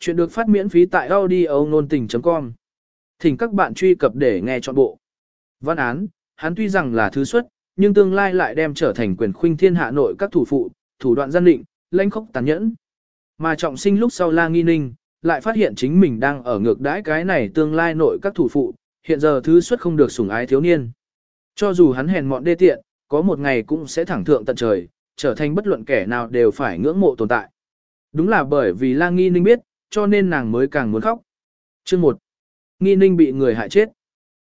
Chuyện được phát miễn phí tại audio nôn tình.com. Thỉnh các bạn truy cập để nghe trọn bộ. Văn án, hắn tuy rằng là thứ xuất, nhưng tương lai lại đem trở thành quyền khuynh thiên hạ nội các thủ phụ, thủ đoạn gian định, lãnh khốc tàn nhẫn. Mà trọng sinh lúc sau la nghi ninh, lại phát hiện chính mình đang ở ngược đãi cái này tương lai nội các thủ phụ, hiện giờ thứ xuất không được sủng ái thiếu niên. Cho dù hắn hèn mọn đê tiện, có một ngày cũng sẽ thẳng thượng tận trời, trở thành bất luận kẻ nào đều phải ngưỡng mộ tồn tại. Đúng là bởi vì la nghi ninh biết, cho nên nàng mới càng muốn khóc. Chương 1. Nghi ninh bị người hại chết.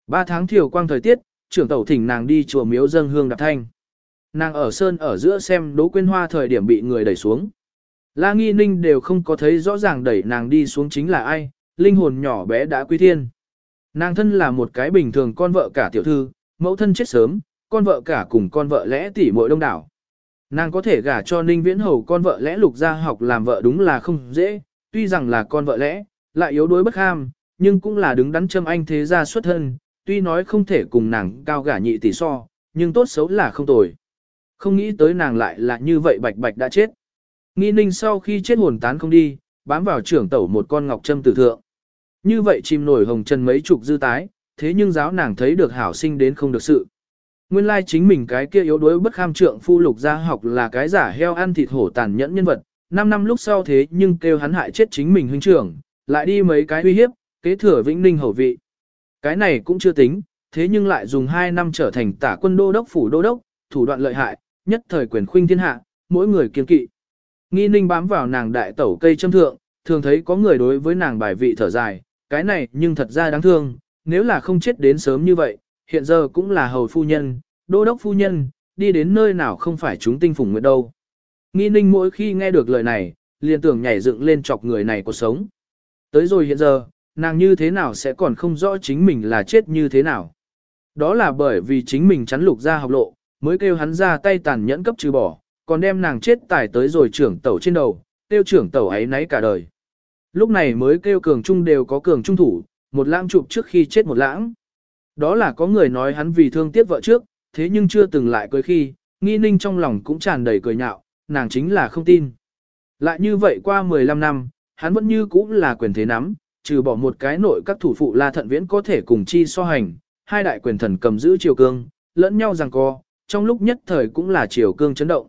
Ba tháng thiều quang thời tiết, trưởng tẩu thỉnh nàng đi chùa miếu dâng hương đạp thanh. Nàng ở sơn ở giữa xem đỗ quên hoa thời điểm bị người đẩy xuống. La nghi ninh đều không có thấy rõ ràng đẩy nàng đi xuống chính là ai, linh hồn nhỏ bé đã quy thiên. Nàng thân là một cái bình thường con vợ cả tiểu thư, mẫu thân chết sớm, con vợ cả cùng con vợ lẽ tỷ muội đông đảo. Nàng có thể gả cho ninh viễn hầu con vợ lẽ lục gia học làm vợ đúng là không dễ, tuy rằng là con vợ lẽ, lại yếu đuối bất ham, nhưng cũng là đứng đắn châm anh thế gia xuất thân, tuy nói không thể cùng nàng cao gả nhị tỷ so, nhưng tốt xấu là không tồi. Không nghĩ tới nàng lại là như vậy bạch bạch đã chết. Nghi ninh sau khi chết hồn tán không đi, bám vào trưởng tẩu một con ngọc trâm tử thượng. Như vậy chìm nổi hồng chân mấy chục dư tái, thế nhưng giáo nàng thấy được hảo sinh đến không được sự. Nguyên lai chính mình cái kia yếu đuối bất kham trượng phu lục gia học là cái giả heo ăn thịt hổ tàn nhẫn nhân vật, 5 năm lúc sau thế nhưng kêu hắn hại chết chính mình huynh trưởng, lại đi mấy cái uy hiếp, kế thừa vĩnh ninh hầu vị. Cái này cũng chưa tính, thế nhưng lại dùng 2 năm trở thành tả quân đô đốc phủ đô đốc, thủ đoạn lợi hại, nhất thời quyền khuynh thiên hạ, mỗi người kiên kỵ. Nghi ninh bám vào nàng đại tẩu cây châm thượng, thường thấy có người đối với nàng bài vị thở dài, cái này nhưng thật ra đáng thương, nếu là không chết đến sớm như vậy, hiện giờ cũng là hầu phu nhân, đô đốc phu nhân, đi đến nơi nào không phải chúng tinh phủng nguyện đâu. Nghi ninh mỗi khi nghe được lời này, liền tưởng nhảy dựng lên chọc người này cuộc sống. Tới rồi hiện giờ, nàng như thế nào sẽ còn không rõ chính mình là chết như thế nào. Đó là bởi vì chính mình chắn lục ra học lộ, mới kêu hắn ra tay tàn nhẫn cấp trừ bỏ, còn đem nàng chết tải tới rồi trưởng tẩu trên đầu, Tiêu trưởng tẩu ấy nấy cả đời. Lúc này mới kêu cường trung đều có cường trung thủ, một lãng chụp trước khi chết một lãng. Đó là có người nói hắn vì thương tiếc vợ trước, thế nhưng chưa từng lại cười khi, nghi ninh trong lòng cũng tràn đầy cười nhạo, nàng chính là không tin. Lại như vậy qua 15 năm, hắn vẫn như cũ là quyền thế nắm, trừ bỏ một cái nội các thủ phụ La Thận Viễn có thể cùng chi so hành, hai đại quyền thần cầm giữ triều cương, lẫn nhau giằng co, trong lúc nhất thời cũng là triều cương chấn động.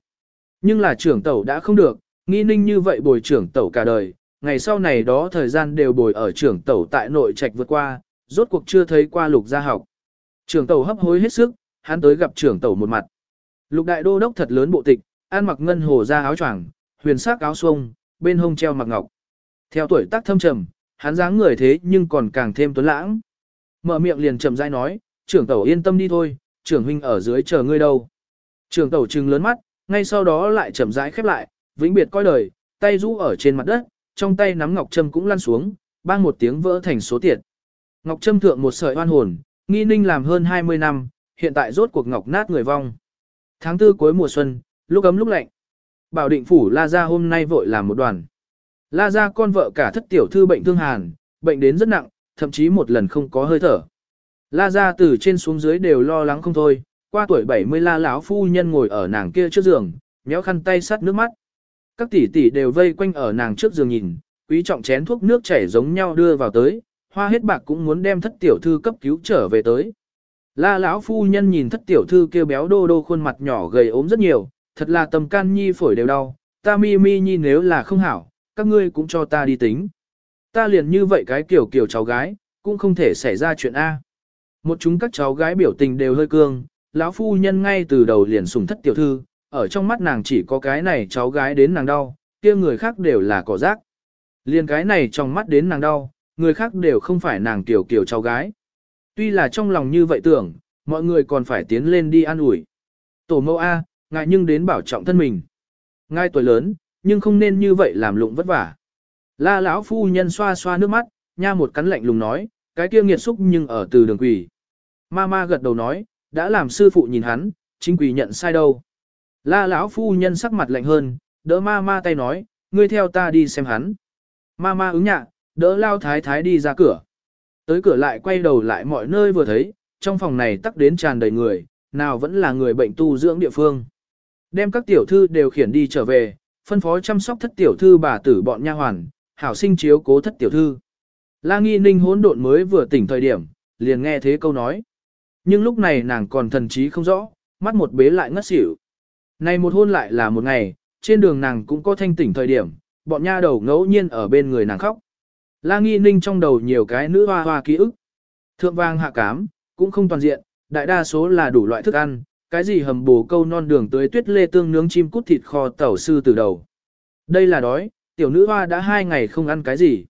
Nhưng là trưởng tẩu đã không được, nghi ninh như vậy bồi trưởng tẩu cả đời, ngày sau này đó thời gian đều bồi ở trưởng tẩu tại nội trạch vượt qua, rốt cuộc chưa thấy qua lục gia học. Trưởng tẩu hấp hối hết sức, hắn tới gặp trưởng tẩu một mặt. Lục đại đô đốc thật lớn bộ tịch, ăn mặc ngân hồ ra áo choàng, huyền sắc áo xuông, bên hông treo mặc ngọc. Theo tuổi tác thâm trầm, hắn dáng người thế nhưng còn càng thêm tuấn lãng. Mở miệng liền chậm rãi nói, trưởng tẩu yên tâm đi thôi, trưởng huynh ở dưới chờ ngươi đâu. Trưởng tẩu trừng lớn mắt, ngay sau đó lại chậm rãi khép lại, vĩnh biệt coi đời, tay rũ ở trên mặt đất, trong tay nắm ngọc trâm cũng lăn xuống, bang một tiếng vỡ thành số tiệt. Ngọc trâm thượng một sợi oan hồn, nghi ninh làm hơn 20 năm, hiện tại rốt cuộc ngọc nát người vong. Tháng tư cuối mùa xuân, lúc ấm lúc lạnh. Bảo định phủ La Gia hôm nay vội làm một đoàn. La Gia con vợ cả thất tiểu thư bệnh thương hàn, bệnh đến rất nặng, thậm chí một lần không có hơi thở. La Gia từ trên xuống dưới đều lo lắng không thôi, qua tuổi 70 La lão phu nhân ngồi ở nàng kia trước giường, nhéo khăn tay sắt nước mắt. Các tỷ tỷ đều vây quanh ở nàng trước giường nhìn, quý trọng chén thuốc nước chảy giống nhau đưa vào tới, hoa hết bạc cũng muốn đem thất tiểu thư cấp cứu trở về tới. La lão phu nhân nhìn thất tiểu thư kêu béo đô đô khuôn mặt nhỏ gầy ốm rất nhiều, thật là tầm can nhi phổi đều đau, ta mi mi nhi nếu là không hảo, các ngươi cũng cho ta đi tính. Ta liền như vậy cái kiểu kiểu cháu gái, cũng không thể xảy ra chuyện A. Một chúng các cháu gái biểu tình đều hơi cương, lão phu nhân ngay từ đầu liền sùng thất tiểu thư, ở trong mắt nàng chỉ có cái này cháu gái đến nàng đau, kia người khác đều là cỏ rác. Liền cái này trong mắt đến nàng đau, người khác đều không phải nàng tiểu kiểu cháu gái. Tuy là trong lòng như vậy tưởng, mọi người còn phải tiến lên đi an ủi. Tổ mẫu A, ngại nhưng đến bảo trọng thân mình. Ngài tuổi lớn, nhưng không nên như vậy làm lụng vất vả. La lão phu nhân xoa xoa nước mắt, nha một cắn lạnh lùng nói, cái kia nghiệt xúc nhưng ở từ đường quỷ. Mama gật đầu nói, đã làm sư phụ nhìn hắn, chính quỷ nhận sai đâu. La lão phu nhân sắc mặt lạnh hơn, đỡ Mama tay nói, ngươi theo ta đi xem hắn. Mama ứng nhạ, đỡ lao thái thái đi ra cửa. Tới cửa lại quay đầu lại mọi nơi vừa thấy, trong phòng này tắc đến tràn đầy người, nào vẫn là người bệnh tu dưỡng địa phương. Đem các tiểu thư đều khiển đi trở về, phân phó chăm sóc thất tiểu thư bà tử bọn nha hoàn, hảo sinh chiếu cố thất tiểu thư. La nghi ninh hỗn độn mới vừa tỉnh thời điểm, liền nghe thế câu nói. Nhưng lúc này nàng còn thần trí không rõ, mắt một bế lại ngất xỉu. Này một hôn lại là một ngày, trên đường nàng cũng có thanh tỉnh thời điểm, bọn nha đầu ngẫu nhiên ở bên người nàng khóc. La nghi ninh trong đầu nhiều cái nữ hoa hoa ký ức. Thượng vang hạ cám, cũng không toàn diện, đại đa số là đủ loại thức ăn, cái gì hầm bồ câu non đường tới tuyết lê tương nướng chim cút thịt kho tẩu sư từ đầu. Đây là đói, tiểu nữ hoa đã hai ngày không ăn cái gì.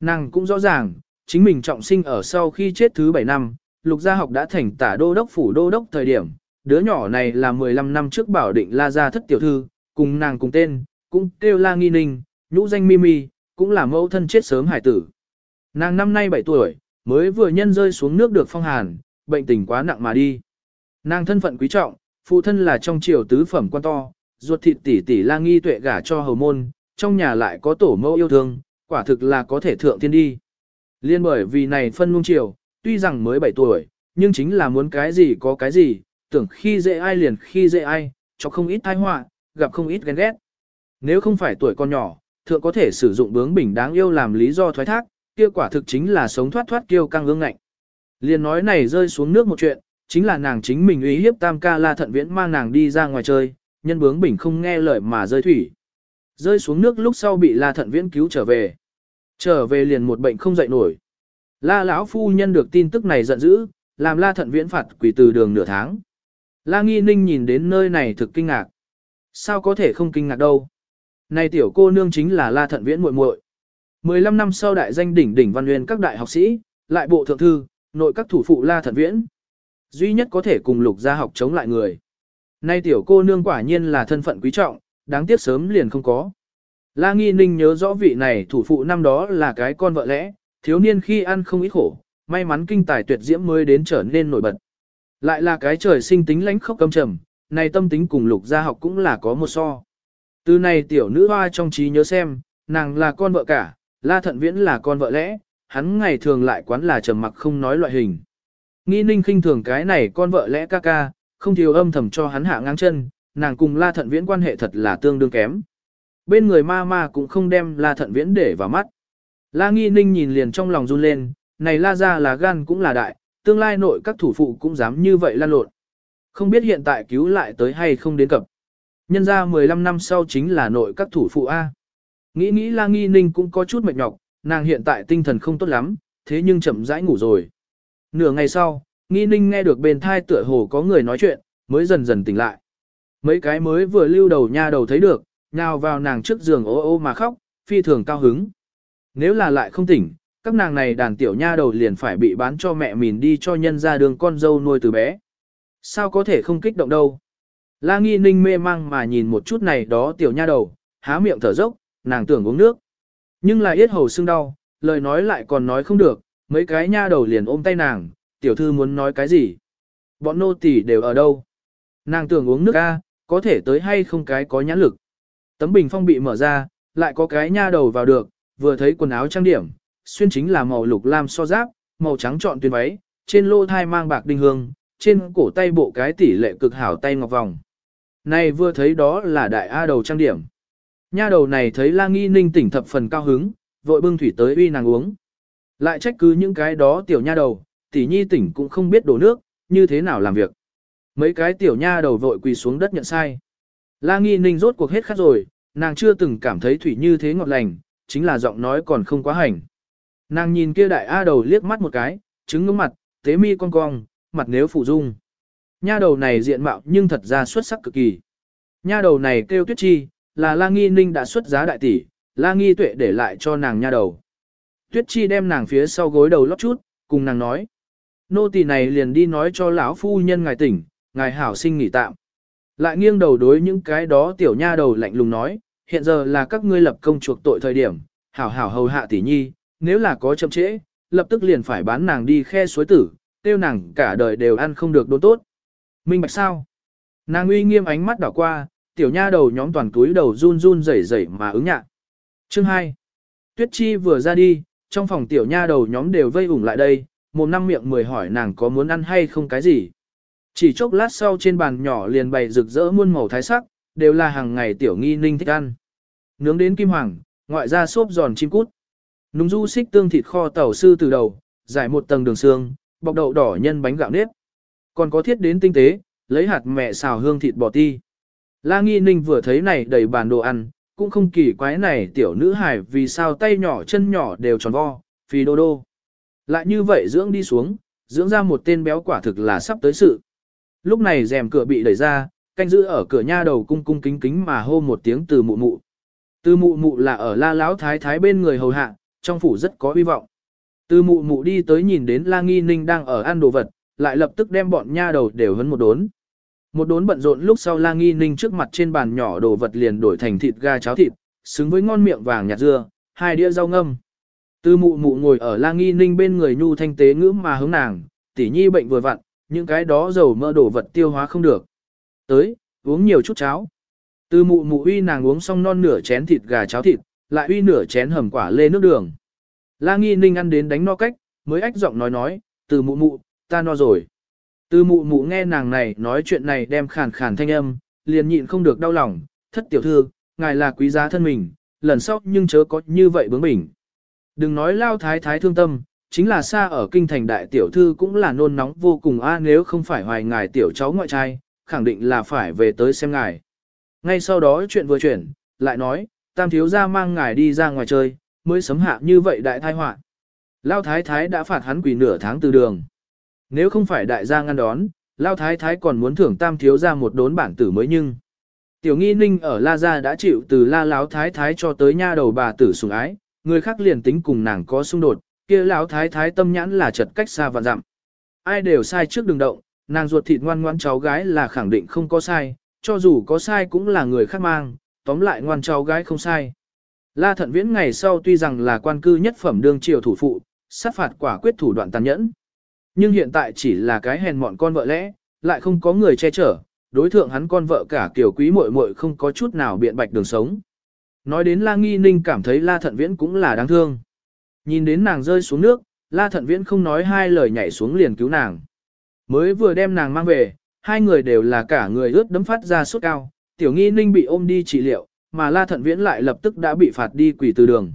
Nàng cũng rõ ràng, chính mình trọng sinh ở sau khi chết thứ 7 năm, lục gia học đã thành tả đô đốc phủ đô đốc thời điểm, đứa nhỏ này là 15 năm trước bảo định la gia thất tiểu thư, cùng nàng cùng tên, cũng kêu la nghi ninh, nhũ danh Mimi, cũng là mẫu thân chết sớm hải tử. Nàng năm nay 7 tuổi, mới vừa nhân rơi xuống nước được phong hàn, bệnh tình quá nặng mà đi. Nàng thân phận quý trọng, phụ thân là trong triều tứ phẩm quan to, ruột thịt tỷ tỷ la nghi tuệ gả cho hầu môn, trong nhà lại có tổ mẫu yêu thương, quả thực là có thể thượng thiên đi. Liên bởi vì này phân nung triều, tuy rằng mới 7 tuổi, nhưng chính là muốn cái gì có cái gì, tưởng khi dễ ai liền khi dễ ai, cho không ít tai họa, gặp không ít ghen ghét. Nếu không phải tuổi con nhỏ, thượng có thể sử dụng bướng bỉnh đáng yêu làm lý do thoái thác, kia quả thực chính là sống thoát thoát kiêu căng ương ngạnh. Liên nói này rơi xuống nước một chuyện, chính là nàng chính mình uy hiếp tam ca la thận viễn mang nàng đi ra ngoài chơi, nhân bướng bỉnh không nghe lời mà rơi thủy. Rơi xuống nước lúc sau bị la thận viễn cứu trở về. Trở về liền một bệnh không dậy nổi. La lão phu nhân được tin tức này giận dữ, làm la thận viễn phạt quỷ từ đường nửa tháng. La nghi ninh nhìn đến nơi này thực kinh ngạc. Sao có thể không kinh ngạc đâu? Này tiểu cô nương chính là la thận viễn muội muội. 15 năm sau đại danh đỉnh đỉnh văn nguyên các đại học sĩ, lại bộ thượng thư, nội các thủ phụ la thận viễn. Duy nhất có thể cùng lục gia học chống lại người. Nay tiểu cô nương quả nhiên là thân phận quý trọng, đáng tiếc sớm liền không có. La Nghi Ninh nhớ rõ vị này thủ phụ năm đó là cái con vợ lẽ, thiếu niên khi ăn không ít khổ, may mắn kinh tài tuyệt diễm mới đến trở nên nổi bật. Lại là cái trời sinh tính lãnh khốc căm trầm, này tâm tính cùng lục gia học cũng là có một so. Từ này tiểu nữ hoa trong trí nhớ xem, nàng là con vợ cả, La Thận Viễn là con vợ lẽ, hắn ngày thường lại quán là trầm mặc không nói loại hình. Nghi ninh khinh thường cái này con vợ lẽ ca ca, không thiếu âm thầm cho hắn hạ ngang chân, nàng cùng La Thận Viễn quan hệ thật là tương đương kém. Bên người ma ma cũng không đem La Thận Viễn để vào mắt. La Nghi Ninh nhìn liền trong lòng run lên, này La ra là gan cũng là đại, tương lai nội các thủ phụ cũng dám như vậy lan lộn. Không biết hiện tại cứu lại tới hay không đến cập. Nhân ra 15 năm sau chính là nội các thủ phụ A. Nghĩ nghĩ La Nghi Ninh cũng có chút mệt nhọc, nàng hiện tại tinh thần không tốt lắm, thế nhưng chậm rãi ngủ rồi. Nửa ngày sau, Nghi Ninh nghe được bên thai tựa hồ có người nói chuyện, mới dần dần tỉnh lại. Mấy cái mới vừa lưu đầu nha đầu thấy được, nhào vào nàng trước giường ô ô mà khóc, phi thường cao hứng. Nếu là lại không tỉnh, các nàng này đàn tiểu nha đầu liền phải bị bán cho mẹ mình đi cho nhân ra đường con dâu nuôi từ bé. Sao có thể không kích động đâu? La nghi ninh mê mang mà nhìn một chút này đó tiểu nha đầu, há miệng thở dốc, nàng tưởng uống nước. Nhưng lại yết hầu sưng đau, lời nói lại còn nói không được, mấy cái nha đầu liền ôm tay nàng, tiểu thư muốn nói cái gì? Bọn nô tỳ đều ở đâu? Nàng tưởng uống nước a, có thể tới hay không cái có nhãn lực. Tấm bình phong bị mở ra, lại có cái nha đầu vào được, vừa thấy quần áo trang điểm, xuyên chính là màu lục lam so giáp, màu trắng trọn tuyên váy, trên lô thai mang bạc đinh hương, trên cổ tay bộ cái tỷ lệ cực hảo tay ngọc vòng. Này vừa thấy đó là đại A đầu trang điểm. Nha đầu này thấy la nghi ninh tỉnh thập phần cao hứng, vội bưng thủy tới uy nàng uống. Lại trách cứ những cái đó tiểu nha đầu, tỷ nhi tỉnh cũng không biết đổ nước, như thế nào làm việc. Mấy cái tiểu nha đầu vội quỳ xuống đất nhận sai. La nghi ninh rốt cuộc hết khát rồi, nàng chưa từng cảm thấy thủy như thế ngọt lành, chính là giọng nói còn không quá hành. Nàng nhìn kia đại A đầu liếc mắt một cái, trứng ngưỡng mặt, tế mi cong cong, mặt nếu phụ dung. Nha đầu này diện mạo nhưng thật ra xuất sắc cực kỳ. Nha đầu này kêu tuyết chi, là La Nghi Ninh đã xuất giá đại tỷ, La Nghi tuệ để lại cho nàng nha đầu. Tuyết chi đem nàng phía sau gối đầu lót chút, cùng nàng nói. Nô tỳ này liền đi nói cho lão phu nhân ngài tỉnh, ngài hảo sinh nghỉ tạm. Lại nghiêng đầu đối những cái đó tiểu nha đầu lạnh lùng nói, hiện giờ là các ngươi lập công chuộc tội thời điểm, hảo hảo hầu hạ tỷ nhi, nếu là có chậm trễ, lập tức liền phải bán nàng đi khe suối tử, tiêu nàng cả đời đều ăn không được đốn tốt. Minh bạch sao? Nàng uy nghiêm ánh mắt đảo qua, tiểu nha đầu nhóm toàn túi đầu run run rẩy rẩy mà ứng nhạ. Chương 2. Tuyết Chi vừa ra đi, trong phòng tiểu nha đầu nhóm đều vây ủng lại đây, một năm miệng mười hỏi nàng có muốn ăn hay không cái gì. Chỉ chốc lát sau trên bàn nhỏ liền bày rực rỡ muôn màu thái sắc, đều là hàng ngày tiểu nghi ninh thích ăn. Nướng đến kim hoàng, ngoại ra xốp giòn chim cút. Núng du xích tương thịt kho tàu sư từ đầu, giải một tầng đường xương, bọc đậu đỏ nhân bánh gạo nếp. Còn có thiết đến tinh tế, lấy hạt mẹ xào hương thịt bò ti. La Nghi Ninh vừa thấy này đầy bàn đồ ăn, cũng không kỳ quái này tiểu nữ hải vì sao tay nhỏ chân nhỏ đều tròn vo, phì đô đô. Lại như vậy dưỡng đi xuống, dưỡng ra một tên béo quả thực là sắp tới sự. Lúc này rèm cửa bị đẩy ra, canh giữ ở cửa nha đầu cung cung kính kính mà hô một tiếng từ mụ mụ. Từ mụ mụ là ở la lão thái thái bên người hầu hạ, trong phủ rất có hy vọng. Từ mụ mụ đi tới nhìn đến la nghi ninh đang ở ăn đồ vật, lại lập tức đem bọn nha đầu đều hấn một đốn. Một đốn bận rộn lúc sau la nghi ninh trước mặt trên bàn nhỏ đồ vật liền đổi thành thịt gà cháo thịt, xứng với ngon miệng vàng nhạt dưa, hai đĩa rau ngâm. Tư mụ mụ ngồi ở la nghi ninh bên người nhu thanh tế ngữ mà hướng nàng, tỷ nhi bệnh vừa vặn, những cái đó dầu mỡ đồ vật tiêu hóa không được. Tới, uống nhiều chút cháo. Tư mụ mụ uy nàng uống xong non nửa chén thịt gà cháo thịt, lại uy nửa chén hầm quả lê nước đường. La nghi ninh ăn đến đánh no cách, mới ách giọng nói nói, từ mụ mụ, ta no rồi. Từ mụ mụ nghe nàng này nói chuyện này đem khàn khàn thanh âm, liền nhịn không được đau lòng, thất tiểu thư, ngài là quý giá thân mình, lần sau nhưng chớ có như vậy bướng bỉnh. Đừng nói lao thái thái thương tâm, chính là xa ở kinh thành đại tiểu thư cũng là nôn nóng vô cùng a nếu không phải hoài ngài tiểu cháu ngoại trai, khẳng định là phải về tới xem ngài. Ngay sau đó chuyện vừa chuyển, lại nói, tam thiếu gia mang ngài đi ra ngoài chơi, mới sấm hạ như vậy đại thai họa. Lao thái thái đã phạt hắn quỷ nửa tháng từ đường. Nếu không phải đại gia ngăn đón, Lao thái thái còn muốn thưởng tam thiếu gia một đốn bản tử mới nhưng. Tiểu nghi ninh ở La Gia đã chịu từ La Láo thái thái cho tới nha đầu bà tử sủng ái, người khác liền tính cùng nàng có xung đột, kia Láo thái thái tâm nhãn là chật cách xa và dặm. Ai đều sai trước đừng động, nàng ruột thịt ngoan ngoan cháu gái là khẳng định không có sai, cho dù có sai cũng là người khác mang, tóm lại ngoan cháu gái không sai. La thận viễn ngày sau tuy rằng là quan cư nhất phẩm đương triều thủ phụ, sát phạt quả quyết thủ đoạn tàn nhẫn. Nhưng hiện tại chỉ là cái hèn mọn con vợ lẽ, lại không có người che chở, đối thượng hắn con vợ cả kiểu quý muội muội không có chút nào biện bạch đường sống. Nói đến La Nghi Ninh cảm thấy La Thận Viễn cũng là đáng thương. Nhìn đến nàng rơi xuống nước, La Thận Viễn không nói hai lời nhảy xuống liền cứu nàng. Mới vừa đem nàng mang về, hai người đều là cả người ướt đấm phát ra sốt cao, tiểu nghi ninh bị ôm đi trị liệu, mà La Thận Viễn lại lập tức đã bị phạt đi quỷ từ đường.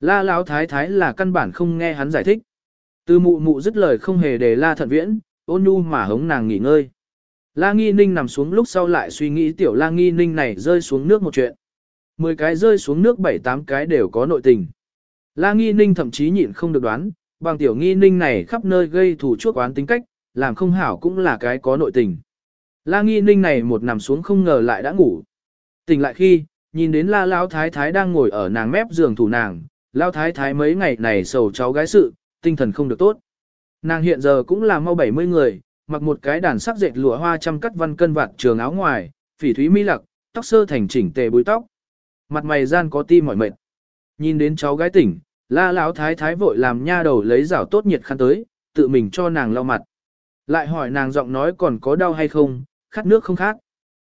La Lão Thái Thái là căn bản không nghe hắn giải thích. Từ mụ mụ dứt lời không hề để La Thận Viễn, ôn nhu mà hống nàng nghỉ ngơi. La Nghi Ninh nằm xuống lúc sau lại suy nghĩ tiểu La Nghi Ninh này rơi xuống nước một chuyện. Mười cái rơi xuống nước bảy tám cái đều có nội tình. La Nghi Ninh thậm chí nhịn không được đoán, bằng tiểu Nghi Ninh này khắp nơi gây thủ chuốc oán tính cách, làm không hảo cũng là cái có nội tình. La Nghi Ninh này một nằm xuống không ngờ lại đã ngủ. Tỉnh lại khi, nhìn đến La lao Thái Thái đang ngồi ở nàng mép giường thủ nàng, lao Thái Thái mấy ngày này sầu cháu gái sự, tinh thần không được tốt. Nàng hiện giờ cũng là mau 70 người, mặc một cái đàn sắc dệt lụa hoa trăm cắt văn cân vạt trường áo ngoài, phỉ thúy mỹ lặc, tóc sơ thành chỉnh tề búi tóc. Mặt mày gian có ti mỏi mệt. Nhìn đến cháu gái tỉnh, La Lão Thái Thái vội làm nha đầu lấy rảo tốt nhiệt khăn tới, tự mình cho nàng lau mặt. Lại hỏi nàng giọng nói còn có đau hay không, khát nước không khát.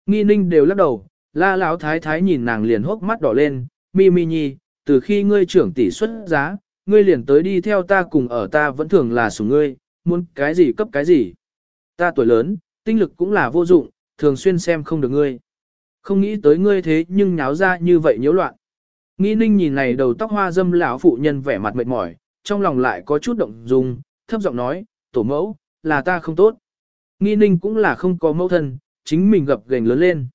Nghi ninh đều lắc đầu, la lão thái thái nhìn nàng liền hốc mắt đỏ lên, mi mi nhi, từ khi ngươi trưởng tỷ xuất giá, ngươi liền tới đi theo ta cùng ở ta vẫn thường là sủng ngươi, muốn cái gì cấp cái gì. Ta tuổi lớn, tinh lực cũng là vô dụng, thường xuyên xem không được ngươi. Không nghĩ tới ngươi thế nhưng nháo ra như vậy nhiễu loạn. Nghi ninh nhìn này đầu tóc hoa dâm lão phụ nhân vẻ mặt mệt mỏi, trong lòng lại có chút động dung, thấp giọng nói, tổ mẫu, là ta không tốt. Nghi ninh cũng là không có mẫu thân, chính mình gập gành lớn lên.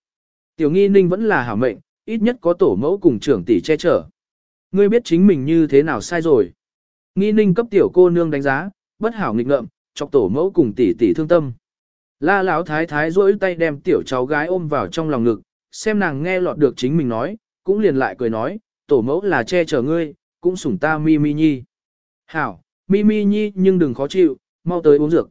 Tiểu nghi ninh vẫn là hảo mệnh, ít nhất có tổ mẫu cùng trưởng tỷ che chở. Ngươi biết chính mình như thế nào sai rồi. Nghi ninh cấp tiểu cô nương đánh giá, bất hảo nghịch ngợm, chọc tổ mẫu cùng tỷ tỷ thương tâm. La lão thái thái rỗi tay đem tiểu cháu gái ôm vào trong lòng ngực, xem nàng nghe lọt được chính mình nói, cũng liền lại cười nói, tổ mẫu là che chở ngươi, cũng sủng ta mi mi nhi. Hảo, mi mi nhi nhưng đừng khó chịu, mau tới uống dược.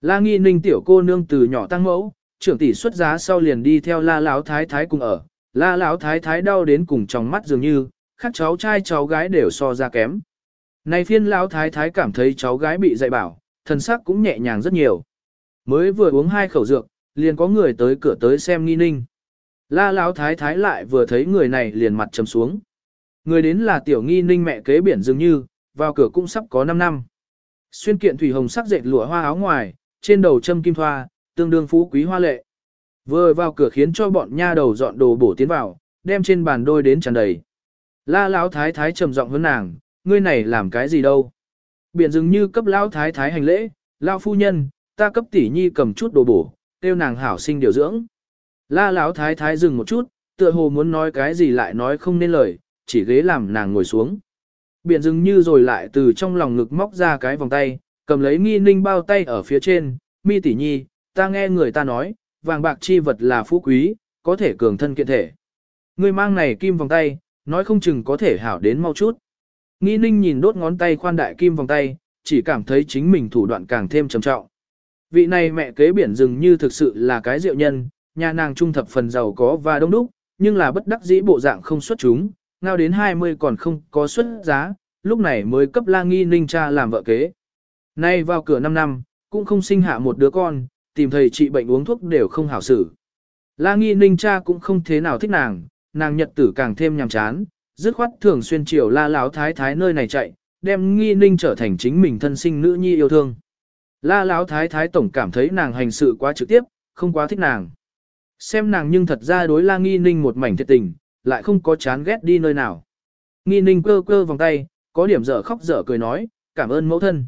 La nghi ninh tiểu cô nương từ nhỏ tăng mẫu, trưởng tỷ xuất giá sau liền đi theo la lão thái thái cùng ở. La lão thái thái đau đến cùng trong mắt dường như, khác cháu trai cháu gái đều so ra kém. Này phiên lão thái thái cảm thấy cháu gái bị dạy bảo, thần sắc cũng nhẹ nhàng rất nhiều. Mới vừa uống hai khẩu dược, liền có người tới cửa tới xem nghi ninh. La lão thái thái lại vừa thấy người này liền mặt trầm xuống. Người đến là tiểu nghi ninh mẹ kế biển dường như, vào cửa cũng sắp có 5 năm. Xuyên kiện thủy hồng sắc dệt lụa hoa áo ngoài, trên đầu châm kim thoa, tương đương phú quý hoa lệ. Vừa vào cửa khiến cho bọn nha đầu dọn đồ bổ tiến vào, đem trên bàn đôi đến tràn đầy. La Lão Thái Thái trầm giọng hơn nàng, ngươi này làm cái gì đâu? Biển dường như cấp Lão Thái Thái hành lễ, Lão Phu Nhân, ta cấp tỷ nhi cầm chút đồ bổ, tiêu nàng hảo sinh điều dưỡng. La Lão Thái Thái dừng một chút, tựa hồ muốn nói cái gì lại nói không nên lời, chỉ ghế làm nàng ngồi xuống. Biển dường như rồi lại từ trong lòng ngực móc ra cái vòng tay, cầm lấy nghi ninh bao tay ở phía trên, mi tỷ nhi, ta nghe người ta nói, vàng bạc chi vật là phú quý, có thể cường thân kiện thể. ngươi mang này kim vòng tay, nói không chừng có thể hảo đến mau chút. Nghi ninh nhìn đốt ngón tay khoan đại kim vòng tay, chỉ cảm thấy chính mình thủ đoạn càng thêm trầm trọng. Vị này mẹ kế biển rừng như thực sự là cái diệu nhân, nhà nàng trung thập phần giàu có và đông đúc, nhưng là bất đắc dĩ bộ dạng không xuất chúng, ngao đến 20 còn không có xuất giá, lúc này mới cấp la nghi ninh cha làm vợ kế. Nay vào cửa 5 năm, cũng không sinh hạ một đứa con, tìm thầy trị bệnh uống thuốc đều không hảo xử. La nghi ninh cha cũng không thế nào thích nàng, nàng nhật tử càng thêm nhàm chán, dứt khoát thường xuyên chiều la lão thái thái nơi này chạy, đem nghi ninh trở thành chính mình thân sinh nữ nhi yêu thương. La lão thái thái tổng cảm thấy nàng hành sự quá trực tiếp, không quá thích nàng. Xem nàng nhưng thật ra đối la nghi ninh một mảnh thiệt tình, lại không có chán ghét đi nơi nào. Nghi ninh cơ cơ vòng tay, có điểm dở khóc dở cười nói, cảm ơn mẫu thân.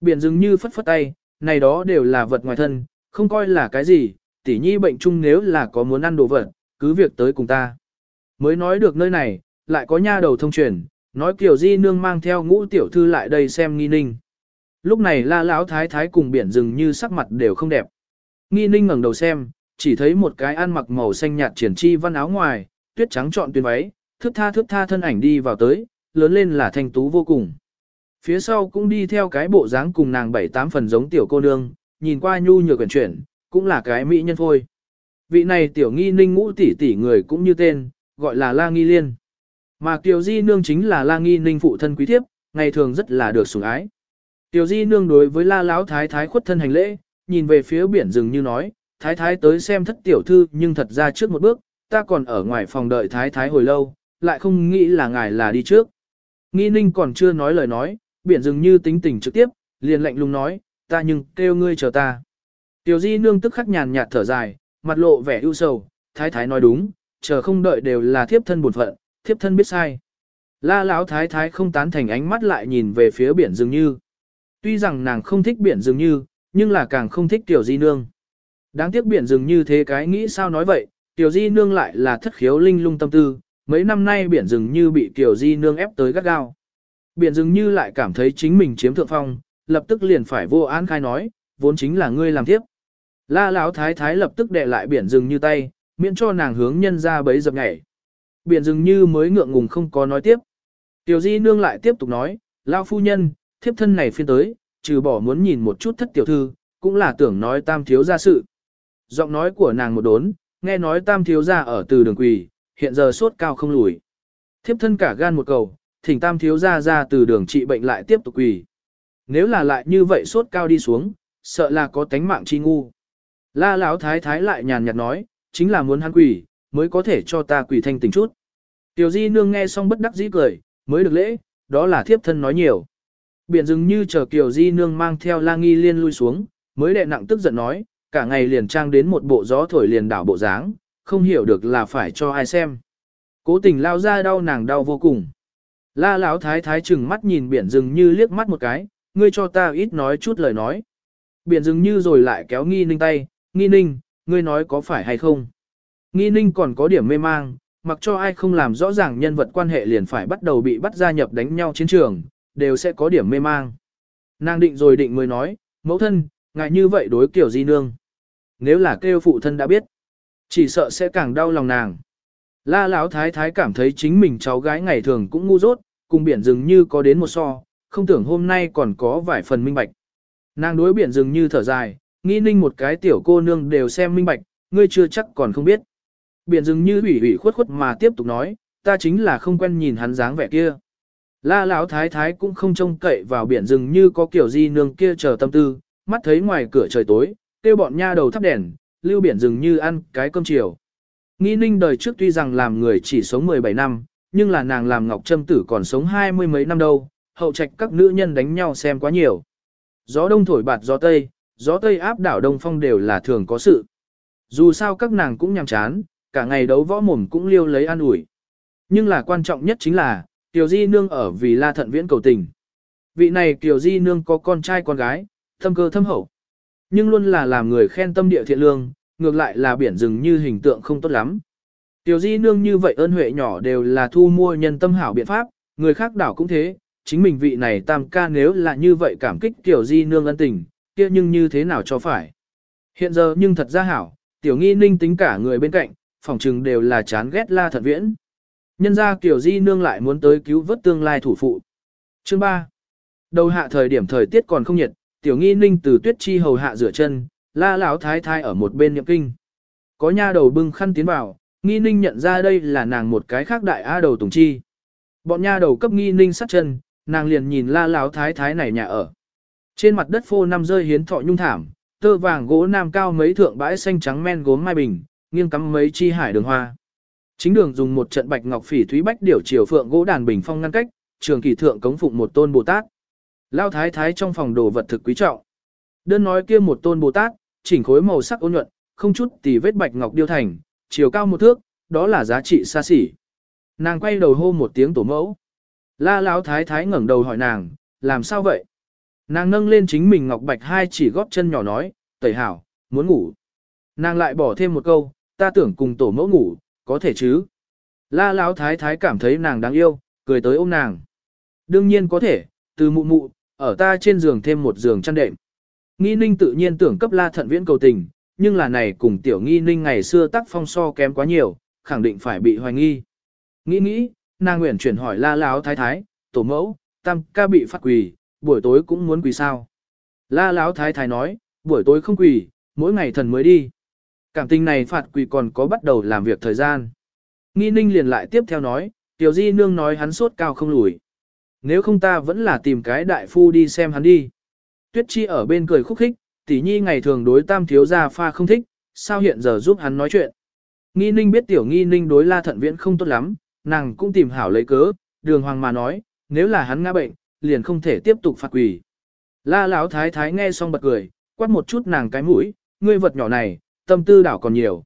Biển dường như phất phất tay, này đó đều là vật ngoài thân, không coi là cái gì, tỉ nhi bệnh chung nếu là có muốn ăn đồ vật, cứ việc tới cùng ta. Mới nói được nơi này, lại có nha đầu thông truyền, nói kiểu di nương mang theo ngũ tiểu thư lại đây xem nghi ninh. Lúc này la lão thái thái cùng biển rừng như sắc mặt đều không đẹp. Nghi ninh ngẩng đầu xem, chỉ thấy một cái ăn mặc màu xanh nhạt triển chi văn áo ngoài, tuyết trắng trọn tuyên váy, thước tha thước tha thân ảnh đi vào tới, lớn lên là thanh tú vô cùng. Phía sau cũng đi theo cái bộ dáng cùng nàng bảy tám phần giống tiểu cô nương, nhìn qua nhu nhược quyển chuyển, cũng là cái mỹ nhân thôi. Vị này tiểu nghi ninh ngũ tỷ tỷ người cũng như tên, gọi là La Nghi Liên. Mà Kiều Di Nương chính là La Nghi ninh phụ thân quý thiếp, ngày thường rất là được sủng ái. Kiều Di Nương đối với La Lão Thái Thái khuất thân hành lễ, nhìn về phía biển rừng như nói, Thái Thái tới xem thất tiểu thư nhưng thật ra trước một bước, ta còn ở ngoài phòng đợi Thái Thái hồi lâu, lại không nghĩ là ngài là đi trước. Nghi ninh còn chưa nói lời nói, biển rừng như tính tình trực tiếp, liền lạnh lùng nói, ta nhưng kêu ngươi chờ ta. Tiểu di nương tức khắc nhàn nhạt thở dài, mặt lộ vẻ ưu sầu, thái thái nói đúng, chờ không đợi đều là thiếp thân buồn phận, thiếp thân biết sai. La lão thái thái không tán thành ánh mắt lại nhìn về phía biển dường như. Tuy rằng nàng không thích biển dường như, nhưng là càng không thích tiểu di nương. Đáng tiếc biển dường như thế cái nghĩ sao nói vậy, tiểu di nương lại là thất khiếu linh lung tâm tư, mấy năm nay biển rừng như bị tiểu di nương ép tới gắt gao. Biển rừng như lại cảm thấy chính mình chiếm thượng phong, lập tức liền phải vô án khai nói, vốn chính là ngươi làm tiếp. La Lão thái thái lập tức đệ lại biển rừng như tay, miễn cho nàng hướng nhân ra bấy dập nhảy. Biển dừng như mới ngượng ngùng không có nói tiếp. Tiểu di nương lại tiếp tục nói, Lão phu nhân, thiếp thân này phiên tới, trừ bỏ muốn nhìn một chút thất tiểu thư, cũng là tưởng nói tam thiếu ra sự. Giọng nói của nàng một đốn, nghe nói tam thiếu ra ở từ đường quỳ, hiện giờ sốt cao không lùi. Thiếp thân cả gan một cầu, thỉnh tam thiếu ra ra từ đường trị bệnh lại tiếp tục quỳ. Nếu là lại như vậy sốt cao đi xuống, sợ là có tánh mạng chi ngu. La Lão thái thái lại nhàn nhạt nói, chính là muốn hắn quỷ mới có thể cho ta quỷ thanh tỉnh chút. Tiểu di nương nghe xong bất đắc dĩ cười, mới được lễ, đó là thiếp thân nói nhiều. Biển dừng như chờ Kiều Di Nương mang theo la nghi liên lui xuống, mới đệ nặng tức giận nói, cả ngày liền trang đến một bộ gió thổi liền đảo bộ dáng, không hiểu được là phải cho ai xem. Cố tình lao ra đau nàng đau vô cùng. La Lão thái thái chừng mắt nhìn biển rừng như liếc mắt một cái, ngươi cho ta ít nói chút lời nói. Biển rừng như rồi lại kéo nghi ninh tay, nghi ninh, ngươi nói có phải hay không? Nghi ninh còn có điểm mê mang, mặc cho ai không làm rõ ràng nhân vật quan hệ liền phải bắt đầu bị bắt gia nhập đánh nhau chiến trường, đều sẽ có điểm mê mang. Nàng định rồi định mới nói, mẫu thân, ngại như vậy đối kiểu di nương. Nếu là kêu phụ thân đã biết, chỉ sợ sẽ càng đau lòng nàng. La Lão thái thái cảm thấy chính mình cháu gái ngày thường cũng ngu dốt, cùng biển rừng như có đến một so, không tưởng hôm nay còn có vài phần minh bạch. Nàng đối biển rừng như thở dài, nghi ninh một cái tiểu cô nương đều xem minh bạch, ngươi chưa chắc còn không biết. Biển Dừng như ủy ủy khuất khuất mà tiếp tục nói, ta chính là không quen nhìn hắn dáng vẻ kia. La Lão thái thái cũng không trông cậy vào biển rừng như có kiểu gì nương kia chờ tâm tư, mắt thấy ngoài cửa trời tối, kêu bọn nha đầu thắp đèn, lưu biển rừng như ăn cái cơm chiều. Nghi ninh đời trước tuy rằng làm người chỉ sống 17 năm, nhưng là nàng làm ngọc trâm tử còn sống hai mươi mấy năm đâu, hậu trạch các nữ nhân đánh nhau xem quá nhiều. Gió đông thổi bạt gió tây, gió tây áp đảo đông phong đều là thường có sự. Dù sao các nàng cũng nhàm chán, cả ngày đấu võ mồm cũng liêu lấy an ủi. Nhưng là quan trọng nhất chính là, Tiểu Di Nương ở vì La Thận Viễn cầu tình. Vị này Tiểu Di Nương có con trai con gái, thâm cơ thâm hậu. Nhưng luôn là làm người khen tâm địa thiện lương, ngược lại là biển rừng như hình tượng không tốt lắm. Tiểu Di Nương như vậy ơn huệ nhỏ đều là thu mua nhân tâm hảo biện pháp, người khác đảo cũng thế, chính mình vị này tam ca nếu là như vậy cảm kích Tiểu Di Nương ân tình, kia nhưng như thế nào cho phải. Hiện giờ nhưng thật ra hảo, Tiểu Nghi Ninh tính cả người bên cạnh, phòng trừng đều là chán ghét La thật Viễn. Nhân ra Tiểu Di Nương lại muốn tới cứu vớt tương lai thủ phụ. Chương 3. Đầu hạ thời điểm thời tiết còn không nhiệt, Tiểu Nghi Ninh từ tuyết chi hầu hạ rửa chân, La lão thái thái ở một bên nhậm kinh. Có nha đầu bưng khăn tiến vào, Nghi Ninh nhận ra đây là nàng một cái khác đại A đầu Tùng Chi. Bọn nha đầu cấp Nghi Ninh sát chân, nàng liền nhìn La lão thái thái này nhà ở. Trên mặt đất phô năm rơi hiến thọ nhung thảm, tơ vàng gỗ nam cao mấy thượng bãi xanh trắng men gốm mai bình, nghiêng cắm mấy chi hải đường hoa. Chính đường dùng một trận bạch ngọc phỉ thúy bách điểu chiều phượng gỗ đàn bình phong ngăn cách, trường kỳ thượng cống phụng một tôn Bồ Tát. Lao thái thái trong phòng đồ vật thực quý trọng. Đơn nói kia một tôn Bồ Tát, chỉnh khối màu sắc ôn nhuận, không chút tì vết bạch ngọc điêu thành, chiều cao một thước, đó là giá trị xa xỉ. Nàng quay đầu hô một tiếng tổ mẫu. La Lão thái thái ngẩng đầu hỏi nàng, làm sao vậy? Nàng nâng lên chính mình ngọc bạch hai chỉ góp chân nhỏ nói, tẩy hảo, muốn ngủ. Nàng lại bỏ thêm một câu, ta tưởng cùng tổ mẫu ngủ, có thể chứ. La Lão thái thái cảm thấy nàng đáng yêu, cười tới ôm nàng. Đương nhiên có thể, từ mụ mụ, ở ta trên giường thêm một giường chăn đệm. Nghi ninh tự nhiên tưởng cấp la thận viễn cầu tình, nhưng là này cùng tiểu nghi ninh ngày xưa tác phong so kém quá nhiều, khẳng định phải bị hoài nghi. Nghĩ nghĩ, nàng nguyện chuyển hỏi la Lão thái thái, tổ mẫu, tam ca bị phát quỳ, buổi tối cũng muốn quỳ sao. La Lão thái thái nói, buổi tối không quỳ, mỗi ngày thần mới đi. Cảm tình này phạt quỳ còn có bắt đầu làm việc thời gian. Nghi ninh liền lại tiếp theo nói, tiểu di nương nói hắn sốt cao không lùi. Nếu không ta vẫn là tìm cái đại phu đi xem hắn đi. Tuyết Chi ở bên cười khúc khích, tỷ nhi ngày thường đối tam thiếu gia pha không thích, sao hiện giờ giúp hắn nói chuyện. Nghi ninh biết tiểu nghi ninh đối la thận viễn không tốt lắm, nàng cũng tìm hảo lấy cớ, đường hoàng mà nói, nếu là hắn ngã bệnh, liền không thể tiếp tục phạt quỷ. La lão thái thái nghe xong bật cười, quát một chút nàng cái mũi, ngươi vật nhỏ này, tâm tư đảo còn nhiều.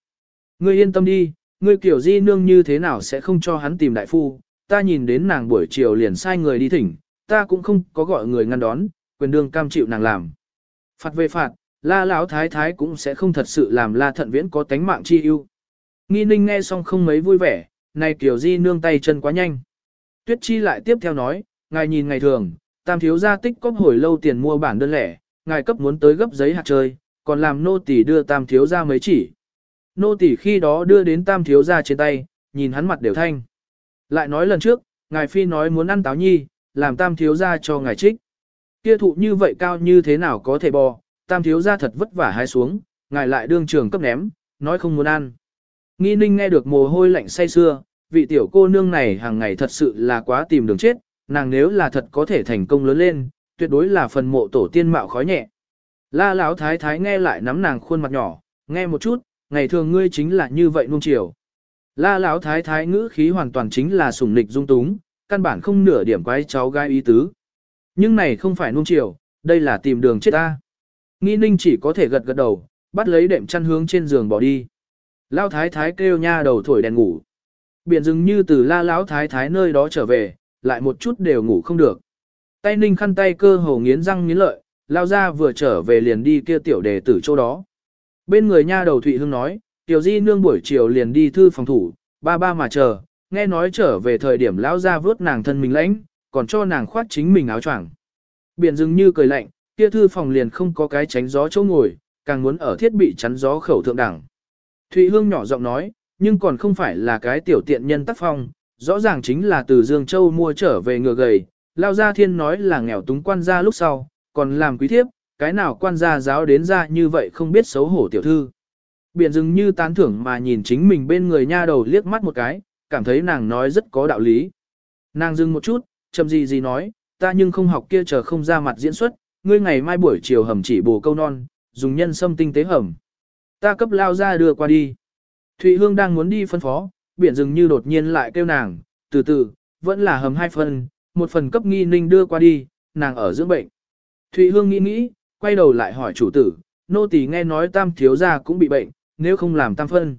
Ngươi yên tâm đi, ngươi kiểu di nương như thế nào sẽ không cho hắn tìm đại phu, ta nhìn đến nàng buổi chiều liền sai người đi thỉnh, ta cũng không có gọi người ngăn đón, quyền đương cam chịu nàng làm. Phạt về phạt, la lão thái thái cũng sẽ không thật sự làm la thận viễn có tánh mạng chi ưu. Nghi ninh nghe xong không mấy vui vẻ, này kiểu di nương tay chân quá nhanh. Tuyết chi lại tiếp theo nói, ngài nhìn ngày thường, tam thiếu gia tích cóp hồi lâu tiền mua bản đơn lẻ, ngài cấp muốn tới gấp giấy hạt chơi, còn làm nô tỳ đưa tam thiếu gia mấy chỉ. Nô tỳ khi đó đưa đến tam thiếu gia trên tay, nhìn hắn mặt đều thanh. Lại nói lần trước, ngài phi nói muốn ăn táo nhi, làm tam thiếu gia cho ngài trích. Kia thụ như vậy cao như thế nào có thể bò, tam thiếu gia thật vất vả hai xuống, ngài lại đương trường cấp ném, nói không muốn ăn. Nghi ninh nghe được mồ hôi lạnh say xưa, vị tiểu cô nương này hàng ngày thật sự là quá tìm đường chết, nàng nếu là thật có thể thành công lớn lên, tuyệt đối là phần mộ tổ tiên mạo khói nhẹ. La lão thái thái nghe lại nắm nàng khuôn mặt nhỏ, nghe một chút, ngày thường ngươi chính là như vậy nuông chiều. La lão thái thái ngữ khí hoàn toàn chính là sủng nịch dung túng, căn bản không nửa điểm quái cháu gai ý tứ. Nhưng này không phải nuông chiều, đây là tìm đường chết ta. Nghi ninh chỉ có thể gật gật đầu, bắt lấy đệm chăn hướng trên giường bỏ đi. Lão thái thái kêu nha đầu thổi đèn ngủ. Biển dừng như từ la lão thái thái nơi đó trở về, lại một chút đều ngủ không được. Tay ninh khăn tay cơ hồ nghiến răng nghiến lợi, lao ra vừa trở về liền đi kia tiểu đề tử chỗ đó. Bên người nha đầu Thụy Hương nói, tiểu di nương buổi chiều liền đi thư phòng thủ, ba ba mà chờ, nghe nói trở về thời điểm lão ra vớt nàng thân mình lãnh, còn cho nàng khoát chính mình áo choàng. Biển dừng như cười lạnh, kia thư phòng liền không có cái tránh gió chỗ ngồi, càng muốn ở thiết bị chắn gió khẩu thượng đẳng. Thụy Hương nhỏ giọng nói, nhưng còn không phải là cái tiểu tiện nhân tác phong, rõ ràng chính là từ Dương Châu mua trở về ngựa gầy, Lao Gia Thiên nói là nghèo túng quan gia lúc sau, còn làm quý thiếp, cái nào quan gia giáo đến ra như vậy không biết xấu hổ tiểu thư. Biển dừng như tán thưởng mà nhìn chính mình bên người nha đầu liếc mắt một cái, cảm thấy nàng nói rất có đạo lý. Nàng dừng một chút, chậm gì gì nói, ta nhưng không học kia chờ không ra mặt diễn xuất, ngươi ngày mai buổi chiều hầm chỉ bồ câu non, dùng nhân sâm tinh tế hầm. Ta cấp lao ra đưa qua đi. Thụy Hương đang muốn đi phân phó, biển rừng như đột nhiên lại kêu nàng, từ từ, vẫn là hầm hai phần, một phần cấp nghi ninh đưa qua đi, nàng ở dưỡng bệnh. Thụy Hương nghĩ nghĩ, quay đầu lại hỏi chủ tử, nô tỳ nghe nói tam thiếu gia cũng bị bệnh, nếu không làm tam phân.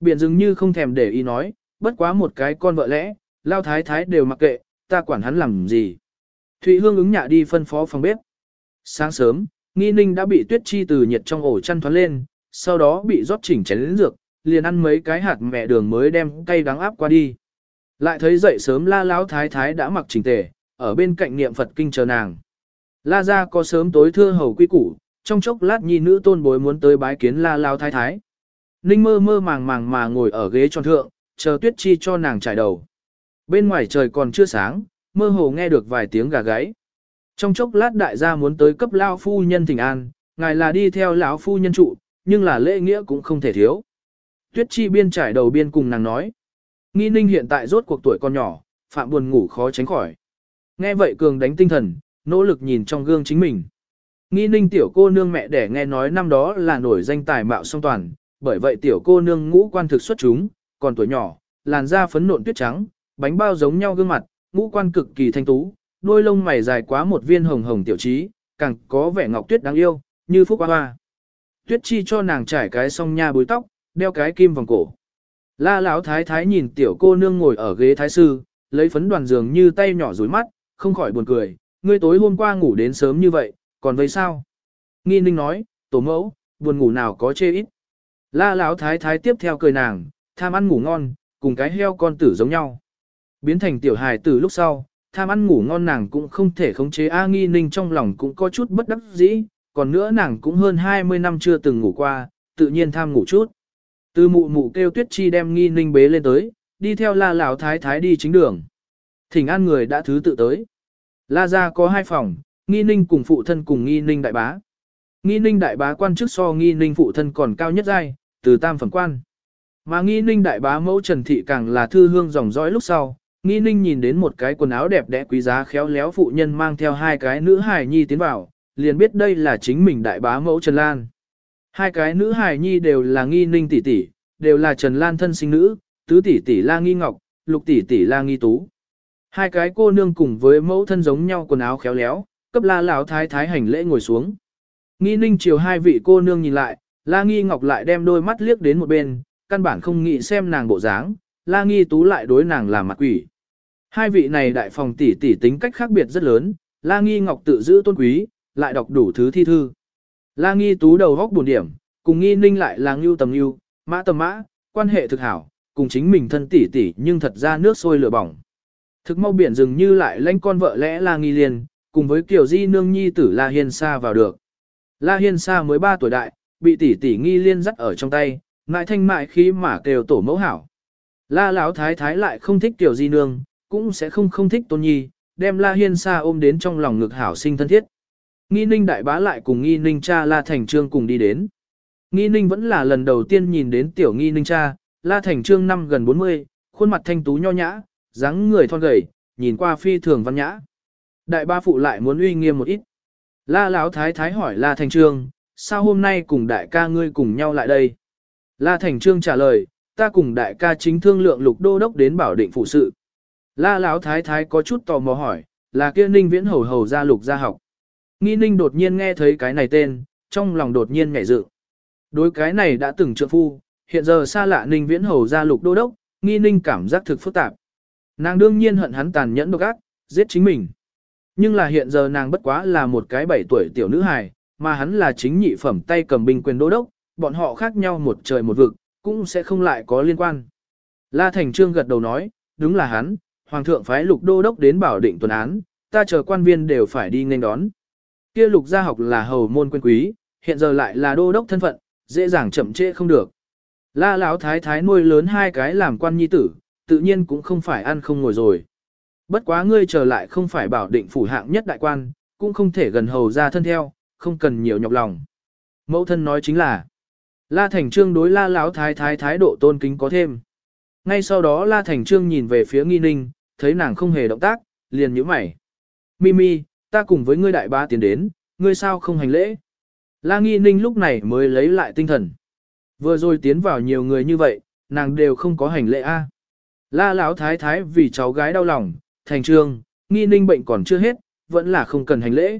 Biển rừng như không thèm để ý nói, bất quá một cái con vợ lẽ, lao thái thái đều mặc kệ, ta quản hắn làm gì. Thụy Hương ứng nhạ đi phân phó phòng bếp. Sáng sớm, nghi ninh đã bị tuyết chi từ nhiệt trong ổ chăn thoát lên, sau đó bị rót chỉnh chén lĩnh dược, liền ăn mấy cái hạt mẹ đường mới đem cây đắng áp qua đi. Lại thấy dậy sớm la lão thái thái đã mặc chỉnh tề, ở bên cạnh niệm Phật kinh chờ nàng. La ra có sớm tối thưa hầu quy củ, trong chốc lát nhi nữ tôn bối muốn tới bái kiến la lão thái thái. Ninh mơ mơ màng màng mà ngồi ở ghế tròn thượng, chờ tuyết chi cho nàng trải đầu. Bên ngoài trời còn chưa sáng, mơ hồ nghe được vài tiếng gà gáy. Trong chốc lát đại gia muốn tới cấp lão phu nhân thỉnh an, ngài là đi theo lão phu nhân trụ, nhưng là lễ nghĩa cũng không thể thiếu. Tuyết chi biên trải đầu biên cùng nàng nói. Nghi ninh hiện tại rốt cuộc tuổi con nhỏ, phạm buồn ngủ khó tránh khỏi. Nghe vậy cường đánh tinh thần, nỗ lực nhìn trong gương chính mình. Nghi ninh tiểu cô nương mẹ đẻ nghe nói năm đó là nổi danh tài mạo song toàn, bởi vậy tiểu cô nương ngũ quan thực xuất chúng, còn tuổi nhỏ, làn da phấn nộn tuyết trắng, bánh bao giống nhau gương mặt, ngũ quan cực kỳ thanh tú, đôi lông mày dài quá một viên hồng hồng tiểu trí, càng có vẻ ngọc tuyết đáng yêu, như phúc hoa hoa. Tuyết chi cho nàng trải cái song nha búi tóc, đeo cái kim vòng cổ. La lão thái thái nhìn tiểu cô nương ngồi ở ghế thái sư, lấy phấn đoàn giường như tay nhỏ rối mắt, không khỏi buồn cười, ngươi tối hôm qua ngủ đến sớm như vậy, còn vậy sao? Nghi ninh nói, tổ mẫu, buồn ngủ nào có chê ít. La lão thái thái tiếp theo cười nàng, tham ăn ngủ ngon, cùng cái heo con tử giống nhau. Biến thành tiểu hài tử lúc sau, tham ăn ngủ ngon nàng cũng không thể khống chế A nghi ninh trong lòng cũng có chút bất đắc dĩ, còn nữa nàng cũng hơn 20 năm chưa từng ngủ qua, tự nhiên tham ngủ chút. Từ mụ mụ kêu tuyết chi đem nghi ninh bế lên tới, đi theo la lão thái thái đi chính đường. Thỉnh an người đã thứ tự tới. La ra có hai phòng, nghi ninh cùng phụ thân cùng nghi ninh đại bá. Nghi ninh đại bá quan chức so nghi ninh phụ thân còn cao nhất giai, từ tam phẩm quan. Mà nghi ninh đại bá mẫu Trần Thị càng là thư hương dòng dõi lúc sau, nghi ninh nhìn đến một cái quần áo đẹp đẽ quý giá khéo léo phụ nhân mang theo hai cái nữ hài nhi tiến vào, liền biết đây là chính mình đại bá mẫu Trần Lan. Hai cái nữ hài nhi đều là nghi ninh tỷ tỷ, đều là Trần Lan thân sinh nữ, tứ tỷ tỷ la nghi ngọc, lục tỷ tỷ la nghi tú. Hai cái cô nương cùng với mẫu thân giống nhau quần áo khéo léo, cấp la lão thái thái hành lễ ngồi xuống. Nghi ninh chiều hai vị cô nương nhìn lại, la nghi ngọc lại đem đôi mắt liếc đến một bên, căn bản không nghĩ xem nàng bộ dáng, la nghi tú lại đối nàng làm mặt quỷ. Hai vị này đại phòng tỷ tỷ tính cách khác biệt rất lớn, la nghi ngọc tự giữ tôn quý, lại đọc đủ thứ thi thư. La nghi tú đầu góc buồn điểm, cùng nghi ninh lại là ngưu tầm ngưu, mã tầm mã, quan hệ thực hảo, cùng chính mình thân tỷ tỷ nhưng thật ra nước sôi lửa bỏng. Thực mau biển dường như lại lanh con vợ lẽ La nghi liền, cùng với kiểu di nương nhi tử La Hiên Sa vào được. La Hiên Sa mới 3 tuổi đại, bị tỷ tỷ nghi liên dắt ở trong tay, mại thanh mại khí mà kêu tổ mẫu hảo. La Lão thái thái lại không thích tiểu di nương, cũng sẽ không không thích tôn nhi, đem La Hiên Sa ôm đến trong lòng ngực hảo sinh thân thiết. Nghi ninh đại bá lại cùng nghi ninh cha La Thành Trương cùng đi đến. Nghi ninh vẫn là lần đầu tiên nhìn đến tiểu nghi ninh cha, La Thành Trương năm gần 40, khuôn mặt thanh tú nho nhã, dáng người thon gầy, nhìn qua phi thường văn nhã. Đại ba phụ lại muốn uy nghiêm một ít. La Lão thái thái hỏi La Thành Trương, sao hôm nay cùng đại ca ngươi cùng nhau lại đây? La Thành Trương trả lời, ta cùng đại ca chính thương lượng lục đô đốc đến bảo định phụ sự. La Lão thái thái có chút tò mò hỏi, là kia ninh viễn hầu hầu ra lục gia học. Nghi ninh đột nhiên nghe thấy cái này tên, trong lòng đột nhiên nhảy dựng. Đối cái này đã từng trượng phu, hiện giờ xa lạ ninh viễn hầu ra lục đô đốc, nghi ninh cảm giác thực phức tạp. Nàng đương nhiên hận hắn tàn nhẫn độc ác, giết chính mình. Nhưng là hiện giờ nàng bất quá là một cái bảy tuổi tiểu nữ hài, mà hắn là chính nhị phẩm tay cầm binh quyền đô đốc, bọn họ khác nhau một trời một vực, cũng sẽ không lại có liên quan. La Thành Trương gật đầu nói, đúng là hắn, Hoàng thượng phái lục đô đốc đến bảo định tuần án, ta chờ quan viên đều phải đi nghênh đón. Kia lục gia học là hầu môn quân quý, hiện giờ lại là đô đốc thân phận, dễ dàng chậm trễ không được. La Lão thái thái nuôi lớn hai cái làm quan nhi tử, tự nhiên cũng không phải ăn không ngồi rồi. Bất quá ngươi trở lại không phải bảo định phủ hạng nhất đại quan, cũng không thể gần hầu ra thân theo, không cần nhiều nhọc lòng. Mẫu thân nói chính là, La Thành Trương đối La Lão thái thái thái độ tôn kính có thêm. Ngay sau đó La Thành Trương nhìn về phía Nghi Ninh, thấy nàng không hề động tác, liền nhíu mày. Mimi, ta cùng với ngươi đại ba tiến đến, ngươi sao không hành lễ? La Nghi Ninh lúc này mới lấy lại tinh thần. Vừa rồi tiến vào nhiều người như vậy, nàng đều không có hành lễ a. La Lão thái thái vì cháu gái đau lòng, Thành Trương, Nghi Ninh bệnh còn chưa hết, vẫn là không cần hành lễ.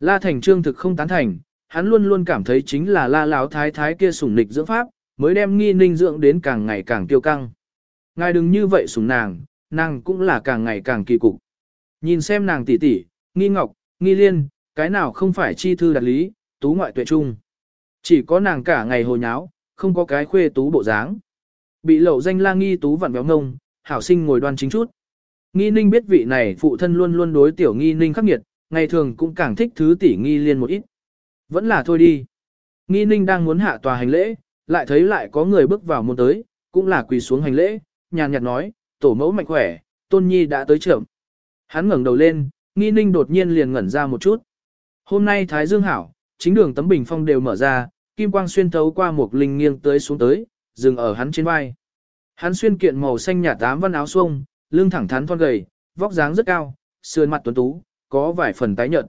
La Thành Trương thực không tán thành, hắn luôn luôn cảm thấy chính là La Lão thái thái kia sủng nịch dưỡng pháp, mới đem Nghi Ninh dưỡng đến càng ngày càng tiêu căng. ngài đừng như vậy sủng nàng, nàng cũng là càng ngày càng kỳ cục. Nhìn xem nàng tỷ tỷ, nghi ngọc, nghi liên, cái nào không phải chi thư đặt lý, tú ngoại tuệ trung. Chỉ có nàng cả ngày hồ nháo, không có cái khuê tú bộ dáng. Bị lậu danh la nghi tú vặn béo ngông, hảo sinh ngồi đoan chính chút. Nghi ninh biết vị này phụ thân luôn luôn đối tiểu nghi ninh khắc nghiệt, ngày thường cũng càng thích thứ tỷ nghi liên một ít. Vẫn là thôi đi. Nghi ninh đang muốn hạ tòa hành lễ, lại thấy lại có người bước vào môn tới, cũng là quỳ xuống hành lễ, nhàn nhạt nói, tổ mẫu mạnh khỏe, tôn nhi đã tới trưởng. Hắn ngẩng đầu lên, nghi ninh đột nhiên liền ngẩn ra một chút. Hôm nay Thái Dương hảo, chính đường tấm bình phong đều mở ra, kim quang xuyên thấu qua một linh nghiêng tới xuống tới, dừng ở hắn trên vai. Hắn xuyên kiện màu xanh nhạt tám văn áo xuông, lưng thẳng thắn thon gầy, vóc dáng rất cao, sườn mặt tuấn tú, có vài phần tái nhợt.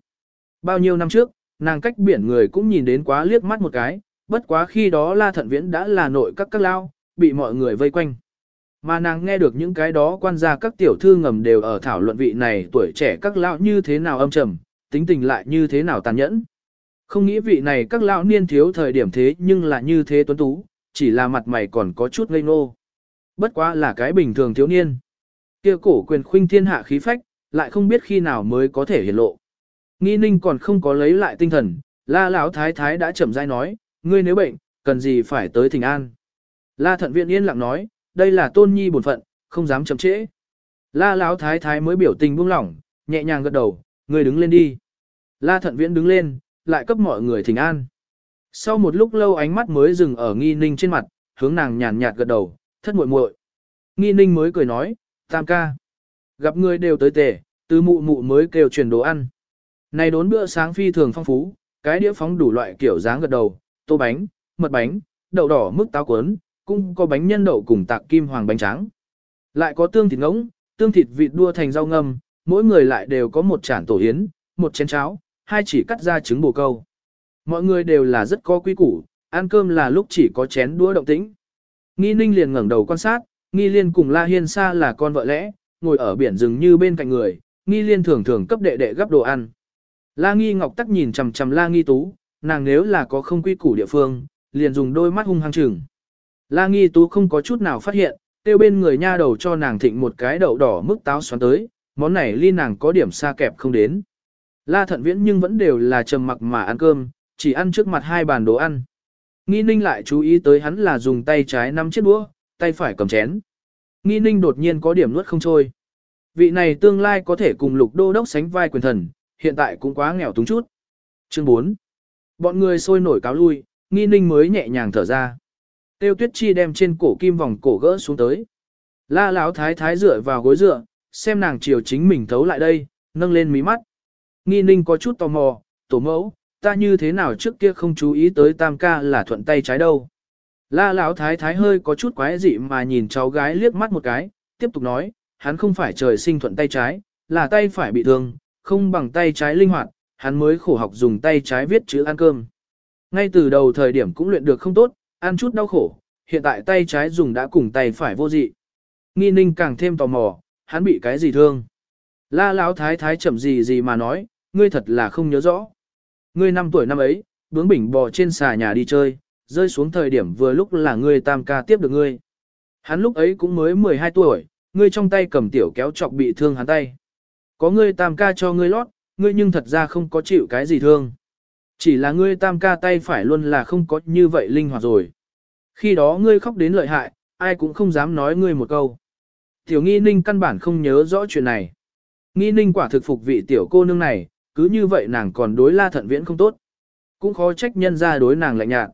Bao nhiêu năm trước, nàng cách biển người cũng nhìn đến quá liếc mắt một cái, bất quá khi đó La Thận Viễn đã là nội các các lao, bị mọi người vây quanh. Mà nàng nghe được những cái đó quan gia các tiểu thư ngầm đều ở thảo luận vị này tuổi trẻ các lão như thế nào âm trầm, tính tình lại như thế nào tàn nhẫn. Không nghĩ vị này các lão niên thiếu thời điểm thế nhưng là như thế tuấn tú, chỉ là mặt mày còn có chút ngây ngô. Bất quá là cái bình thường thiếu niên. Kia cổ quyền khuynh thiên hạ khí phách, lại không biết khi nào mới có thể hiển lộ. Nghi ninh còn không có lấy lại tinh thần, la lão thái thái đã chậm rãi nói, ngươi nếu bệnh, cần gì phải tới thỉnh an. La thận viện yên lặng nói, đây là tôn nhi bổn phận, không dám chậm trễ. La lão thái thái mới biểu tình buông lỏng, nhẹ nhàng gật đầu, người đứng lên đi. La thận viễn đứng lên, lại cấp mọi người thỉnh an. Sau một lúc lâu ánh mắt mới dừng ở nghi ninh trên mặt, hướng nàng nhàn nhạt gật đầu, thất muội muội. Nghi ninh mới cười nói, tam ca. Gặp người đều tới tề, tứ mụ mụ mới kêu truyền đồ ăn. Này đốn bữa sáng phi thường phong phú, cái đĩa phóng đủ loại kiểu dáng gật đầu, tô bánh, mật bánh, đậu đỏ mức táo cuốn, cũng có bánh nhân đậu cùng tạc kim hoàng bánh trắng. Lại có tương thịt ngỗng, tương thịt vịt đua thành rau ngâm, mỗi người lại đều có một chản tổ yến, một chén cháo, hai chỉ cắt ra trứng bồ câu. Mọi người đều là rất có quý củ, ăn cơm là lúc chỉ có chén đũa động tĩnh. Nghi ninh liền ngẩng đầu quan sát, nghi liên cùng La Hiên Sa là con vợ lẽ, ngồi ở biển rừng như bên cạnh người, nghi liên thường thường cấp đệ đệ gấp đồ ăn. La nghi ngọc tắc nhìn chằm chằm la nghi tú, nàng nếu là có không quy củ địa phương, liền dùng đôi mắt hung hăng chừng. La nghi tú không có chút nào phát hiện, tiêu bên người nha đầu cho nàng thịnh một cái đậu đỏ mức táo xoắn tới, món này ly nàng có điểm xa kẹp không đến. La thận viễn nhưng vẫn đều là trầm mặc mà ăn cơm, chỉ ăn trước mặt hai bàn đồ ăn. Nghi ninh lại chú ý tới hắn là dùng tay trái nắm chiếc đũa, tay phải cầm chén. Nghi ninh đột nhiên có điểm nuốt không trôi. Vị này tương lai có thể cùng lục đô đốc sánh vai quyền thần, hiện tại cũng quá nghèo túng chút. Chương 4. Bọn người sôi nổi cáo lui, nghi ninh mới nhẹ nhàng thở ra. Tiêu tuyết chi đem trên cổ kim vòng cổ gỡ xuống tới. La Lão thái thái dựa vào gối dựa, xem nàng chiều chính mình thấu lại đây, nâng lên mí mắt. Nghi ninh có chút tò mò, tổ mẫu, ta như thế nào trước kia không chú ý tới tam ca là thuận tay trái đâu. La Lão thái thái hơi có chút quái dị mà nhìn cháu gái liếc mắt một cái, tiếp tục nói, hắn không phải trời sinh thuận tay trái, là tay phải bị thương, không bằng tay trái linh hoạt, hắn mới khổ học dùng tay trái viết chữ ăn cơm. Ngay từ đầu thời điểm cũng luyện được không tốt, ăn chút đau khổ, hiện tại tay trái dùng đã cùng tay phải vô dị. Nghi ninh càng thêm tò mò, hắn bị cái gì thương? La Lão thái thái chậm gì gì mà nói, ngươi thật là không nhớ rõ. Ngươi năm tuổi năm ấy, bướng bỉnh bò trên xà nhà đi chơi, rơi xuống thời điểm vừa lúc là ngươi tam ca tiếp được ngươi. Hắn lúc ấy cũng mới 12 tuổi, ngươi trong tay cầm tiểu kéo chọc bị thương hắn tay. Có ngươi tam ca cho ngươi lót, ngươi nhưng thật ra không có chịu cái gì thương. Chỉ là ngươi tam ca tay phải luôn là không có như vậy linh hoạt rồi. Khi đó ngươi khóc đến lợi hại, ai cũng không dám nói ngươi một câu. Tiểu nghi ninh căn bản không nhớ rõ chuyện này. Nghi ninh quả thực phục vị tiểu cô nương này, cứ như vậy nàng còn đối la thận viễn không tốt. Cũng khó trách nhân ra đối nàng lạnh nhạt.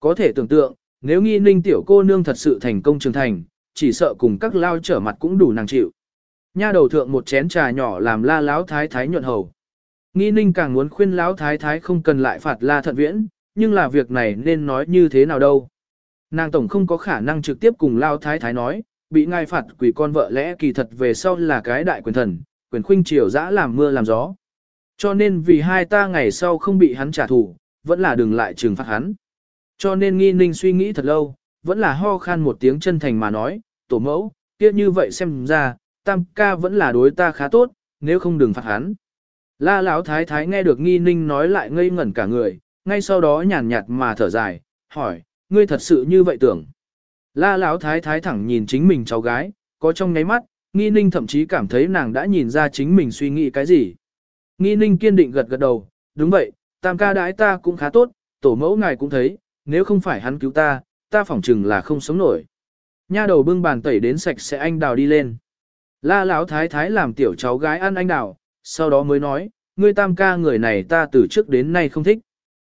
Có thể tưởng tượng, nếu nghi ninh tiểu cô nương thật sự thành công trưởng thành, chỉ sợ cùng các lao trở mặt cũng đủ nàng chịu. Nha đầu thượng một chén trà nhỏ làm la láo thái thái nhuận hầu. Nghi ninh càng muốn khuyên lão thái thái không cần lại phạt la thận viễn, nhưng là việc này nên nói như thế nào đâu. Nàng tổng không có khả năng trực tiếp cùng lao thái thái nói, bị ngài phạt quỷ con vợ lẽ kỳ thật về sau là cái đại quyền thần, quyền khuynh triều dã làm mưa làm gió. Cho nên vì hai ta ngày sau không bị hắn trả thù, vẫn là đừng lại trừng phạt hắn. Cho nên nghi ninh suy nghĩ thật lâu, vẫn là ho khan một tiếng chân thành mà nói, tổ mẫu, kia như vậy xem ra, tam ca vẫn là đối ta khá tốt, nếu không đừng phạt hắn. La lão thái thái nghe được nghi ninh nói lại ngây ngẩn cả người, ngay sau đó nhàn nhạt mà thở dài, hỏi, ngươi thật sự như vậy tưởng. La Lão thái thái thẳng nhìn chính mình cháu gái, có trong nháy mắt, nghi ninh thậm chí cảm thấy nàng đã nhìn ra chính mình suy nghĩ cái gì. Nghi ninh kiên định gật gật đầu, đúng vậy, tam ca đãi ta cũng khá tốt, tổ mẫu ngài cũng thấy, nếu không phải hắn cứu ta, ta phỏng chừng là không sống nổi. Nha đầu bưng bàn tẩy đến sạch sẽ anh đào đi lên. La Lão thái thái làm tiểu cháu gái ăn anh đào, sau đó mới nói, ngươi tam ca người này ta từ trước đến nay không thích.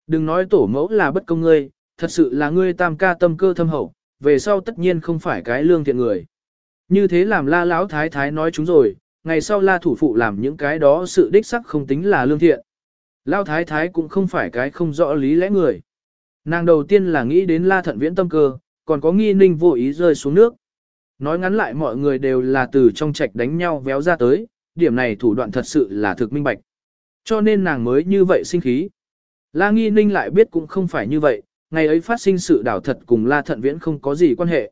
Đừng nói tổ mẫu là bất công ngươi, thật sự là ngươi tam ca tâm cơ thâm hậu, về sau tất nhiên không phải cái lương thiện người. Như thế làm la lão thái thái nói chúng rồi, ngày sau la thủ phụ làm những cái đó sự đích sắc không tính là lương thiện. Lão thái thái cũng không phải cái không rõ lý lẽ người. Nàng đầu tiên là nghĩ đến la thận viễn tâm cơ, còn có nghi ninh vô ý rơi xuống nước. Nói ngắn lại mọi người đều là từ trong trạch đánh nhau véo ra tới, điểm này thủ đoạn thật sự là thực minh bạch. Cho nên nàng mới như vậy sinh khí. La nghi ninh lại biết cũng không phải như vậy, ngày ấy phát sinh sự đảo thật cùng la thận viễn không có gì quan hệ.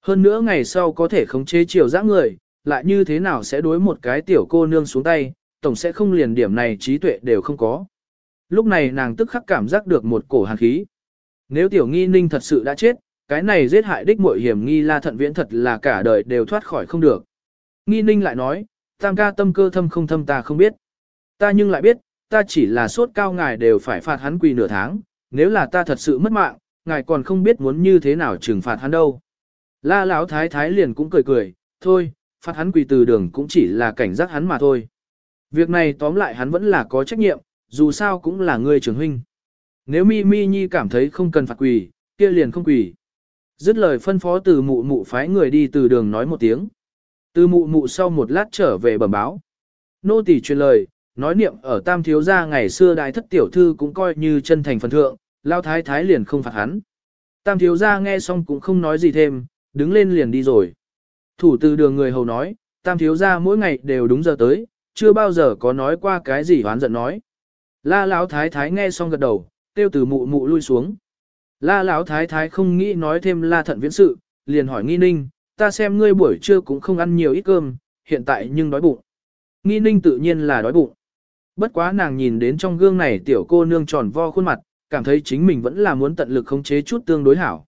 Hơn nữa ngày sau có thể khống chế chiều dã người, lại như thế nào sẽ đối một cái tiểu cô nương xuống tay, tổng sẽ không liền điểm này trí tuệ đều không có. Lúc này nàng tức khắc cảm giác được một cổ hàn khí. Nếu tiểu nghi ninh thật sự đã chết, cái này giết hại đích muội hiểm nghi la thận viễn thật là cả đời đều thoát khỏi không được. Nghi ninh lại nói, tam ca tâm cơ thâm không thâm ta không biết. Ta nhưng lại biết, ta chỉ là sốt cao ngài đều phải phạt hắn quỳ nửa tháng, nếu là ta thật sự mất mạng, ngài còn không biết muốn như thế nào trừng phạt hắn đâu. La Lão thái thái liền cũng cười cười, thôi, phạt hắn quỳ từ đường cũng chỉ là cảnh giác hắn mà thôi. Việc này tóm lại hắn vẫn là có trách nhiệm, dù sao cũng là người trưởng huynh. Nếu Mi Mi Nhi cảm thấy không cần phạt quỳ, kia liền không quỳ. Dứt lời phân phó từ mụ mụ phái người đi từ đường nói một tiếng. Từ mụ mụ sau một lát trở về bẩm báo. Nô tỳ truyền lời, nói niệm ở tam thiếu gia ngày xưa đại thất tiểu thư cũng coi như chân thành phần thượng, lao thái thái liền không phạt hắn. Tam thiếu gia nghe xong cũng không nói gì thêm, đứng lên liền đi rồi. Thủ từ đường người hầu nói, tam thiếu gia mỗi ngày đều đúng giờ tới, chưa bao giờ có nói qua cái gì hoán giận nói. La lão thái thái nghe xong gật đầu, tiêu từ mụ mụ lui xuống. La lão thái thái không nghĩ nói thêm la thận viễn sự, liền hỏi nghi ninh, ta xem ngươi buổi trưa cũng không ăn nhiều ít cơm, hiện tại nhưng đói bụng. Nghi ninh tự nhiên là đói bụng. Bất quá nàng nhìn đến trong gương này tiểu cô nương tròn vo khuôn mặt, cảm thấy chính mình vẫn là muốn tận lực khống chế chút tương đối hảo.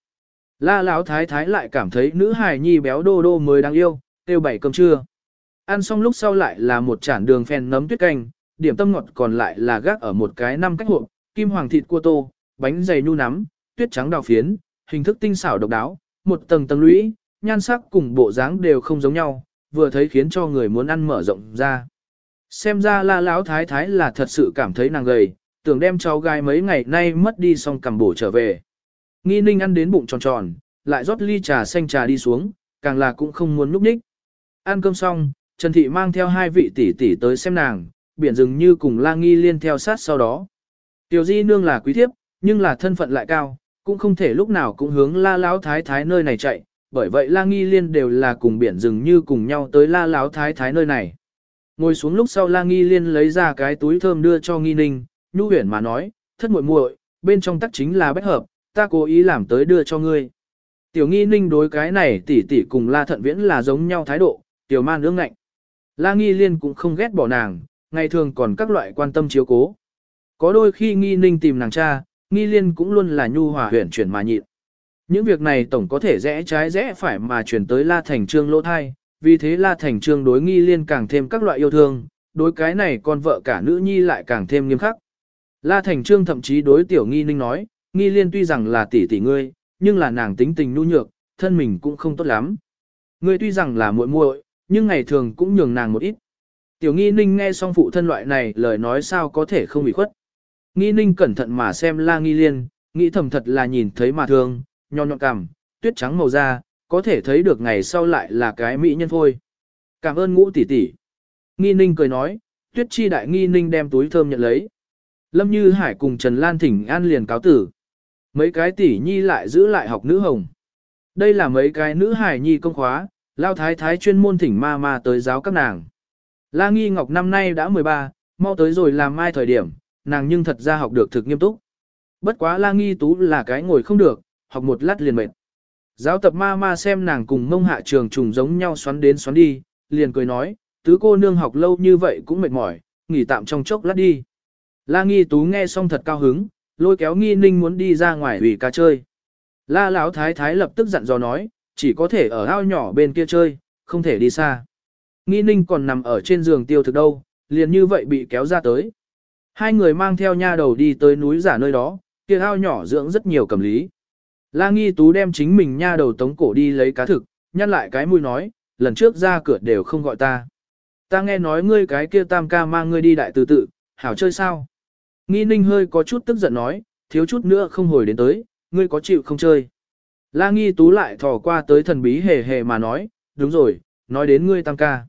La Lão thái thái lại cảm thấy nữ hài nhi béo đô đô mới đáng yêu, tiêu bảy cơm trưa. Ăn xong lúc sau lại là một chản đường phèn nấm tuyết canh, điểm tâm ngọt còn lại là gác ở một cái năm cách hộp, kim hoàng thịt cua tô, bánh dày nhu nắm, tuyết trắng đào phiến, hình thức tinh xảo độc đáo, một tầng tầng lũy, nhan sắc cùng bộ dáng đều không giống nhau, vừa thấy khiến cho người muốn ăn mở rộng ra. Xem ra la lão thái thái là thật sự cảm thấy nàng gầy, tưởng đem cháu gái mấy ngày nay mất đi xong cầm bổ trở về. Nghi ninh ăn đến bụng tròn tròn, lại rót ly trà xanh trà đi xuống, càng là cũng không muốn núp ních. Ăn cơm xong, Trần Thị mang theo hai vị tỷ tỷ tới xem nàng, biển rừng như cùng la nghi liên theo sát sau đó. Tiểu di nương là quý thiếp, nhưng là thân phận lại cao, cũng không thể lúc nào cũng hướng la lão thái thái nơi này chạy, bởi vậy la nghi liên đều là cùng biển rừng như cùng nhau tới la lão thái thái nơi này. Ngồi xuống lúc sau la nghi liên lấy ra cái túi thơm đưa cho nghi ninh, nhu huyển mà nói, thất muội muội, bên trong tắc chính là bách hợp, ta cố ý làm tới đưa cho ngươi. Tiểu nghi ninh đối cái này tỷ tỷ cùng la thận viễn là giống nhau thái độ, tiểu man ương ngạnh. La nghi liên cũng không ghét bỏ nàng, ngày thường còn các loại quan tâm chiếu cố. Có đôi khi nghi ninh tìm nàng cha, nghi liên cũng luôn là nhu hòa huyển chuyển mà nhịn. Những việc này tổng có thể rẽ trái rẽ phải mà chuyển tới La Thành Trương lỗ thai, vì thế La Thành Trương đối nghi liên càng thêm các loại yêu thương, đối cái này con vợ cả nữ nhi lại càng thêm nghiêm khắc. La Thành Trương thậm chí đối tiểu nghi ninh nói, nghi liên tuy rằng là tỷ tỷ ngươi, nhưng là nàng tính tình nhu nhược, thân mình cũng không tốt lắm. Ngươi tuy rằng là muội muội, nhưng ngày thường cũng nhường nàng một ít. Tiểu nghi ninh nghe xong phụ thân loại này lời nói sao có thể không bị khuất. Nghi ninh cẩn thận mà xem la nghi liên, nghĩ thầm thật là nhìn thấy mà thương, nhon nhọn cằm, tuyết trắng màu da, có thể thấy được ngày sau lại là cái mỹ nhân phôi. Cảm ơn ngũ tỷ tỷ. Nghi ninh cười nói, tuyết chi đại nghi ninh đem túi thơm nhận lấy. Lâm Như Hải cùng Trần Lan Thỉnh An liền cáo tử. Mấy cái tỷ nhi lại giữ lại học nữ hồng. Đây là mấy cái nữ hải nhi công khóa, lao thái thái chuyên môn thỉnh ma ma tới giáo các nàng. La Nghi Ngọc năm nay đã 13, mau tới rồi làm mai thời điểm, nàng nhưng thật ra học được thực nghiêm túc. Bất quá La Nghi Tú là cái ngồi không được, học một lát liền mệt. Giáo tập ma ma xem nàng cùng mông hạ trường trùng giống nhau xoắn đến xoắn đi, liền cười nói, tứ cô nương học lâu như vậy cũng mệt mỏi, nghỉ tạm trong chốc lát đi. La Nghi Tú nghe xong thật cao hứng, lôi kéo Nghi Ninh muốn đi ra ngoài ủy ca chơi. La Lão thái thái lập tức dặn dò nói, chỉ có thể ở ao nhỏ bên kia chơi, không thể đi xa. Nghi ninh còn nằm ở trên giường tiêu thực đâu, liền như vậy bị kéo ra tới. Hai người mang theo nha đầu đi tới núi giả nơi đó, kia ao nhỏ dưỡng rất nhiều cầm lý. La nghi tú đem chính mình nha đầu tống cổ đi lấy cá thực, nhăn lại cái mũi nói, lần trước ra cửa đều không gọi ta. Ta nghe nói ngươi cái kia tam ca mang ngươi đi đại từ tự, hảo chơi sao? Nghi ninh hơi có chút tức giận nói, thiếu chút nữa không hồi đến tới, ngươi có chịu không chơi? La nghi tú lại thò qua tới thần bí hề hề mà nói, đúng rồi, nói đến ngươi tam ca.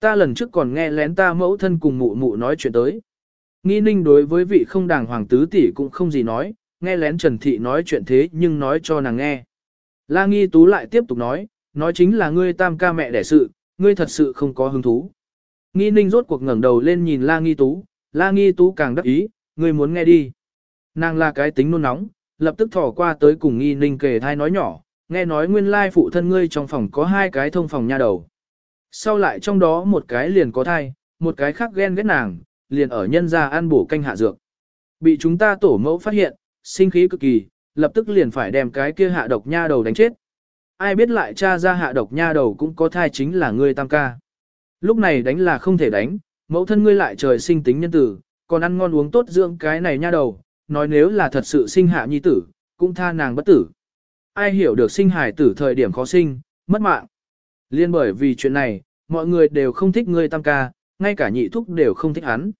Ta lần trước còn nghe lén ta mẫu thân cùng mụ mụ nói chuyện tới. Nghi ninh đối với vị không đàng hoàng tứ tỷ cũng không gì nói, nghe lén Trần Thị nói chuyện thế nhưng nói cho nàng nghe. La nghi tú lại tiếp tục nói, nói chính là ngươi tam ca mẹ đẻ sự, ngươi thật sự không có hứng thú. Nghi ninh rốt cuộc ngẩng đầu lên nhìn la nghi tú, la nghi tú càng đắc ý, ngươi muốn nghe đi. Nàng là cái tính nôn nóng, lập tức thỏ qua tới cùng nghi ninh kể thai nói nhỏ, nghe nói nguyên lai phụ thân ngươi trong phòng có hai cái thông phòng nha đầu. Sau lại trong đó một cái liền có thai, một cái khác ghen ghét nàng, liền ở nhân gia ăn bổ canh hạ dược. Bị chúng ta tổ mẫu phát hiện, sinh khí cực kỳ, lập tức liền phải đem cái kia hạ độc nha đầu đánh chết. Ai biết lại cha ra hạ độc nha đầu cũng có thai chính là ngươi tam ca. Lúc này đánh là không thể đánh, mẫu thân ngươi lại trời sinh tính nhân tử, còn ăn ngon uống tốt dưỡng cái này nha đầu, nói nếu là thật sự sinh hạ nhi tử, cũng tha nàng bất tử. Ai hiểu được sinh hài tử thời điểm khó sinh, mất mạng. Liên bởi vì chuyện này, mọi người đều không thích ngươi tam ca, ngay cả nhị thúc đều không thích hắn.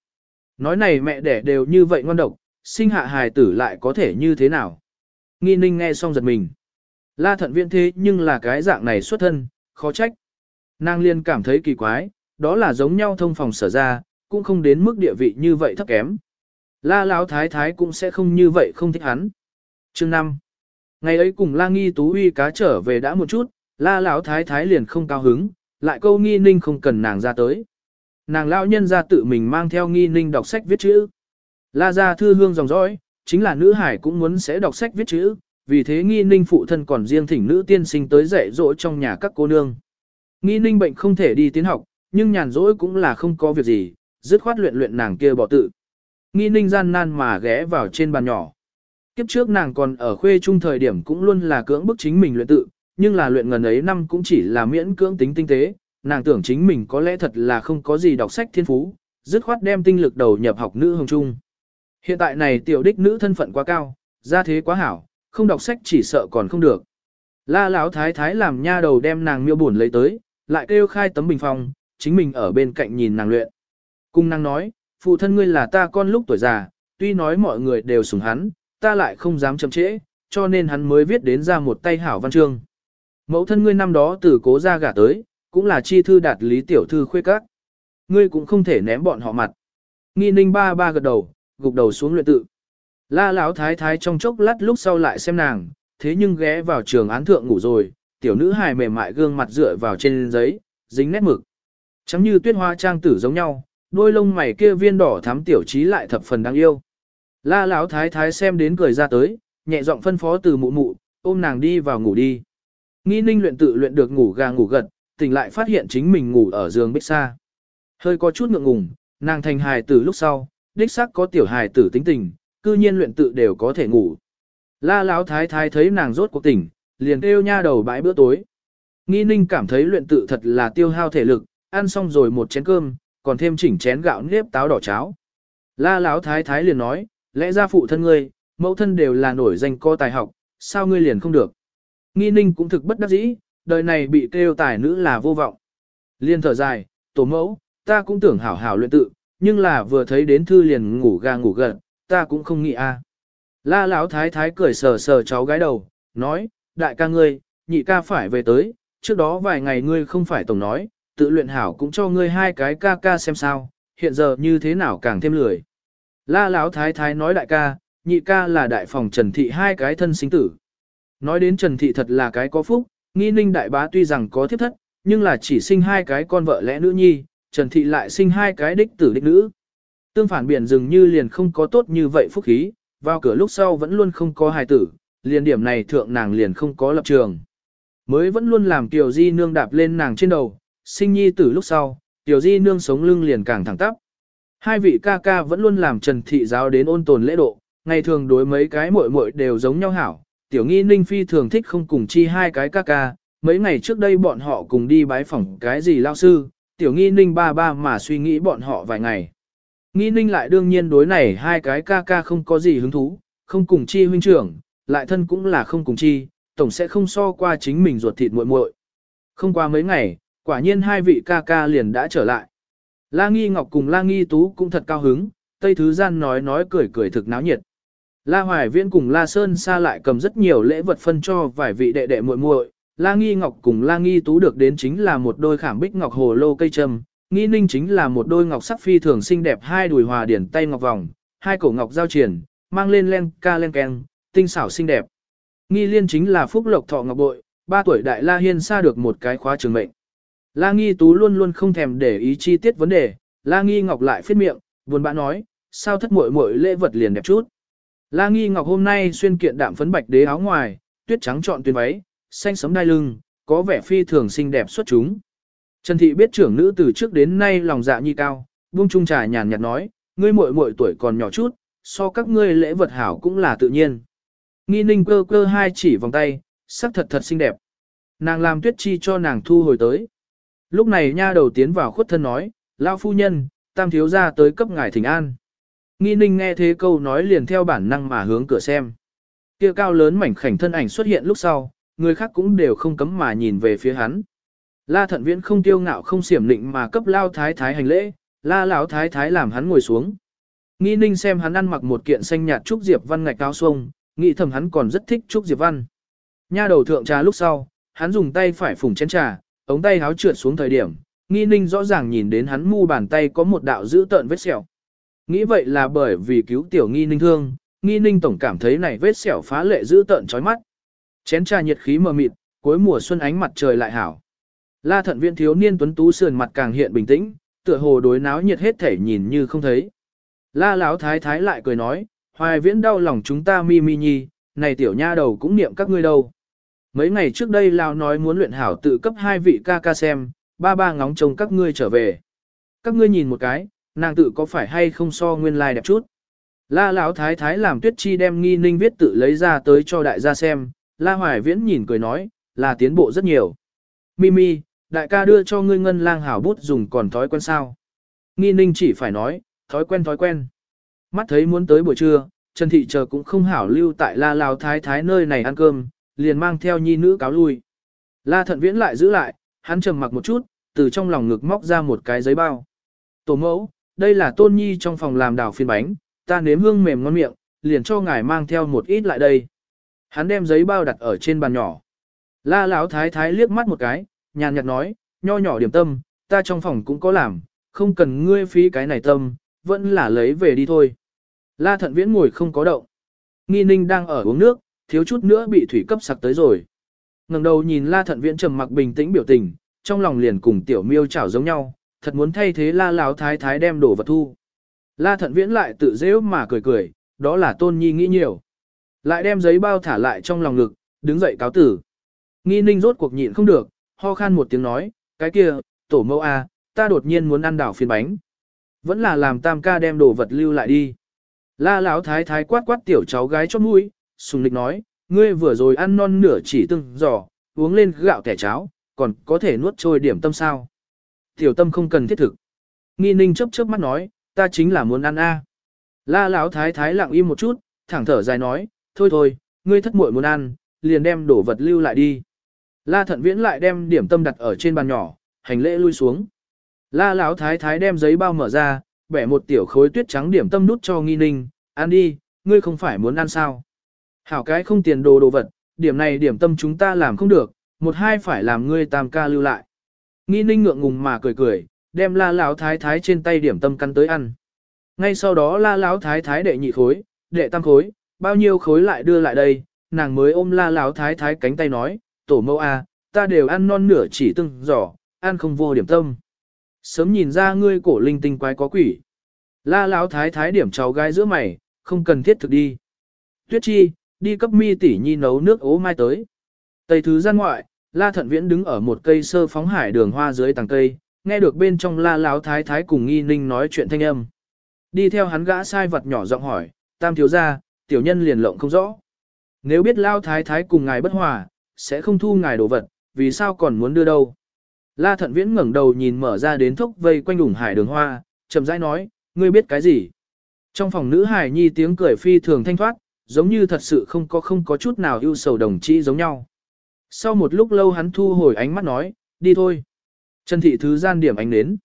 Nói này mẹ đẻ đều như vậy ngon độc, sinh hạ hài tử lại có thể như thế nào? Nghi ninh nghe xong giật mình. La thận viện thế nhưng là cái dạng này xuất thân, khó trách. Nàng liên cảm thấy kỳ quái, đó là giống nhau thông phòng sở ra, cũng không đến mức địa vị như vậy thấp kém. La Lão Thái Thái cũng sẽ không như vậy không thích hắn. Chương 5 Ngày ấy cùng La Nghi Tú uy cá trở về đã một chút, La Lão Thái Thái liền không cao hứng, lại câu nghi ninh không cần nàng ra tới. Nàng lão nhân ra tự mình mang theo nghi ninh đọc sách viết chữ. La gia thư hương dòng dõi, chính là nữ hải cũng muốn sẽ đọc sách viết chữ, vì thế nghi ninh phụ thân còn riêng thỉnh nữ tiên sinh tới dạy dỗ trong nhà các cô nương. Nghi ninh bệnh không thể đi tiến học, nhưng nhàn rỗi cũng là không có việc gì, dứt khoát luyện luyện nàng kia bỏ tự. Nghi ninh gian nan mà ghé vào trên bàn nhỏ. Kiếp trước nàng còn ở khuê trung thời điểm cũng luôn là cưỡng bức chính mình luyện tự, nhưng là luyện ngần ấy năm cũng chỉ là miễn cưỡng tính tinh tế, nàng tưởng chính mình có lẽ thật là không có gì đọc sách thiên phú, dứt khoát đem tinh lực đầu nhập học nữ hồng trung. Hiện tại này tiểu đích nữ thân phận quá cao, gia thế quá hảo, không đọc sách chỉ sợ còn không được. La Lão thái thái làm nha đầu đem nàng miêu buồn lấy tới, lại kêu khai tấm bình phong, chính mình ở bên cạnh nhìn nàng luyện. Cung nàng nói, phụ thân ngươi là ta con lúc tuổi già, tuy nói mọi người đều sủng hắn, ta lại không dám chậm trễ, cho nên hắn mới viết đến ra một tay hảo văn chương. Mẫu thân ngươi năm đó từ cố ra gả tới, cũng là chi thư đạt lý tiểu thư khuê các. Ngươi cũng không thể ném bọn họ mặt. Nghi ninh ba ba gật đầu, gục đầu xuống luyện tự. La lão thái thái trong chốc lát lúc sau lại xem nàng, thế nhưng ghé vào trường án thượng ngủ rồi, tiểu nữ hài mềm mại gương mặt dựa vào trên giấy, dính nét mực. Chấm như tuyết hoa trang tử giống nhau, đôi lông mày kia viên đỏ thắm tiểu trí lại thập phần đáng yêu. La lão thái thái xem đến cười ra tới, nhẹ giọng phân phó từ mụ mụ, ôm nàng đi vào ngủ đi. Nghi ninh luyện tự luyện được ngủ gà ngủ gật, tỉnh lại phát hiện chính mình ngủ ở giường bích xa. Hơi có chút ngượng ngùng, nàng thành hài từ lúc sau, đích xác có tiểu hài tử tính tình, cư nhiên luyện tự đều có thể ngủ. La Lão thái thái thấy nàng rốt cuộc tỉnh, liền kêu nha đầu bãi bữa tối. Nghi ninh cảm thấy luyện tự thật là tiêu hao thể lực, ăn xong rồi một chén cơm, còn thêm chỉnh chén gạo nếp táo đỏ cháo. La Lão thái thái liền nói, lẽ ra phụ thân ngươi, mẫu thân đều là nổi danh co tài học, sao ngươi liền không được. Nghi ninh cũng thực bất đắc dĩ, đời này bị kêu tài nữ là vô vọng. Liên thở dài, tổ mẫu, ta cũng tưởng hảo hảo luyện tự, nhưng là vừa thấy đến thư liền ngủ ga ngủ gật, ta cũng không nghĩ a. La lão thái thái cười sờ sờ cháu gái đầu, nói, đại ca ngươi, nhị ca phải về tới, trước đó vài ngày ngươi không phải tổng nói, tự luyện hảo cũng cho ngươi hai cái ca ca xem sao, hiện giờ như thế nào càng thêm lười. La lão thái thái nói đại ca, nhị ca là đại phòng Trần Thị hai cái thân sinh tử. Nói đến Trần Thị thật là cái có phúc, nghi ninh đại bá tuy rằng có thiết thất, nhưng là chỉ sinh hai cái con vợ lẽ nữ nhi, Trần Thị lại sinh hai cái đích tử đích nữ. Tương phản biển dường như liền không có tốt như vậy phúc khí, vào cửa lúc sau vẫn luôn không có hài tử, liền điểm này thượng nàng liền không có lập trường. Mới vẫn luôn làm Tiểu Di nương đạp lên nàng trên đầu, sinh nhi tử lúc sau, Tiểu Di nương sống lưng liền càng thẳng tắp. Hai vị ca ca vẫn luôn làm Trần Thị giáo đến ôn tồn lễ độ, ngày thường đối mấy cái muội muội đều giống nhau hảo, tiểu nghi ninh phi thường thích không cùng chi hai cái ca ca, mấy ngày trước đây bọn họ cùng đi bái phỏng cái gì lao sư, tiểu nghi ninh ba ba mà suy nghĩ bọn họ vài ngày. Nghi ninh lại đương nhiên đối này hai cái ca ca không có gì hứng thú, không cùng chi huynh trưởng, lại thân cũng là không cùng chi, tổng sẽ không so qua chính mình ruột thịt muội muội. Không qua mấy ngày, quả nhiên hai vị ca ca liền đã trở lại. La Nghi Ngọc cùng La Nghi Tú cũng thật cao hứng, Tây Thứ Gian nói nói cười cười thực náo nhiệt. La Hoài Viễn cùng La Sơn Sa lại cầm rất nhiều lễ vật phân cho vài vị đệ đệ muội muội. La Nghi Ngọc cùng La Nghi Tú được đến chính là một đôi khảm bích ngọc hồ lô cây trâm, Nghi Ninh chính là một đôi ngọc sắc phi thường xinh đẹp hai đùi hòa điển tay ngọc vòng, hai cổ ngọc giao triển, mang lên len ca len keng, tinh xảo xinh đẹp. Nghi Liên chính là phúc lộc thọ ngọc bội, ba tuổi đại La Hiên xa được một cái khóa trường mệnh. La Nghi Tú luôn luôn không thèm để ý chi tiết vấn đề, La Nghi Ngọc lại phết miệng, buồn bã nói, sao thất muội muội lễ vật liền đẹp chút. La Nghi Ngọc hôm nay xuyên kiện đạm phấn bạch đế áo ngoài, tuyết trắng trọn tuyên váy, xanh sẫm đai lưng, có vẻ phi thường xinh đẹp xuất chúng. Trần Thị biết trưởng nữ từ trước đến nay lòng dạ nhi cao, buông trung trà nhàn nhạt nói, ngươi muội muội tuổi còn nhỏ chút, so các ngươi lễ vật hảo cũng là tự nhiên. Nghi ninh cơ cơ hai chỉ vòng tay, sắc thật thật xinh đẹp. Nàng làm tuyết chi cho nàng thu hồi tới. Lúc này nha đầu tiến vào khuất thân nói, lao phu nhân, tam thiếu ra tới cấp ngài thỉnh an. Nghi ninh nghe thế câu nói liền theo bản năng mà hướng cửa xem. Kia cao lớn mảnh khảnh thân ảnh xuất hiện lúc sau, người khác cũng đều không cấm mà nhìn về phía hắn. La thận viễn không tiêu ngạo không xiểm nịnh mà cấp lao thái thái hành lễ, la lão thái thái làm hắn ngồi xuống. Nghi ninh xem hắn ăn mặc một kiện xanh nhạt trúc diệp văn ngạch cao xuông, nghĩ thầm hắn còn rất thích trúc diệp văn. Nha đầu thượng trà lúc sau, hắn dùng tay phải phủng chén trà, ống tay háo trượt xuống thời điểm, nghi ninh rõ ràng nhìn đến hắn mu bàn tay có một đạo dữ tợn vết sẹo. Nghĩ vậy là bởi vì cứu tiểu nghi ninh thương, nghi ninh tổng cảm thấy này vết sẹo phá lệ dữ tợn chói mắt. Chén trà nhiệt khí mờ mịt, cuối mùa xuân ánh mặt trời lại hảo. La thận viện thiếu niên tuấn tú sườn mặt càng hiện bình tĩnh, tựa hồ đối náo nhiệt hết thể nhìn như không thấy. La lão thái thái lại cười nói, hoài viễn đau lòng chúng ta mi mi nhi, này tiểu nha đầu cũng niệm các ngươi đâu. Mấy ngày trước đây Lao nói muốn luyện hảo tự cấp hai vị ca ca xem, ba ba ngóng trông các ngươi trở về. Các ngươi nhìn một cái, nàng tự có phải hay không so nguyên lai like đẹp chút. La lão thái thái làm tuyết chi đem nghi ninh viết tự lấy ra tới cho đại gia xem, La Hoài Viễn nhìn cười nói, là tiến bộ rất nhiều. Mimi, đại ca đưa cho ngươi ngân lang hảo bút dùng còn thói quen sao. Nghi ninh chỉ phải nói, thói quen thói quen. Mắt thấy muốn tới buổi trưa, Trần Thị chờ cũng không hảo lưu tại La Lào Thái Thái nơi này ăn cơm, liền mang theo nhi nữ cáo lui. La Thận Viễn lại giữ lại, hắn trầm mặc một chút, từ trong lòng ngực móc ra một cái giấy bao. Tổ mẫu, đây là tôn nhi trong phòng làm đào phiên bánh, ta nếm hương mềm ngon miệng, liền cho ngài mang theo một ít lại đây. Hắn đem giấy bao đặt ở trên bàn nhỏ. La Lão thái thái liếc mắt một cái, nhàn nhạt nói, nho nhỏ điểm tâm, ta trong phòng cũng có làm, không cần ngươi phí cái này tâm, vẫn là lấy về đi thôi. La thận viễn ngồi không có động. Nghi ninh đang ở uống nước, thiếu chút nữa bị thủy cấp sặc tới rồi. ngẩng đầu nhìn la thận viễn trầm mặc bình tĩnh biểu tình, trong lòng liền cùng tiểu miêu chảo giống nhau, thật muốn thay thế la Lão thái thái đem đồ vật thu. La thận viễn lại tự dễ mà cười cười, đó là tôn nhi nghĩ nhiều. Lại đem giấy bao thả lại trong lòng ngực, đứng dậy cáo tử. Nghi ninh rốt cuộc nhịn không được, ho khan một tiếng nói, cái kia, tổ mẫu a, à, ta đột nhiên muốn ăn đảo phiên bánh. Vẫn là làm tam ca đem đồ vật lưu lại đi. La lão thái thái quát quát tiểu cháu gái chót mũi, sùng lịch nói, ngươi vừa rồi ăn non nửa chỉ từng giò, uống lên gạo kẻ cháo, còn có thể nuốt trôi điểm tâm sao. Tiểu tâm không cần thiết thực. Nghi ninh chớp chớp mắt nói, ta chính là muốn ăn a. La lão thái thái lặng im một chút, thẳng thở dài nói, thôi thôi, ngươi thất muội muốn ăn, liền đem đổ vật lưu lại đi. La thận viễn lại đem điểm tâm đặt ở trên bàn nhỏ, hành lễ lui xuống. La lão thái thái đem giấy bao mở ra, bẻ một tiểu khối tuyết trắng điểm tâm nút cho nghi ninh, ăn đi, ngươi không phải muốn ăn sao. Hảo cái không tiền đồ đồ vật, điểm này điểm tâm chúng ta làm không được, một hai phải làm ngươi tam ca lưu lại. Nghi ninh ngượng ngùng mà cười cười, đem la lão thái thái trên tay điểm tâm căn tới ăn. Ngay sau đó la lão thái thái đệ nhị khối, đệ tam khối, bao nhiêu khối lại đưa lại đây, nàng mới ôm la láo thái thái cánh tay nói, tổ mẫu a, à, ta đều ăn non nửa chỉ từng giỏ, ăn không vô điểm tâm. Sớm nhìn ra ngươi cổ linh tinh quái có quỷ. La láo thái thái điểm cháu gái giữa mày, không cần thiết thực đi. Tuyết chi, đi cấp mi tỷ nhi nấu nước ố mai tới. Tây thứ gian ngoại, La Thận Viễn đứng ở một cây sơ phóng hải đường hoa dưới tàng cây, nghe được bên trong La láo thái thái cùng nghi ninh nói chuyện thanh âm. Đi theo hắn gã sai vật nhỏ giọng hỏi, tam thiếu gia, tiểu nhân liền lộng không rõ. Nếu biết lao thái thái cùng ngài bất hòa, sẽ không thu ngài đồ vật, vì sao còn muốn đưa đâu. La thận viễn ngẩng đầu nhìn mở ra đến thốc vây quanh đủng hải đường hoa, chậm rãi nói, ngươi biết cái gì? Trong phòng nữ hải nhi tiếng cười phi thường thanh thoát, giống như thật sự không có không có chút nào ưu sầu đồng chí giống nhau. Sau một lúc lâu hắn thu hồi ánh mắt nói, đi thôi. Trần thị thứ gian điểm ánh đến.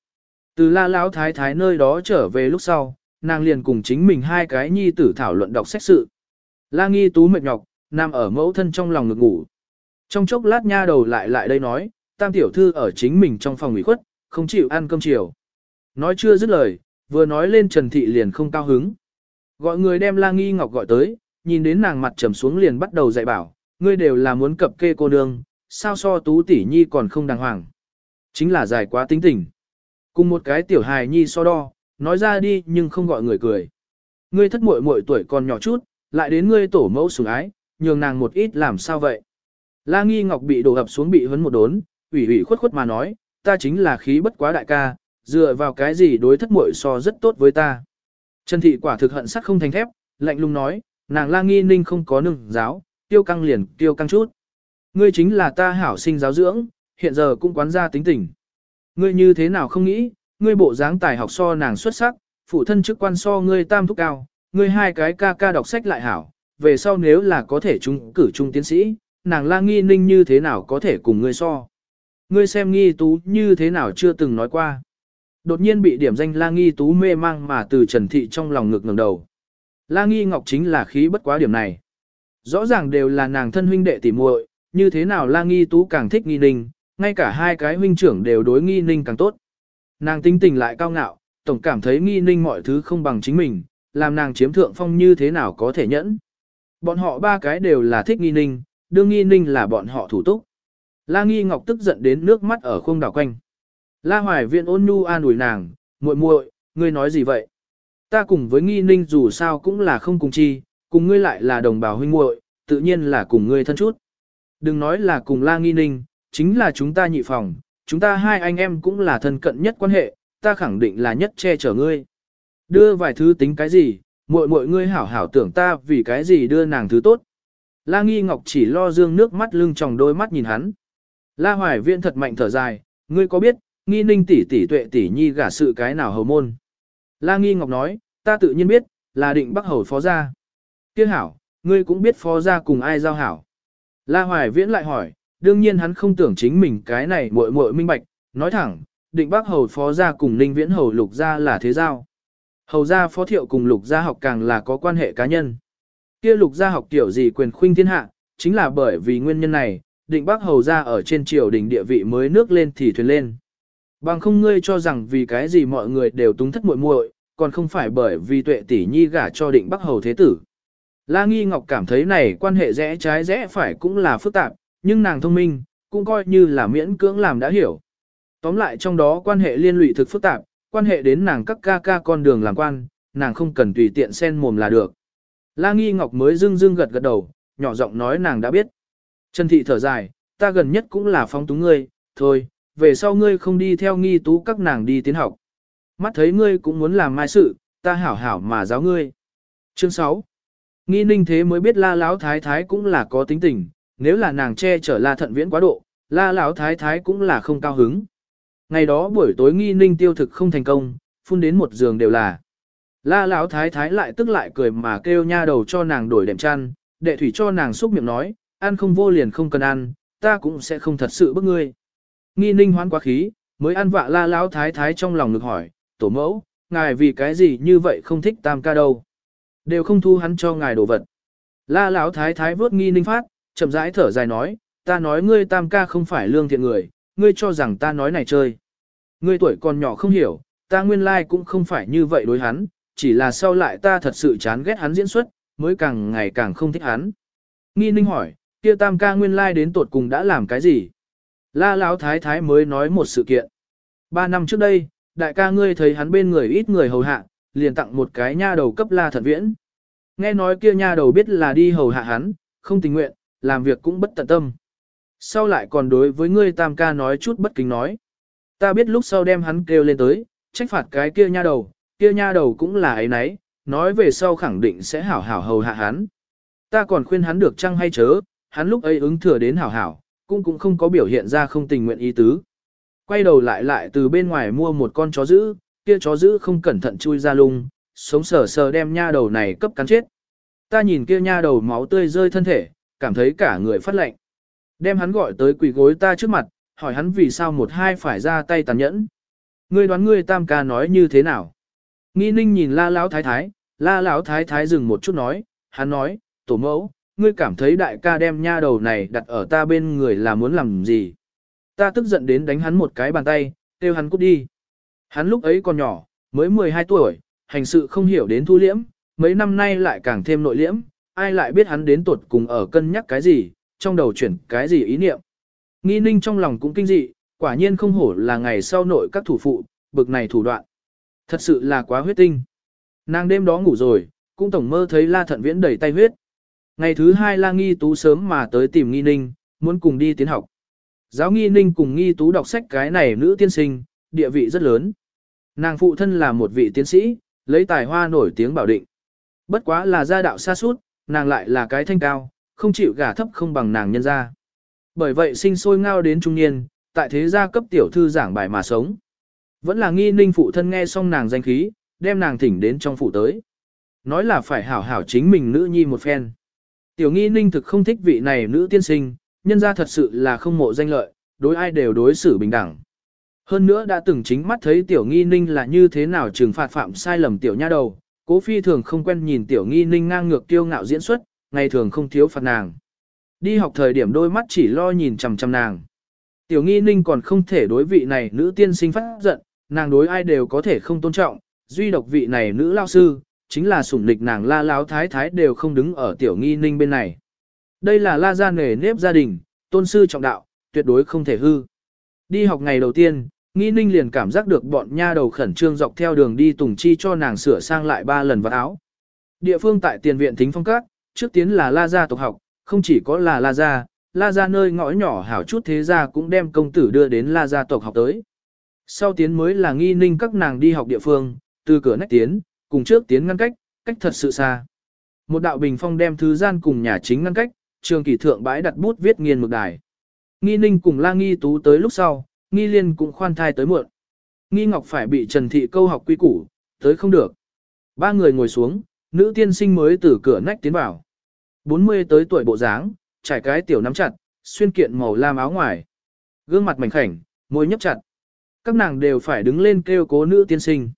Từ la lão thái thái nơi đó trở về lúc sau, nàng liền cùng chính mình hai cái nhi tử thảo luận đọc sách sự. La nghi tú mệt nhọc, nằm ở mẫu thân trong lòng ngực ngủ. Trong chốc lát nha đầu lại lại đây nói, tam tiểu thư ở chính mình trong phòng ủy khuất, không chịu ăn cơm chiều. Nói chưa dứt lời, vừa nói lên Trần Thị liền không cao hứng. Gọi người đem La Nghi Ngọc gọi tới, nhìn đến nàng mặt trầm xuống liền bắt đầu dạy bảo, ngươi đều là muốn cập kê cô nương, sao so tú tỷ nhi còn không đàng hoàng. Chính là dài quá tính tình. Cùng một cái tiểu hài nhi so đo, nói ra đi nhưng không gọi người cười. Ngươi thất muội muội tuổi còn nhỏ chút, lại đến ngươi tổ mẫu sủng ái, nhường nàng một ít làm sao vậy. La Nghi Ngọc bị đổ ập xuống bị hấn một đốn, ủy ủy khuất khuất mà nói, ta chính là khí bất quá đại ca, dựa vào cái gì đối thất muội so rất tốt với ta. Trần Thị quả thực hận sắc không thành thép, lạnh lùng nói, nàng La Nghi Ninh không có nương giáo, tiêu căng liền tiêu căng chút. Ngươi chính là ta hảo sinh giáo dưỡng, hiện giờ cũng quán ra tính tình. Ngươi như thế nào không nghĩ, ngươi bộ dáng tài học so nàng xuất sắc, phụ thân chức quan so ngươi tam thúc cao, ngươi hai cái ca ca đọc sách lại hảo, về sau nếu là có thể chúng cử trung tiến sĩ, nàng la nghi ninh như thế nào có thể cùng ngươi so. Ngươi xem nghi tú như thế nào chưa từng nói qua. Đột nhiên bị điểm danh la nghi tú mê mang mà từ trần thị trong lòng ngực ngẩng đầu. La nghi ngọc chính là khí bất quá điểm này. Rõ ràng đều là nàng thân huynh đệ tỉ muội, như thế nào la nghi tú càng thích nghi ninh, ngay cả hai cái huynh trưởng đều đối nghi ninh càng tốt. Nàng tinh tình lại cao ngạo, tổng cảm thấy nghi ninh mọi thứ không bằng chính mình, làm nàng chiếm thượng phong như thế nào có thể nhẫn. Bọn họ ba cái đều là thích nghi ninh, đương nghi ninh là bọn họ thủ túc. La nghi ngọc tức giận đến nước mắt ở khung đảo quanh. La hoài viện ôn nhu an ủi nàng, muội muội, ngươi nói gì vậy? Ta cùng với nghi ninh dù sao cũng là không cùng chi, cùng ngươi lại là đồng bào huynh muội, tự nhiên là cùng ngươi thân chút. Đừng nói là cùng la nghi ninh, chính là chúng ta nhị phòng, chúng ta hai anh em cũng là thân cận nhất quan hệ, ta khẳng định là nhất che chở ngươi. Đưa vài thứ tính cái gì, muội muội ngươi hảo hảo tưởng ta vì cái gì đưa nàng thứ tốt. La Nghi Ngọc chỉ lo dương nước mắt lưng tròng đôi mắt nhìn hắn. La Hoài Viễn thật mạnh thở dài, ngươi có biết, Nghi Ninh tỷ tỷ tuệ tỷ nhi gả sự cái nào hầu môn? La Nghi Ngọc nói, ta tự nhiên biết, là định bắc hầu phó gia. Kia hảo, ngươi cũng biết phó gia cùng ai giao hảo. La Hoài Viễn lại hỏi, đương nhiên hắn không tưởng chính mình cái này muội muội minh bạch, nói thẳng, định bắc hầu phó gia cùng Ninh Viễn hầu lục gia là thế giao. Hầu gia phó thiệu cùng lục gia học càng là có quan hệ cá nhân. Kia lục gia học tiểu gì quyền khuynh thiên hạ, chính là bởi vì nguyên nhân này, định bác hầu gia ở trên triều đình địa vị mới nước lên thì thuyền lên. Bằng không ngươi cho rằng vì cái gì mọi người đều túng thất muội muội, còn không phải bởi vì tuệ tỷ nhi gả cho định bắc hầu thế tử. La Nghi Ngọc cảm thấy này quan hệ rẽ trái rẽ phải cũng là phức tạp, nhưng nàng thông minh, cũng coi như là miễn cưỡng làm đã hiểu. Tóm lại trong đó quan hệ liên lụy thực phức tạp, quan hệ đến nàng các ca ca con đường làm quan, nàng không cần tùy tiện xen mồm là được. La Nghi Ngọc mới dưng dưng gật gật đầu, nhỏ giọng nói nàng đã biết. Trần Thị thở dài, ta gần nhất cũng là phong túng ngươi, thôi, về sau ngươi không đi theo nghi tú các nàng đi tiến học. Mắt thấy ngươi cũng muốn làm mai sự, ta hảo hảo mà giáo ngươi. Chương 6 Nghi ninh thế mới biết la lão thái thái cũng là có tính tình, nếu là nàng che chở la thận viễn quá độ, la lão thái thái cũng là không cao hứng. Ngày đó buổi tối nghi ninh tiêu thực không thành công, phun đến một giường đều là. La lão thái thái lại tức lại cười mà kêu nha đầu cho nàng đổi đệm chăn, đệ thủy cho nàng xúc miệng nói, ăn không vô liền không cần ăn, ta cũng sẽ không thật sự bức ngươi. Nghi ninh hoán quá khí, mới ăn vạ la lão thái thái trong lòng ngực hỏi, tổ mẫu, ngài vì cái gì như vậy không thích tam ca đâu. Đều không thu hắn cho ngài đồ vật. La lão thái thái vớt nghi ninh phát, chậm rãi thở dài nói, ta nói ngươi tam ca không phải lương thiện người, ngươi cho rằng ta nói này chơi. Ngươi tuổi còn nhỏ không hiểu, ta nguyên lai cũng không phải như vậy đối hắn, chỉ là sau lại ta thật sự chán ghét hắn diễn xuất, mới càng ngày càng không thích hắn. Nghi ninh hỏi, kia tam ca nguyên lai đến tột cùng đã làm cái gì? La Lão thái thái mới nói một sự kiện. Ba năm trước đây, đại ca ngươi thấy hắn bên người ít người hầu hạ, liền tặng một cái nha đầu cấp la thật viễn. Nghe nói kia nha đầu biết là đi hầu hạ hắn, không tình nguyện, làm việc cũng bất tận tâm. Sau lại còn đối với ngươi tam ca nói chút bất kính nói. Ta biết lúc sau đem hắn kêu lên tới, trách phạt cái kia nha đầu, kia nha đầu cũng là ấy nấy, nói về sau khẳng định sẽ hảo hảo hầu hạ hắn. Ta còn khuyên hắn được chăng hay chớ, hắn lúc ấy ứng thừa đến hảo hảo, cũng cũng không có biểu hiện ra không tình nguyện ý tứ. Quay đầu lại lại từ bên ngoài mua một con chó dữ, kia chó dữ không cẩn thận chui ra lung, sống sờ sờ đem nha đầu này cấp cắn chết. Ta nhìn kia nha đầu máu tươi rơi thân thể, cảm thấy cả người phát lệnh, Đem hắn gọi tới quỷ gối ta trước mặt, hỏi hắn vì sao một hai phải ra tay tàn nhẫn. Ngươi đoán ngươi tam ca nói như thế nào? Nghi ninh nhìn la lão thái thái, la lão thái thái dừng một chút nói, hắn nói, tổ mẫu, ngươi cảm thấy đại ca đem nha đầu này đặt ở ta bên người là muốn làm gì? Ta tức giận đến đánh hắn một cái bàn tay, kêu hắn cút đi. Hắn lúc ấy còn nhỏ, mới 12 tuổi, hành sự không hiểu đến thu liễm, mấy năm nay lại càng thêm nội liễm, ai lại biết hắn đến tuột cùng ở cân nhắc cái gì, trong đầu chuyển cái gì ý niệm. Nghi ninh trong lòng cũng kinh dị, quả nhiên không hổ là ngày sau nội các thủ phụ, bực này thủ đoạn. Thật sự là quá huyết tinh. Nàng đêm đó ngủ rồi, cũng tổng mơ thấy la thận viễn đầy tay huyết. Ngày thứ hai la nghi tú sớm mà tới tìm nghi ninh, muốn cùng đi tiến học. Giáo nghi ninh cùng nghi tú đọc sách cái này nữ tiên sinh, địa vị rất lớn. Nàng phụ thân là một vị tiến sĩ, lấy tài hoa nổi tiếng bảo định. Bất quá là gia đạo xa suốt, nàng lại là cái thanh cao, không chịu gả thấp không bằng nàng nhân gia. Bởi vậy sinh sôi ngao đến trung niên, tại thế gia cấp tiểu thư giảng bài mà sống. Vẫn là nghi ninh phụ thân nghe xong nàng danh khí, đem nàng thỉnh đến trong phủ tới. Nói là phải hảo hảo chính mình nữ nhi một phen. Tiểu nghi ninh thực không thích vị này nữ tiên sinh, nhân ra thật sự là không mộ danh lợi, đối ai đều đối xử bình đẳng. Hơn nữa đã từng chính mắt thấy tiểu nghi ninh là như thế nào trừng phạt phạm sai lầm tiểu nha đầu, cố phi thường không quen nhìn tiểu nghi ninh ngang ngược tiêu ngạo diễn xuất, ngày thường không thiếu phạt nàng. Đi học thời điểm đôi mắt chỉ lo nhìn chằm chằm nàng. Tiểu nghi ninh còn không thể đối vị này nữ tiên sinh phát giận, nàng đối ai đều có thể không tôn trọng, duy độc vị này nữ lao sư, chính là sủng lịch nàng la láo thái thái đều không đứng ở tiểu nghi ninh bên này. Đây là la gia nghề nếp gia đình, tôn sư trọng đạo, tuyệt đối không thể hư. Đi học ngày đầu tiên, nghi ninh liền cảm giác được bọn nha đầu khẩn trương dọc theo đường đi tùng chi cho nàng sửa sang lại ba lần vạt áo. Địa phương tại tiền viện thính phong các, trước tiến là la gia tộc học, không chỉ có là la gia, la gia nơi ngõ nhỏ hảo chút thế gia cũng đem công tử đưa đến la gia tộc học tới. Sau tiến mới là nghi ninh các nàng đi học địa phương, từ cửa nách tiến, cùng trước tiến ngăn cách, cách thật sự xa. Một đạo bình phong đem thứ gian cùng nhà chính ngăn cách, trường kỳ thượng bãi đặt bút viết nghiền mực đài. Nghi ninh cùng la nghi tú tới lúc sau, nghi liên cũng khoan thai tới muộn. Nghi ngọc phải bị trần thị câu học quy củ, tới không được. Ba người ngồi xuống, nữ tiên sinh mới từ cửa nách tiến vào. 40 tới tuổi bộ dáng, trải cái tiểu nắm chặt, xuyên kiện màu lam áo ngoài. Gương mặt mảnh khảnh, môi nhấp chặt. Các nàng đều phải đứng lên kêu cố nữ tiên sinh.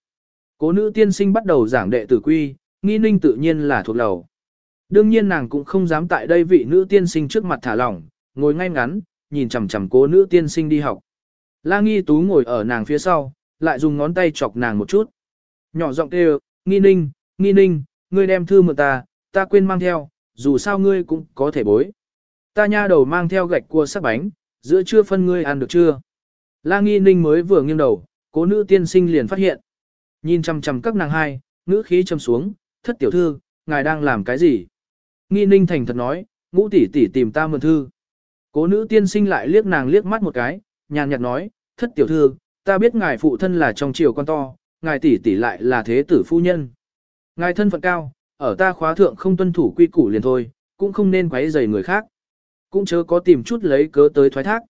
Cố nữ tiên sinh bắt đầu giảng đệ tử quy, nghi ninh tự nhiên là thuộc đầu. Đương nhiên nàng cũng không dám tại đây vị nữ tiên sinh trước mặt thả lỏng, ngồi ngay ngắn, nhìn chằm chằm cố nữ tiên sinh đi học. La nghi tú ngồi ở nàng phía sau, lại dùng ngón tay chọc nàng một chút. Nhỏ giọng kêu, nghi ninh, nghi ninh, ngươi đem thư mượn ta, ta quên mang theo, dù sao ngươi cũng có thể bối. Ta nha đầu mang theo gạch cua sắc bánh, giữa trưa phân ngươi ăn được chưa? La nghi ninh mới vừa nghiêng đầu, cố nữ tiên sinh liền phát hiện. Nhìn chằm chằm các nàng hai, ngữ khí châm xuống, thất tiểu thư, ngài đang làm cái gì? Nghi ninh thành thật nói, ngũ tỷ tỷ tìm ta mượn thư. Cố nữ tiên sinh lại liếc nàng liếc mắt một cái, nhàn nhạt nói, thất tiểu thư, ta biết ngài phụ thân là trong triều con to, ngài tỷ tỷ lại là thế tử phu nhân. Ngài thân phận cao, ở ta khóa thượng không tuân thủ quy củ liền thôi, cũng không nên quấy rầy người khác. Cũng chớ có tìm chút lấy cớ tới thoái thác.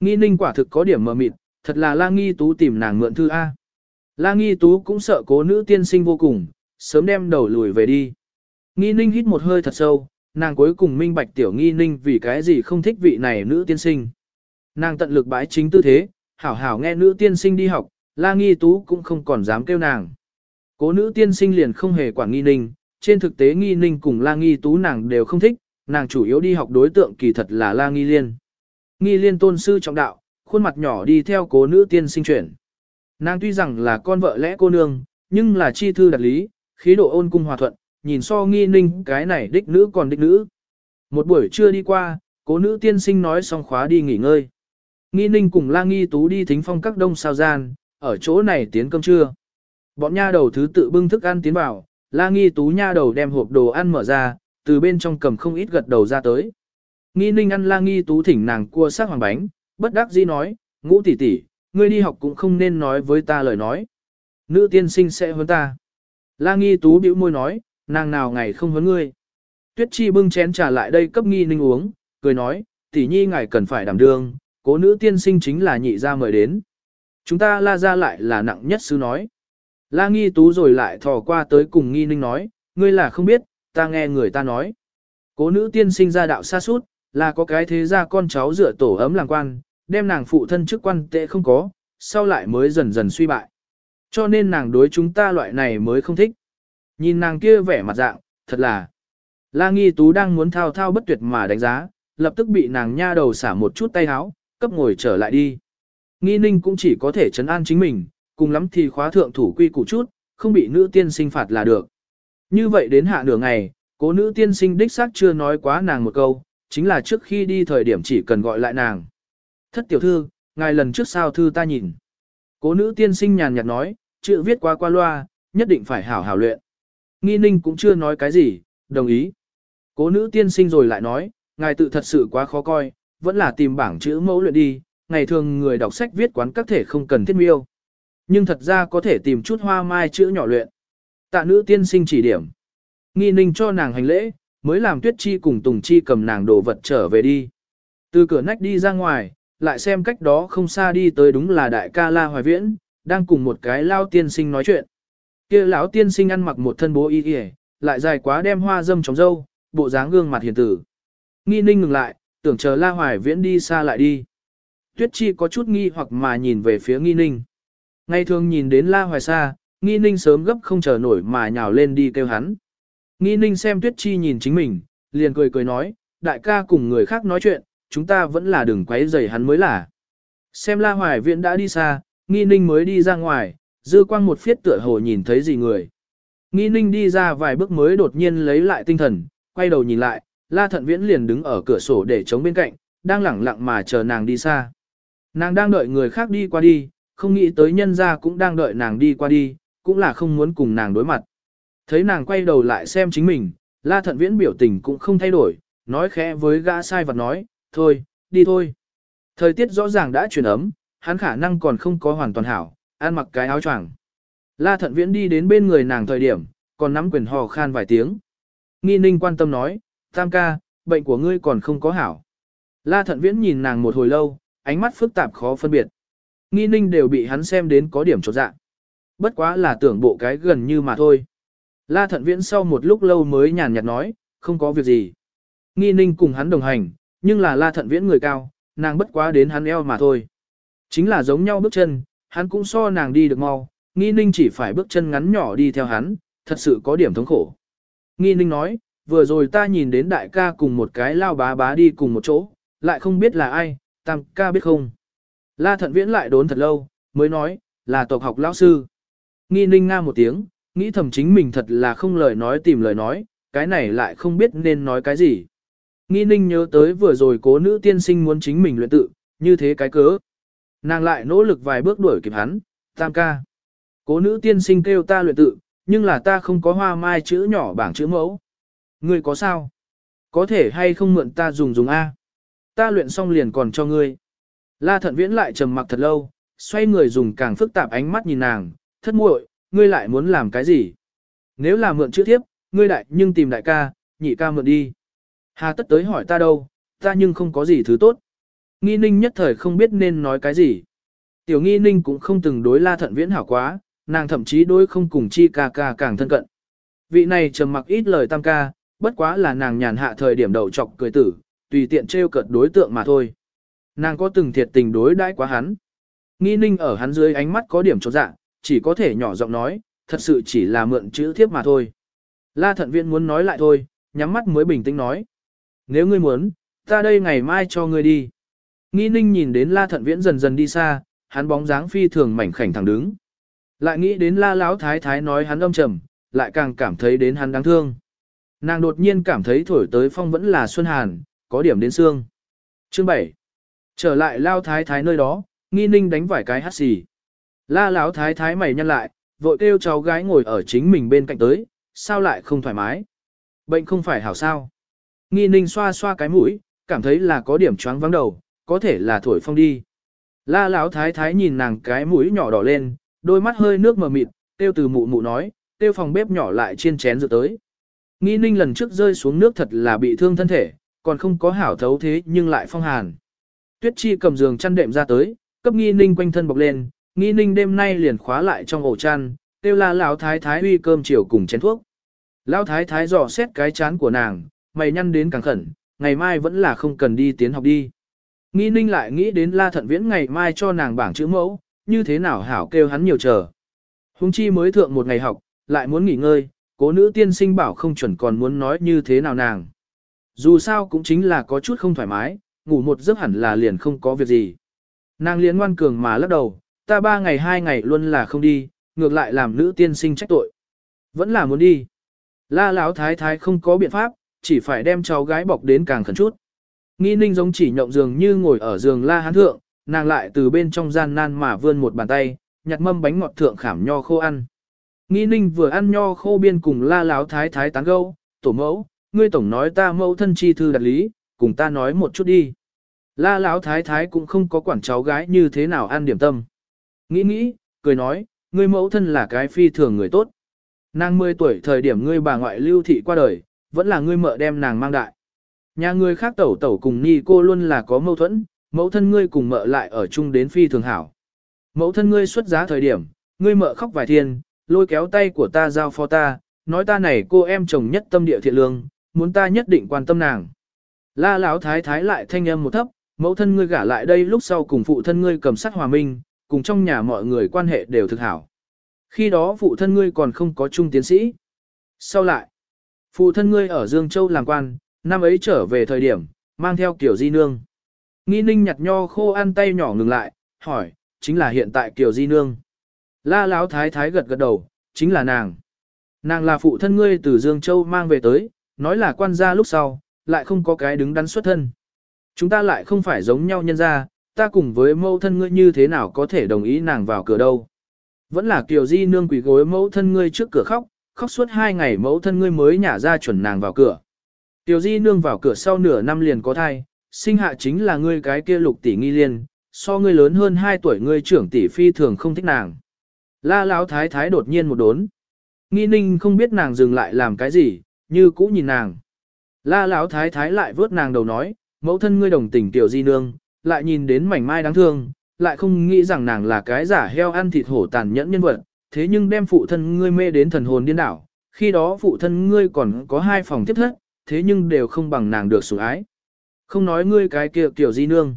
Nghi ninh quả thực có điểm mờ mịt, thật là la nghi tú tìm nàng mượn thư A. La nghi tú cũng sợ cố nữ tiên sinh vô cùng, sớm đem đầu lùi về đi. Nghi ninh hít một hơi thật sâu, nàng cuối cùng minh bạch tiểu nghi ninh vì cái gì không thích vị này nữ tiên sinh. Nàng tận lực bãi chính tư thế, hảo hảo nghe nữ tiên sinh đi học, la nghi tú cũng không còn dám kêu nàng. Cố nữ tiên sinh liền không hề quản nghi ninh, trên thực tế nghi ninh cùng la nghi tú nàng đều không thích, nàng chủ yếu đi học đối tượng kỳ thật là la nghi liên. Nghi liên tôn sư trọng đạo, khuôn mặt nhỏ đi theo cố nữ tiên sinh chuyển. Nàng tuy rằng là con vợ lẽ cô nương, nhưng là chi thư đặc lý, khí độ ôn cung hòa thuận, nhìn so nghi ninh cái này đích nữ còn đích nữ. Một buổi trưa đi qua, cố nữ tiên sinh nói xong khóa đi nghỉ ngơi. Nghi ninh cùng la nghi tú đi thính phong các đông sao gian, ở chỗ này tiến cơm trưa. Bọn nha đầu thứ tự bưng thức ăn tiến vào, la nghi tú nha đầu đem hộp đồ ăn mở ra, từ bên trong cầm không ít gật đầu ra tới. Nghi ninh ăn la nghi tú thỉnh nàng cua sắc hoàng bánh, bất đắc dĩ nói, ngũ tỷ tỷ, ngươi đi học cũng không nên nói với ta lời nói. Nữ tiên sinh sẽ hơn ta. La nghi tú bĩu môi nói, nàng nào ngày không hơn ngươi. Tuyết Chi bưng chén trà lại đây cấp nghi ninh uống, cười nói, tỷ nhi ngài cần phải đảm đương, cố nữ tiên sinh chính là nhị gia mời đến. Chúng ta la ra lại là nặng nhất sư nói. La nghi tú rồi lại thò qua tới cùng nghi ninh nói, ngươi là không biết, ta nghe người ta nói. Cố nữ tiên sinh ra đạo xa suốt, là có cái thế ra con cháu dựa tổ ấm làng quan, đem nàng phụ thân chức quan tệ không có, sau lại mới dần dần suy bại. Cho nên nàng đối chúng ta loại này mới không thích. Nhìn nàng kia vẻ mặt dạng, thật là. La nghi tú đang muốn thao thao bất tuyệt mà đánh giá, lập tức bị nàng nha đầu xả một chút tay háo, cấp ngồi trở lại đi. Nghi ninh cũng chỉ có thể chấn an chính mình, cùng lắm thì khóa thượng thủ quy củ chút, không bị nữ tiên sinh phạt là được. Như vậy đến hạ nửa ngày, cố nữ tiên sinh đích xác chưa nói quá nàng một câu, chính là trước khi đi thời điểm chỉ cần gọi lại nàng. Thất tiểu thư, ngài lần trước sao thư ta nhìn. Cố nữ tiên sinh nhàn nhạt nói, chữ viết qua qua loa, nhất định phải hảo hảo luyện. Nghi ninh cũng chưa nói cái gì, đồng ý. Cố nữ tiên sinh rồi lại nói, ngài tự thật sự quá khó coi, vẫn là tìm bảng chữ mẫu luyện đi, ngày thường người đọc sách viết quán các thể không cần thiết miêu. Nhưng thật ra có thể tìm chút hoa mai chữ nhỏ luyện. Tạ nữ tiên sinh chỉ điểm. Nghi ninh cho nàng hành lễ, mới làm tuyết chi cùng tùng chi cầm nàng đồ vật trở về đi. Từ cửa nách đi ra ngoài, lại xem cách đó không xa đi tới đúng là đại ca La Hoài Viễn, đang cùng một cái lao tiên sinh nói chuyện. kia lão tiên sinh ăn mặc một thân bố y y, lại dài quá đem hoa dâm trống dâu, bộ dáng gương mặt hiền tử. Nghi ninh ngừng lại, tưởng chờ La Hoài Viễn đi xa lại đi. Tuyết Chi có chút nghi hoặc mà nhìn về phía nghi ninh. Ngày thường nhìn đến La Hoài xa, nghi ninh sớm gấp không chờ nổi mà nhào lên đi kêu hắn. Nghi ninh xem Tuyết Chi nhìn chính mình, liền cười cười nói, đại ca cùng người khác nói chuyện, chúng ta vẫn là đừng quấy rầy hắn mới là. Xem La Hoài Viễn đã đi xa, nghi ninh mới đi ra ngoài, dư quang một phiết tựa hồ nhìn thấy gì người. Nghi ninh đi ra vài bước mới đột nhiên lấy lại tinh thần, quay đầu nhìn lại, La Thận Viễn liền đứng ở cửa sổ để chống bên cạnh, đang lẳng lặng mà chờ nàng đi xa. Nàng đang đợi người khác đi qua đi, không nghĩ tới nhân ra cũng đang đợi nàng đi qua đi, cũng là không muốn cùng nàng đối mặt. Thấy nàng quay đầu lại xem chính mình, La Thận Viễn biểu tình cũng không thay đổi, nói khẽ với gã sai vật nói, thôi, đi thôi. Thời tiết rõ ràng đã chuyển ấm, hắn khả năng còn không có hoàn toàn hảo, ăn mặc cái áo choàng. La Thận Viễn đi đến bên người nàng thời điểm, còn nắm quyền hò khan vài tiếng. Nghi ninh quan tâm nói, tam ca, bệnh của ngươi còn không có hảo. La Thận Viễn nhìn nàng một hồi lâu, ánh mắt phức tạp khó phân biệt. Nghi ninh đều bị hắn xem đến có điểm trột dạ. Bất quá là tưởng bộ cái gần như mà thôi. La Thận Viễn sau một lúc lâu mới nhàn nhạt nói, không có việc gì. Nghi ninh cùng hắn đồng hành, nhưng là La Thận Viễn người cao, nàng bất quá đến hắn eo mà thôi. Chính là giống nhau bước chân, hắn cũng so nàng đi được mau, nghi ninh chỉ phải bước chân ngắn nhỏ đi theo hắn, thật sự có điểm thống khổ. Nghi ninh nói, vừa rồi ta nhìn đến đại ca cùng một cái lao bá bá đi cùng một chỗ, lại không biết là ai, tam ca biết không. La thận viễn lại đốn thật lâu, mới nói, là tộc học lão sư. Nghi ninh nga một tiếng, nghĩ thầm chính mình thật là không lời nói tìm lời nói, cái này lại không biết nên nói cái gì. Nghi ninh nhớ tới vừa rồi cố nữ tiên sinh muốn chính mình luyện tự, như thế cái cớ. Nàng lại nỗ lực vài bước đuổi kịp hắn, tam ca. Cố nữ tiên sinh kêu ta luyện tự, nhưng là ta không có hoa mai chữ nhỏ bảng chữ mẫu. Ngươi có sao? Có thể hay không mượn ta dùng dùng A? Ta luyện xong liền còn cho ngươi. La thận viễn lại trầm mặc thật lâu, xoay người dùng càng phức tạp ánh mắt nhìn nàng, thất muội, ngươi lại muốn làm cái gì? Nếu là mượn chữ thiếp, ngươi đại nhưng tìm đại ca, nhị ca mượn đi. Hà tất tới hỏi ta đâu, ta nhưng không có gì thứ tốt. Nghi ninh nhất thời không biết nên nói cái gì. Tiểu nghi ninh cũng không từng đối la thận viễn hảo quá, nàng thậm chí đối không cùng chi ca ca càng thân cận. Vị này trầm mặc ít lời tam ca, bất quá là nàng nhàn hạ thời điểm đầu chọc cười tử, tùy tiện trêu cợt đối tượng mà thôi. Nàng có từng thiệt tình đối đãi quá hắn. Nghi ninh ở hắn dưới ánh mắt có điểm trột dạ, chỉ có thể nhỏ giọng nói, thật sự chỉ là mượn chữ thiếp mà thôi. La thận viện muốn nói lại thôi, nhắm mắt mới bình tĩnh nói. Nếu ngươi muốn, ta đây ngày mai cho ngươi đi. Nghi ninh nhìn đến la thận viễn dần dần đi xa, hắn bóng dáng phi thường mảnh khảnh thẳng đứng. Lại nghĩ đến la lão thái thái nói hắn âm trầm, lại càng cảm thấy đến hắn đáng thương. Nàng đột nhiên cảm thấy thổi tới phong vẫn là xuân hàn, có điểm đến xương. Chương 7. Trở lại lao thái thái nơi đó, nghi ninh đánh vải cái hát xì. La lão thái thái mày nhăn lại, vội kêu cháu gái ngồi ở chính mình bên cạnh tới, sao lại không thoải mái. Bệnh không phải hảo sao. Nghi ninh xoa xoa cái mũi, cảm thấy là có điểm choáng vắng đầu, có thể là thổi phong đi. La lão thái thái nhìn nàng cái mũi nhỏ đỏ lên, đôi mắt hơi nước mờ mịt, tiêu từ mụ mụ nói, tiêu phòng bếp nhỏ lại chiên chén dựa tới. Nghĩ ninh lần trước rơi xuống nước thật là bị thương thân thể, còn không có hảo thấu thế nhưng lại phong hàn. Tuyết chi cầm giường chăn đệm ra tới, cấp nghi ninh quanh thân bọc lên, nghi ninh đêm nay liền khóa lại trong ổ chăn, kêu la lão thái thái uy cơm chiều cùng chén thuốc. Lão thái thái dò xét cái chán của nàng, mày nhăn đến càng khẩn, ngày mai vẫn là không cần đi tiến học đi. Nghi ninh lại nghĩ đến la thận viễn ngày mai cho nàng bảng chữ mẫu, như thế nào hảo kêu hắn nhiều chờ. Hùng chi mới thượng một ngày học, lại muốn nghỉ ngơi, cố nữ tiên sinh bảo không chuẩn còn muốn nói như thế nào nàng. Dù sao cũng chính là có chút không thoải mái, ngủ một giấc hẳn là liền không có việc gì. Nàng liền ngoan cường mà lắc đầu, ta ba ngày hai ngày luôn là không đi, ngược lại làm nữ tiên sinh trách tội. Vẫn là muốn đi. La Lão thái thái không có biện pháp, chỉ phải đem cháu gái bọc đến càng khẩn chút. Nghi ninh giống chỉ nhộng giường như ngồi ở giường la hán thượng, nàng lại từ bên trong gian nan mà vươn một bàn tay, nhặt mâm bánh ngọt thượng khảm nho khô ăn. Nghĩ ninh vừa ăn nho khô biên cùng la láo thái thái tán gâu, tổ mẫu, ngươi tổng nói ta mẫu thân chi thư đặt lý, cùng ta nói một chút đi. La láo thái thái cũng không có quản cháu gái như thế nào ăn điểm tâm. Nghĩ nghĩ, cười nói, ngươi mẫu thân là cái phi thường người tốt. Nàng 10 tuổi thời điểm ngươi bà ngoại lưu thị qua đời, vẫn là ngươi mợ đem nàng mang đại. Nhà ngươi khác tẩu tẩu cùng ni cô luôn là có mâu thuẫn, mẫu thân ngươi cùng mợ lại ở chung đến phi thường hảo. Mẫu thân ngươi xuất giá thời điểm, ngươi mợ khóc vài thiên, lôi kéo tay của ta giao phó ta, nói ta này cô em chồng nhất tâm địa thiện lương, muốn ta nhất định quan tâm nàng. La lão thái thái lại thanh âm một thấp, mẫu thân ngươi gả lại đây lúc sau cùng phụ thân ngươi cầm sát hòa minh, cùng trong nhà mọi người quan hệ đều thực hảo. Khi đó phụ thân ngươi còn không có trung tiến sĩ. Sau lại, phụ thân ngươi ở Dương Châu làm quan, năm ấy trở về thời điểm, mang theo kiểu di nương. Nghi ninh nhặt nho khô ăn tay nhỏ ngừng lại, hỏi, chính là hiện tại kiểu di nương. La Lão thái thái gật gật đầu, chính là nàng. Nàng là phụ thân ngươi từ Dương Châu mang về tới, nói là quan gia lúc sau, lại không có cái đứng đắn xuất thân. Chúng ta lại không phải giống nhau nhân ra, ta cùng với mẫu thân ngươi như thế nào có thể đồng ý nàng vào cửa đâu. Vẫn là Kiều Di nương quỷ gối mẫu thân ngươi trước cửa khóc, khóc suốt hai ngày mẫu thân ngươi mới nhả ra chuẩn nàng vào cửa. Tiểu Di nương vào cửa sau nửa năm liền có thai, sinh hạ chính là ngươi cái kia lục tỷ nghi liên, so ngươi lớn hơn 2 tuổi ngươi trưởng tỷ phi thường không thích nàng. La Lão thái thái đột nhiên một đốn. Nghi ninh không biết nàng dừng lại làm cái gì, như cũ nhìn nàng. La Lão thái thái lại vớt nàng đầu nói, mẫu thân ngươi đồng tình tiểu di nương, lại nhìn đến mảnh mai đáng thương, lại không nghĩ rằng nàng là cái giả heo ăn thịt hổ tàn nhẫn nhân vật, thế nhưng đem phụ thân ngươi mê đến thần hồn điên đảo, khi đó phụ thân ngươi còn có hai phòng tiếp thất, thế nhưng đều không bằng nàng được sủng ái. Không nói ngươi cái kia tiểu di nương.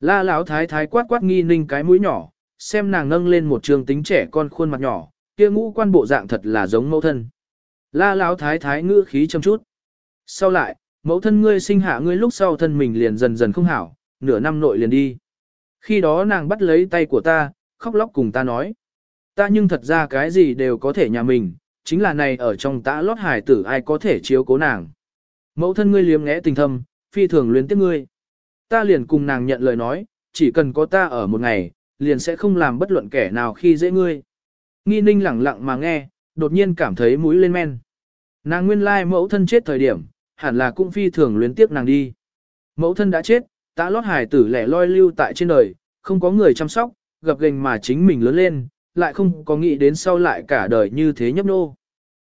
La Lão thái thái quát quát nghi ninh cái mũi nhỏ, xem nàng nâng lên một trường tính trẻ con khuôn mặt nhỏ, kia ngũ quan bộ dạng thật là giống mẫu thân. La Lão thái thái ngữ khí châm chút. Sau lại, mẫu thân ngươi sinh hạ ngươi lúc sau thân mình liền dần dần không hảo, nửa năm nội liền đi. Khi đó nàng bắt lấy tay của ta, khóc lóc cùng ta nói. Ta nhưng thật ra cái gì đều có thể nhà mình, chính là này ở trong tã lót hải tử ai có thể chiếu cố nàng. Mẫu thân ngươi liếm ngẽ tình thâm, phi thường luyến tiếc ngươi. Ta liền cùng nàng nhận lời nói, chỉ cần có ta ở một ngày, liền sẽ không làm bất luận kẻ nào khi dễ ngươi. Nghi ninh lẳng lặng mà nghe, đột nhiên cảm thấy mũi lên men. Nàng nguyên lai mẫu thân chết thời điểm, hẳn là cũng phi thường luyến tiếc nàng đi. Mẫu thân đã chết, tã lót hài tử lẻ loi lưu tại trên đời, không có người chăm sóc, gặp gành mà chính mình lớn lên, lại không có nghĩ đến sau lại cả đời như thế nhấp nô.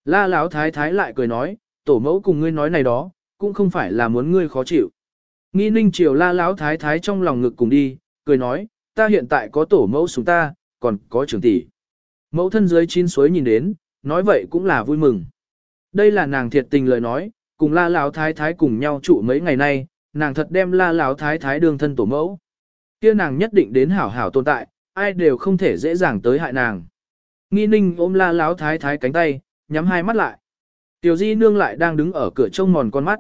La Lão thái thái lại cười nói, tổ mẫu cùng ngươi nói này đó, cũng không phải là muốn ngươi khó chịu. Nghi ninh chiều la Lão thái thái trong lòng ngực cùng đi, cười nói, ta hiện tại có tổ mẫu xuống ta, còn có trưởng tỷ. Mẫu thân dưới chín suối nhìn đến, nói vậy cũng là vui mừng. Đây là nàng thiệt tình lời nói, cùng la Lão thái thái cùng nhau trụ mấy ngày nay, nàng thật đem la Lão thái thái đương thân tổ mẫu. kia nàng nhất định đến hảo hảo tồn tại, ai đều không thể dễ dàng tới hại nàng. Nghi ninh ôm la Lão thái thái cánh tay, nhắm hai mắt lại. Tiểu di nương lại đang đứng ở cửa trông mòn con mắt.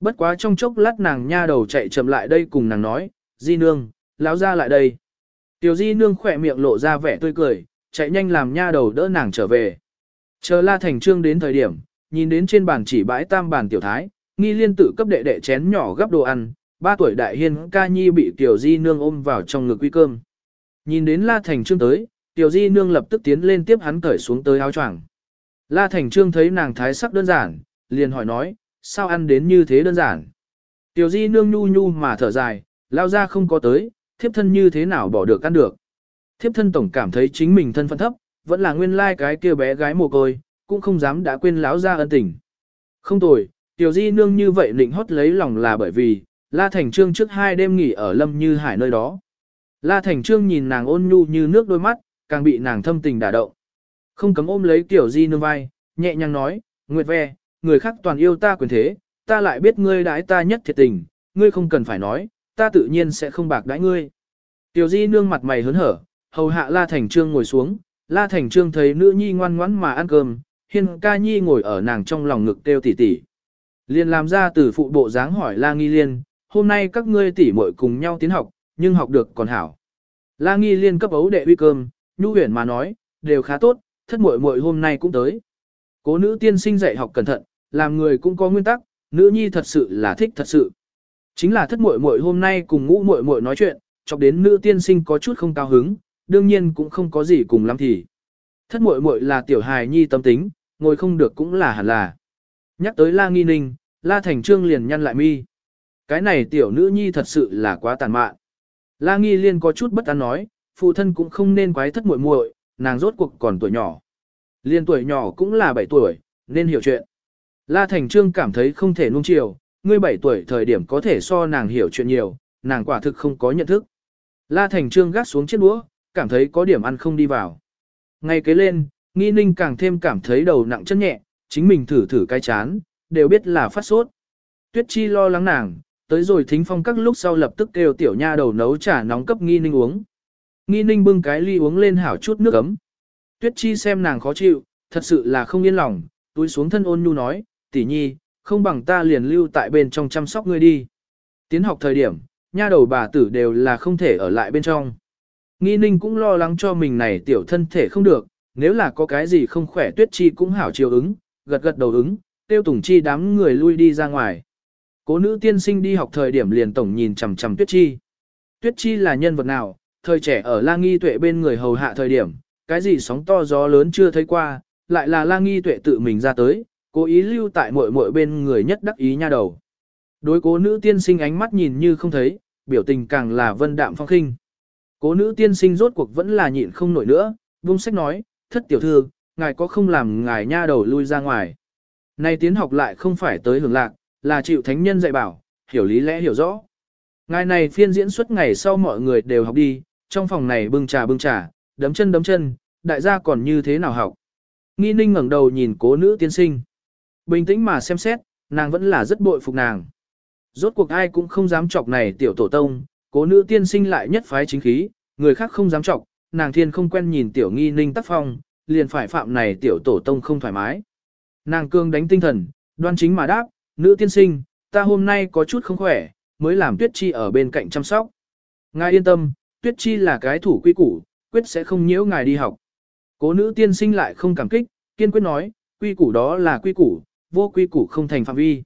Bất quá trong chốc lát nàng nha đầu chạy chậm lại đây cùng nàng nói, di nương, lão ra lại đây. Tiểu di nương khỏe miệng lộ ra vẻ tươi cười, chạy nhanh làm nha đầu đỡ nàng trở về. Chờ la thành trương đến thời điểm, nhìn đến trên bàn chỉ bãi tam bàn tiểu thái, nghi liên tự cấp đệ đệ chén nhỏ gấp đồ ăn, ba tuổi đại hiên ca nhi bị tiểu di nương ôm vào trong ngực quy cơm. Nhìn đến la thành trương tới, tiểu di nương lập tức tiến lên tiếp hắn cởi xuống tới áo choàng. La thành trương thấy nàng thái sắc đơn giản, liền hỏi nói, sao ăn đến như thế đơn giản. Tiểu di nương nhu nhu mà thở dài, lao ra không có tới, thiếp thân như thế nào bỏ được ăn được. Thiếp thân tổng cảm thấy chính mình thân phận thấp, vẫn là nguyên lai like cái kia bé gái mồ côi, cũng không dám đã quên láo ra ân tình. Không tồi, tiểu di nương như vậy định hót lấy lòng là bởi vì, La Thành Trương trước hai đêm nghỉ ở Lâm Như Hải nơi đó. La Thành Trương nhìn nàng ôn nhu như nước đôi mắt, càng bị nàng thâm tình đả động. Không cấm ôm lấy tiểu di nương vai, nhẹ nhàng nói, Nguyệt ve, người khác toàn yêu ta quyền thế, ta lại biết ngươi đãi ta nhất thiệt tình, ngươi không cần phải nói, ta tự nhiên sẽ không bạc đãi ngươi. Tiểu di nương mặt mày hớn hở, hầu hạ La Thành Trương ngồi xuống, La Thành Trương thấy nữ nhi ngoan ngoãn mà ăn cơm, hiên ca nhi ngồi ở nàng trong lòng ngực kêu tỉ tỉ. Liên làm ra từ phụ bộ dáng hỏi La Nghi Liên, hôm nay các ngươi tỉ muội cùng nhau tiến học, nhưng học được còn hảo. La Nghi Liên cấp ấu đệ uy cơm, nhu huyền mà nói, đều khá tốt, thất muội muội hôm nay cũng tới. Cố nữ tiên sinh dạy học cẩn thận, làm người cũng có nguyên tắc, nữ nhi thật sự là thích thật sự. Chính là thất muội muội hôm nay cùng ngũ muội muội nói chuyện, chọc đến nữ tiên sinh có chút không cao hứng, đương nhiên cũng không có gì cùng lắm thì. Thất muội muội là tiểu hài nhi tâm tính, ngồi không được cũng là hẳn là. Nhắc tới La Nghi Ninh, La Thành Trương liền nhăn lại mi. Cái này tiểu nữ nhi thật sự là quá tàn mạn. La Nghi Liên có chút bất an nói, phụ thân cũng không nên quái thất muội muội, nàng rốt cuộc còn tuổi nhỏ. Liên tuổi nhỏ cũng là 7 tuổi, nên hiểu chuyện. La Thành Trương cảm thấy không thể nuông chiều, ngươi 7 tuổi thời điểm có thể so nàng hiểu chuyện nhiều, nàng quả thực không có nhận thức. La Thành Trương gác xuống chiếc đũa, cảm thấy có điểm ăn không đi vào. Ngay kế lên, nghi ninh càng thêm cảm thấy đầu nặng chân nhẹ, chính mình thử thử cái chán, đều biết là phát sốt. Tuyết Chi lo lắng nàng, tới rồi thính phong các lúc sau lập tức kêu tiểu nha đầu nấu trà nóng cấp nghi ninh uống. Nghi ninh bưng cái ly uống lên hảo chút nước ấm. Tuyết Chi xem nàng khó chịu, thật sự là không yên lòng, túi xuống thân ôn nhu nói, tỷ nhi, không bằng ta liền lưu tại bên trong chăm sóc ngươi đi. Tiến học thời điểm, nha đầu bà tử đều là không thể ở lại bên trong. Nghi ninh cũng lo lắng cho mình này tiểu thân thể không được, nếu là có cái gì không khỏe tuyết chi cũng hảo chiều ứng, gật gật đầu ứng, tiêu tùng chi đám người lui đi ra ngoài. Cố nữ tiên sinh đi học thời điểm liền tổng nhìn chằm chằm tuyết chi. Tuyết chi là nhân vật nào, thời trẻ ở la nghi tuệ bên người hầu hạ thời điểm, cái gì sóng to gió lớn chưa thấy qua, lại là la nghi tuệ tự mình ra tới, cố ý lưu tại muội muội bên người nhất đắc ý nha đầu. Đối cố nữ tiên sinh ánh mắt nhìn như không thấy, biểu tình càng là vân đạm phong khinh. Cố nữ tiên sinh rốt cuộc vẫn là nhịn không nổi nữa, vung sách nói, thất tiểu thư, ngài có không làm ngài nha đầu lui ra ngoài. nay tiến học lại không phải tới hưởng lạc, là chịu thánh nhân dạy bảo, hiểu lý lẽ hiểu rõ. Ngài này phiên diễn suốt ngày sau mọi người đều học đi, trong phòng này bưng trà bưng trà, đấm chân đấm chân, đại gia còn như thế nào học. Nghi ninh ngẩng đầu nhìn cố nữ tiên sinh. Bình tĩnh mà xem xét, nàng vẫn là rất bội phục nàng. Rốt cuộc ai cũng không dám chọc này tiểu tổ tông, cố nữ tiên sinh lại nhất phái chính khí, người khác không dám chọc, nàng thiên không quen nhìn tiểu nghi ninh tác phong, liền phải phạm này tiểu tổ tông không thoải mái. Nàng cương đánh tinh thần, đoan chính mà đáp, nữ tiên sinh, ta hôm nay có chút không khỏe, mới làm tuyết chi ở bên cạnh chăm sóc. Ngài yên tâm, tuyết chi là cái thủ quy củ, quyết sẽ không nhiễu ngài đi học. Cố nữ tiên sinh lại không cảm kích, kiên quyết nói, quy củ đó là quy củ, vô quy củ không thành phạm vi.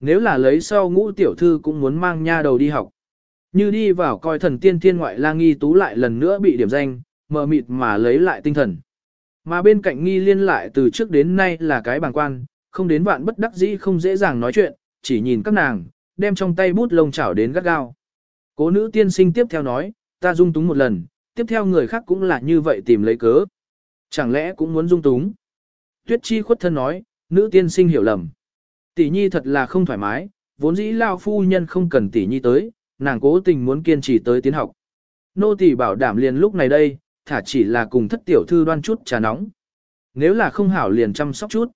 Nếu là lấy sau ngũ tiểu thư cũng muốn mang nha đầu đi học. Như đi vào coi thần tiên thiên ngoại lang nghi tú lại lần nữa bị điểm danh, mờ mịt mà lấy lại tinh thần. Mà bên cạnh nghi liên lại từ trước đến nay là cái bàng quan, không đến vạn bất đắc dĩ không dễ dàng nói chuyện, chỉ nhìn các nàng, đem trong tay bút lông chảo đến gắt gao. Cố nữ tiên sinh tiếp theo nói, ta dung túng một lần, tiếp theo người khác cũng là như vậy tìm lấy cớ. Chẳng lẽ cũng muốn dung túng? Tuyết chi khuất thân nói, nữ tiên sinh hiểu lầm. Tỷ nhi thật là không thoải mái, vốn dĩ lao phu nhân không cần tỷ nhi tới, nàng cố tình muốn kiên trì tới tiến học. Nô tỷ bảo đảm liền lúc này đây, thả chỉ là cùng thất tiểu thư đoan chút trà nóng. Nếu là không hảo liền chăm sóc chút.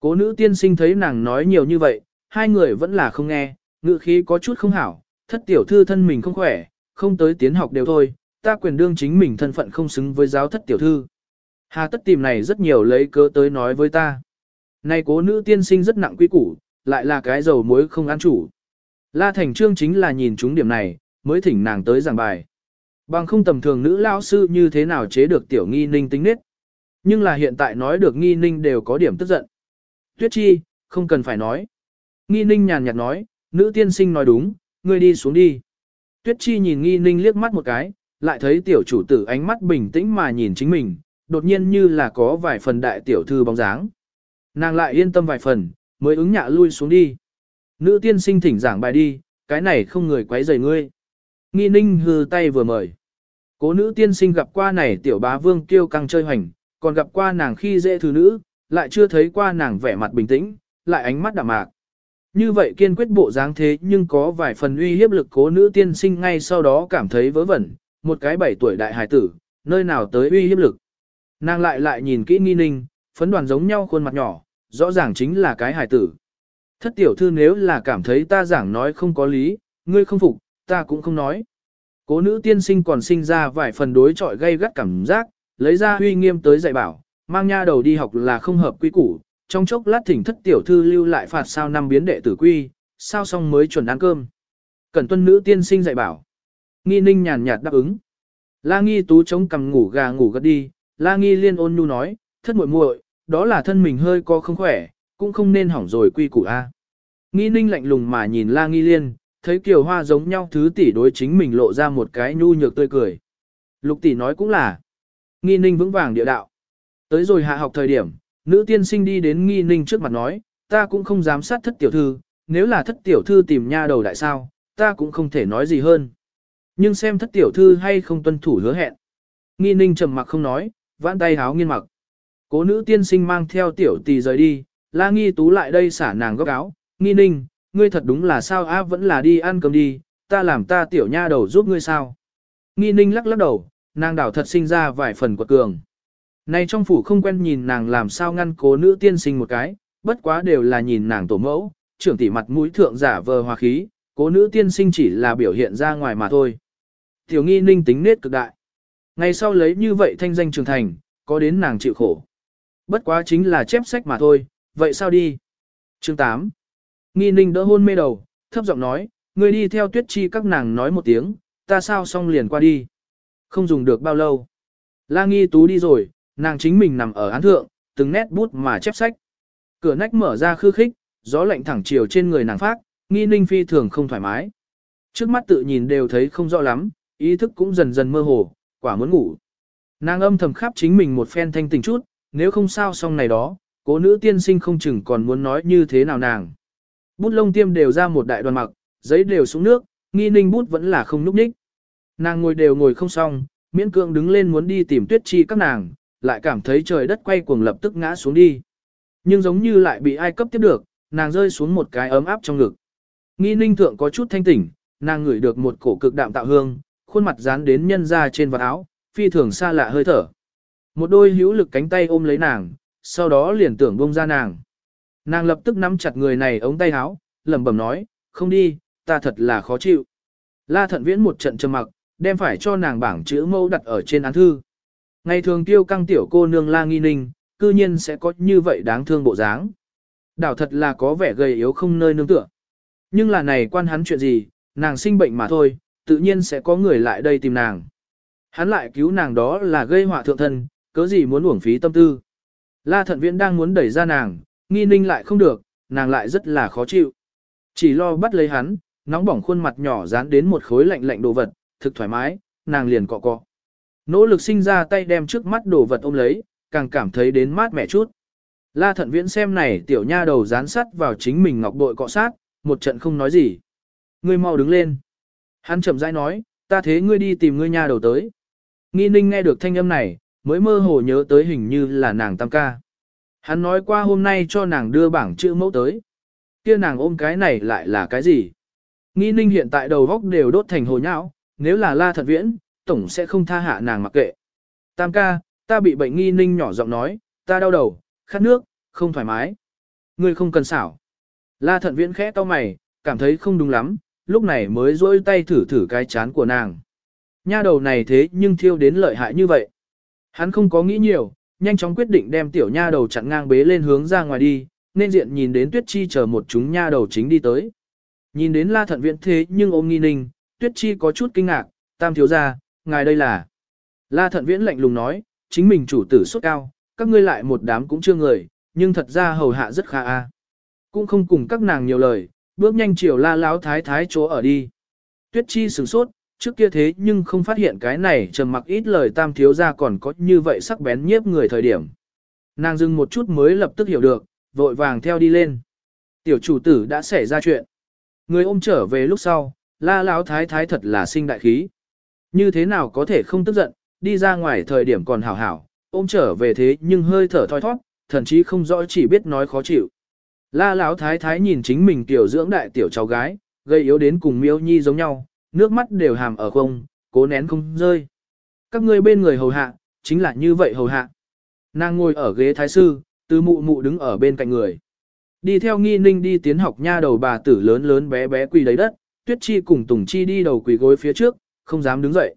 Cố nữ tiên sinh thấy nàng nói nhiều như vậy, hai người vẫn là không nghe, ngự khí có chút không hảo, thất tiểu thư thân mình không khỏe, không tới tiến học đều thôi, ta quyền đương chính mình thân phận không xứng với giáo thất tiểu thư. Hà tất tìm này rất nhiều lấy cớ tới nói với ta. Này cố nữ tiên sinh rất nặng quy củ, lại là cái dầu muối không ăn chủ. La Thành Trương chính là nhìn chúng điểm này, mới thỉnh nàng tới giảng bài. Bằng không tầm thường nữ lao sư như thế nào chế được tiểu nghi ninh tính nết. Nhưng là hiện tại nói được nghi ninh đều có điểm tức giận. Tuyết chi, không cần phải nói. Nghi ninh nhàn nhạt nói, nữ tiên sinh nói đúng, ngươi đi xuống đi. Tuyết chi nhìn nghi ninh liếc mắt một cái, lại thấy tiểu chủ tử ánh mắt bình tĩnh mà nhìn chính mình, đột nhiên như là có vài phần đại tiểu thư bóng dáng. Nàng lại yên tâm vài phần, mới ứng nhạ lui xuống đi. Nữ tiên sinh thỉnh giảng bài đi, cái này không người quấy rầy ngươi. Nghi ninh hư tay vừa mời. Cố nữ tiên sinh gặp qua này tiểu bá vương kiêu căng chơi hoành, còn gặp qua nàng khi dễ thứ nữ, lại chưa thấy qua nàng vẻ mặt bình tĩnh, lại ánh mắt đạm mạc. Như vậy kiên quyết bộ dáng thế nhưng có vài phần uy hiếp lực cố nữ tiên sinh ngay sau đó cảm thấy vớ vẩn, một cái bảy tuổi đại hải tử, nơi nào tới uy hiếp lực. Nàng lại lại nhìn kỹ nghi ninh, phấn đoàn giống nhau khuôn mặt nhỏ, rõ ràng chính là cái hài tử. Thất tiểu thư nếu là cảm thấy ta giảng nói không có lý, ngươi không phục, ta cũng không nói. Cố nữ tiên sinh còn sinh ra vài phần đối trọi gây gắt cảm giác, lấy ra huy nghiêm tới dạy bảo, mang nha đầu đi học là không hợp quy củ, trong chốc lát thỉnh thất tiểu thư lưu lại phạt sao năm biến đệ tử quy, sao xong mới chuẩn ăn cơm. Cẩn tuân nữ tiên sinh dạy bảo. Nghi ninh nhàn nhạt đáp ứng. La nghi tú chống cằm ngủ gà ngủ gật đi, la nghi liên ôn nhu nói, thất muội muội, đó là thân mình hơi có không khỏe, cũng không nên hỏng rồi quy củ a. Nghi ninh lạnh lùng mà nhìn la nghi liên, thấy kiều hoa giống nhau thứ tỷ đối chính mình lộ ra một cái nhu nhược tươi cười. Lục tỷ nói cũng là. Nghi ninh vững vàng địa đạo. Tới rồi hạ học thời điểm, nữ tiên sinh đi đến nghi ninh trước mặt nói, ta cũng không dám sát thất tiểu thư, nếu là thất tiểu thư tìm nha đầu đại sao, ta cũng không thể nói gì hơn. Nhưng xem thất tiểu thư hay không tuân thủ hứa hẹn. Nghi ninh trầm mặc không nói, vãn tay háo nghiên mặc. Cố nữ tiên sinh mang theo tiểu tỷ rời đi, la nghi tú lại đây xả nàng góc áo, nghi ninh, ngươi thật đúng là sao á vẫn là đi ăn cơm đi, ta làm ta tiểu nha đầu giúp ngươi sao. Nghi ninh lắc lắc đầu, nàng đảo thật sinh ra vài phần quật cường. Này trong phủ không quen nhìn nàng làm sao ngăn cố nữ tiên sinh một cái, bất quá đều là nhìn nàng tổ mẫu, trưởng tỷ mặt mũi thượng giả vờ hòa khí, cố nữ tiên sinh chỉ là biểu hiện ra ngoài mà thôi. Tiểu nghi ninh tính nết cực đại. Ngày sau lấy như vậy thanh danh trường thành, có đến nàng chịu khổ. Bất quá chính là chép sách mà thôi, vậy sao đi? Chương 8 Nghi ninh đỡ hôn mê đầu, thấp giọng nói, người đi theo tuyết chi các nàng nói một tiếng, ta sao xong liền qua đi. Không dùng được bao lâu. La nghi tú đi rồi, nàng chính mình nằm ở án thượng, từng nét bút mà chép sách. Cửa nách mở ra khư khích, gió lạnh thẳng chiều trên người nàng phát, nghi ninh phi thường không thoải mái. Trước mắt tự nhìn đều thấy không rõ lắm, ý thức cũng dần dần mơ hồ, quả muốn ngủ. Nàng âm thầm khắp chính mình một phen thanh tình chút, nếu không sao xong này đó, cố nữ tiên sinh không chừng còn muốn nói như thế nào nàng. Bút lông tiêm đều ra một đại đoàn mặc, giấy đều xuống nước, nghi ninh bút vẫn là không núp ních. Nàng ngồi đều ngồi không xong, miễn cưỡng đứng lên muốn đi tìm tuyết chi các nàng, lại cảm thấy trời đất quay cuồng lập tức ngã xuống đi. Nhưng giống như lại bị ai cấp tiếp được, nàng rơi xuống một cái ấm áp trong ngực. Nghi ninh thượng có chút thanh tỉnh, nàng ngửi được một cổ cực đạm tạo hương, khuôn mặt dán đến nhân ra trên vật áo, phi thường xa lạ hơi thở. Một đôi hữu lực cánh tay ôm lấy nàng, sau đó liền tưởng buông ra nàng. Nàng lập tức nắm chặt người này ống tay áo, lẩm bẩm nói, không đi, ta thật là khó chịu. La thận viễn một trận trầm mặc, đem phải cho nàng bảng chữ mẫu đặt ở trên án thư. Ngày thường tiêu căng tiểu cô nương la nghi ninh, cư nhiên sẽ có như vậy đáng thương bộ dáng. Đảo thật là có vẻ gầy yếu không nơi nương tựa. Nhưng là này quan hắn chuyện gì, nàng sinh bệnh mà thôi, tự nhiên sẽ có người lại đây tìm nàng. Hắn lại cứu nàng đó là gây họa thượng thân, cớ gì muốn uổng phí tâm tư. La thận viễn đang muốn đẩy ra nàng, nghi ninh lại không được, nàng lại rất là khó chịu. Chỉ lo bắt lấy hắn, nóng bỏng khuôn mặt nhỏ dán đến một khối lạnh lạnh đồ vật, thực thoải mái, nàng liền cọ cọ. Nỗ lực sinh ra tay đem trước mắt đồ vật ôm lấy, càng cảm thấy đến mát mẻ chút. La thận viễn xem này tiểu nha đầu dán sắt vào chính mình ngọc bội cọ sát, một trận không nói gì. Ngươi mau đứng lên. Hắn chậm rãi nói, ta thế ngươi đi tìm ngươi nha đầu tới. Nghi ninh nghe được thanh âm này, mới mơ hồ nhớ tới hình như là nàng tam ca. Hắn nói qua hôm nay cho nàng đưa bảng chữ mẫu tới. kia nàng ôm cái này lại là cái gì? Nghi ninh hiện tại đầu góc đều đốt thành hồ nhão, nếu là la thật viễn, tổng sẽ không tha hạ nàng mặc kệ. Tam ca, ta bị bệnh nghi ninh nhỏ giọng nói, ta đau đầu, khát nước, không thoải mái. Ngươi không cần xảo. La thận viễn khẽ to mày, cảm thấy không đúng lắm, lúc này mới rỗi tay thử thử cái chán của nàng. Nha đầu này thế nhưng thiêu đến lợi hại như vậy. Hắn không có nghĩ nhiều, nhanh chóng quyết định đem tiểu nha đầu chặn ngang bế lên hướng ra ngoài đi, nên diện nhìn đến tuyết chi chờ một chúng nha đầu chính đi tới. Nhìn đến la thận viễn thế nhưng ôm nghi ninh, tuyết chi có chút kinh ngạc, tam thiếu ra, ngài đây là. La thận viễn lạnh lùng nói, chính mình chủ tử sốt cao, các ngươi lại một đám cũng chưa người, nhưng thật ra hầu hạ rất khá a. Cũng không cùng các nàng nhiều lời, bước nhanh chiều la láo thái thái chỗ ở đi. Tuyết chi sửng sốt, trước kia thế nhưng không phát hiện cái này trầm mặc ít lời tam thiếu ra còn có như vậy sắc bén nhiếp người thời điểm. Nàng dừng một chút mới lập tức hiểu được, vội vàng theo đi lên. Tiểu chủ tử đã xảy ra chuyện. Người ôm trở về lúc sau, la Lão thái thái thật là sinh đại khí. Như thế nào có thể không tức giận, đi ra ngoài thời điểm còn hảo hảo, ôm trở về thế nhưng hơi thở thoi thoát, thậm chí không rõ chỉ biết nói khó chịu. La Lão thái thái nhìn chính mình tiểu dưỡng đại tiểu cháu gái, gây yếu đến cùng miêu nhi giống nhau, nước mắt đều hàm ở không, cố nén không rơi. Các ngươi bên người hầu hạ, chính là như vậy hầu hạ. Nàng ngồi ở ghế thái sư, Tư mụ mụ đứng ở bên cạnh người. Đi theo nghi ninh đi tiến học nha đầu bà tử lớn lớn bé bé quỳ lấy đất, tuyết chi cùng tùng chi đi đầu quỳ gối phía trước, không dám đứng dậy.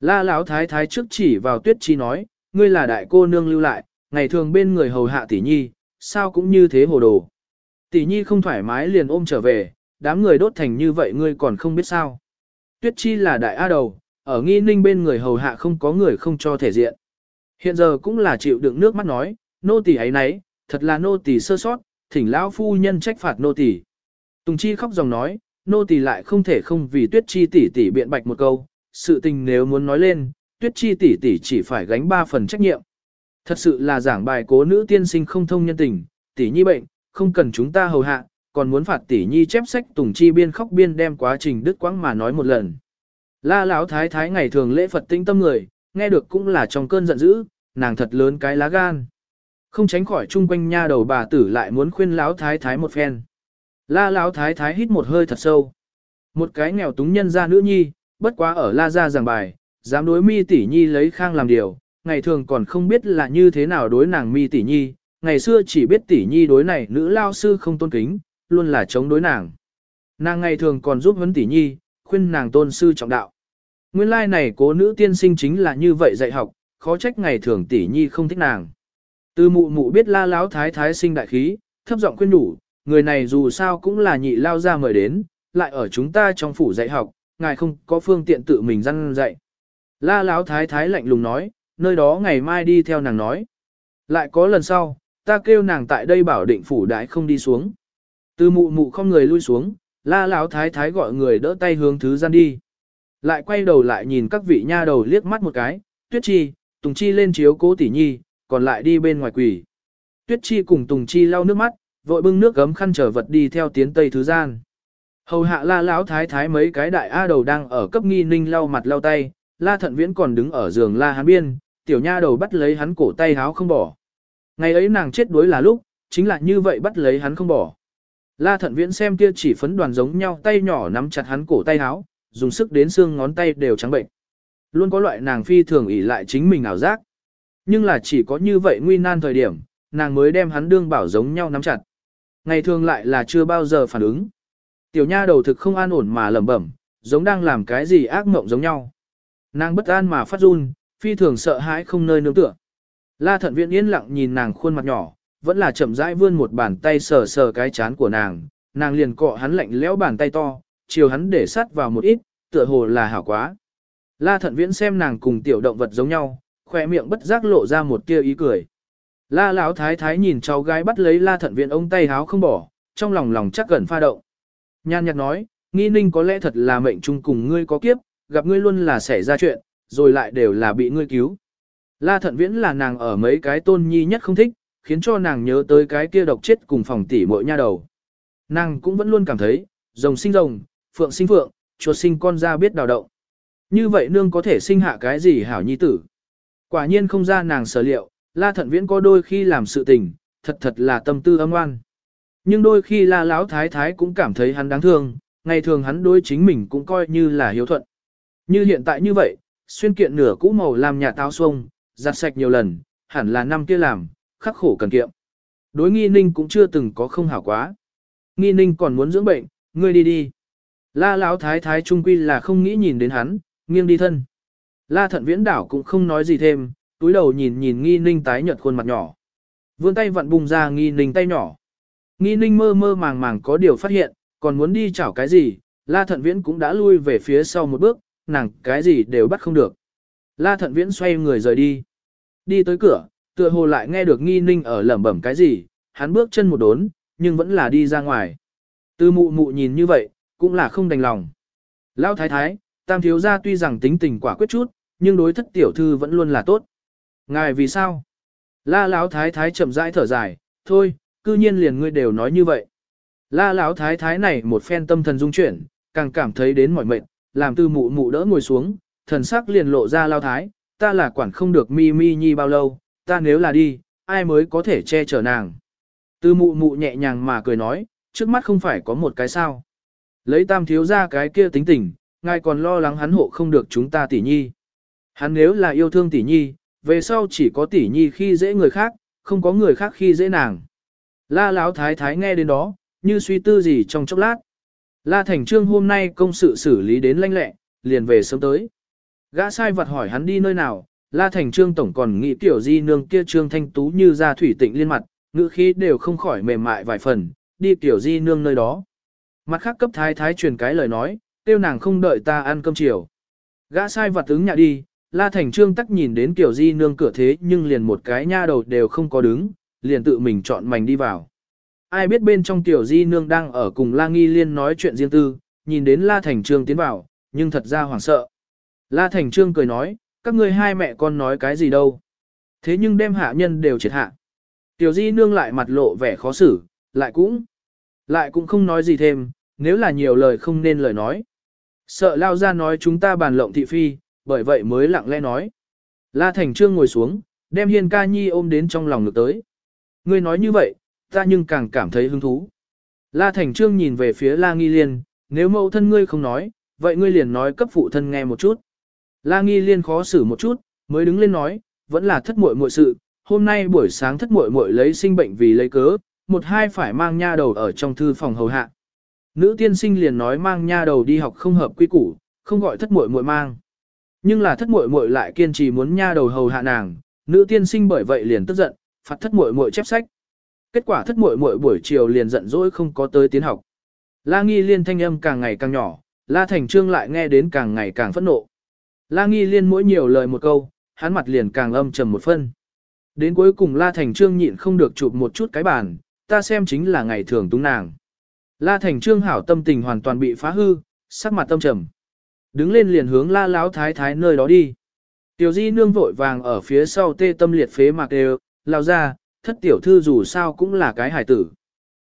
La lão thái thái trước chỉ vào tuyết chi nói, ngươi là đại cô nương lưu lại, ngày thường bên người hầu hạ tỷ nhi, sao cũng như thế hồ đồ. Tỷ nhi không thoải mái liền ôm trở về, đám người đốt thành như vậy ngươi còn không biết sao. Tuyết chi là đại A đầu, ở nghi ninh bên người hầu hạ không có người không cho thể diện. Hiện giờ cũng là chịu đựng nước mắt nói, nô tỳ ấy nấy, thật là nô tỳ sơ sót, thỉnh lão phu nhân trách phạt nô tỳ. Tùng chi khóc dòng nói, nô tỳ lại không thể không vì tuyết chi tỷ tỷ biện bạch một câu, sự tình nếu muốn nói lên, tuyết chi tỷ tỷ chỉ phải gánh ba phần trách nhiệm. Thật sự là giảng bài cố nữ tiên sinh không thông nhân tình, tỷ nhi bệnh, không cần chúng ta hầu hạ, còn muốn phạt tỷ nhi chép sách tùng chi biên khóc biên đem quá trình đứt quãng mà nói một lần. La lão thái thái ngày thường lễ Phật tinh tâm người, nghe được cũng là trong cơn giận dữ, nàng thật lớn cái lá gan. Không tránh khỏi chung quanh nha đầu bà tử lại muốn khuyên lão thái thái một phen. La lão thái thái hít một hơi thật sâu. Một cái nghèo túng nhân ra nữ nhi, bất quá ở la gia giảng bài, dám đối mi tỷ nhi lấy khang làm điều, ngày thường còn không biết là như thế nào đối nàng mi tỷ nhi, ngày xưa chỉ biết tỷ nhi đối này nữ lao sư không tôn kính, luôn là chống đối nàng. Nàng ngày thường còn giúp vấn tỷ nhi, khuyên nàng tôn sư trọng đạo. Nguyên lai like này cố nữ tiên sinh chính là như vậy dạy học, khó trách ngày thường tỷ nhi không thích nàng. Từ mụ mụ biết la láo thái thái sinh đại khí, thấp giọng khuyên đủ, người này dù sao cũng là nhị lao ra mời đến, lại ở chúng ta trong phủ dạy học, ngài không có phương tiện tự mình răn dạy. La láo thái thái lạnh lùng nói, nơi đó ngày mai đi theo nàng nói. Lại có lần sau, ta kêu nàng tại đây bảo định phủ đãi không đi xuống. Từ mụ mụ không người lui xuống, la lão thái thái gọi người đỡ tay hướng thứ gian đi. Lại quay đầu lại nhìn các vị nha đầu liếc mắt một cái, tuyết chi, tùng chi lên chiếu cố tỷ nhi, còn lại đi bên ngoài quỷ. Tuyết chi cùng tùng chi lau nước mắt, vội bưng nước gấm khăn trở vật đi theo tiến tây thứ gian. Hầu hạ la lão thái thái mấy cái đại a đầu đang ở cấp nghi ninh lau mặt lau tay, la thận viễn còn đứng ở giường la hán biên, tiểu nha đầu bắt lấy hắn cổ tay háo không bỏ. Ngày ấy nàng chết đuối là lúc, chính là như vậy bắt lấy hắn không bỏ. La thận viễn xem kia chỉ phấn đoàn giống nhau tay nhỏ nắm chặt hắn cổ tay háo, dùng sức đến xương ngón tay đều trắng bệnh. Luôn có loại nàng phi thường ỷ lại chính mình ảo giác. Nhưng là chỉ có như vậy nguy nan thời điểm, nàng mới đem hắn đương bảo giống nhau nắm chặt. Ngày thường lại là chưa bao giờ phản ứng. Tiểu nha đầu thực không an ổn mà lẩm bẩm, giống đang làm cái gì ác mộng giống nhau. Nàng bất an mà phát run, phi thường sợ hãi không nơi nương tựa. La thận viện yên lặng nhìn nàng khuôn mặt nhỏ, vẫn là chậm rãi vươn một bàn tay sờ sờ cái chán của nàng, nàng liền cọ hắn lạnh lẽo bàn tay to, chiều hắn để sát vào một ít, tựa hồ là hảo quá. La thận viễn xem nàng cùng tiểu động vật giống nhau, khoe miệng bất giác lộ ra một tia ý cười. La lão thái thái nhìn cháu gái bắt lấy la thận viễn ông tay háo không bỏ, trong lòng lòng chắc gần pha động. Nhan nhạt nói, nghi ninh có lẽ thật là mệnh chung cùng ngươi có kiếp, gặp ngươi luôn là xảy ra chuyện, rồi lại đều là bị ngươi cứu. La thận viễn là nàng ở mấy cái tôn nhi nhất không thích, khiến cho nàng nhớ tới cái kia độc chết cùng phòng tỷ mỗi nha đầu. Nàng cũng vẫn luôn cảm thấy, rồng sinh rồng, phượng sinh phượng, chuột sinh con ra biết đào động. Như vậy nương có thể sinh hạ cái gì hảo nhi tử. Quả nhiên không ra nàng sở liệu, la thận viễn có đôi khi làm sự tình, thật thật là tâm tư âm oan. Nhưng đôi khi la lão thái thái cũng cảm thấy hắn đáng thương, ngày thường hắn đối chính mình cũng coi như là hiếu thuận. Như hiện tại như vậy, xuyên kiện nửa cũ màu làm nhà táo xuông, giặt sạch nhiều lần, hẳn là năm kia làm, khắc khổ cần kiệm. Đối nghi ninh cũng chưa từng có không hảo quá. Nghi ninh còn muốn dưỡng bệnh, ngươi đi đi. La lão thái thái trung quy là không nghĩ nhìn đến hắn, nghiêng đi thân. La thận viễn đảo cũng không nói gì thêm, túi đầu nhìn nhìn nghi ninh tái nhợt khuôn mặt nhỏ. Vươn tay vặn bùng ra nghi ninh tay nhỏ. Nghi ninh mơ mơ màng màng có điều phát hiện, còn muốn đi chảo cái gì, la thận viễn cũng đã lui về phía sau một bước, nàng cái gì đều bắt không được. La thận viễn xoay người rời đi. Đi tới cửa, tựa hồ lại nghe được nghi ninh ở lẩm bẩm cái gì, hắn bước chân một đốn, nhưng vẫn là đi ra ngoài. Tư mụ mụ nhìn như vậy, cũng là không đành lòng. Lão thái thái, tam thiếu gia tuy rằng tính tình quả quyết chút, nhưng đối thất tiểu thư vẫn luôn là tốt. Ngài vì sao? La lão thái thái chậm rãi thở dài, thôi, cư nhiên liền ngươi đều nói như vậy. La lão thái thái này một phen tâm thần dung chuyển, càng cảm thấy đến mỏi mệt, làm tư mụ mụ đỡ ngồi xuống, thần sắc liền lộ ra lao thái, ta là quản không được mi mi nhi bao lâu, ta nếu là đi, ai mới có thể che chở nàng. Từ mụ mụ nhẹ nhàng mà cười nói, trước mắt không phải có một cái sao. Lấy tam thiếu ra cái kia tính tình, ngài còn lo lắng hắn hộ không được chúng ta tỷ nhi. Hắn nếu là yêu thương tỷ nhi, về sau chỉ có tỷ nhi khi dễ người khác, không có người khác khi dễ nàng. La Lão thái thái nghe đến đó, như suy tư gì trong chốc lát. La Thành Trương hôm nay công sự xử lý đến lanh lẹ, liền về sớm tới. Gã sai vật hỏi hắn đi nơi nào, La Thành Trương tổng còn nghĩ tiểu di nương kia trương thanh tú như ra thủy tịnh liên mặt, ngữ khí đều không khỏi mềm mại vài phần, đi tiểu di nương nơi đó. Mặt khác cấp thái thái truyền cái lời nói, tiêu nàng không đợi ta ăn cơm chiều. Gã sai vật ứng nhà đi, La Thành Trương tắc nhìn đến tiểu di nương cửa thế nhưng liền một cái nha đầu đều không có đứng, liền tự mình chọn mảnh đi vào. Ai biết bên trong tiểu di nương đang ở cùng La Nghi Liên nói chuyện riêng tư, nhìn đến La Thành Trương tiến vào, nhưng thật ra hoảng sợ. La Thành Trương cười nói, các ngươi hai mẹ con nói cái gì đâu. Thế nhưng đem hạ nhân đều triệt hạ. Tiểu di nương lại mặt lộ vẻ khó xử, lại cũng, lại cũng không nói gì thêm, nếu là nhiều lời không nên lời nói. Sợ lao ra nói chúng ta bàn lộng thị phi, bởi vậy mới lặng lẽ nói. La Thành Trương ngồi xuống, đem Hiên ca nhi ôm đến trong lòng ngược tới. Ngươi nói như vậy, ta nhưng càng cảm thấy hứng thú. La Thành Trương nhìn về phía La Nghi Liên, nếu mẫu thân ngươi không nói, vậy ngươi liền nói cấp phụ thân nghe một chút. La Nghi Liên khó xử một chút, mới đứng lên nói, vẫn là thất muội muội sự, hôm nay buổi sáng thất muội muội lấy sinh bệnh vì lấy cớ, một hai phải mang nha đầu ở trong thư phòng hầu hạ. Nữ tiên sinh liền nói mang nha đầu đi học không hợp quy củ, không gọi thất muội muội mang. Nhưng là thất muội muội lại kiên trì muốn nha đầu hầu hạ nàng, nữ tiên sinh bởi vậy liền tức giận, phạt thất muội muội chép sách. Kết quả thất muội muội buổi chiều liền giận dỗi không có tới tiến học. La Nghi Liên thanh âm càng ngày càng nhỏ, La Thành Trương lại nghe đến càng ngày càng phẫn nộ. La Nghi Liên mỗi nhiều lời một câu, hắn mặt liền càng âm trầm một phân. Đến cuối cùng La Thành Trương nhịn không được chụp một chút cái bàn, ta xem chính là ngày thường túng nàng. La Thành Trương hảo tâm tình hoàn toàn bị phá hư, sắc mặt tâm trầm. Đứng lên liền hướng La Lão Thái Thái nơi đó đi. Tiểu Di nương vội vàng ở phía sau tê tâm liệt phế mạc đều, lao ra, thất tiểu thư dù sao cũng là cái hải tử.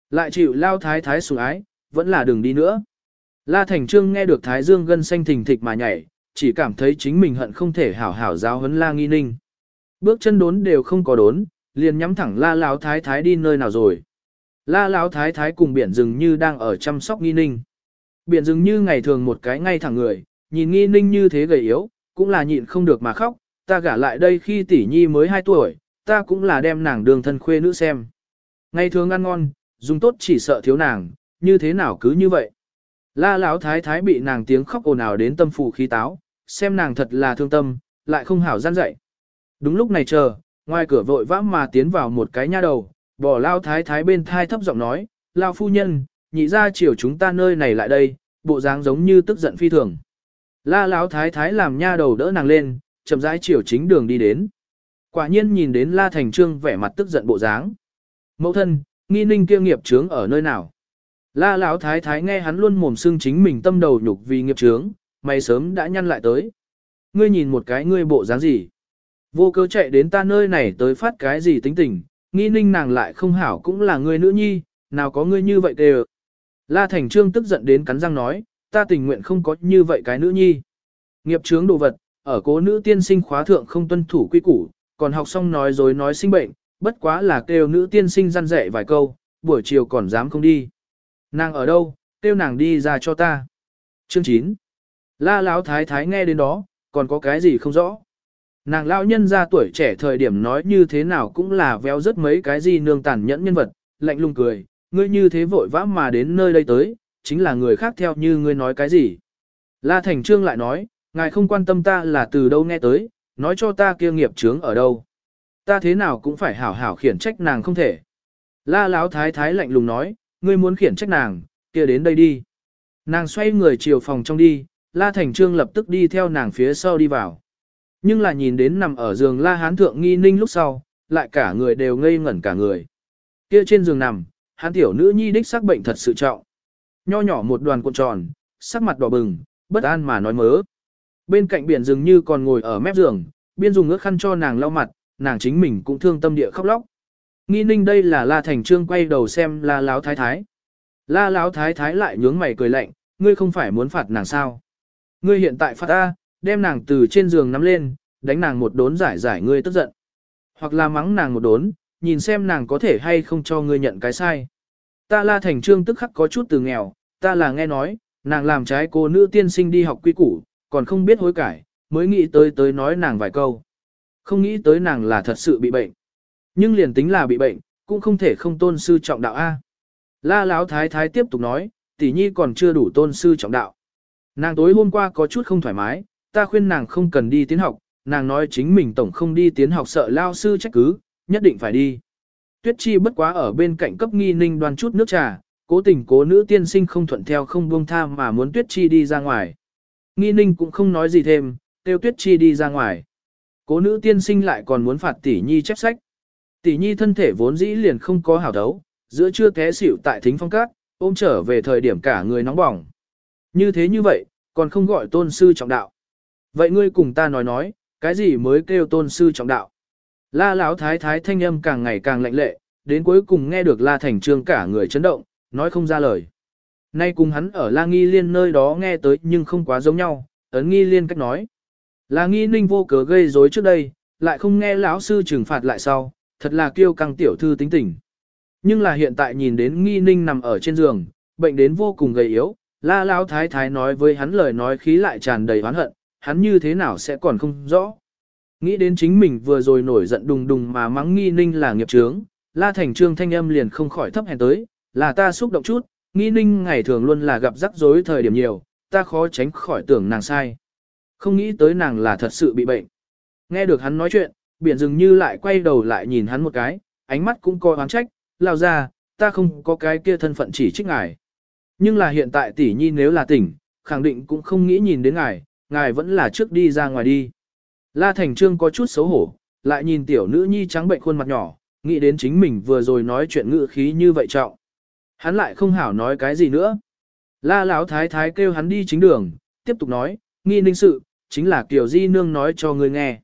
Lại chịu Lao Thái Thái sủng ái, vẫn là đừng đi nữa. La Thành Trương nghe được Thái Dương gân xanh thình thịch mà nhảy, chỉ cảm thấy chính mình hận không thể hảo hảo giáo huấn La Nghi Ninh. Bước chân đốn đều không có đốn, liền nhắm thẳng La Lão Thái Thái đi nơi nào rồi. La Lão Thái Thái cùng biển rừng như đang ở chăm sóc Nghi Ninh. Biển rừng như ngày thường một cái ngay thẳng người, nhìn Nghi Ninh như thế gầy yếu, cũng là nhịn không được mà khóc, ta gả lại đây khi tỷ nhi mới 2 tuổi, ta cũng là đem nàng đường thân khuê nữ xem. Ngày thường ăn ngon, dùng tốt chỉ sợ thiếu nàng, như thế nào cứ như vậy. La Lão Thái Thái bị nàng tiếng khóc ồn ào đến tâm phù khí táo, xem nàng thật là thương tâm, lại không hảo gian dạy. Đúng lúc này chờ, ngoài cửa vội vã mà tiến vào một cái nha đầu, bỏ lao thái thái bên thai thấp giọng nói, lao phu nhân, nhị ra chiều chúng ta nơi này lại đây, bộ dáng giống như tức giận phi thường. La lão thái thái làm nha đầu đỡ nàng lên, chậm rãi chiều chính đường đi đến. Quả nhiên nhìn đến La Thành Trương vẻ mặt tức giận bộ dáng. Mẫu thân, nghi ninh kia nghiệp trướng ở nơi nào? La lão thái thái nghe hắn luôn mồm xưng chính mình tâm đầu nhục vì nghiệp chướng, mày sớm đã nhăn lại tới. Ngươi nhìn một cái ngươi bộ dáng gì? Vô cớ chạy đến ta nơi này tới phát cái gì tính tình, nghi ninh nàng lại không hảo cũng là ngươi nữ nhi, nào có ngươi như vậy đều. Ờ. La Thành Trương tức giận đến cắn răng nói, ta tình nguyện không có như vậy cái nữ nhi. Nghiệp chướng đồ vật, ở cố nữ tiên sinh khóa thượng không tuân thủ quy củ, còn học xong nói dối nói sinh bệnh, bất quá là kêu nữ tiên sinh răn dạy vài câu, buổi chiều còn dám không đi. Nàng ở đâu, kêu nàng đi ra cho ta. Chương 9 La Lão Thái Thái nghe đến đó, còn có cái gì không rõ. Nàng lão nhân ra tuổi trẻ thời điểm nói như thế nào cũng là véo rất mấy cái gì nương tàn nhẫn nhân vật, lạnh lùng cười, ngươi như thế vội vã mà đến nơi đây tới, chính là người khác theo như ngươi nói cái gì. La Thành Trương lại nói, ngài không quan tâm ta là từ đâu nghe tới, nói cho ta kia nghiệp chướng ở đâu. Ta thế nào cũng phải hảo hảo khiển trách nàng không thể. La Lão Thái Thái lạnh lùng nói, ngươi muốn khiển trách nàng, kia đến đây đi. Nàng xoay người chiều phòng trong đi, La Thành Trương lập tức đi theo nàng phía sau đi vào. Nhưng là nhìn đến nằm ở giường La Hán Thượng Nghi Ninh lúc sau, lại cả người đều ngây ngẩn cả người. Kia trên giường nằm, hán tiểu nữ nhi đích sắc bệnh thật sự trọng. Nho nhỏ một đoàn cuộn tròn, sắc mặt đỏ bừng, bất an mà nói mớ. Bên cạnh biển dường như còn ngồi ở mép giường, biên dùng ước khăn cho nàng lau mặt, nàng chính mình cũng thương tâm địa khóc lóc. Nghi ninh đây là La Thành Trương quay đầu xem La Láo Thái Thái. La Láo Thái Thái lại nhướng mày cười lạnh, ngươi không phải muốn phạt nàng sao. Ngươi hiện tại phạt ta, đem nàng từ trên giường nắm lên, đánh nàng một đốn giải giải ngươi tức giận. Hoặc là mắng nàng một đốn, nhìn xem nàng có thể hay không cho ngươi nhận cái sai. Ta la thành trương tức khắc có chút từ nghèo, ta là nghe nói, nàng làm trái cô nữ tiên sinh đi học quy củ, còn không biết hối cải, mới nghĩ tới tới nói nàng vài câu. Không nghĩ tới nàng là thật sự bị bệnh. Nhưng liền tính là bị bệnh, cũng không thể không tôn sư trọng đạo A. La lão Thái Thái tiếp tục nói, tỷ nhi còn chưa đủ tôn sư trọng đạo. Nàng tối hôm qua có chút không thoải mái, ta khuyên nàng không cần đi tiến học, nàng nói chính mình tổng không đi tiến học sợ lao sư trách cứ, nhất định phải đi. Tuyết Chi bất quá ở bên cạnh cấp nghi ninh đoan chút nước trà, cố tình cố nữ tiên sinh không thuận theo không buông tha mà muốn Tuyết Chi đi ra ngoài. Nghi ninh cũng không nói gì thêm, tiêu Tuyết Chi đi ra ngoài. Cố nữ tiên sinh lại còn muốn phạt tỷ nhi chép sách. Tỷ nhi thân thể vốn dĩ liền không có hảo đấu, giữa trưa té xỉu tại thính phong cát, ôm trở về thời điểm cả người nóng bỏng. Như thế như vậy, còn không gọi tôn sư trọng đạo. Vậy ngươi cùng ta nói nói, cái gì mới kêu tôn sư trọng đạo? La Lão thái thái thanh âm càng ngày càng lạnh lệ, đến cuối cùng nghe được La Thành Trương cả người chấn động, nói không ra lời. Nay cùng hắn ở La Nghi Liên nơi đó nghe tới nhưng không quá giống nhau, ấn Nghi Liên cách nói. La Nghi Ninh vô cớ gây rối trước đây, lại không nghe lão sư trừng phạt lại sau, thật là kiêu căng tiểu thư tính tình. Nhưng là hiện tại nhìn đến Nghi Ninh nằm ở trên giường, bệnh đến vô cùng gầy yếu, La Lão thái thái nói với hắn lời nói khí lại tràn đầy oán hận, hắn như thế nào sẽ còn không rõ. Nghĩ đến chính mình vừa rồi nổi giận đùng đùng mà mắng nghi ninh là nghiệp trướng, la thành trương thanh âm liền không khỏi thấp hèn tới, là ta xúc động chút, nghi ninh ngày thường luôn là gặp rắc rối thời điểm nhiều, ta khó tránh khỏi tưởng nàng sai. Không nghĩ tới nàng là thật sự bị bệnh. Nghe được hắn nói chuyện, biển dường như lại quay đầu lại nhìn hắn một cái, ánh mắt cũng coi oán trách, lao ra, ta không có cái kia thân phận chỉ trích ngài. Nhưng là hiện tại tỷ nhi nếu là tỉnh, khẳng định cũng không nghĩ nhìn đến ngài, ngài vẫn là trước đi ra ngoài đi. La Thành Trương có chút xấu hổ, lại nhìn tiểu nữ nhi trắng bệnh khuôn mặt nhỏ, nghĩ đến chính mình vừa rồi nói chuyện ngữ khí như vậy trọng. Hắn lại không hảo nói cái gì nữa. La Lão Thái Thái kêu hắn đi chính đường, tiếp tục nói, nghi ninh sự, chính là kiểu Di Nương nói cho người nghe.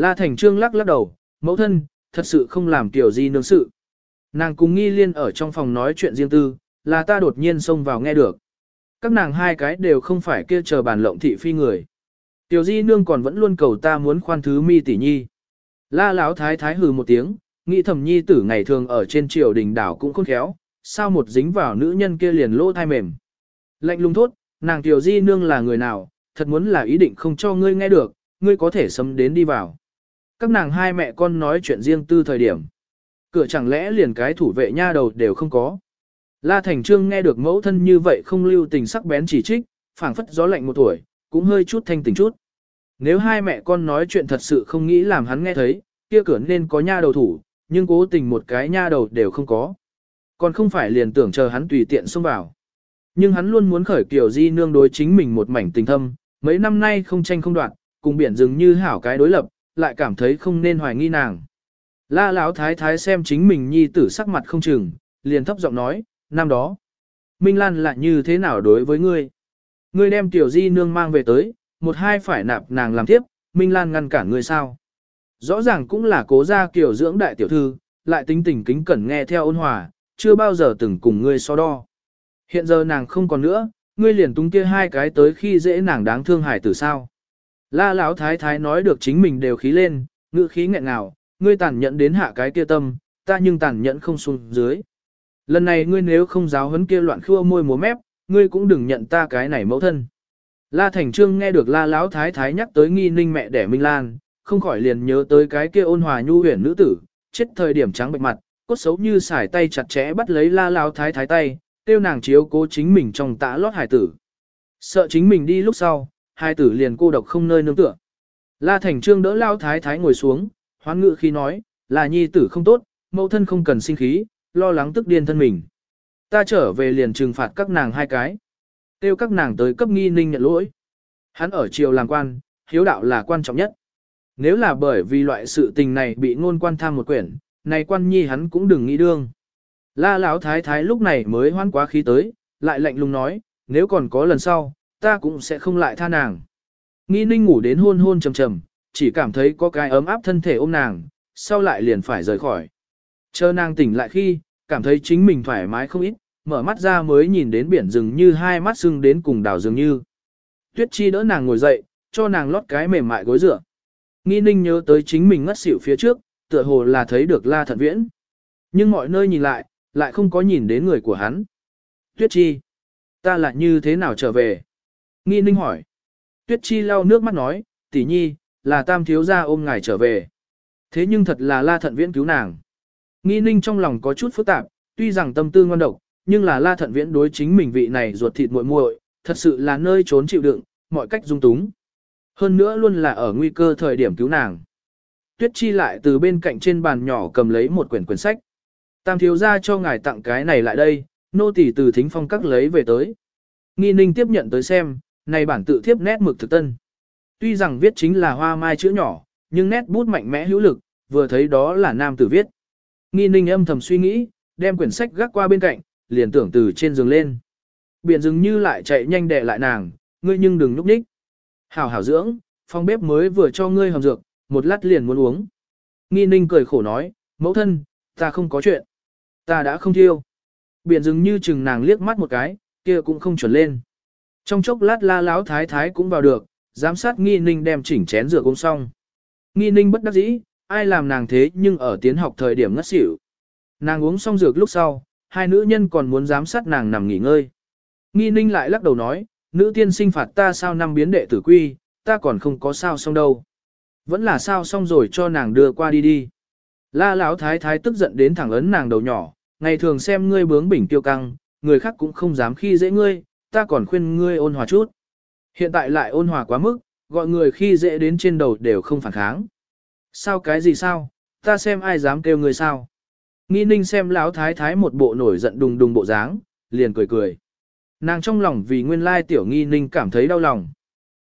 La Thành Trương lắc lắc đầu, mẫu thân, thật sự không làm Tiểu Di Nương sự. Nàng cùng nghi liên ở trong phòng nói chuyện riêng tư, là ta đột nhiên xông vào nghe được. Các nàng hai cái đều không phải kia chờ bàn lộng thị phi người. Tiểu di nương còn vẫn luôn cầu ta muốn khoan thứ mi tỷ nhi. La Lão thái thái hừ một tiếng, nghĩ thầm nhi tử ngày thường ở trên triều đình đảo cũng khôn khéo, sao một dính vào nữ nhân kia liền lỗ thai mềm. Lạnh lùng thốt, nàng tiểu di nương là người nào, thật muốn là ý định không cho ngươi nghe được, ngươi có thể sấm đến đi vào. Các nàng hai mẹ con nói chuyện riêng tư thời điểm. Cửa chẳng lẽ liền cái thủ vệ nha đầu đều không có. La Thành Trương nghe được mẫu thân như vậy không lưu tình sắc bén chỉ trích, phảng phất gió lạnh một tuổi, cũng hơi chút thanh tỉnh chút. Nếu hai mẹ con nói chuyện thật sự không nghĩ làm hắn nghe thấy, kia cửa nên có nha đầu thủ, nhưng cố tình một cái nha đầu đều không có. Còn không phải liền tưởng chờ hắn tùy tiện xông vào. Nhưng hắn luôn muốn khởi kiểu di nương đối chính mình một mảnh tình thâm, mấy năm nay không tranh không đoạn, cùng biển dường như hảo cái đối lập, lại cảm thấy không nên hoài nghi nàng. La Lão thái thái xem chính mình nhi tử sắc mặt không chừng, liền thấp giọng nói, năm đó, Minh Lan lại như thế nào đối với ngươi? Ngươi đem tiểu di nương mang về tới, một hai phải nạp nàng làm tiếp, Minh Lan ngăn cản ngươi sao? Rõ ràng cũng là cố gia kiểu dưỡng đại tiểu thư, lại tính tình kính cẩn nghe theo ôn hòa, chưa bao giờ từng cùng ngươi so đo. Hiện giờ nàng không còn nữa, ngươi liền tung kia hai cái tới khi dễ nàng đáng thương hải tử sao. La Lão thái thái nói được chính mình đều khí lên, ngữ khí nghẹn ngào, ngươi tàn nhẫn đến hạ cái kia tâm, ta nhưng tàn nhẫn không xuống dưới. Lần này ngươi nếu không giáo huấn kia loạn khua môi múa mép, ngươi cũng đừng nhận ta cái này mẫu thân. La Thành Trương nghe được La Lão Thái Thái nhắc tới nghi ninh mẹ đẻ Minh Lan, không khỏi liền nhớ tới cái kia ôn hòa nhu huyền nữ tử, chết thời điểm trắng bệch mặt, cốt xấu như xải tay chặt chẽ bắt lấy La Lão Thái Thái tay, tiêu nàng chiếu cố chính mình trong tã lót hải tử. Sợ chính mình đi lúc sau, hai tử liền cô độc không nơi nương tựa. La Thành Trương đỡ Lão Thái Thái ngồi xuống, hoán ngự khi nói, là nhi tử không tốt, mẫu thân không cần sinh khí, lo lắng tức điên thân mình. Ta trở về liền trừng phạt các nàng hai cái. Tiêu các nàng tới cấp nghi ninh nhận lỗi. Hắn ở triều làm quan, hiếu đạo là quan trọng nhất. Nếu là bởi vì loại sự tình này bị ngôn quan tham một quyển, này quan nhi hắn cũng đừng nghĩ đương. La lão thái thái lúc này mới hoan quá khí tới, lại lạnh lùng nói, nếu còn có lần sau, ta cũng sẽ không lại tha nàng. Nghi ninh ngủ đến hôn hôn trầm trầm, chỉ cảm thấy có cái ấm áp thân thể ôm nàng, sau lại liền phải rời khỏi. Chờ nàng tỉnh lại khi, cảm thấy chính mình thoải mái không ít, mở mắt ra mới nhìn đến biển rừng như hai mắt sưng đến cùng đảo rừng như. Tuyết Chi đỡ nàng ngồi dậy, cho nàng lót cái mềm mại gối dựa. Nghi ninh nhớ tới chính mình ngất xỉu phía trước, tựa hồ là thấy được La Thận Viễn. Nhưng mọi nơi nhìn lại, lại không có nhìn đến người của hắn. Tuyết Chi, ta lại như thế nào trở về? Nghi ninh hỏi. Tuyết Chi lau nước mắt nói, tỷ nhi, là tam thiếu gia ôm ngài trở về. Thế nhưng thật là La Thận Viễn cứu nàng. Nghi ninh trong lòng có chút phức tạp, tuy rằng tâm tư ngon độc, nhưng là La Thận Viễn đối chính mình vị này ruột thịt muội muội, thật sự là nơi trốn chịu đựng, mọi cách dung túng. Hơn nữa luôn là ở nguy cơ thời điểm cứu nàng. Tuyết Chi lại từ bên cạnh trên bàn nhỏ cầm lấy một quyển quyển sách. Tam thiếu gia cho ngài tặng cái này lại đây, nô tỳ từ thính phong các lấy về tới. Nghi ninh tiếp nhận tới xem, này bản tự thiếp nét mực thực tân. Tuy rằng viết chính là hoa mai chữ nhỏ, nhưng nét bút mạnh mẽ hữu lực, vừa thấy đó là nam tử viết. Nghi ninh âm thầm suy nghĩ, đem quyển sách gác qua bên cạnh, liền tưởng từ trên giường lên. Biển dường như lại chạy nhanh đè lại nàng, ngươi nhưng đừng núp ních. Hảo hảo dưỡng, phòng bếp mới vừa cho ngươi hầm dược, một lát liền muốn uống. Nghi ninh cười khổ nói, mẫu thân, ta không có chuyện. Ta đã không thiêu. Biển dường như chừng nàng liếc mắt một cái, kia cũng không chuẩn lên. Trong chốc lát la láo thái thái cũng vào được, giám sát nghi ninh đem chỉnh chén rửa cũng xong. Nghi ninh bất đắc dĩ, ai làm nàng thế nhưng ở tiến học thời điểm ngất xỉu. Nàng uống xong dược lúc sau, hai nữ nhân còn muốn giám sát nàng nằm nghỉ ngơi. Nghi ninh lại lắc đầu nói, nữ tiên sinh phạt ta sao năm biến đệ tử quy, ta còn không có sao xong đâu. Vẫn là sao xong rồi cho nàng đưa qua đi đi. La Lão thái thái tức giận đến thẳng ấn nàng đầu nhỏ, ngày thường xem ngươi bướng bỉnh tiêu căng, người khác cũng không dám khi dễ ngươi, ta còn khuyên ngươi ôn hòa chút. Hiện tại lại ôn hòa quá mức, gọi người khi dễ đến trên đầu đều không phản kháng. Sao cái gì sao, ta xem ai dám kêu ngươi sao. Nghi ninh xem lão thái thái một bộ nổi giận đùng đùng bộ dáng, liền cười cười. Nàng trong lòng vì nguyên lai tiểu nghi ninh cảm thấy đau lòng.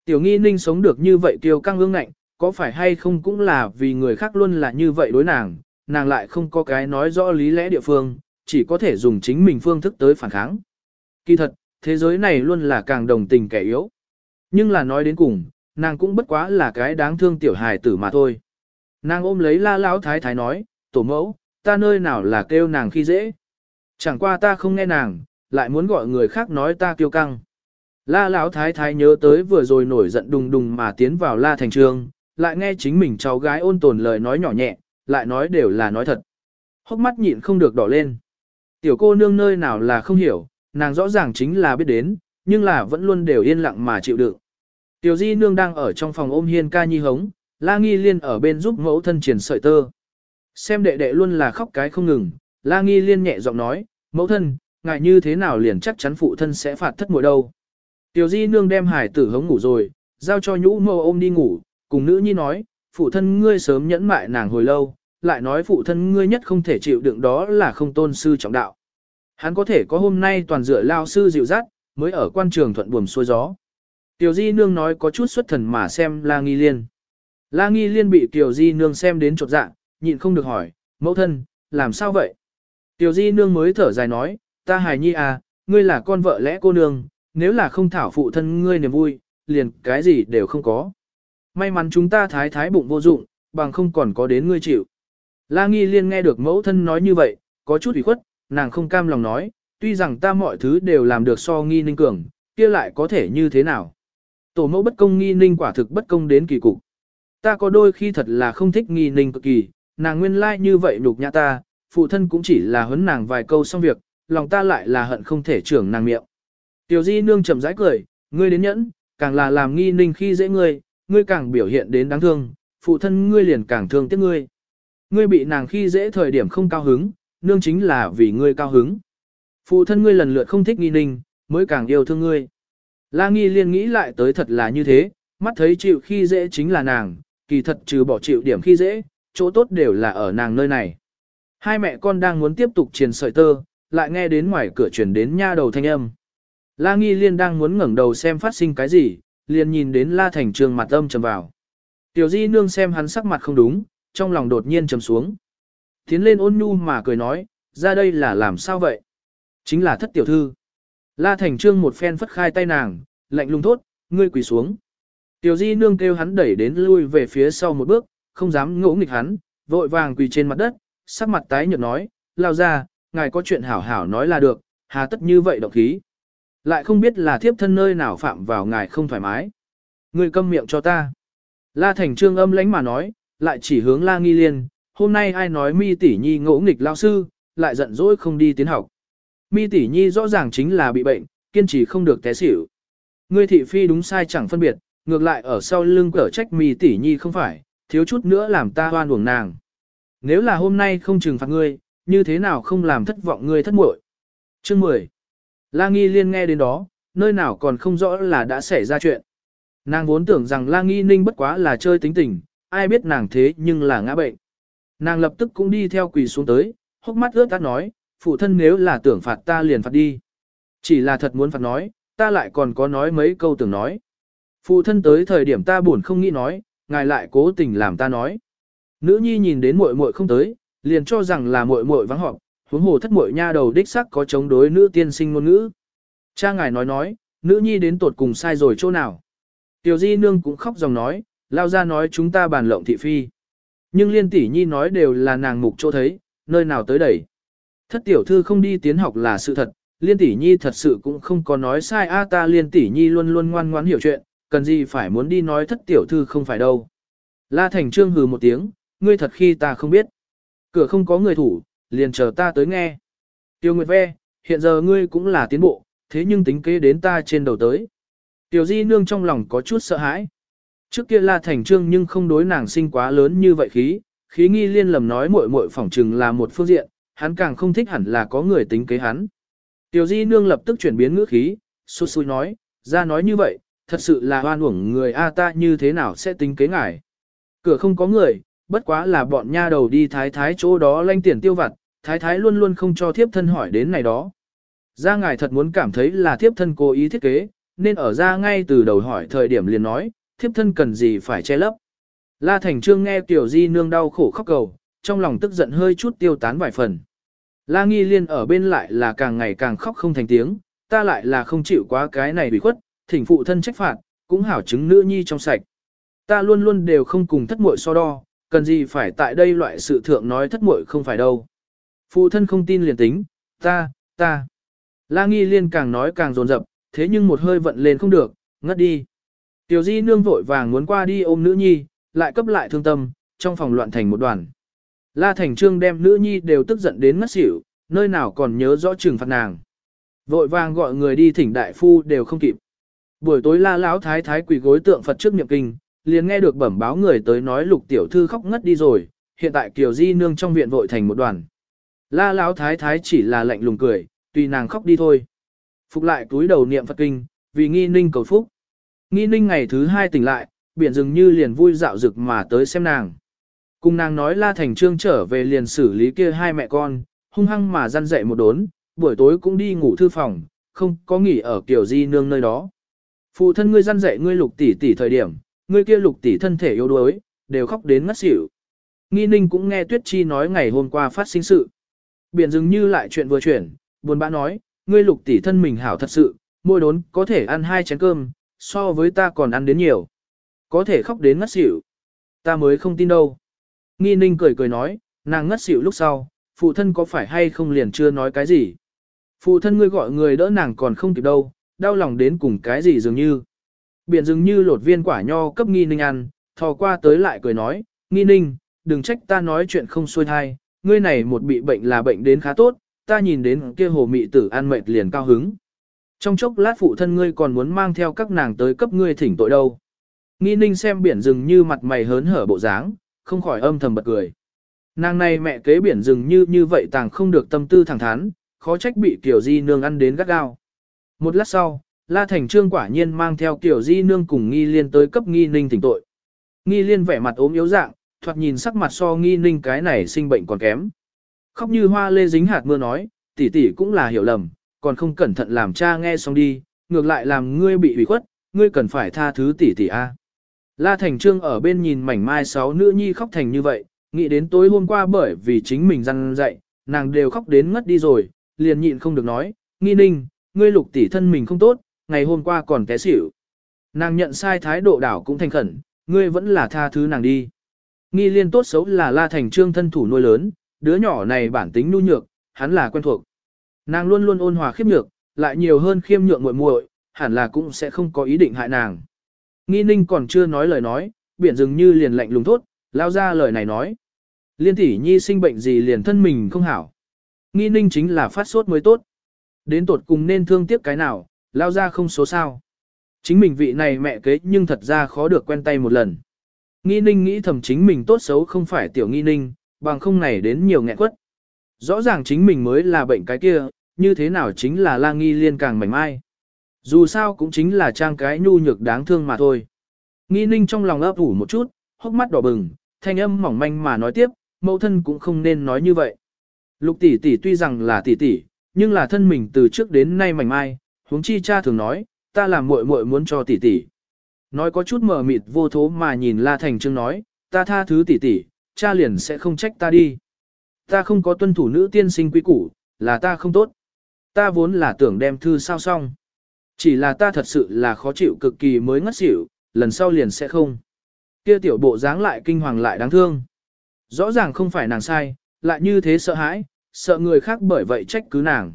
Tiểu nghi ninh sống được như vậy tiêu căng ương ngạnh, có phải hay không cũng là vì người khác luôn là như vậy đối nàng, nàng lại không có cái nói rõ lý lẽ địa phương, chỉ có thể dùng chính mình phương thức tới phản kháng. Kỳ thật, thế giới này luôn là càng đồng tình kẻ yếu. Nhưng là nói đến cùng, nàng cũng bất quá là cái đáng thương tiểu hài tử mà thôi. Nàng ôm lấy la lão thái thái nói, tổ mẫu, ta nơi nào là kêu nàng khi dễ. Chẳng qua ta không nghe nàng, lại muốn gọi người khác nói ta kiêu căng. La lão thái thái nhớ tới vừa rồi nổi giận đùng đùng mà tiến vào la thành trường, lại nghe chính mình cháu gái ôn tồn lời nói nhỏ nhẹ, lại nói đều là nói thật. Hốc mắt nhịn không được đỏ lên. Tiểu cô nương nơi nào là không hiểu, nàng rõ ràng chính là biết đến, nhưng là vẫn luôn đều yên lặng mà chịu đựng. Tiểu di nương đang ở trong phòng ôm hiên ca nhi hống, la nghi liên ở bên giúp mẫu thân triển sợi tơ. Xem đệ đệ luôn là khóc cái không ngừng, la nghi liên nhẹ giọng nói, mẫu thân, ngại như thế nào liền chắc chắn phụ thân sẽ phạt thất muội đâu. Tiểu di nương đem hải tử hống ngủ rồi, giao cho nhũ mâu ôm đi ngủ, cùng nữ nhi nói, phụ thân ngươi sớm nhẫn mại nàng hồi lâu, lại nói phụ thân ngươi nhất không thể chịu đựng đó là không tôn sư trọng đạo. Hắn có thể có hôm nay toàn dựa lao sư dịu dắt, mới ở quan trường thuận buồm xuôi gió. Tiểu Di Nương nói có chút xuất thần mà xem La Nghi Liên. La Nghi Liên bị Tiểu Di Nương xem đến chột dạ, nhịn không được hỏi, mẫu thân, làm sao vậy? Tiểu Di Nương mới thở dài nói, ta hài nhi à, ngươi là con vợ lẽ cô nương, nếu là không thảo phụ thân ngươi niềm vui, liền cái gì đều không có. May mắn chúng ta thái thái bụng vô dụng, bằng không còn có đến ngươi chịu. La Nghi Liên nghe được mẫu thân nói như vậy, có chút ủy khuất, nàng không cam lòng nói, tuy rằng ta mọi thứ đều làm được so Nghi Ninh cường, kia lại có thể như thế nào. Tổ mẫu bất công Nghi Ninh quả thực bất công đến kỳ cục. Ta có đôi khi thật là không thích Nghi Ninh cực kỳ, nàng nguyên lai like như vậy nhục nhã ta, phụ thân cũng chỉ là huấn nàng vài câu xong việc, lòng ta lại là hận không thể trưởng nàng miệng. Tiểu Di nương chậm rãi cười, ngươi đến nhẫn, càng là làm Nghi Ninh khi dễ ngươi, ngươi càng biểu hiện đến đáng thương, phụ thân ngươi liền càng thương tiếc ngươi. Ngươi bị nàng khi dễ thời điểm không cao hứng, nương chính là vì ngươi cao hứng. Phụ thân ngươi lần lượt không thích nghi ninh, mới càng yêu thương ngươi. La nghi liên nghĩ lại tới thật là như thế, mắt thấy chịu khi dễ chính là nàng, kỳ thật trừ bỏ chịu điểm khi dễ, chỗ tốt đều là ở nàng nơi này. Hai mẹ con đang muốn tiếp tục truyền sợi tơ, lại nghe đến ngoài cửa truyền đến nha đầu thanh âm. La nghi liên đang muốn ngẩng đầu xem phát sinh cái gì, liền nhìn đến La Thành Trường mặt âm trầm vào. Tiểu Di nương xem hắn sắc mặt không đúng, trong lòng đột nhiên trầm xuống. Tiến lên ôn nhu mà cười nói, ra đây là làm sao vậy? Chính là thất tiểu thư. La Thành Trương một phen phất khai tay nàng, lạnh lùng thốt, ngươi quỳ xuống. Tiểu Di nương kêu hắn đẩy đến lui về phía sau một bước, không dám ngỗ nghịch hắn, vội vàng quỳ trên mặt đất, sắc mặt tái nhợt nói, lao ra, ngài có chuyện hảo hảo nói là được, hà tất như vậy động khí. Lại không biết là thiếp thân nơi nào phạm vào ngài không thoải mái. Ngươi câm miệng cho ta. La Thành Trương âm lãnh mà nói, lại chỉ hướng La Nghi Liên, hôm nay ai nói mi tỷ nhi ngỗ nghịch lao sư, lại giận dỗi không đi tiến học. Mi tỷ nhi rõ ràng chính là bị bệnh, kiên trì không được té xỉu. Ngươi thị phi đúng sai chẳng phân biệt, ngược lại ở sau lưng cở trách mi tỷ nhi không phải, thiếu chút nữa làm ta hoan uổng nàng. Nếu là hôm nay không trừng phạt ngươi, như thế nào không làm thất vọng ngươi thất muội. Chương 10. La Nghi Liên nghe đến đó, nơi nào còn không rõ là đã xảy ra chuyện. Nàng vốn tưởng rằng La Nghi Ninh bất quá là chơi tính tình, ai biết nàng thế nhưng là ngã bệnh. Nàng lập tức cũng đi theo quỳ xuống tới, hốc mắt ướt át nói, phụ thân nếu là tưởng phạt ta liền phạt đi. Chỉ là thật muốn phạt nói, ta lại còn có nói mấy câu tưởng nói. Phụ thân tới thời điểm ta buồn không nghĩ nói, ngài lại cố tình làm ta nói. Nữ nhi nhìn đến muội muội không tới, liền cho rằng là muội muội vắng họp, huống hồ thất muội nha đầu đích sắc có chống đối nữ tiên sinh ngôn ngữ. Cha ngài nói nói, nữ nhi đến tột cùng sai rồi chỗ nào. Tiểu di nương cũng khóc dòng nói, lao ra nói chúng ta bàn lộng thị phi. Nhưng liên tỷ nhi nói đều là nàng mục chỗ thấy, nơi nào tới đẩy. Thất tiểu thư không đi tiến học là sự thật, liên tỷ nhi thật sự cũng không có nói sai a ta liên tỷ nhi luôn luôn ngoan ngoãn hiểu chuyện, cần gì phải muốn đi nói thất tiểu thư không phải đâu. La Thành Trương hừ một tiếng, ngươi thật khi ta không biết. Cửa không có người thủ, liền chờ ta tới nghe. Tiêu Nguyệt Ve, hiện giờ ngươi cũng là tiến bộ, thế nhưng tính kế đến ta trên đầu tới. Tiểu Di Nương trong lòng có chút sợ hãi. Trước kia La Thành Trương nhưng không đối nàng sinh quá lớn như vậy khí, khí nghi liên lầm nói muội muội phỏng trừng là một phương diện, hắn càng không thích hẳn là có người tính kế hắn. Tiểu Di Nương lập tức chuyển biến ngữ khí, sút sùi nói, ra nói như vậy, thật sự là hoan uổng người A ta như thế nào sẽ tính kế ngài. Cửa không có người, bất quá là bọn nha đầu đi thái thái chỗ đó lanh tiền tiêu vặt, thái thái luôn luôn không cho thiếp thân hỏi đến này đó. Ra ngài thật muốn cảm thấy là thiếp thân cố ý thiết kế, nên ở ra ngay từ đầu hỏi thời điểm liền nói, thiếp thân cần gì phải che lấp. La Thành Trương nghe Tiểu Di nương đau khổ khóc cầu, trong lòng tức giận hơi chút tiêu tán vài phần. La Nghi Liên ở bên lại là càng ngày càng khóc không thành tiếng, ta lại là không chịu quá cái này bị khuất, thỉnh phụ thân trách phạt, cũng hảo chứng nữ nhi trong sạch. Ta luôn luôn đều không cùng thất muội so đo, cần gì phải tại đây loại sự thượng nói thất muội không phải đâu. Phụ thân không tin liền tính, ta, ta. La Nghi Liên càng nói càng dồn dập, thế nhưng một hơi vận lên không được, ngất đi. Tiểu Di nương vội vàng muốn qua đi ôm nữ nhi, lại cấp lại thương tâm, trong phòng loạn thành một đoàn. La Thành Trương đem nữ nhi đều tức giận đến ngất xỉu, nơi nào còn nhớ rõ trừng phạt nàng. Vội vàng gọi người đi thỉnh đại phu đều không kịp. Buổi tối La lão thái thái quỳ gối tượng Phật trước niệm kinh, liền nghe được bẩm báo người tới nói Lục tiểu thư khóc ngất đi rồi, hiện tại Kiều Di nương trong viện vội thành một đoàn. La lão thái thái chỉ là lạnh lùng cười, tùy nàng khóc đi thôi. Phục lại túi đầu niệm Phật kinh, vì nghi ninh cầu phúc. Nghi ninh ngày thứ hai tỉnh lại, biển dường như liền vui dạo rực mà tới xem nàng. Cùng nàng nói La Thành Trương trở về liền xử lý kia hai mẹ con, hung hăng mà răn dậy một đốn, buổi tối cũng đi ngủ thư phòng, không có nghỉ ở kiểu di nương nơi đó. Phụ thân ngươi răn dậy ngươi lục tỷ tỷ thời điểm, ngươi kia lục tỷ thân thể yếu đuối, đều khóc đến ngất xỉu. Nghi ninh cũng nghe Tuyết Chi nói ngày hôm qua phát sinh sự. Biển dường như lại chuyện vừa chuyển, buồn bã nói, ngươi lục tỷ thân mình hảo thật sự, môi đốn có thể ăn hai chén cơm, so với ta còn ăn đến nhiều. Có thể khóc đến ngất xỉu. Ta mới không tin đâu. Nghi ninh cười cười nói, nàng ngất xỉu lúc sau, phụ thân có phải hay không liền chưa nói cái gì. Phụ thân ngươi gọi người đỡ nàng còn không kịp đâu, đau lòng đến cùng cái gì dường như. Biển dường như lột viên quả nho cấp nghi ninh ăn, thò qua tới lại cười nói, nghi ninh, đừng trách ta nói chuyện không xuôi thai, ngươi này một bị bệnh là bệnh đến khá tốt, ta nhìn đến kia hồ mị tử ăn mệt liền cao hứng. Trong chốc lát phụ thân ngươi còn muốn mang theo các nàng tới cấp ngươi thỉnh tội đâu. Nghi ninh xem biển rừng như mặt mày hớn hở bộ dáng, không khỏi âm thầm bật cười. Nàng này mẹ kế biển rừng như như vậy tàng không được tâm tư thẳng thắn, khó trách bị Kiều Di Nương ăn đến gắt gao. Một lát sau, La Thành Trương quả nhiên mang theo Kiều Di Nương cùng Nghi Liên tới cấp Nghi Ninh thỉnh tội. Nghi Liên vẻ mặt ốm yếu dạng, thoạt nhìn sắc mặt so Nghi Ninh cái này sinh bệnh còn kém. Khóc như hoa lê dính hạt mưa nói, tỷ tỷ cũng là hiểu lầm, còn không cẩn thận làm cha nghe xong đi, ngược lại làm ngươi bị ủy khuất, ngươi cần phải tha thứ tỷ tỷ a. La Thành Trương ở bên nhìn mảnh mai sáu nữ nhi khóc thành như vậy, nghĩ đến tối hôm qua bởi vì chính mình răn dạy, nàng đều khóc đến ngất đi rồi, liền nhịn không được nói, nghi ninh, ngươi lục tỷ thân mình không tốt, ngày hôm qua còn té xỉu. Nàng nhận sai thái độ đảo cũng thành khẩn, ngươi vẫn là tha thứ nàng đi. Nghi liên tốt xấu là La Thành Trương thân thủ nuôi lớn, đứa nhỏ này bản tính nhu nhược, hắn là quen thuộc. Nàng luôn luôn ôn hòa khiêm nhược, lại nhiều hơn khiêm nhượng muội muội, hẳn là cũng sẽ không có ý định hại nàng. Nghi ninh còn chưa nói lời nói, biển dường như liền lạnh lùng thốt, lao ra lời này nói. Liên tỷ nhi sinh bệnh gì liền thân mình không hảo. Nghi ninh chính là phát sốt mới tốt. Đến tột cùng nên thương tiếc cái nào, lao ra không số sao. Chính mình vị này mẹ kế nhưng thật ra khó được quen tay một lần. Nghi ninh nghĩ thầm chính mình tốt xấu không phải tiểu nghi ninh, bằng không này đến nhiều nghẹn quất. Rõ ràng chính mình mới là bệnh cái kia, như thế nào chính là la nghi liên càng mảnh mai. Dù sao cũng chính là trang cái nhu nhược đáng thương mà thôi. Nghi ninh trong lòng ấp ủ một chút, hốc mắt đỏ bừng, thanh âm mỏng manh mà nói tiếp, mẫu thân cũng không nên nói như vậy. Lục tỷ tỷ tuy rằng là tỷ tỷ, nhưng là thân mình từ trước đến nay mảnh mai, huống chi cha thường nói, ta làm muội muội muốn cho tỷ tỷ. Nói có chút mờ mịt vô thố mà nhìn La Thành Trương nói, ta tha thứ tỷ tỷ, cha liền sẽ không trách ta đi. Ta không có tuân thủ nữ tiên sinh quý củ, là ta không tốt. Ta vốn là tưởng đem thư sao xong. Chỉ là ta thật sự là khó chịu cực kỳ mới ngất xỉu, lần sau liền sẽ không. Kia tiểu bộ dáng lại kinh hoàng lại đáng thương. Rõ ràng không phải nàng sai, lại như thế sợ hãi, sợ người khác bởi vậy trách cứ nàng.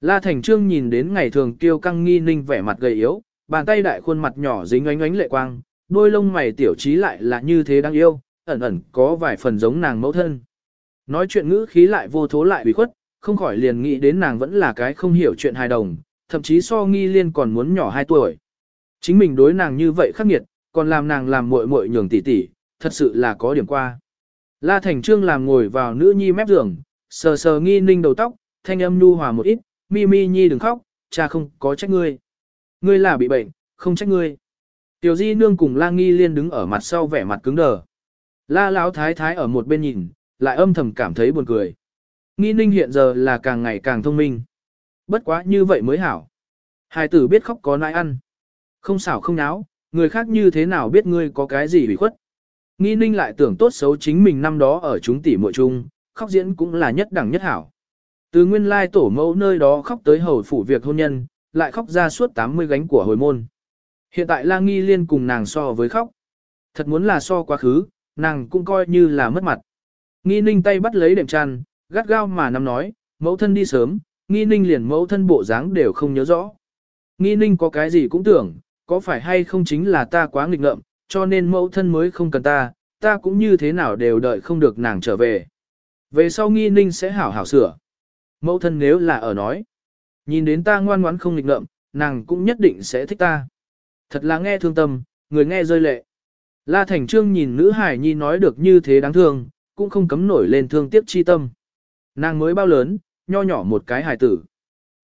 La Thành Trương nhìn đến ngày thường kiêu căng nghi ninh vẻ mặt gầy yếu, bàn tay đại khuôn mặt nhỏ dính ánh ánh lệ quang, đôi lông mày tiểu trí lại là như thế đáng yêu, ẩn ẩn có vài phần giống nàng mẫu thân. Nói chuyện ngữ khí lại vô thố lại bị khuất, không khỏi liền nghĩ đến nàng vẫn là cái không hiểu chuyện hài đồng, thậm chí so nghi liên còn muốn nhỏ 2 tuổi. Chính mình đối nàng như vậy khắc nghiệt, còn làm nàng làm muội muội nhường tỉ tỉ, thật sự là có điểm qua. La Thành Trương làm ngồi vào nữ nhi mép giường, sờ sờ nghi ninh đầu tóc, thanh âm nu hòa một ít, mi mi nhi đừng khóc, cha không có trách ngươi. Ngươi là bị bệnh, không trách ngươi. Tiểu di nương cùng la nghi liên đứng ở mặt sau vẻ mặt cứng đờ. La lão thái thái ở một bên nhìn, lại âm thầm cảm thấy buồn cười. Nghi ninh hiện giờ là càng ngày càng thông minh. Bất quá như vậy mới hảo. Hai tử biết khóc có nãi ăn. Không xảo không náo, người khác như thế nào biết ngươi có cái gì bị khuất. Nghi ninh lại tưởng tốt xấu chính mình năm đó ở chúng tỷ muội chung, khóc diễn cũng là nhất đẳng nhất hảo. Từ nguyên lai tổ mẫu nơi đó khóc tới hầu phủ việc hôn nhân, lại khóc ra suốt 80 gánh của hồi môn. Hiện tại la nghi liên cùng nàng so với khóc. Thật muốn là so quá khứ, nàng cũng coi như là mất mặt. Nghi ninh tay bắt lấy đệm chăn, gắt gao mà nắm nói, mẫu thân đi sớm, nghi ninh liền mẫu thân bộ dáng đều không nhớ rõ. Nghi ninh có cái gì cũng tưởng, có phải hay không chính là ta quá nghịch ngợm, cho nên mẫu thân mới không cần ta, ta cũng như thế nào đều đợi không được nàng trở về. Về sau nghi ninh sẽ hảo hảo sửa. Mẫu thân nếu là ở nói, nhìn đến ta ngoan ngoãn không nghịch ngợm, nàng cũng nhất định sẽ thích ta. Thật là nghe thương tâm, người nghe rơi lệ. La Thành Trương nhìn nữ hải nhi nói được như thế đáng thương, cũng không cấm nổi lên thương tiếc chi tâm. Nàng mới bao lớn, nho nhỏ một cái hài tử.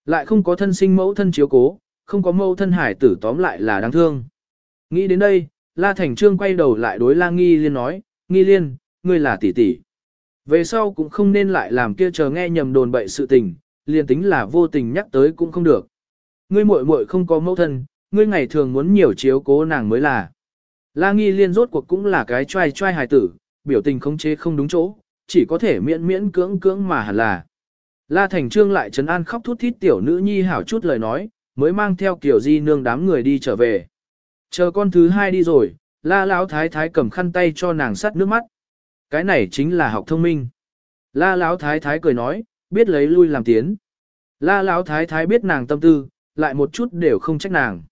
Lại không có thân sinh mẫu thân chiếu cố, không có mẫu thân hài tử tóm lại là đáng thương. Nghĩ đến đây, La Thành Trương quay đầu lại đối La Nghi Liên nói, Nghi Liên, ngươi là tỷ tỷ. Về sau cũng không nên lại làm kia chờ nghe nhầm đồn bậy sự tình, liền tính là vô tình nhắc tới cũng không được. Ngươi muội muội không có mẫu thân, ngươi ngày thường muốn nhiều chiếu cố nàng mới là. La Nghi Liên rốt cuộc cũng là cái trai trai hài tử, biểu tình khống chế không đúng chỗ, chỉ có thể miễn miễn cưỡng cưỡng mà hẳn là. La Thành Trương lại trấn an khóc thút thít tiểu nữ nhi hảo chút lời nói, mới mang theo kiểu di nương đám người đi trở về. Chờ con thứ hai đi rồi, la lão thái thái cầm khăn tay cho nàng sắt nước mắt. Cái này chính là học thông minh. La lão thái thái cười nói, biết lấy lui làm tiến. La lão thái thái biết nàng tâm tư, lại một chút đều không trách nàng.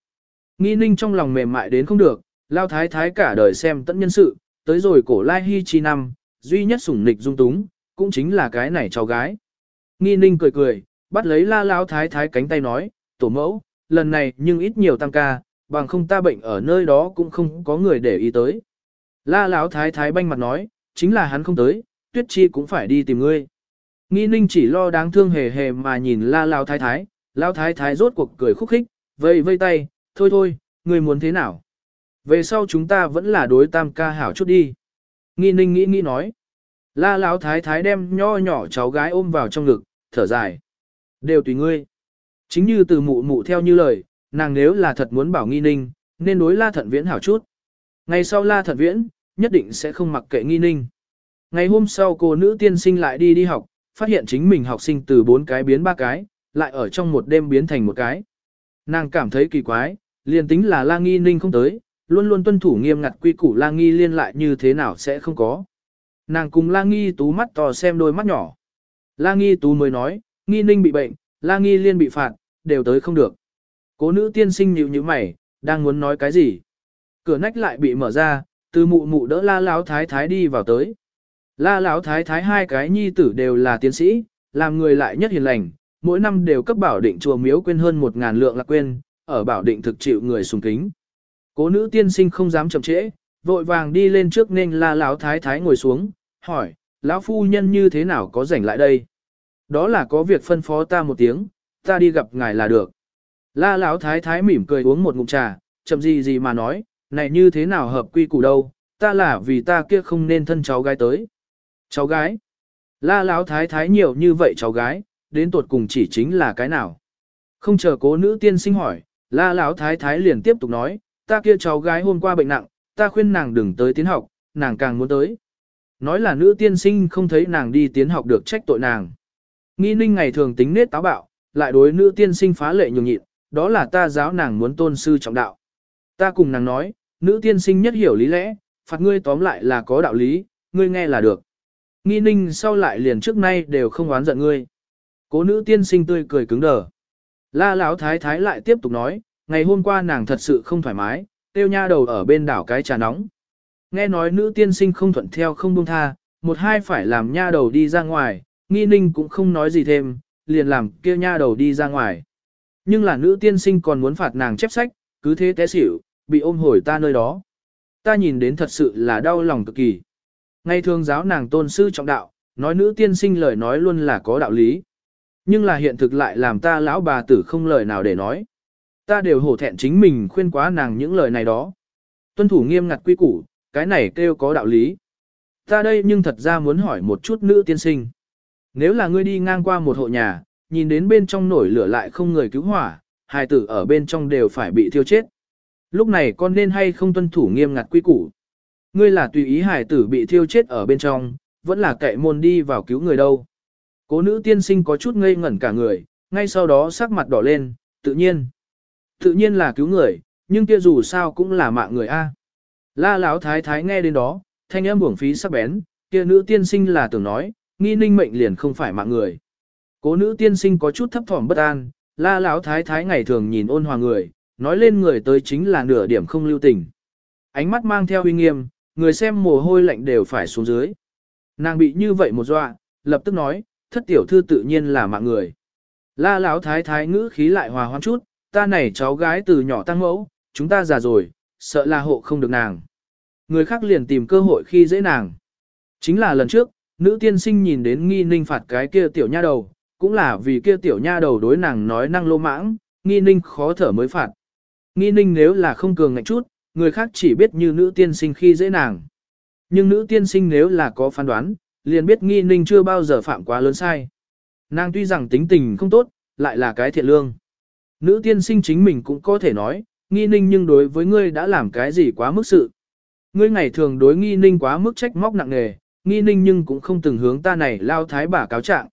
Nghi ninh trong lòng mềm mại đến không được, lao thái thái cả đời xem tận nhân sự, tới rồi cổ lai hy chi năm, duy nhất sủng nịch dung túng, cũng chính là cái này cháu gái. Nghi ninh cười cười, bắt lấy la lão thái thái cánh tay nói, tổ mẫu, lần này nhưng ít nhiều tăng ca, bằng không ta bệnh ở nơi đó cũng không có người để ý tới. La lão thái thái banh mặt nói, chính là hắn không tới, tuyết chi cũng phải đi tìm ngươi. Nghi ninh chỉ lo đáng thương hề hề mà nhìn la lão thái thái, lão thái thái rốt cuộc cười khúc khích, vây vây tay, thôi thôi, ngươi muốn thế nào? Về sau chúng ta vẫn là đối tam ca hảo chút đi. Nghi ninh nghĩ nghĩ nói. La lão thái thái đem nho nhỏ cháu gái ôm vào trong ngực, thở dài. Đều tùy ngươi. Chính như từ mụ mụ theo như lời, nàng nếu là thật muốn bảo nghi ninh, nên đối la thận viễn hảo chút. Ngày sau la thận viễn, nhất định sẽ không mặc kệ nghi ninh. Ngày hôm sau cô nữ tiên sinh lại đi đi học, phát hiện chính mình học sinh từ bốn cái biến ba cái, lại ở trong một đêm biến thành một cái. Nàng cảm thấy kỳ quái, liền tính là la nghi ninh không tới, luôn luôn tuân thủ nghiêm ngặt quy củ la nghi liên lại như thế nào sẽ không có. Nàng cùng la nghi tú mắt to xem đôi mắt nhỏ. La nghi tú mới nói, nghi ninh bị bệnh, la nghi liên bị phạt, đều tới không được. Cố nữ tiên sinh nhíu nhíu mày, đang muốn nói cái gì. Cửa nách lại bị mở ra, từ mụ mụ đỡ la lão thái thái đi vào tới. La lão thái thái hai cái nhi tử đều là tiến sĩ, làm người lại nhất hiền lành, mỗi năm đều cấp bảo định chùa miếu quên hơn một ngàn lượng lạc quên, ở bảo định thực chịu người sùng kính. Cố nữ tiên sinh không dám chậm trễ, vội vàng đi lên trước nên la lão thái thái ngồi xuống, hỏi, lão phu nhân như thế nào có rảnh lại đây? Đó là có việc phân phó ta một tiếng, ta đi gặp ngài là được. La lão thái thái mỉm cười uống một ngụm trà, chậm gì gì mà nói, này như thế nào hợp quy củ đâu, ta là vì ta kia không nên thân cháu gái tới. Cháu gái? La lão thái thái nhiều như vậy cháu gái, đến tuột cùng chỉ chính là cái nào? Không chờ cố nữ tiên sinh hỏi, la lão thái thái liền tiếp tục nói, ta kia cháu gái hôm qua bệnh nặng, ta khuyên nàng đừng tới tiến học, nàng càng muốn tới. Nói là nữ tiên sinh không thấy nàng đi tiến học được trách tội nàng. Nghi ninh ngày thường tính nết táo bạo, lại đối nữ tiên sinh phá lệ nhường nhịn, đó là ta giáo nàng muốn tôn sư trọng đạo. Ta cùng nàng nói, nữ tiên sinh nhất hiểu lý lẽ, phạt ngươi tóm lại là có đạo lý, ngươi nghe là được. Nghi ninh sau lại liền trước nay đều không oán giận ngươi. Cố nữ tiên sinh tươi cười cứng đờ. La lão thái thái lại tiếp tục nói, ngày hôm qua nàng thật sự không thoải mái, tiêu nha đầu ở bên đảo cái trà nóng. Nghe nói nữ tiên sinh không thuận theo không buông tha, một hai phải làm nha đầu đi ra ngoài, nghi ninh cũng không nói gì thêm, liền làm kia nha đầu đi ra ngoài. Nhưng là nữ tiên sinh còn muốn phạt nàng chép sách, cứ thế té xỉu, bị ôm hồi ta nơi đó. Ta nhìn đến thật sự là đau lòng cực kỳ. Ngay thường giáo nàng tôn sư trọng đạo, nói nữ tiên sinh lời nói luôn là có đạo lý. Nhưng là hiện thực lại làm ta lão bà tử không lời nào để nói. Ta đều hổ thẹn chính mình khuyên quá nàng những lời này đó. Tuân thủ nghiêm ngặt quy củ, cái này kêu có đạo lý. Ta đây nhưng thật ra muốn hỏi một chút nữ tiên sinh. Nếu là ngươi đi ngang qua một hộ nhà, nhìn đến bên trong nổi lửa lại không người cứu hỏa, hài tử ở bên trong đều phải bị thiêu chết. Lúc này con nên hay không tuân thủ nghiêm ngặt quy củ. Ngươi là tùy ý hài tử bị thiêu chết ở bên trong, vẫn là kệ môn đi vào cứu người đâu. Cố nữ tiên sinh có chút ngây ngẩn cả người, ngay sau đó sắc mặt đỏ lên, tự nhiên. Tự nhiên là cứu người, nhưng kia dù sao cũng là mạng người a. La Lão thái thái nghe đến đó, thanh âm buồng phí sắc bén, kia nữ tiên sinh là tưởng nói, nghi ninh mệnh liền không phải mạng người. Cố nữ tiên sinh có chút thấp thỏm bất an, la lão thái thái ngày thường nhìn ôn hòa người, nói lên người tới chính là nửa điểm không lưu tình. Ánh mắt mang theo uy nghiêm, người xem mồ hôi lạnh đều phải xuống dưới. Nàng bị như vậy một dọa, lập tức nói, thất tiểu thư tự nhiên là mạng người. La lão thái thái ngữ khí lại hòa hoãn chút, ta này cháu gái từ nhỏ tăng mẫu, chúng ta già rồi, sợ là hộ không được nàng. Người khác liền tìm cơ hội khi dễ nàng. Chính là lần trước, nữ tiên sinh nhìn đến nghi ninh phạt cái kia tiểu nha đầu, cũng là vì kia tiểu nha đầu đối nàng nói năng lô mãng, nghi ninh khó thở mới phạt. Nghi ninh nếu là không cường ngạnh chút, người khác chỉ biết như nữ tiên sinh khi dễ nàng. Nhưng nữ tiên sinh nếu là có phán đoán, liền biết nghi ninh chưa bao giờ phạm quá lớn sai. Nàng tuy rằng tính tình không tốt, lại là cái thiện lương. Nữ tiên sinh chính mình cũng có thể nói, nghi ninh nhưng đối với ngươi đã làm cái gì quá mức sự. Ngươi ngày thường đối nghi ninh quá mức trách móc nặng nề, nghi ninh nhưng cũng không từng hướng ta này lao thái bà cáo trạng.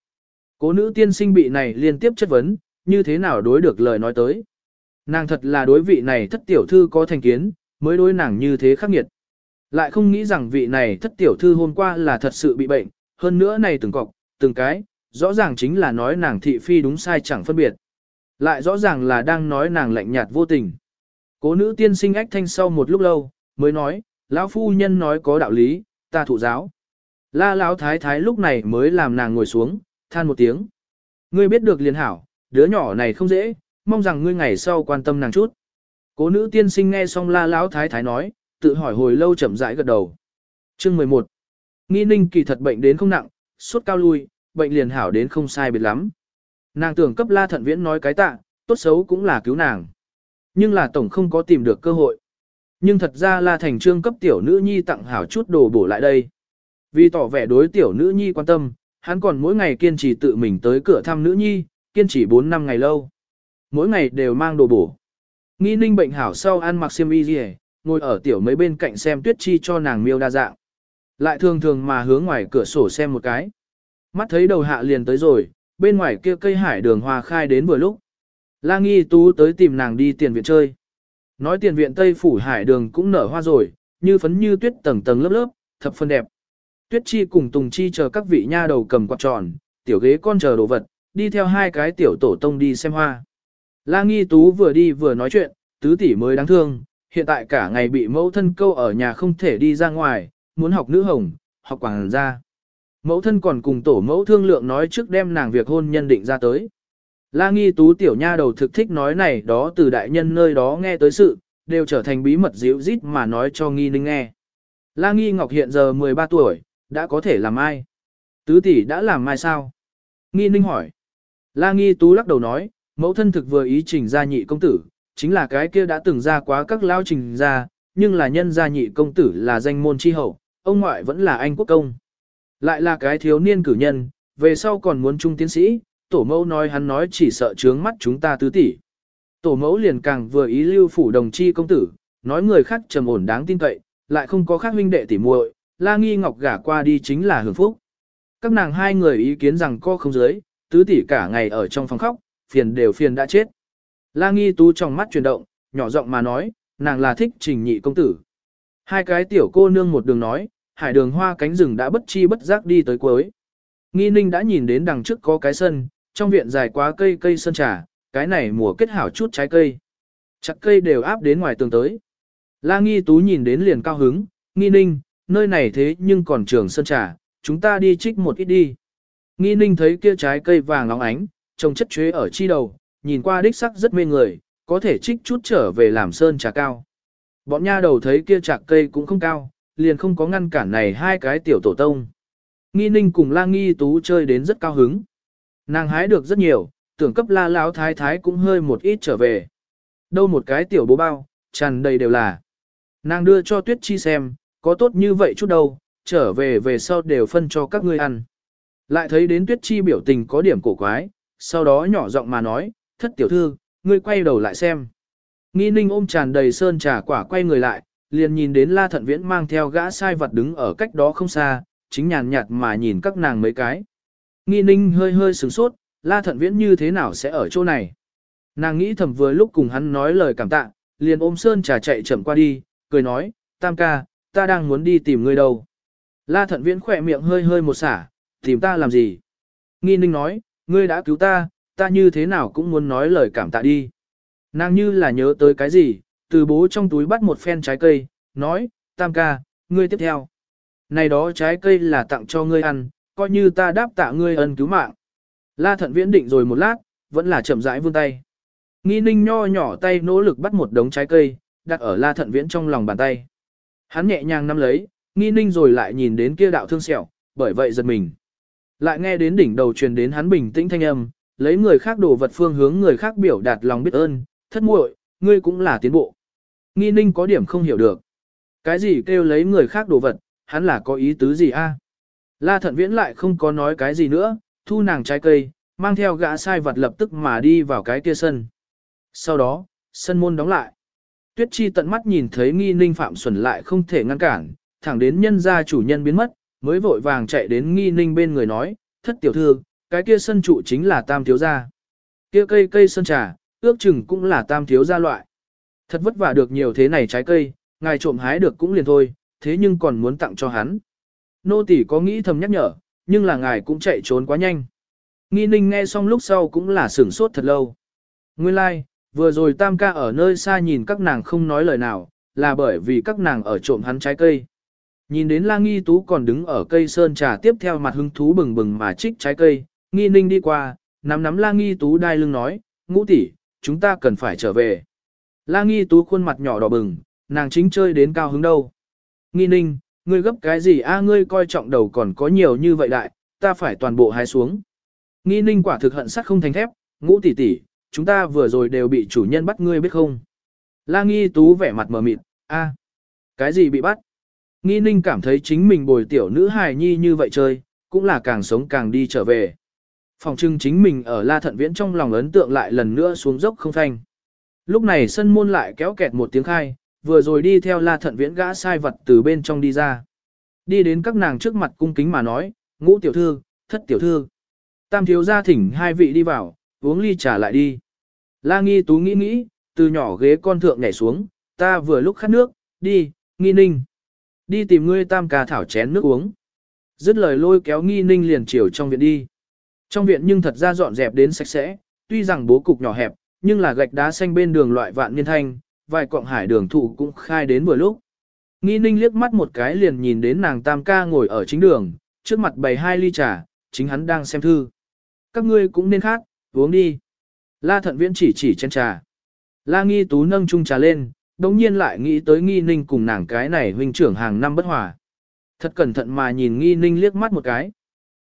Cố nữ tiên sinh bị này liên tiếp chất vấn, như thế nào đối được lời nói tới. Nàng thật là đối vị này thất tiểu thư có thành kiến, mới đối nàng như thế khắc nghiệt. Lại không nghĩ rằng vị này thất tiểu thư hôm qua là thật sự bị bệnh, hơn nữa này từng cọc, từng cái, rõ ràng chính là nói nàng thị phi đúng sai chẳng phân biệt. Lại rõ ràng là đang nói nàng lạnh nhạt vô tình. Cố nữ tiên sinh ách thanh sau một lúc lâu, mới nói, lão phu nhân nói có đạo lý, ta thụ giáo. La lão thái thái lúc này mới làm nàng ngồi xuống, than một tiếng. Ngươi biết được liền hảo, đứa nhỏ này không dễ, mong rằng ngươi ngày sau quan tâm nàng chút. Cố nữ tiên sinh nghe xong la lão thái thái nói, tự hỏi hồi lâu chậm rãi gật đầu. Chương 11. Nghi ninh kỳ thật bệnh đến không nặng, suốt cao lui, bệnh liền hảo đến không sai biệt lắm. Nàng tưởng cấp la thận viễn nói cái tạ, tốt xấu cũng là cứu nàng. Nhưng là tổng không có tìm được cơ hội. Nhưng thật ra la thành trương cấp tiểu nữ nhi tặng hảo chút đồ bổ lại đây. Vì tỏ vẻ đối tiểu nữ nhi quan tâm, hắn còn mỗi ngày kiên trì tự mình tới cửa thăm nữ nhi, kiên trì 4 năm ngày lâu. Mỗi ngày đều mang đồ bổ. Nghi ninh bệnh hảo sau ăn mặc xiêm y gì ngồi ở tiểu mấy bên cạnh xem tuyết chi cho nàng miêu đa dạng. Lại thường thường mà hướng ngoài cửa sổ xem một cái. Mắt thấy đầu hạ liền tới rồi, bên ngoài kia cây hải đường hoa khai đến vừa lúc. La nghi tú tới tìm nàng đi tiền viện chơi. Nói tiền viện Tây Phủ Hải đường cũng nở hoa rồi, như phấn như tuyết tầng tầng lớp lớp, thập phân đẹp. Tuyết Chi cùng Tùng Chi chờ các vị nha đầu cầm quạt tròn, tiểu ghế con chờ đồ vật, đi theo hai cái tiểu tổ tông đi xem hoa. La Nghi Tú vừa đi vừa nói chuyện, tứ tỷ mới đáng thương, hiện tại cả ngày bị mẫu thân câu ở nhà không thể đi ra ngoài, muốn học nữ hồng, học quảng gia. Mẫu thân còn cùng tổ mẫu thương lượng nói trước đem nàng việc hôn nhân định ra tới. La nghi tú tiểu nha đầu thực thích nói này đó từ đại nhân nơi đó nghe tới sự, đều trở thành bí mật dịu dít mà nói cho nghi ninh nghe. La nghi ngọc hiện giờ 13 tuổi, đã có thể làm ai? Tứ tỷ đã làm mai sao? Nghi ninh hỏi. La nghi tú lắc đầu nói, mẫu thân thực vừa ý trình gia nhị công tử, chính là cái kia đã từng ra quá các lao trình gia, nhưng là nhân gia nhị công tử là danh môn chi hậu, ông ngoại vẫn là anh quốc công. Lại là cái thiếu niên cử nhân, về sau còn muốn trung tiến sĩ, tổ mẫu nói hắn nói chỉ sợ trướng mắt chúng ta tứ tỷ. Tổ mẫu liền càng vừa ý lưu phủ đồng chi công tử, nói người khác trầm ổn đáng tin cậy, lại không có khác huynh đệ tỉ muội, la nghi ngọc gả qua đi chính là hưởng phúc. Các nàng hai người ý kiến rằng co không dưới, tứ tỷ cả ngày ở trong phòng khóc, phiền đều phiền đã chết. La nghi tú trong mắt chuyển động, nhỏ giọng mà nói, nàng là thích trình nhị công tử. Hai cái tiểu cô nương một đường nói, hải đường hoa cánh rừng đã bất chi bất giác đi tới cuối. Nghi ninh đã nhìn đến đằng trước có cái sân, trong viện dài quá cây cây sơn trà, cái này mùa kết hảo chút trái cây. Chặt cây đều áp đến ngoài tường tới. La nghi tú nhìn đến liền cao hứng, nghi ninh, nơi này thế nhưng còn trường sơn trà, chúng ta đi trích một ít đi. Nghi ninh thấy kia trái cây vàng óng ánh, trông chất chuế ở chi đầu, nhìn qua đích sắc rất mê người, có thể trích chút trở về làm sơn trà cao. Bọn nha đầu thấy kia chạc cây cũng không cao, liền không có ngăn cản này hai cái tiểu tổ tông. Nghi ninh cùng la nghi tú chơi đến rất cao hứng. Nàng hái được rất nhiều, tưởng cấp la lão thái thái cũng hơi một ít trở về. Đâu một cái tiểu bố bao, tràn đầy đều là. Nàng đưa cho tuyết chi xem, có tốt như vậy chút đâu, trở về về sau đều phân cho các ngươi ăn. Lại thấy đến tuyết chi biểu tình có điểm cổ quái, sau đó nhỏ giọng mà nói, thất tiểu thư, ngươi quay đầu lại xem. Nghi ninh ôm tràn đầy sơn trà quả quay người lại, liền nhìn đến la thận viễn mang theo gã sai vật đứng ở cách đó không xa, chính nhàn nhạt mà nhìn các nàng mấy cái. Nghi ninh hơi hơi sửng sốt, la thận viễn như thế nào sẽ ở chỗ này. Nàng nghĩ thầm vừa lúc cùng hắn nói lời cảm tạ, liền ôm sơn trà chạy chậm qua đi, cười nói, tam ca, ta đang muốn đi tìm ngươi đâu. La thận viễn khỏe miệng hơi hơi một xả, tìm ta làm gì? Nghi ninh nói, ngươi đã cứu ta, ta như thế nào cũng muốn nói lời cảm tạ đi. Nàng như là nhớ tới cái gì, từ bố trong túi bắt một phen trái cây, nói, tam ca, ngươi tiếp theo. Này đó trái cây là tặng cho ngươi ăn, coi như ta đáp tạ ngươi ân cứu mạng. La thận viễn định rồi một lát, vẫn là chậm rãi vươn tay. Nghi ninh nho nhỏ tay nỗ lực bắt một đống trái cây, đặt ở la thận viễn trong lòng bàn tay. Hắn nhẹ nhàng nắm lấy, nghi ninh rồi lại nhìn đến kia đạo thương sẹo, bởi vậy giật mình. Lại nghe đến đỉnh đầu truyền đến hắn bình tĩnh thanh âm, lấy người khác đồ vật phương hướng người khác biểu đạt lòng biết ơn, thất muội, ngươi cũng là tiến bộ. Nghi ninh có điểm không hiểu được. Cái gì kêu lấy người khác đồ vật, hắn là có ý tứ gì a? La thận viễn lại không có nói cái gì nữa, thu nàng trái cây, mang theo gã sai vật lập tức mà đi vào cái kia sân. Sau đó, sân môn đóng lại. Tuyết chi tận mắt nhìn thấy nghi ninh phạm xuẩn lại không thể ngăn cản, thẳng đến nhân gia chủ nhân biến mất, mới vội vàng chạy đến nghi ninh bên người nói, thất tiểu thư, cái kia sân trụ chính là tam thiếu gia. Kia cây cây sân trà, ước chừng cũng là tam thiếu gia loại. Thật vất vả được nhiều thế này trái cây, ngài trộm hái được cũng liền thôi, thế nhưng còn muốn tặng cho hắn. Nô tỷ có nghĩ thầm nhắc nhở, nhưng là ngài cũng chạy trốn quá nhanh. Nghi ninh nghe xong lúc sau cũng là sửng sốt thật lâu. Nguyên lai, like, vừa rồi tam ca ở nơi xa nhìn các nàng không nói lời nào, là bởi vì các nàng ở trộm hắn trái cây. Nhìn đến la nghi tú còn đứng ở cây sơn trà tiếp theo mặt hứng thú bừng bừng mà trích trái cây, nghi ninh đi qua, nắm nắm la nghi tú đai lưng nói, ngũ tỷ, chúng ta cần phải trở về. La nghi tú khuôn mặt nhỏ đỏ bừng, nàng chính chơi đến cao hứng đâu. Nghi ninh, ngươi gấp cái gì a ngươi coi trọng đầu còn có nhiều như vậy đại, ta phải toàn bộ hái xuống. Nghi ninh quả thực hận sắt không thành thép, ngũ tỷ tỷ, chúng ta vừa rồi đều bị chủ nhân bắt ngươi biết không. La nghi tú vẻ mặt mờ mịt, a, cái gì bị bắt? Nghi ninh cảm thấy chính mình bồi tiểu nữ hài nhi như vậy chơi, cũng là càng sống càng đi trở về. Phòng trưng chính mình ở La Thận Viễn trong lòng ấn tượng lại lần nữa xuống dốc không thanh. Lúc này sân môn lại kéo kẹt một tiếng khai, vừa rồi đi theo La Thận Viễn gã sai vật từ bên trong đi ra. Đi đến các nàng trước mặt cung kính mà nói, ngũ tiểu thư, thất tiểu thư. Tam thiếu gia thỉnh hai vị đi vào, uống ly trà lại đi. La nghi tú nghĩ nghĩ, từ nhỏ ghế con thượng nhảy xuống, ta vừa lúc khát nước, đi, nghi ninh. Đi tìm ngươi tam ca thảo chén nước uống. Dứt lời lôi kéo nghi ninh liền chiều trong viện đi. Trong viện nhưng thật ra dọn dẹp đến sạch sẽ, tuy rằng bố cục nhỏ hẹp, nhưng là gạch đá xanh bên đường loại vạn niên thanh, vài cọng hải đường thụ cũng khai đến vừa lúc. Nghi ninh liếc mắt một cái liền nhìn đến nàng tam ca ngồi ở chính đường, trước mặt bày hai ly trà, chính hắn đang xem thư. Các ngươi cũng nên khác, uống đi. La thận viễn chỉ chỉ chén trà. La nghi tú nâng chung trà lên, đồng nhiên lại nghĩ tới nghi ninh cùng nàng cái này huynh trưởng hàng năm bất hòa. Thật cẩn thận mà nhìn nghi ninh liếc mắt một cái.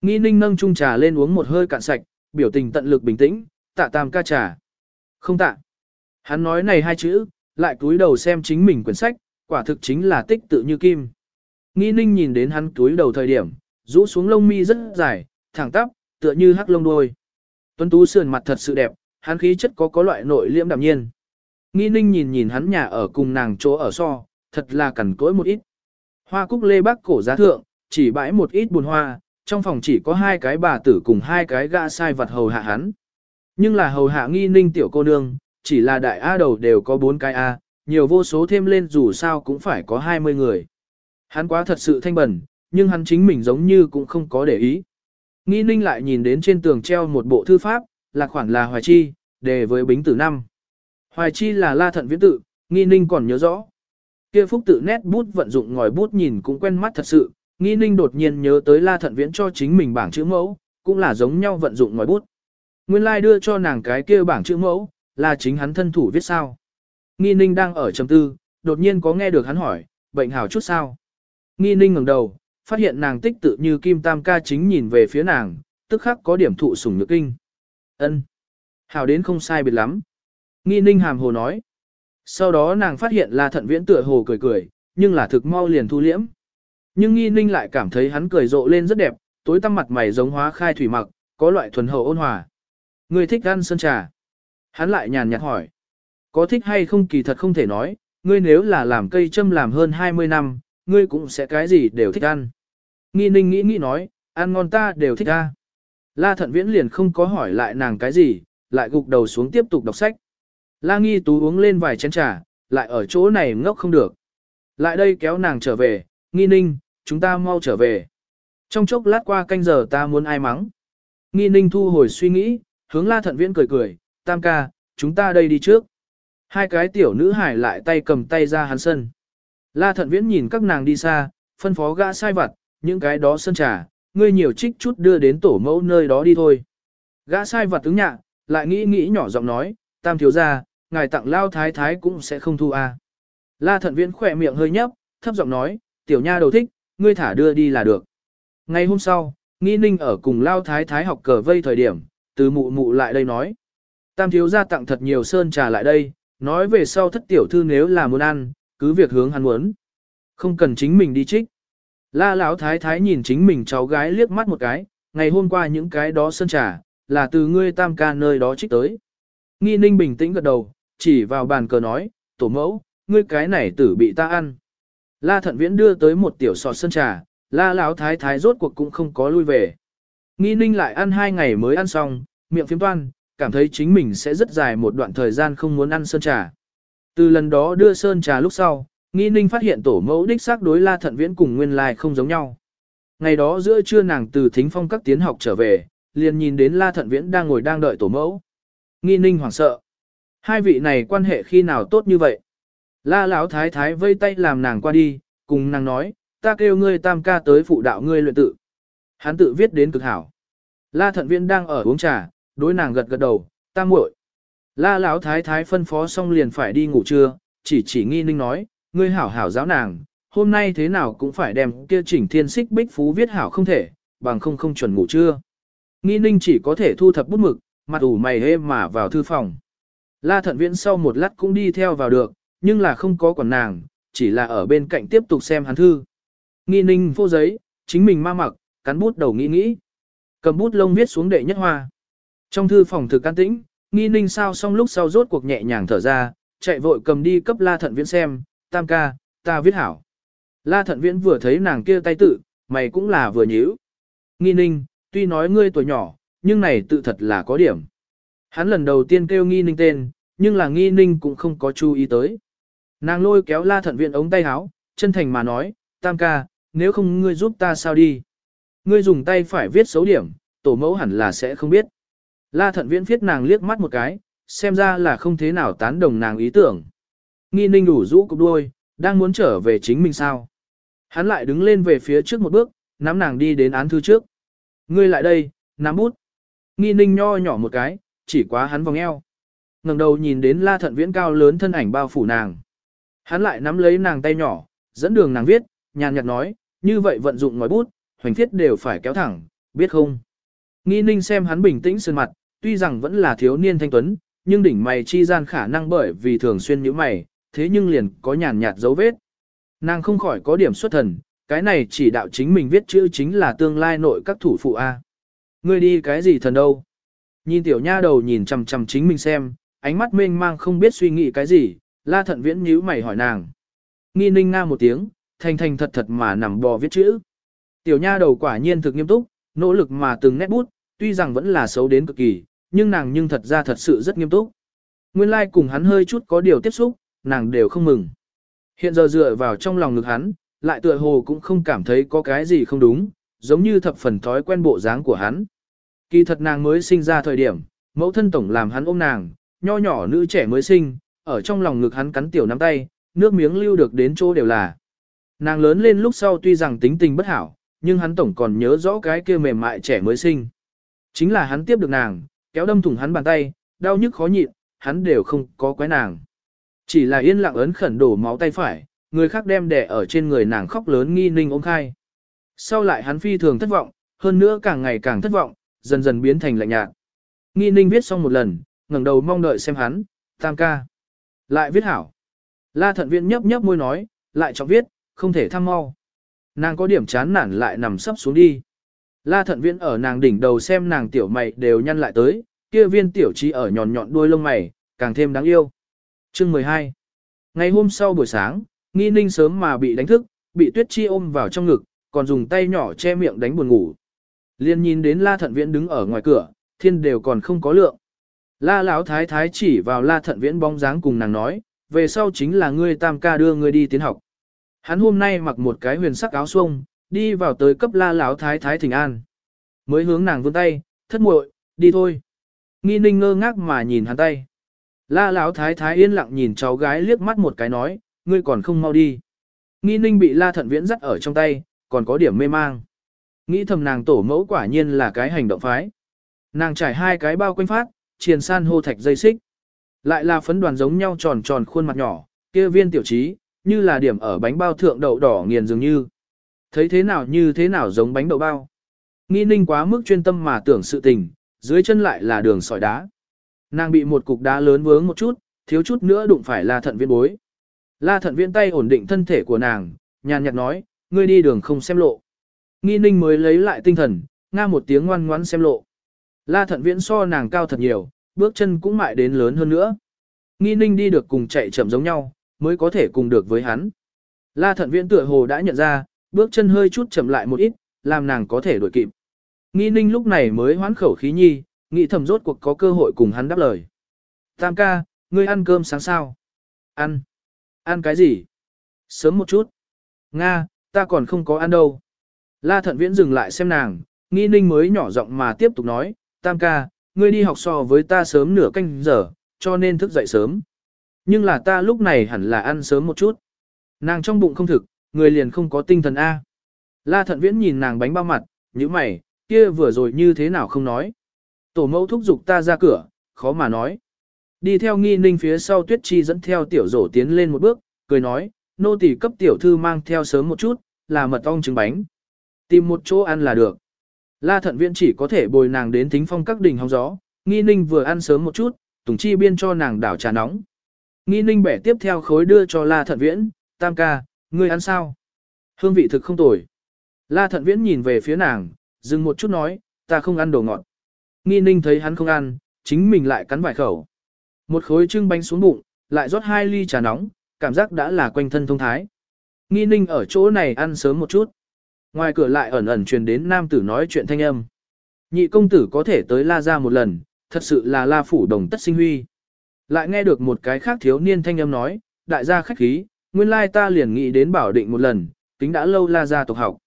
Nghi ninh nâng chung trà lên uống một hơi cạn sạch, biểu tình tận lực bình tĩnh, tạ tam ca trà. Không tạ. Hắn nói này hai chữ, lại cúi đầu xem chính mình quyển sách, quả thực chính là tích tự như kim. Nghi ninh nhìn đến hắn cúi đầu thời điểm, rũ xuống lông mi rất dài, thẳng tắp, tựa như hắc lông đuôi. Tuấn Tú sườn mặt thật sự đẹp, hắn khí chất có có loại nội liễm đạm nhiên. Nghi ninh nhìn nhìn hắn nhà ở cùng nàng chỗ ở so, thật là cẩn cỗi một ít. Hoa cúc lê bắc cổ giá thượng, chỉ bãi một ít buồn hoa, trong phòng chỉ có hai cái bà tử cùng hai cái gã sai vật hầu hạ hắn. Nhưng là hầu hạ nghi ninh tiểu cô nương, chỉ là đại A đầu đều có bốn cái A, nhiều vô số thêm lên dù sao cũng phải có 20 người. Hắn quá thật sự thanh bẩn, nhưng hắn chính mình giống như cũng không có để ý. Nghi ninh lại nhìn đến trên tường treo một bộ thư pháp, là khoản là Hoài Chi, đề với bính tử năm. Hoài Chi là la thận viễn tự, nghi ninh còn nhớ rõ. Kia phúc tự nét bút vận dụng ngòi bút nhìn cũng quen mắt thật sự, nghi ninh đột nhiên nhớ tới la thận viễn cho chính mình bảng chữ mẫu, cũng là giống nhau vận dụng ngòi bút. Nguyên lai like đưa cho nàng cái kia bảng chữ mẫu, là chính hắn thân thủ viết sao. Nghi ninh đang ở trầm tư, đột nhiên có nghe được hắn hỏi, bệnh hảo chút sao. Nghi ninh ngẩng đầu, phát hiện nàng tích tự như kim tam ca chính nhìn về phía nàng, tức khắc có điểm thụ sủng nhược kinh. ân Hảo đến không sai biệt lắm. Nghi ninh hàm hồ nói. Sau đó nàng phát hiện là thận viễn tựa hồ cười cười, nhưng là thực mau liền thu liễm. Nhưng nghi ninh lại cảm thấy hắn cười rộ lên rất đẹp, tối tăm mặt mày giống hóa khai thủy mặc, có loại thuần hậu ôn hòa. Ngươi thích ăn sơn trà. Hắn lại nhàn nhạt hỏi. Có thích hay không kỳ thật không thể nói, ngươi nếu là làm cây châm làm hơn 20 năm, ngươi cũng sẽ cái gì đều thích ăn. Nghi ninh nghĩ nghĩ nói, ăn ngon ta đều thích ta. La thận viễn liền không có hỏi lại nàng cái gì, lại gục đầu xuống tiếp tục đọc sách. La nghi tú uống lên vài chén trà, lại ở chỗ này ngốc không được. Lại đây kéo nàng trở về, nghi ninh, chúng ta mau trở về. Trong chốc lát qua canh giờ ta muốn ai mắng. Nghi ninh thu hồi suy nghĩ, hướng la thận viễn cười cười, tam ca, chúng ta đây đi trước. Hai cái tiểu nữ hải lại tay cầm tay ra hắn sân. La thận viễn nhìn các nàng đi xa, phân phó gã sai vặt, những cái đó sân trà, ngươi nhiều trích chút đưa đến tổ mẫu nơi đó đi thôi. Gã sai vặt ứng nhạ, lại nghĩ nghĩ nhỏ giọng nói, tam thiếu gia, ngài tặng lao thái thái cũng sẽ không thu à. La thận viễn khỏe miệng hơi nhấp, thấp giọng nói, tiểu nha đầu thích, ngươi thả đưa đi là được. Ngày hôm sau, nghi ninh ở cùng lao thái thái học cờ vây thời điểm, từ mụ mụ lại đây nói. Tam thiếu gia tặng thật nhiều sơn trà lại đây, nói về sau thất tiểu thư nếu là muốn ăn, cứ việc hướng hắn muốn. Không cần chính mình đi trích. La lão thái thái nhìn chính mình cháu gái liếc mắt một cái, ngày hôm qua những cái đó sơn trà, là từ ngươi tam ca nơi đó trích tới. Nghi ninh bình tĩnh gật đầu, chỉ vào bàn cờ nói, tổ mẫu, ngươi cái này tử bị ta ăn. La thận viễn đưa tới một tiểu sọt sơn trà, la lão thái thái rốt cuộc cũng không có lui về. Nghi ninh lại ăn hai ngày mới ăn xong, miệng phiếm toan, cảm thấy chính mình sẽ rất dài một đoạn thời gian không muốn ăn sơn trà. Từ lần đó đưa sơn trà lúc sau, nghi ninh phát hiện tổ mẫu đích xác đối la thận viễn cùng nguyên lai không giống nhau. Ngày đó giữa trưa nàng từ thính phong các tiến học trở về, liền nhìn đến la thận viễn đang ngồi đang đợi tổ mẫu. Nghi ninh hoảng sợ. Hai vị này quan hệ khi nào tốt như vậy? La lão thái thái vây tay làm nàng qua đi, cùng nàng nói, ta kêu ngươi tam ca tới phụ đạo ngươi luyện tự. Hắn tự viết đến cực hảo. La thận viễn đang ở uống trà, đối nàng gật gật đầu, ta muội. La lão thái thái phân phó xong liền phải đi ngủ trưa, chỉ chỉ nghi ninh nói, ngươi hảo hảo giáo nàng, hôm nay thế nào cũng phải đem kia chỉnh thiên xích bích phú viết hảo không thể, bằng không không chuẩn ngủ trưa. Nghi ninh chỉ có thể thu thập bút mực, mặt ủ mày hê mà vào thư phòng. La thận viễn sau một lát cũng đi theo vào được, nhưng là không có quản nàng, chỉ là ở bên cạnh tiếp tục xem hắn thư. Nghi ninh vô giấy, chính mình ma mặc, cắn bút đầu nghĩ nghĩ. Cầm bút lông viết xuống đệ nhất hoa. Trong thư phòng thực can tĩnh, nghi ninh sao xong lúc sau rốt cuộc nhẹ nhàng thở ra, chạy vội cầm đi cấp la thận viễn xem, tam ca, ta viết hảo. La thận viễn vừa thấy nàng kia tay tự, mày cũng là vừa nhíu. Nghi ninh, tuy nói ngươi tuổi nhỏ, nhưng này tự thật là có điểm. Hắn lần đầu tiên kêu nghi ninh tên, nhưng là nghi ninh cũng không có chú ý tới. Nàng lôi kéo la thận viện ống tay áo, chân thành mà nói, tam ca, nếu không ngươi giúp ta sao đi. Ngươi dùng tay phải viết xấu điểm, tổ mẫu hẳn là sẽ không biết. La thận viễn viết nàng liếc mắt một cái, xem ra là không thế nào tán đồng nàng ý tưởng. Nghi ninh đủ rũ cục đuôi, đang muốn trở về chính mình sao. Hắn lại đứng lên về phía trước một bước, nắm nàng đi đến án thư trước. Ngươi lại đây, nắm bút. Nghi ninh nho nhỏ một cái, chỉ quá hắn vòng eo. ngẩng đầu nhìn đến la thận viễn cao lớn thân ảnh bao phủ nàng. Hắn lại nắm lấy nàng tay nhỏ, dẫn đường nàng viết, nhàn nhạt nói, như vậy vận dụng ngòi bút, hoành thiết đều phải kéo thẳng, biết không? Nghi ninh xem hắn bình tĩnh sơn mặt, tuy rằng vẫn là thiếu niên thanh tuấn, nhưng đỉnh mày chi gian khả năng bởi vì thường xuyên nhíu mày, thế nhưng liền có nhàn nhạt dấu vết. Nàng không khỏi có điểm xuất thần, cái này chỉ đạo chính mình viết chữ chính là tương lai nội các thủ phụ A. Ngươi đi cái gì thần đâu? Nhìn tiểu nha đầu nhìn chằm chằm chính mình xem, ánh mắt mênh mang không biết suy nghĩ cái gì, la thận viễn nhíu mày hỏi nàng. Nghi ninh nga một tiếng, thành thành thật thật mà nằm bò viết chữ. Tiểu nha đầu quả nhiên thực nghiêm túc, nỗ lực mà từng nét bút, tuy rằng vẫn là xấu đến cực kỳ, nhưng nàng nhưng thật ra thật sự rất nghiêm túc. Nguyên lai like cùng hắn hơi chút có điều tiếp xúc, nàng đều không mừng. Hiện giờ dựa vào trong lòng ngực hắn, lại tựa hồ cũng không cảm thấy có cái gì không đúng, giống như thập phần thói quen bộ dáng của hắn. Kỳ thật nàng mới sinh ra thời điểm, mẫu thân tổng làm hắn ôm nàng, nho nhỏ nữ trẻ mới sinh, ở trong lòng ngực hắn cắn tiểu nắm tay, nước miếng lưu được đến chỗ đều là. Nàng lớn lên lúc sau tuy rằng tính tình bất hảo, nhưng hắn tổng còn nhớ rõ cái kia mềm mại trẻ mới sinh. Chính là hắn tiếp được nàng, kéo đâm thủng hắn bàn tay, đau nhức khó nhịn, hắn đều không có quái nàng. Chỉ là yên lặng ấn khẩn đổ máu tay phải, người khác đem đẻ ở trên người nàng khóc lớn nghi ninh ôm khai. Sau lại hắn phi thường thất vọng, hơn nữa càng ngày càng thất vọng, dần dần biến thành lạnh nhạt. Nghi ninh viết xong một lần, ngẩng đầu mong đợi xem hắn, tam ca. Lại viết hảo. La thận viện nhấp nhấp môi nói, lại trọng viết, không thể tham mau. Nàng có điểm chán nản lại nằm sấp xuống đi. La thận viễn ở nàng đỉnh đầu xem nàng tiểu mày đều nhăn lại tới, kia viên tiểu trí ở nhọn nhọn đuôi lông mày, càng thêm đáng yêu. Chương 12 Ngày hôm sau buổi sáng, nghi ninh sớm mà bị đánh thức, bị tuyết chi ôm vào trong ngực, còn dùng tay nhỏ che miệng đánh buồn ngủ. Liên nhìn đến la thận viễn đứng ở ngoài cửa, thiên đều còn không có lượng. La lão thái thái chỉ vào la thận viễn bóng dáng cùng nàng nói, về sau chính là ngươi tam ca đưa ngươi đi tiến học. Hắn hôm nay mặc một cái huyền sắc áo xuông, đi vào tới cấp la lão thái thái thỉnh an. Mới hướng nàng vươn tay, thất muội, đi thôi. Nghi ninh ngơ ngác mà nhìn hắn tay. La lão thái thái yên lặng nhìn cháu gái liếc mắt một cái nói, ngươi còn không mau đi. Nghi ninh bị la thận viễn dắt ở trong tay, còn có điểm mê mang. Nghĩ thầm nàng tổ mẫu quả nhiên là cái hành động phái. Nàng trải hai cái bao quanh phát, triền san hô thạch dây xích. Lại là phấn đoàn giống nhau tròn tròn khuôn mặt nhỏ, kia viên tiểu trí, như là điểm ở bánh bao thượng đậu đỏ nghiền dường như. Thấy thế nào như thế nào giống bánh đậu bao. Nghi ninh quá mức chuyên tâm mà tưởng sự tình, dưới chân lại là đường sỏi đá. Nàng bị một cục đá lớn vướng một chút, thiếu chút nữa đụng phải la thận viên bối. La thận viên tay ổn định thân thể của nàng, nhàn nhạt nói, ngươi đi đường không xem lộ. Nghi ninh mới lấy lại tinh thần, nga một tiếng ngoan ngoãn xem lộ. La thận viễn so nàng cao thật nhiều, bước chân cũng mại đến lớn hơn nữa. Nghi ninh đi được cùng chạy chậm giống nhau, mới có thể cùng được với hắn. La thận viễn tựa hồ đã nhận ra, bước chân hơi chút chậm lại một ít, làm nàng có thể đuổi kịp. Nghi ninh lúc này mới hoán khẩu khí nhi, nghĩ thầm rốt cuộc có cơ hội cùng hắn đáp lời. Tam ca, ngươi ăn cơm sáng sao? Ăn. Ăn cái gì? Sớm một chút. Nga, ta còn không có ăn đâu. La thận viễn dừng lại xem nàng, nghi ninh mới nhỏ giọng mà tiếp tục nói, tam ca, ngươi đi học so với ta sớm nửa canh giờ, cho nên thức dậy sớm. Nhưng là ta lúc này hẳn là ăn sớm một chút. Nàng trong bụng không thực, người liền không có tinh thần A. La thận viễn nhìn nàng bánh bao mặt, như mày, kia vừa rồi như thế nào không nói. Tổ mẫu thúc giục ta ra cửa, khó mà nói. Đi theo nghi ninh phía sau tuyết chi dẫn theo tiểu rổ tiến lên một bước, cười nói, nô tỳ cấp tiểu thư mang theo sớm một chút, là mật ong trứng bánh. Tìm một chỗ ăn là được. La thận viễn chỉ có thể bồi nàng đến thính phong các đỉnh hóng gió, nghi ninh vừa ăn sớm một chút, tùng chi biên cho nàng đảo trà nóng. Nghi ninh bẻ tiếp theo khối đưa cho la thận viễn, tam ca, ngươi ăn sao? Hương vị thực không tồi. La thận viễn nhìn về phía nàng, dừng một chút nói, ta không ăn đồ ngọt. Nghi ninh thấy hắn không ăn, chính mình lại cắn vài khẩu. Một khối trưng bánh xuống bụng, lại rót hai ly trà nóng, cảm giác đã là quanh thân thông thái. Nghi ninh ở chỗ này ăn sớm một chút. Ngoài cửa lại ẩn ẩn truyền đến nam tử nói chuyện thanh âm. Nhị công tử có thể tới la ra một lần, thật sự là la phủ đồng tất sinh huy. Lại nghe được một cái khác thiếu niên thanh âm nói, đại gia khách khí, nguyên lai ta liền nghĩ đến bảo định một lần, tính đã lâu la gia tộc học.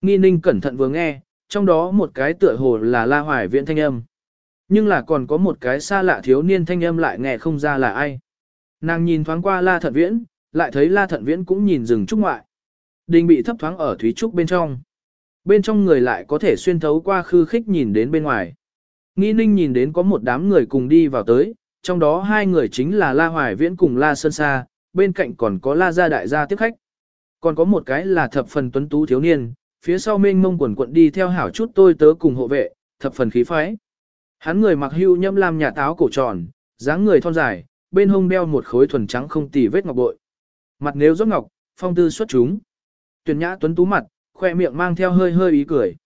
Nghi ninh cẩn thận vừa nghe, trong đó một cái tựa hồ là la hoài viện thanh âm. Nhưng là còn có một cái xa lạ thiếu niên thanh âm lại nghe không ra là ai. Nàng nhìn thoáng qua la thận viễn, lại thấy la thận viễn cũng nhìn rừng trúc ngoại. Đình bị thấp thoáng ở thúy trúc bên trong. bên trong người lại có thể xuyên thấu qua khư khích nhìn đến bên ngoài. Nghi ninh nhìn đến có một đám người cùng đi vào tới, trong đó hai người chính là La Hoài Viễn cùng La Sơn Sa, bên cạnh còn có La Gia Đại Gia tiếp khách. Còn có một cái là thập phần tuấn tú thiếu niên, phía sau mênh mông quần quận đi theo hảo chút tôi tớ cùng hộ vệ, thập phần khí phái. Hắn người mặc hưu nhâm lam nhà táo cổ tròn, dáng người thon dài, bên hông đeo một khối thuần trắng không tì vết ngọc bội. Mặt nếu rốt ngọc, phong tư xuất chúng. Tuyển nhã tuấn tú mặt, khoe miệng mang theo hơi hơi ý cười.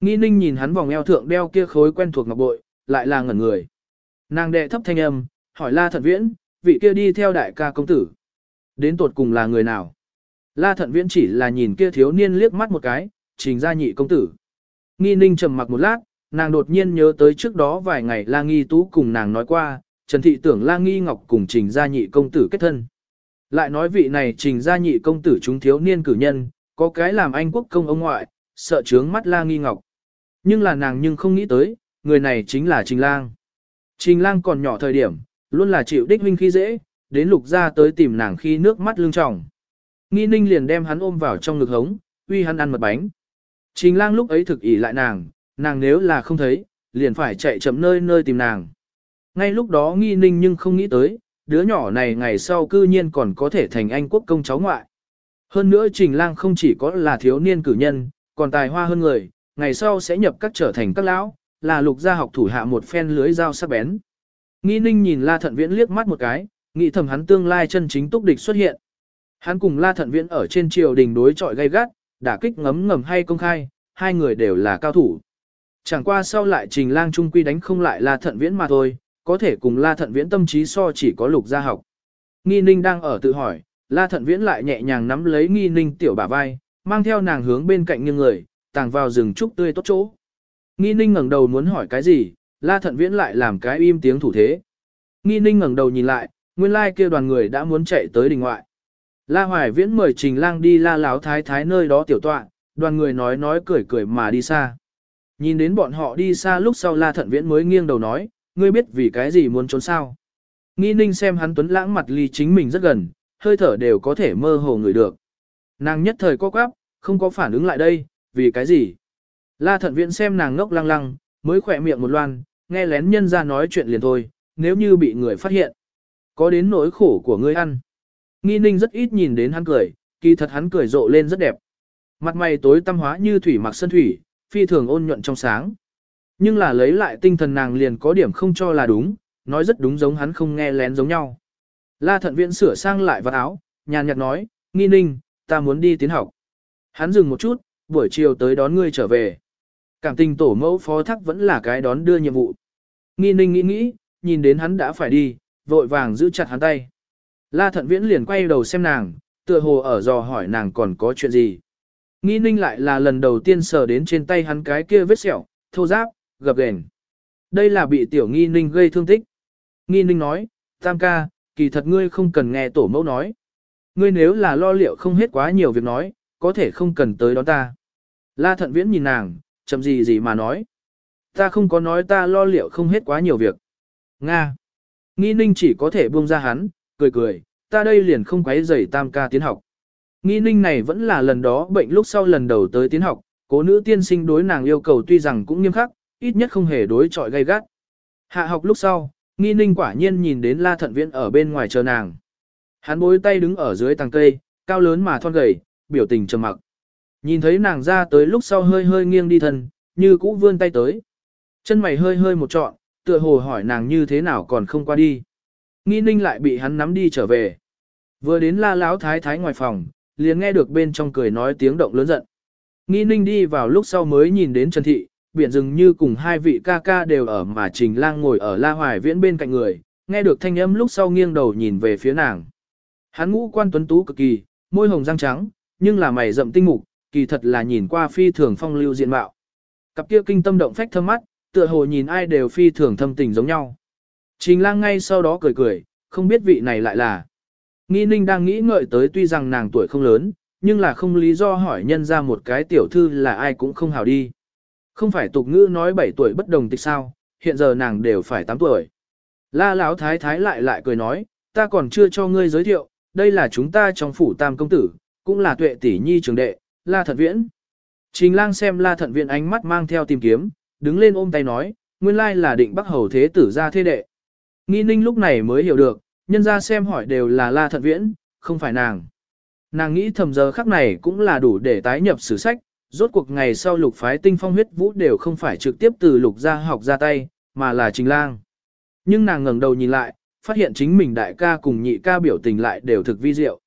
Nghi ninh nhìn hắn vòng eo thượng đeo kia khối quen thuộc ngọc bội, lại là ngẩn người. Nàng đệ thấp thanh âm, hỏi la thận viễn, vị kia đi theo đại ca công tử. Đến tột cùng là người nào? La thận viễn chỉ là nhìn kia thiếu niên liếc mắt một cái, trình ra nhị công tử. Nghi ninh trầm mặc một lát, nàng đột nhiên nhớ tới trước đó vài ngày la nghi tú cùng nàng nói qua, Trần Thị tưởng la nghi ngọc cùng trình gia nhị công tử kết thân. Lại nói vị này trình gia nhị công tử chúng thiếu niên cử nhân, có cái làm anh quốc công ông ngoại, sợ trướng mắt la nghi ngọc. Nhưng là nàng nhưng không nghĩ tới, người này chính là trình lang. Trình lang còn nhỏ thời điểm, luôn là chịu đích huynh khi dễ, đến lục ra tới tìm nàng khi nước mắt lưng tròng. Nghi ninh liền đem hắn ôm vào trong ngực hống, uy hắn ăn mật bánh. Trình lang lúc ấy thực ỉ lại nàng, nàng nếu là không thấy, liền phải chạy chậm nơi nơi tìm nàng. Ngay lúc đó nghi ninh nhưng không nghĩ tới, đứa nhỏ này ngày sau cư nhiên còn có thể thành anh quốc công cháu ngoại. Hơn nữa trình lang không chỉ có là thiếu niên cử nhân, còn tài hoa hơn người, ngày sau sẽ nhập các trở thành các lão, là lục gia học thủ hạ một phen lưới dao sắc bén. Nghi ninh nhìn la thận viễn liếc mắt một cái, nghĩ thầm hắn tương lai chân chính túc địch xuất hiện. Hắn cùng la thận viễn ở trên triều đình đối chọi gay gắt, đả kích ngấm ngầm hay công khai, hai người đều là cao thủ. Chẳng qua sau lại trình lang trung quy đánh không lại la thận viễn mà thôi, có thể cùng la thận viễn tâm trí so chỉ có lục gia học. Nghi ninh đang ở tự hỏi, la thận viễn lại nhẹ nhàng nắm lấy nghi ninh tiểu bả vai, mang theo nàng hướng bên cạnh nghiêng người, tàng vào rừng trúc tươi tốt chỗ. Nghi ninh ngẩng đầu muốn hỏi cái gì, la thận viễn lại làm cái im tiếng thủ thế. Nghi ninh ngẩng đầu nhìn lại, nguyên lai kia đoàn người đã muốn chạy tới đình ngoại. La Hoài Viễn mời Trình Lang đi la láo thái thái nơi đó tiểu tọa, đoàn người nói nói cười cười mà đi xa. Nhìn đến bọn họ đi xa lúc sau La Thận Viễn mới nghiêng đầu nói, ngươi biết vì cái gì muốn trốn sao. Nghi ninh xem hắn tuấn lãng mặt ly chính mình rất gần, hơi thở đều có thể mơ hồ người được. Nàng nhất thời co quắp, không có phản ứng lại đây, vì cái gì. La Thận Viễn xem nàng ngốc lăng lăng, mới khỏe miệng một loan, nghe lén nhân ra nói chuyện liền thôi, nếu như bị người phát hiện. Có đến nỗi khổ của ngươi ăn. Nghi ninh rất ít nhìn đến hắn cười, kỳ thật hắn cười rộ lên rất đẹp. Mặt mày tối tăm hóa như thủy mặc sân thủy, phi thường ôn nhuận trong sáng. Nhưng là lấy lại tinh thần nàng liền có điểm không cho là đúng, nói rất đúng giống hắn không nghe lén giống nhau. La thận viện sửa sang lại vật áo, nhàn nhạt nói, nghi ninh, ta muốn đi tiến học. Hắn dừng một chút, buổi chiều tới đón ngươi trở về. Cảm tình tổ mẫu phó thác vẫn là cái đón đưa nhiệm vụ. Nghi ninh nghĩ nghĩ, nhìn đến hắn đã phải đi, vội vàng giữ chặt hắn tay. La thận viễn liền quay đầu xem nàng, tựa hồ ở dò hỏi nàng còn có chuyện gì. Nghi ninh lại là lần đầu tiên sờ đến trên tay hắn cái kia vết sẹo, thô giáp, gập ghềnh. Đây là bị tiểu nghi ninh gây thương tích. Nghi ninh nói, tam ca, kỳ thật ngươi không cần nghe tổ mẫu nói. Ngươi nếu là lo liệu không hết quá nhiều việc nói, có thể không cần tới đón ta. La thận viễn nhìn nàng, chậm gì gì mà nói. Ta không có nói ta lo liệu không hết quá nhiều việc. Nga. Nghi ninh chỉ có thể buông ra hắn, cười cười, ta đây liền không quấy rầy tam ca tiến học. Nghi ninh này vẫn là lần đó bệnh lúc sau lần đầu tới tiến học, cố nữ tiên sinh đối nàng yêu cầu tuy rằng cũng nghiêm khắc, ít nhất không hề đối chọi gay gắt. Hạ học lúc sau, nghi ninh quả nhiên nhìn đến la thận viễn ở bên ngoài chờ nàng. Hắn bối tay đứng ở dưới tàng cây, cao lớn mà thon gầy, biểu tình trầm mặc. Nhìn thấy nàng ra tới lúc sau hơi hơi nghiêng đi thân, như cũ vươn tay tới. Chân mày hơi hơi một trọn, tựa hồ hỏi nàng như thế nào còn không qua đi. Nghi ninh lại bị hắn nắm đi trở về. Vừa đến la láo thái thái ngoài phòng, liền nghe được bên trong cười nói tiếng động lớn giận. Nghi ninh đi vào lúc sau mới nhìn đến Trần Thị, biển rừng như cùng hai vị ca ca đều ở mà Trình Lang ngồi ở La Hoài Viễn bên cạnh người, nghe được thanh âm lúc sau nghiêng đầu nhìn về phía nàng. Hắn ngũ quan tuấn tú cực kỳ, môi hồng răng trắng, nhưng là mày rậm tinh mục, kỳ thật là nhìn qua phi thường phong lưu diện mạo. Cặp kia kinh tâm động phách thâm mắt, tựa hồ nhìn ai đều phi thường thâm tình giống nhau. Trình lang ngay sau đó cười cười, không biết vị này lại là. Nghi ninh đang nghĩ ngợi tới tuy rằng nàng tuổi không lớn, nhưng là không lý do hỏi nhân ra một cái tiểu thư là ai cũng không hào đi. Không phải tục ngữ nói 7 tuổi bất đồng tịch sao, hiện giờ nàng đều phải 8 tuổi. La Lão thái thái lại lại cười nói, ta còn chưa cho ngươi giới thiệu, đây là chúng ta trong phủ tam công tử, cũng là tuệ tỷ nhi trường đệ, La Thận Viễn. Trình lang xem la thận Viễn ánh mắt mang theo tìm kiếm, đứng lên ôm tay nói, nguyên lai là định bắc hầu thế tử ra thế đệ. Nghi ninh lúc này mới hiểu được, nhân ra xem hỏi đều là la thận viễn, không phải nàng. Nàng nghĩ thầm giờ khắc này cũng là đủ để tái nhập sử sách, rốt cuộc ngày sau lục phái tinh phong huyết vũ đều không phải trực tiếp từ lục gia học ra tay, mà là trình lang. Nhưng nàng ngẩng đầu nhìn lại, phát hiện chính mình đại ca cùng nhị ca biểu tình lại đều thực vi diệu.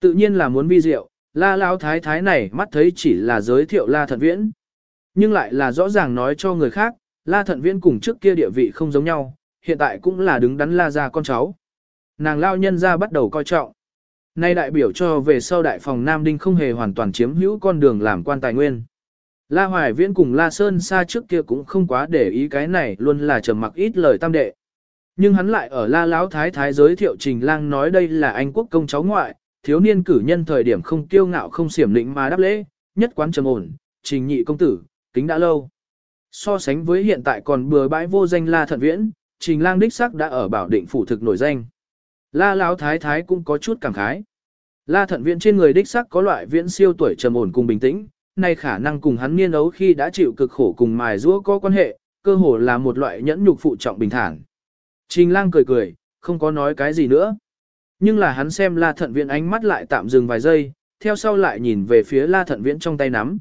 Tự nhiên là muốn vi diệu, la lão thái thái này mắt thấy chỉ là giới thiệu la thận viễn. Nhưng lại là rõ ràng nói cho người khác, la thận viễn cùng trước kia địa vị không giống nhau, hiện tại cũng là đứng đắn la ra con cháu. Nàng lao nhân ra bắt đầu coi trọng. Nay đại biểu cho về sau đại phòng Nam Đinh không hề hoàn toàn chiếm hữu con đường làm quan tài nguyên. La Hoài Viễn cùng La Sơn xa trước kia cũng không quá để ý cái này luôn là trầm mặc ít lời tam đệ. Nhưng hắn lại ở La Lão Thái Thái giới thiệu Trình Lang nói đây là anh quốc công cháu ngoại, thiếu niên cử nhân thời điểm không kiêu ngạo không xiểm lĩnh mà đáp lễ, nhất quán trầm ổn, Trình nhị công tử, kính đã lâu. So sánh với hiện tại còn bừa bãi vô danh La Thận Viễn, Trình Lang đích sắc đã ở bảo định phủ thực nổi danh. La Lão Thái Thái cũng có chút cảm khái. La Thận Viễn trên người đích sắc có loại viễn siêu tuổi trầm ổn cùng bình tĩnh, nay khả năng cùng hắn niên ấu khi đã chịu cực khổ cùng mài giũa có quan hệ, cơ hồ là một loại nhẫn nhục phụ trọng bình thản. Trình lang cười cười, không có nói cái gì nữa. Nhưng là hắn xem la thận viễn ánh mắt lại tạm dừng vài giây, theo sau lại nhìn về phía la thận viễn trong tay nắm.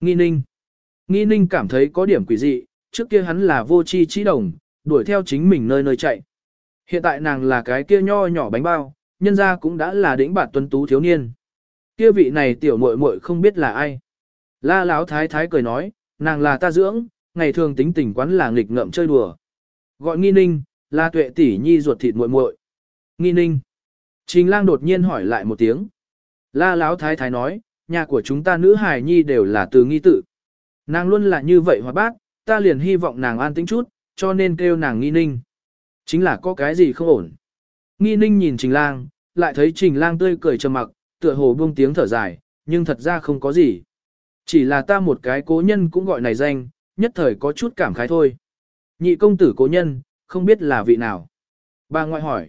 Nghi ninh. Nghi ninh cảm thấy có điểm quỷ dị, trước kia hắn là vô chi trí đồng, đuổi theo chính mình nơi nơi chạy. Hiện tại nàng là cái kia nho nhỏ bánh bao, nhân ra cũng đã là đỉnh bạt tuấn tú thiếu niên. Kia vị này tiểu muội muội không biết là ai. La Lão thái thái cười nói, nàng là ta dưỡng, ngày thường tính tình quán là nghịch ngợm chơi đùa. Gọi nghi ninh, là tuệ tỷ nhi ruột thịt muội muội. Nghi ninh. Trình lang đột nhiên hỏi lại một tiếng. La Lão thái thái nói, nhà của chúng ta nữ hài nhi đều là từ nghi tự. Nàng luôn là như vậy hoặc bác, ta liền hy vọng nàng an tĩnh chút, cho nên kêu nàng nghi ninh. Chính là có cái gì không ổn. Nghi ninh nhìn trình lang, lại thấy trình lang tươi cười trầm mặc, tựa hồ buông tiếng thở dài, nhưng thật ra không có gì. Chỉ là ta một cái cố nhân cũng gọi này danh, nhất thời có chút cảm khái thôi. Nhị công tử cố nhân, không biết là vị nào. Bà ngoại hỏi.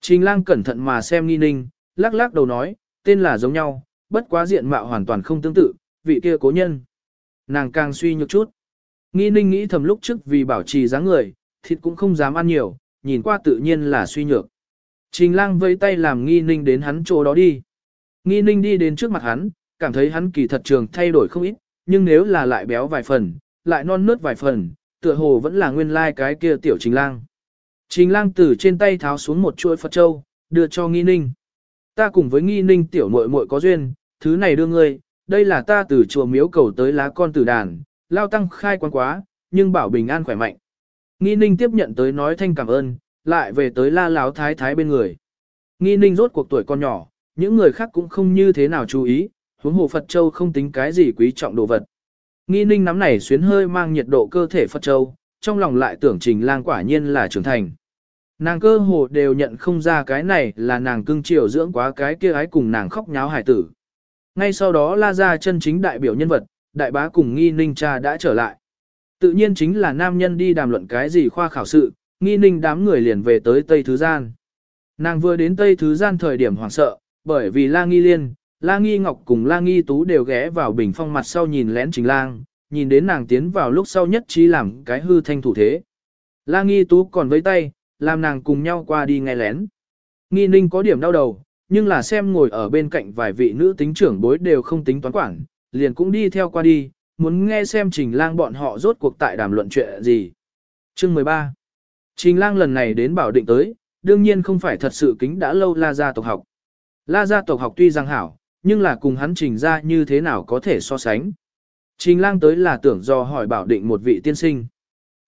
Trình lang cẩn thận mà xem nghi ninh, lắc lắc đầu nói, tên là giống nhau, bất quá diện mạo hoàn toàn không tương tự, vị kia cố nhân. Nàng càng suy nhược chút. Nghi ninh nghĩ thầm lúc trước vì bảo trì dáng người, thịt cũng không dám ăn nhiều, nhìn qua tự nhiên là suy nhược. Trình lang vây tay làm nghi ninh đến hắn chỗ đó đi. Nghi ninh đi đến trước mặt hắn, cảm thấy hắn kỳ thật trường thay đổi không ít, nhưng nếu là lại béo vài phần, lại non nớt vài phần, tựa hồ vẫn là nguyên lai like cái kia tiểu trình lang. Trình lang từ trên tay tháo xuống một chuỗi Phật Châu, đưa cho nghi ninh. Ta cùng với nghi ninh tiểu muội muội có duyên, thứ này đưa ngươi, đây là ta từ chùa miếu cầu tới lá con tử đàn, lao tăng khai quan quá, nhưng bảo bình an khỏe mạnh. Nghi ninh tiếp nhận tới nói thanh cảm ơn, lại về tới la láo thái thái bên người. Nghi ninh rốt cuộc tuổi con nhỏ, những người khác cũng không như thế nào chú ý, huống hồ Phật Châu không tính cái gì quý trọng đồ vật. Nghi ninh nắm này xuyến hơi mang nhiệt độ cơ thể Phật Châu, trong lòng lại tưởng trình lang quả nhiên là trưởng thành. Nàng cơ hồ đều nhận không ra cái này là nàng cưng chiều dưỡng quá cái kia ái cùng nàng khóc nháo hải tử. Ngay sau đó la ra chân chính đại biểu nhân vật, đại bá cùng nghi ninh cha đã trở lại. Tự nhiên chính là nam nhân đi đàm luận cái gì khoa khảo sự, nghi ninh đám người liền về tới Tây Thứ Gian. Nàng vừa đến Tây Thứ Gian thời điểm hoảng sợ, bởi vì la nghi liên, La Nghi Ngọc cùng La Nghi Tú đều ghé vào bình phong mặt sau nhìn lén Trình Lang, nhìn đến nàng tiến vào lúc sau nhất trí làm cái hư thanh thủ thế. La Nghi Tú còn với tay, làm nàng cùng nhau qua đi nghe lén. Nghi Ninh có điểm đau đầu, nhưng là xem ngồi ở bên cạnh vài vị nữ tính trưởng bối đều không tính toán quản, liền cũng đi theo qua đi, muốn nghe xem Trình Lang bọn họ rốt cuộc tại đàm luận chuyện gì. Chương 13 Trình Lang lần này đến bảo định tới, đương nhiên không phải thật sự kính đã lâu La gia tộc học. La gia tộc học tuy rằng hảo, nhưng là cùng hắn trình ra như thế nào có thể so sánh. Trình lang tới là tưởng do hỏi bảo định một vị tiên sinh.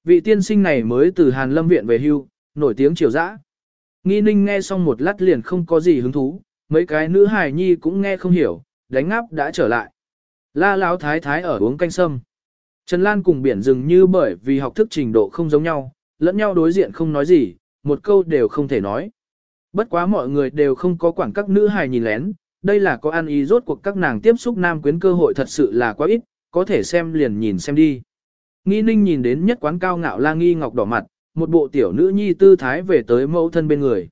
Vị tiên sinh này mới từ Hàn Lâm Viện về hưu, nổi tiếng triều dã. Nghi ninh nghe xong một lát liền không có gì hứng thú, mấy cái nữ hài nhi cũng nghe không hiểu, đánh ngáp đã trở lại. La Lão thái thái ở uống canh sâm. Trần Lan cùng biển dừng như bởi vì học thức trình độ không giống nhau, lẫn nhau đối diện không nói gì, một câu đều không thể nói. Bất quá mọi người đều không có quản các nữ hài nhìn lén, đây là có ăn ý rốt cuộc các nàng tiếp xúc nam quyến cơ hội thật sự là quá ít, có thể xem liền nhìn xem đi. Nghi ninh nhìn đến nhất quán cao ngạo la nghi ngọc đỏ mặt, một bộ tiểu nữ nhi tư thái về tới mẫu thân bên người.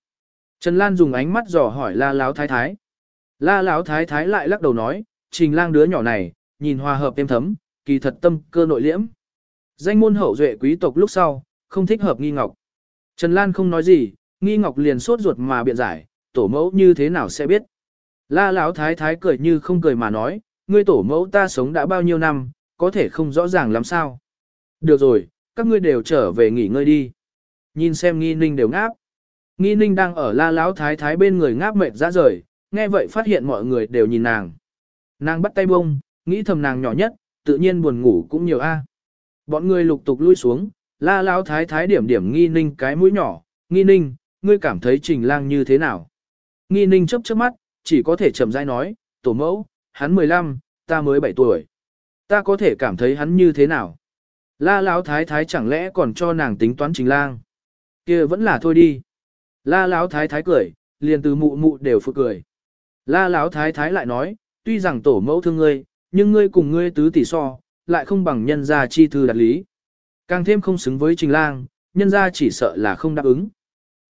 Trần Lan dùng ánh mắt dò hỏi la láo thái thái. La láo thái thái lại lắc đầu nói, trình lang đứa nhỏ này, nhìn hòa hợp êm thấm, kỳ thật tâm cơ nội liễm. Danh môn hậu duệ quý tộc lúc sau, không thích hợp nghi ngọc. Trần Lan không nói gì, nghi ngọc liền sốt ruột mà biện giải, tổ mẫu như thế nào sẽ biết. La Lão thái thái cười như không cười mà nói, ngươi tổ mẫu ta sống đã bao nhiêu năm, có thể không rõ ràng làm sao. Được rồi, các ngươi đều trở về nghỉ ngơi đi. Nhìn xem nghi ninh đều ngáp. Nghi ninh đang ở la Lão thái thái bên người ngáp mệt ra rời, nghe vậy phát hiện mọi người đều nhìn nàng. Nàng bắt tay bông, nghĩ thầm nàng nhỏ nhất, tự nhiên buồn ngủ cũng nhiều a. Bọn người lục tục lui xuống, la Lão thái thái điểm điểm nghi ninh cái mũi nhỏ, nghi ninh, ngươi cảm thấy trình lang như thế nào? Nghi ninh chấp chớp mắt, chỉ có thể chậm rãi nói, tổ mẫu, hắn 15, ta mới 7 tuổi. Ta có thể cảm thấy hắn như thế nào? La Lão thái thái chẳng lẽ còn cho nàng tính toán trình lang? kia vẫn là thôi đi. La Lão thái thái cười, liền từ mụ mụ đều phụ cười. La Lão thái thái lại nói, tuy rằng tổ mẫu thương ngươi, nhưng ngươi cùng ngươi tứ tỷ so, lại không bằng nhân gia chi thư đặt lý. Càng thêm không xứng với trình lang, nhân gia chỉ sợ là không đáp ứng.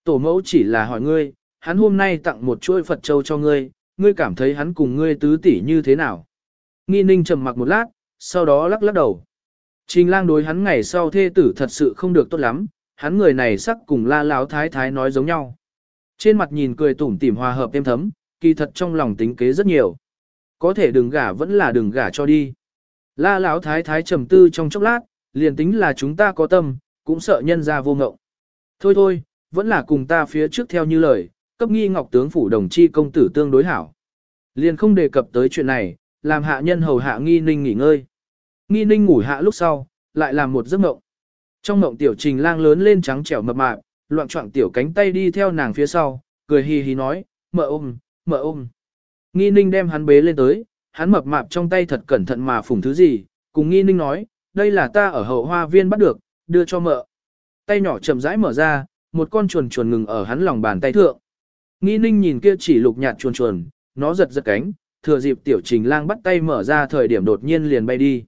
Tổ mẫu chỉ là hỏi ngươi, hắn hôm nay tặng một chuỗi Phật Châu cho ngươi, ngươi cảm thấy hắn cùng ngươi tứ tỷ như thế nào? Nghi ninh trầm mặc một lát, sau đó lắc lắc đầu. Trình lang đối hắn ngày sau thê tử thật sự không được tốt lắm, hắn người này sắc cùng la láo thái thái nói giống nhau. Trên mặt nhìn cười tủm tỉm hòa hợp êm thấm, kỳ thật trong lòng tính kế rất nhiều. Có thể đừng gả vẫn là đừng gả cho đi. La láo thái thái trầm tư trong chốc lát, liền tính là chúng ta có tâm, cũng sợ nhân ra vô ngộng. Thôi thôi, vẫn là cùng ta phía trước theo như lời, cấp nghi ngọc tướng phủ đồng chi công tử tương đối hảo. Liền không đề cập tới chuyện này, làm hạ nhân hầu hạ nghi ninh nghỉ ngơi. Nghi ninh ngủ hạ lúc sau, lại làm một giấc mộng. Trong mộng tiểu trình lang lớn lên trắng trẻo mập mạp, loạn trọng tiểu cánh tay đi theo nàng phía sau, cười hì hì nói, mợ ôm, mợ ôm. Nghi ninh đem hắn bế lên tới, hắn mập mạp trong tay thật cẩn thận mà phủng thứ gì, cùng nghi ninh nói, đây là ta ở hậu hoa viên bắt được, đưa cho mợ. Tay nhỏ chậm rãi mở ra, một con chuồn chuồn ngừng ở hắn lòng bàn tay thượng. Nghi ninh nhìn kia chỉ lục nhạt chuồn chuồn, nó giật giật cánh, thừa dịp tiểu trình lang bắt tay mở ra thời điểm đột nhiên liền bay đi.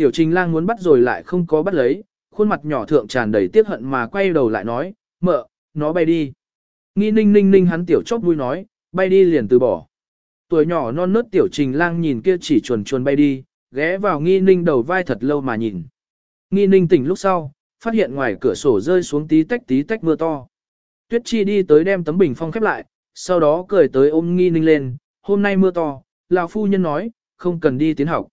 Tiểu trình lang muốn bắt rồi lại không có bắt lấy, khuôn mặt nhỏ thượng tràn đầy tiếc hận mà quay đầu lại nói, mợ, nó bay đi. Nghi ninh ninh ninh hắn tiểu chóc vui nói, bay đi liền từ bỏ. Tuổi nhỏ non nớt tiểu trình lang nhìn kia chỉ chuồn chuồn bay đi, ghé vào nghi ninh đầu vai thật lâu mà nhìn. Nghi ninh tỉnh lúc sau, phát hiện ngoài cửa sổ rơi xuống tí tách tí tách mưa to. Tuyết Chi đi tới đem tấm bình phong khép lại, sau đó cười tới ôm Nghi Ninh lên, hôm nay mưa to, lão phu nhân nói, không cần đi tiến học.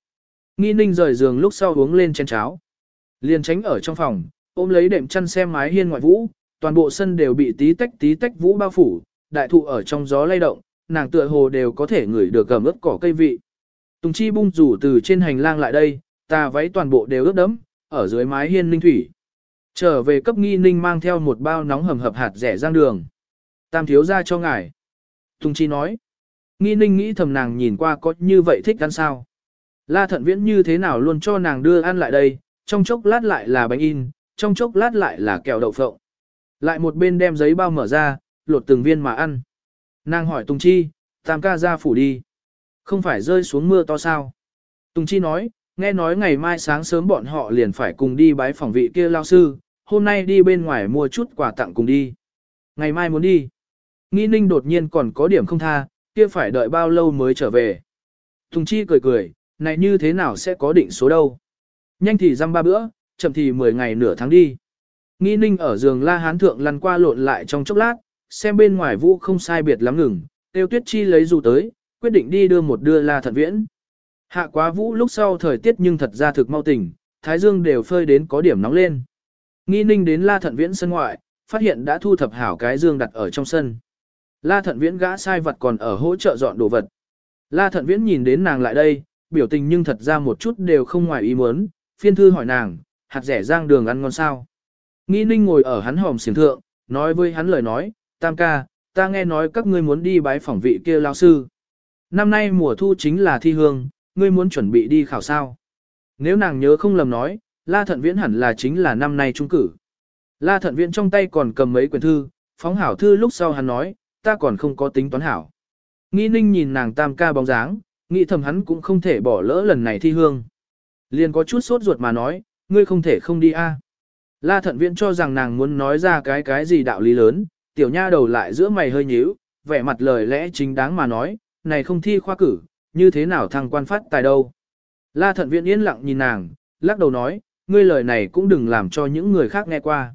Nghi Ninh rời giường lúc sau uống lên chén cháo. Liền tránh ở trong phòng, ôm lấy đệm chăn xem mái hiên ngoại vũ, toàn bộ sân đều bị tí tách tí tách vũ bao phủ, đại thụ ở trong gió lay động, nàng tựa hồ đều có thể ngửi được gầm ướt cỏ cây vị. Tùng Chi bung rủ từ trên hành lang lại đây, tà váy toàn bộ đều ướt đẫm, ở dưới mái hiên linh thủy. Trở về cấp nghi ninh mang theo một bao nóng hầm hập hạt rẻ rang đường. Tam thiếu ra cho ngài. Tùng Chi nói. Nghi ninh nghĩ thầm nàng nhìn qua có như vậy thích ăn sao. La thận viễn như thế nào luôn cho nàng đưa ăn lại đây, trong chốc lát lại là bánh in, trong chốc lát lại là kẹo đậu phộng. Lại một bên đem giấy bao mở ra, lột từng viên mà ăn. Nàng hỏi Tùng Chi, tam ca ra phủ đi. Không phải rơi xuống mưa to sao? Tùng Chi nói, nghe nói ngày mai sáng sớm bọn họ liền phải cùng đi bái phòng vị kia lao sư, hôm nay đi bên ngoài mua chút quà tặng cùng đi. Ngày mai muốn đi. Nghi ninh đột nhiên còn có điểm không tha, kia phải đợi bao lâu mới trở về. Tùng Chi cười cười, này như thế nào sẽ có định số đâu. Nhanh thì dăm ba bữa, chậm thì 10 ngày nửa tháng đi. Nghi ninh ở giường la hán thượng lăn qua lộn lại trong chốc lát, xem bên ngoài vũ không sai biệt lắm ngừng, tiêu tuyết chi lấy dù tới, quyết định đi đưa một đưa la thận viễn. Hạ quá vũ lúc sau thời tiết nhưng thật ra thực mau tỉnh, thái dương đều phơi đến có điểm nóng lên. Nghi ninh đến la thận viễn sân ngoại, phát hiện đã thu thập hảo cái dương đặt ở trong sân. La thận viễn gã sai vật còn ở hỗ trợ dọn đồ vật. La thận viễn nhìn đến nàng lại đây, biểu tình nhưng thật ra một chút đều không ngoài ý muốn, phiên thư hỏi nàng, hạt rẻ rang đường ăn ngon sao. Nghi ninh ngồi ở hắn hòm xiềng thượng, nói với hắn lời nói, tam ca, ta nghe nói các ngươi muốn đi bái phỏng vị kia lao sư. Năm nay mùa thu chính là thi hương, ngươi muốn chuẩn bị đi khảo sao. Nếu nàng nhớ không lầm nói, La Thận Viễn hẳn là chính là năm nay trung cử. La Thận Viễn trong tay còn cầm mấy quyển thư, phóng hảo thư lúc sau hắn nói, ta còn không có tính toán hảo. Nghi ninh nhìn nàng tam ca bóng dáng, nghĩ thầm hắn cũng không thể bỏ lỡ lần này thi hương. Liền có chút sốt ruột mà nói, ngươi không thể không đi a. La Thận Viễn cho rằng nàng muốn nói ra cái cái gì đạo lý lớn, tiểu nha đầu lại giữa mày hơi nhíu, vẻ mặt lời lẽ chính đáng mà nói, này không thi khoa cử, như thế nào thăng quan phát tài đâu. La thận viện yên lặng nhìn nàng, lắc đầu nói, ngươi lời này cũng đừng làm cho những người khác nghe qua.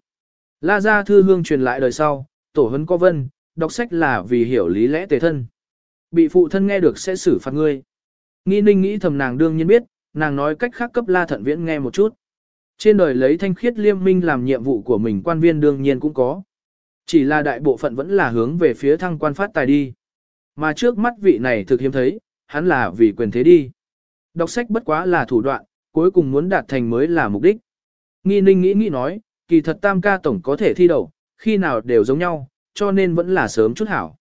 La gia thư hương truyền lại đời sau, tổ hấn có vân, đọc sách là vì hiểu lý lẽ tề thân. Bị phụ thân nghe được sẽ xử phạt ngươi. Nghi ninh nghĩ thầm nàng đương nhiên biết, nàng nói cách khác cấp la thận viễn nghe một chút. Trên đời lấy thanh khiết liêm minh làm nhiệm vụ của mình quan viên đương nhiên cũng có. Chỉ là đại bộ phận vẫn là hướng về phía thăng quan phát tài đi. Mà trước mắt vị này thực hiếm thấy, hắn là vì quyền thế đi. Đọc sách bất quá là thủ đoạn, cuối cùng muốn đạt thành mới là mục đích. Nghi ninh nghĩ nghĩ nói, kỳ thật tam ca tổng có thể thi đậu, khi nào đều giống nhau, cho nên vẫn là sớm chút hảo.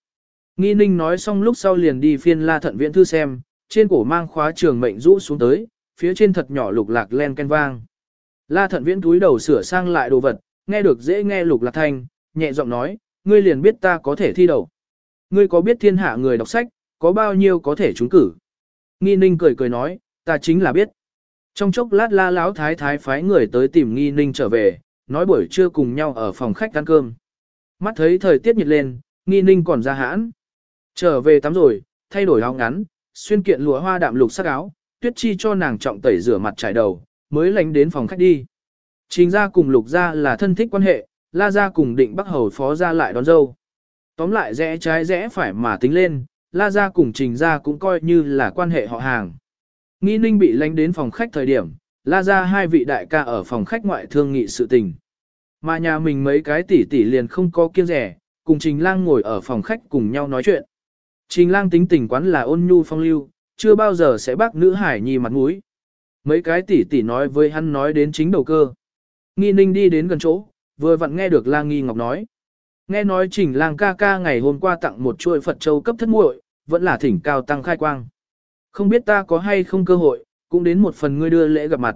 Nghi ninh nói xong lúc sau liền đi phiên la thận viện thư xem, trên cổ mang khóa trường mệnh rũ xuống tới, phía trên thật nhỏ lục lạc len ken vang. La thận viễn túi đầu sửa sang lại đồ vật, nghe được dễ nghe lục lạc thanh, nhẹ giọng nói, ngươi liền biết ta có thể thi đậu. Ngươi có biết thiên hạ người đọc sách, có bao nhiêu có thể trúng cử. Nghi ninh cười cười nói, ta chính là biết. Trong chốc lát la lão thái thái phái người tới tìm nghi ninh trở về, nói buổi trưa cùng nhau ở phòng khách ăn cơm. Mắt thấy thời tiết nhiệt lên, nghi ninh còn ra hãn. Trở về tắm rồi, thay đổi áo ngắn, xuyên kiện lụa hoa đạm lục sắc áo, tuyết chi cho nàng trọng tẩy rửa mặt trải đầu, mới lánh đến phòng khách đi. Trình ra cùng lục ra là thân thích quan hệ, la ra cùng định bắc hầu phó ra lại đón dâu. Tóm lại rẽ trái rẽ phải mà tính lên, la ra cùng trình ra cũng coi như là quan hệ họ hàng. Nghi ninh bị lánh đến phòng khách thời điểm, la ra hai vị đại ca ở phòng khách ngoại thương nghị sự tình. Mà nhà mình mấy cái tỷ tỷ liền không có kiêng rẻ, cùng trình lang ngồi ở phòng khách cùng nhau nói chuyện. Trình lang tính tình quán là ôn nhu phong lưu, chưa bao giờ sẽ bác nữ hải nhi mặt mũi. Mấy cái tỷ tỷ nói với hắn nói đến chính đầu cơ. Nghi ninh đi đến gần chỗ, vừa vặn nghe được lang nghi ngọc nói. Nghe nói trình lang ca ca ngày hôm qua tặng một chuỗi Phật châu cấp thất muội, vẫn là thỉnh cao tăng khai quang. Không biết ta có hay không cơ hội, cũng đến một phần ngươi đưa lễ gặp mặt.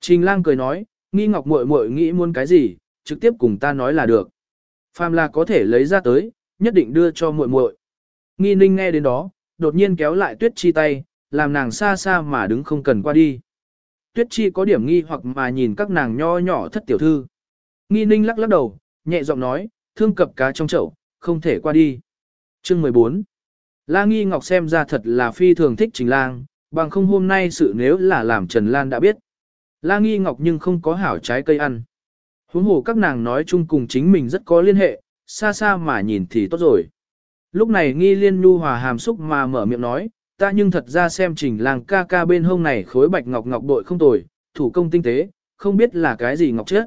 Trình lang cười nói, nghi ngọc muội muội nghĩ muốn cái gì, trực tiếp cùng ta nói là được. Phàm là có thể lấy ra tới, nhất định đưa cho muội muội. Nghi ninh nghe đến đó, đột nhiên kéo lại tuyết chi tay, làm nàng xa xa mà đứng không cần qua đi. Tuyết chi có điểm nghi hoặc mà nhìn các nàng nho nhỏ thất tiểu thư. Nghi ninh lắc lắc đầu, nhẹ giọng nói, thương cập cá trong chậu, không thể qua đi. Chương 14 La Nghi Ngọc xem ra thật là phi thường thích Trình Lang, bằng không hôm nay sự nếu là làm Trần Lan đã biết. La Nghi Ngọc nhưng không có hảo trái cây ăn. Huống hồ các nàng nói chung cùng chính mình rất có liên hệ, xa xa mà nhìn thì tốt rồi. Lúc này nghi liên nhu hòa hàm xúc mà mở miệng nói, ta nhưng thật ra xem trình làng ca ca bên hông này khối bạch ngọc ngọc bội không tồi, thủ công tinh tế, không biết là cái gì ngọc chết.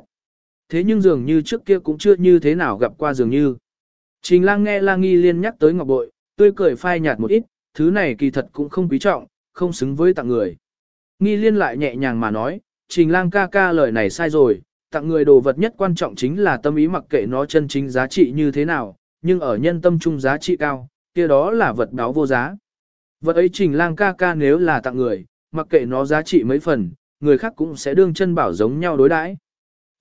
Thế nhưng dường như trước kia cũng chưa như thế nào gặp qua dường như. Trình lang nghe lang nghi liên nhắc tới ngọc bội, tươi cười phai nhạt một ít, thứ này kỳ thật cũng không quý trọng, không xứng với tặng người. Nghi liên lại nhẹ nhàng mà nói, trình lang ca ca lời này sai rồi, tặng người đồ vật nhất quan trọng chính là tâm ý mặc kệ nó chân chính giá trị như thế nào, nhưng ở nhân tâm trung giá trị cao, kia đó là vật báo vô giá. Vật ấy trình lang ca ca nếu là tặng người, mặc kệ nó giá trị mấy phần, người khác cũng sẽ đương chân bảo giống nhau đối đãi.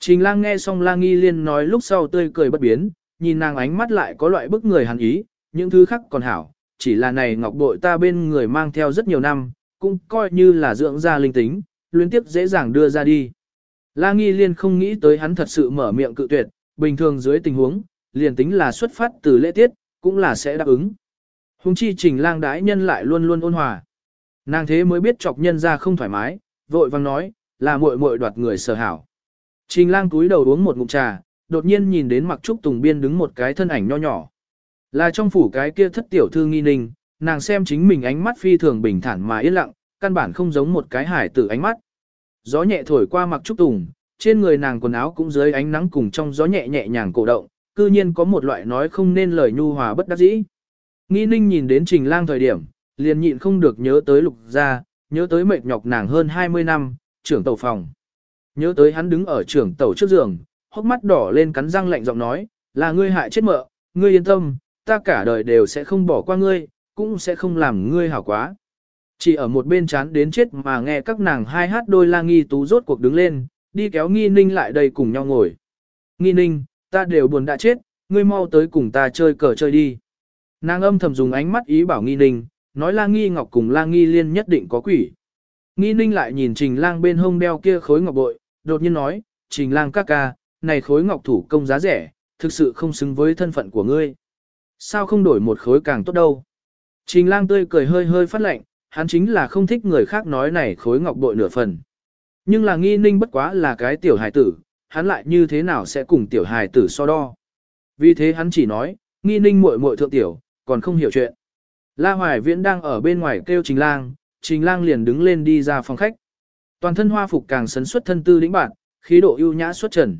Trình lang nghe xong lang nghi liên nói lúc sau tươi cười bất biến, nhìn nàng ánh mắt lại có loại bức người hàn ý, những thứ khác còn hảo, chỉ là này ngọc bội ta bên người mang theo rất nhiều năm, cũng coi như là dưỡng ra linh tính, liên tiếp dễ dàng đưa ra đi. La Nghi Liên không nghĩ tới hắn thật sự mở miệng cự tuyệt, bình thường dưới tình huống, liền tính là xuất phát từ lễ tiết, cũng là sẽ đáp ứng. Hùng chi trình lang đái nhân lại luôn luôn ôn hòa. Nàng thế mới biết chọc nhân ra không thoải mái, vội vang nói, là muội muội đoạt người sở hảo. Trình lang túi đầu uống một ngụm trà, đột nhiên nhìn đến mặc trúc tùng biên đứng một cái thân ảnh nho nhỏ. Là trong phủ cái kia thất tiểu thư nghi ninh, nàng xem chính mình ánh mắt phi thường bình thản mà yên lặng, căn bản không giống một cái hải tử ánh mắt. Gió nhẹ thổi qua mặc trúc tùng, trên người nàng quần áo cũng dưới ánh nắng cùng trong gió nhẹ nhẹ nhàng cổ động, cư nhiên có một loại nói không nên lời nhu hòa bất đắc dĩ. Nghi ninh nhìn đến trình lang thời điểm, liền nhịn không được nhớ tới lục gia, nhớ tới mệt nhọc nàng hơn 20 năm, trưởng tàu phòng. Nhớ tới hắn đứng ở trưởng tàu trước giường, hốc mắt đỏ lên cắn răng lạnh giọng nói, là ngươi hại chết mợ, ngươi yên tâm, ta cả đời đều sẽ không bỏ qua ngươi, cũng sẽ không làm ngươi hảo quá. Chỉ ở một bên chán đến chết mà nghe các nàng hai hát đôi la nghi tú rốt cuộc đứng lên, đi kéo nghi ninh lại đây cùng nhau ngồi. Nghi ninh, ta đều buồn đã chết, ngươi mau tới cùng ta chơi cờ chơi đi. Nàng âm thầm dùng ánh mắt ý bảo nghi ninh, nói la nghi ngọc cùng la nghi liên nhất định có quỷ. Nghi ninh lại nhìn trình lang bên hông đeo kia khối ngọc bội, đột nhiên nói, trình lang ca ca, này khối ngọc thủ công giá rẻ, thực sự không xứng với thân phận của ngươi. Sao không đổi một khối càng tốt đâu? Trình lang tươi cười hơi hơi phát lạnh, hắn chính là không thích người khác nói này khối ngọc bội nửa phần. Nhưng là nghi ninh bất quá là cái tiểu hải tử, hắn lại như thế nào sẽ cùng tiểu hài tử so đo. Vì thế hắn chỉ nói, nghi ninh muội muội thượng tiểu, còn không hiểu chuyện. La Hoài Viễn đang ở bên ngoài kêu Trình Lang, Trình Lang liền đứng lên đi ra phòng khách. Toàn thân hoa phục càng sấn xuất thân tư lĩnh bản, khí độ ưu nhã xuất trần.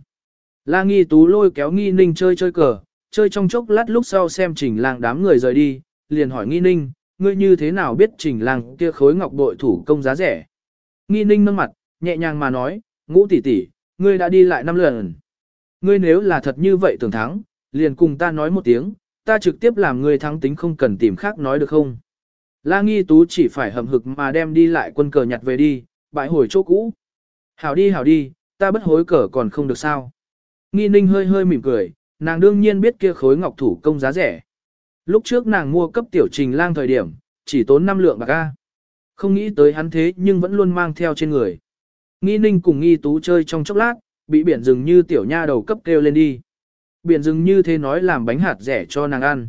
La Nghi Tú lôi kéo Nghi Ninh chơi chơi cờ, chơi trong chốc lát lúc sau xem Trình Lang đám người rời đi, liền hỏi Nghi Ninh, ngươi như thế nào biết Trình Lang kia khối ngọc bội thủ công giá rẻ? Nghi Ninh nâng mặt, nhẹ nhàng mà nói, ngũ tỷ tỷ, ngươi đã đi lại năm lần. Ngươi nếu là thật như vậy tưởng thắng, liền cùng ta nói một tiếng, ta trực tiếp làm ngươi thắng tính không cần tìm khác nói được không? La Nghi Tú chỉ phải hầm hực mà đem đi lại quân cờ nhặt về đi, bãi hồi chỗ cũ. Hảo đi hảo đi, ta bất hối cờ còn không được sao. Nghi ninh hơi hơi mỉm cười, nàng đương nhiên biết kia khối ngọc thủ công giá rẻ. Lúc trước nàng mua cấp tiểu trình lang thời điểm, chỉ tốn 5 lượng bạc A. Không nghĩ tới hắn thế nhưng vẫn luôn mang theo trên người. Nghi ninh cùng nghi tú chơi trong chốc lát, bị biển rừng như tiểu nha đầu cấp kêu lên đi. Biển rừng như thế nói làm bánh hạt rẻ cho nàng ăn.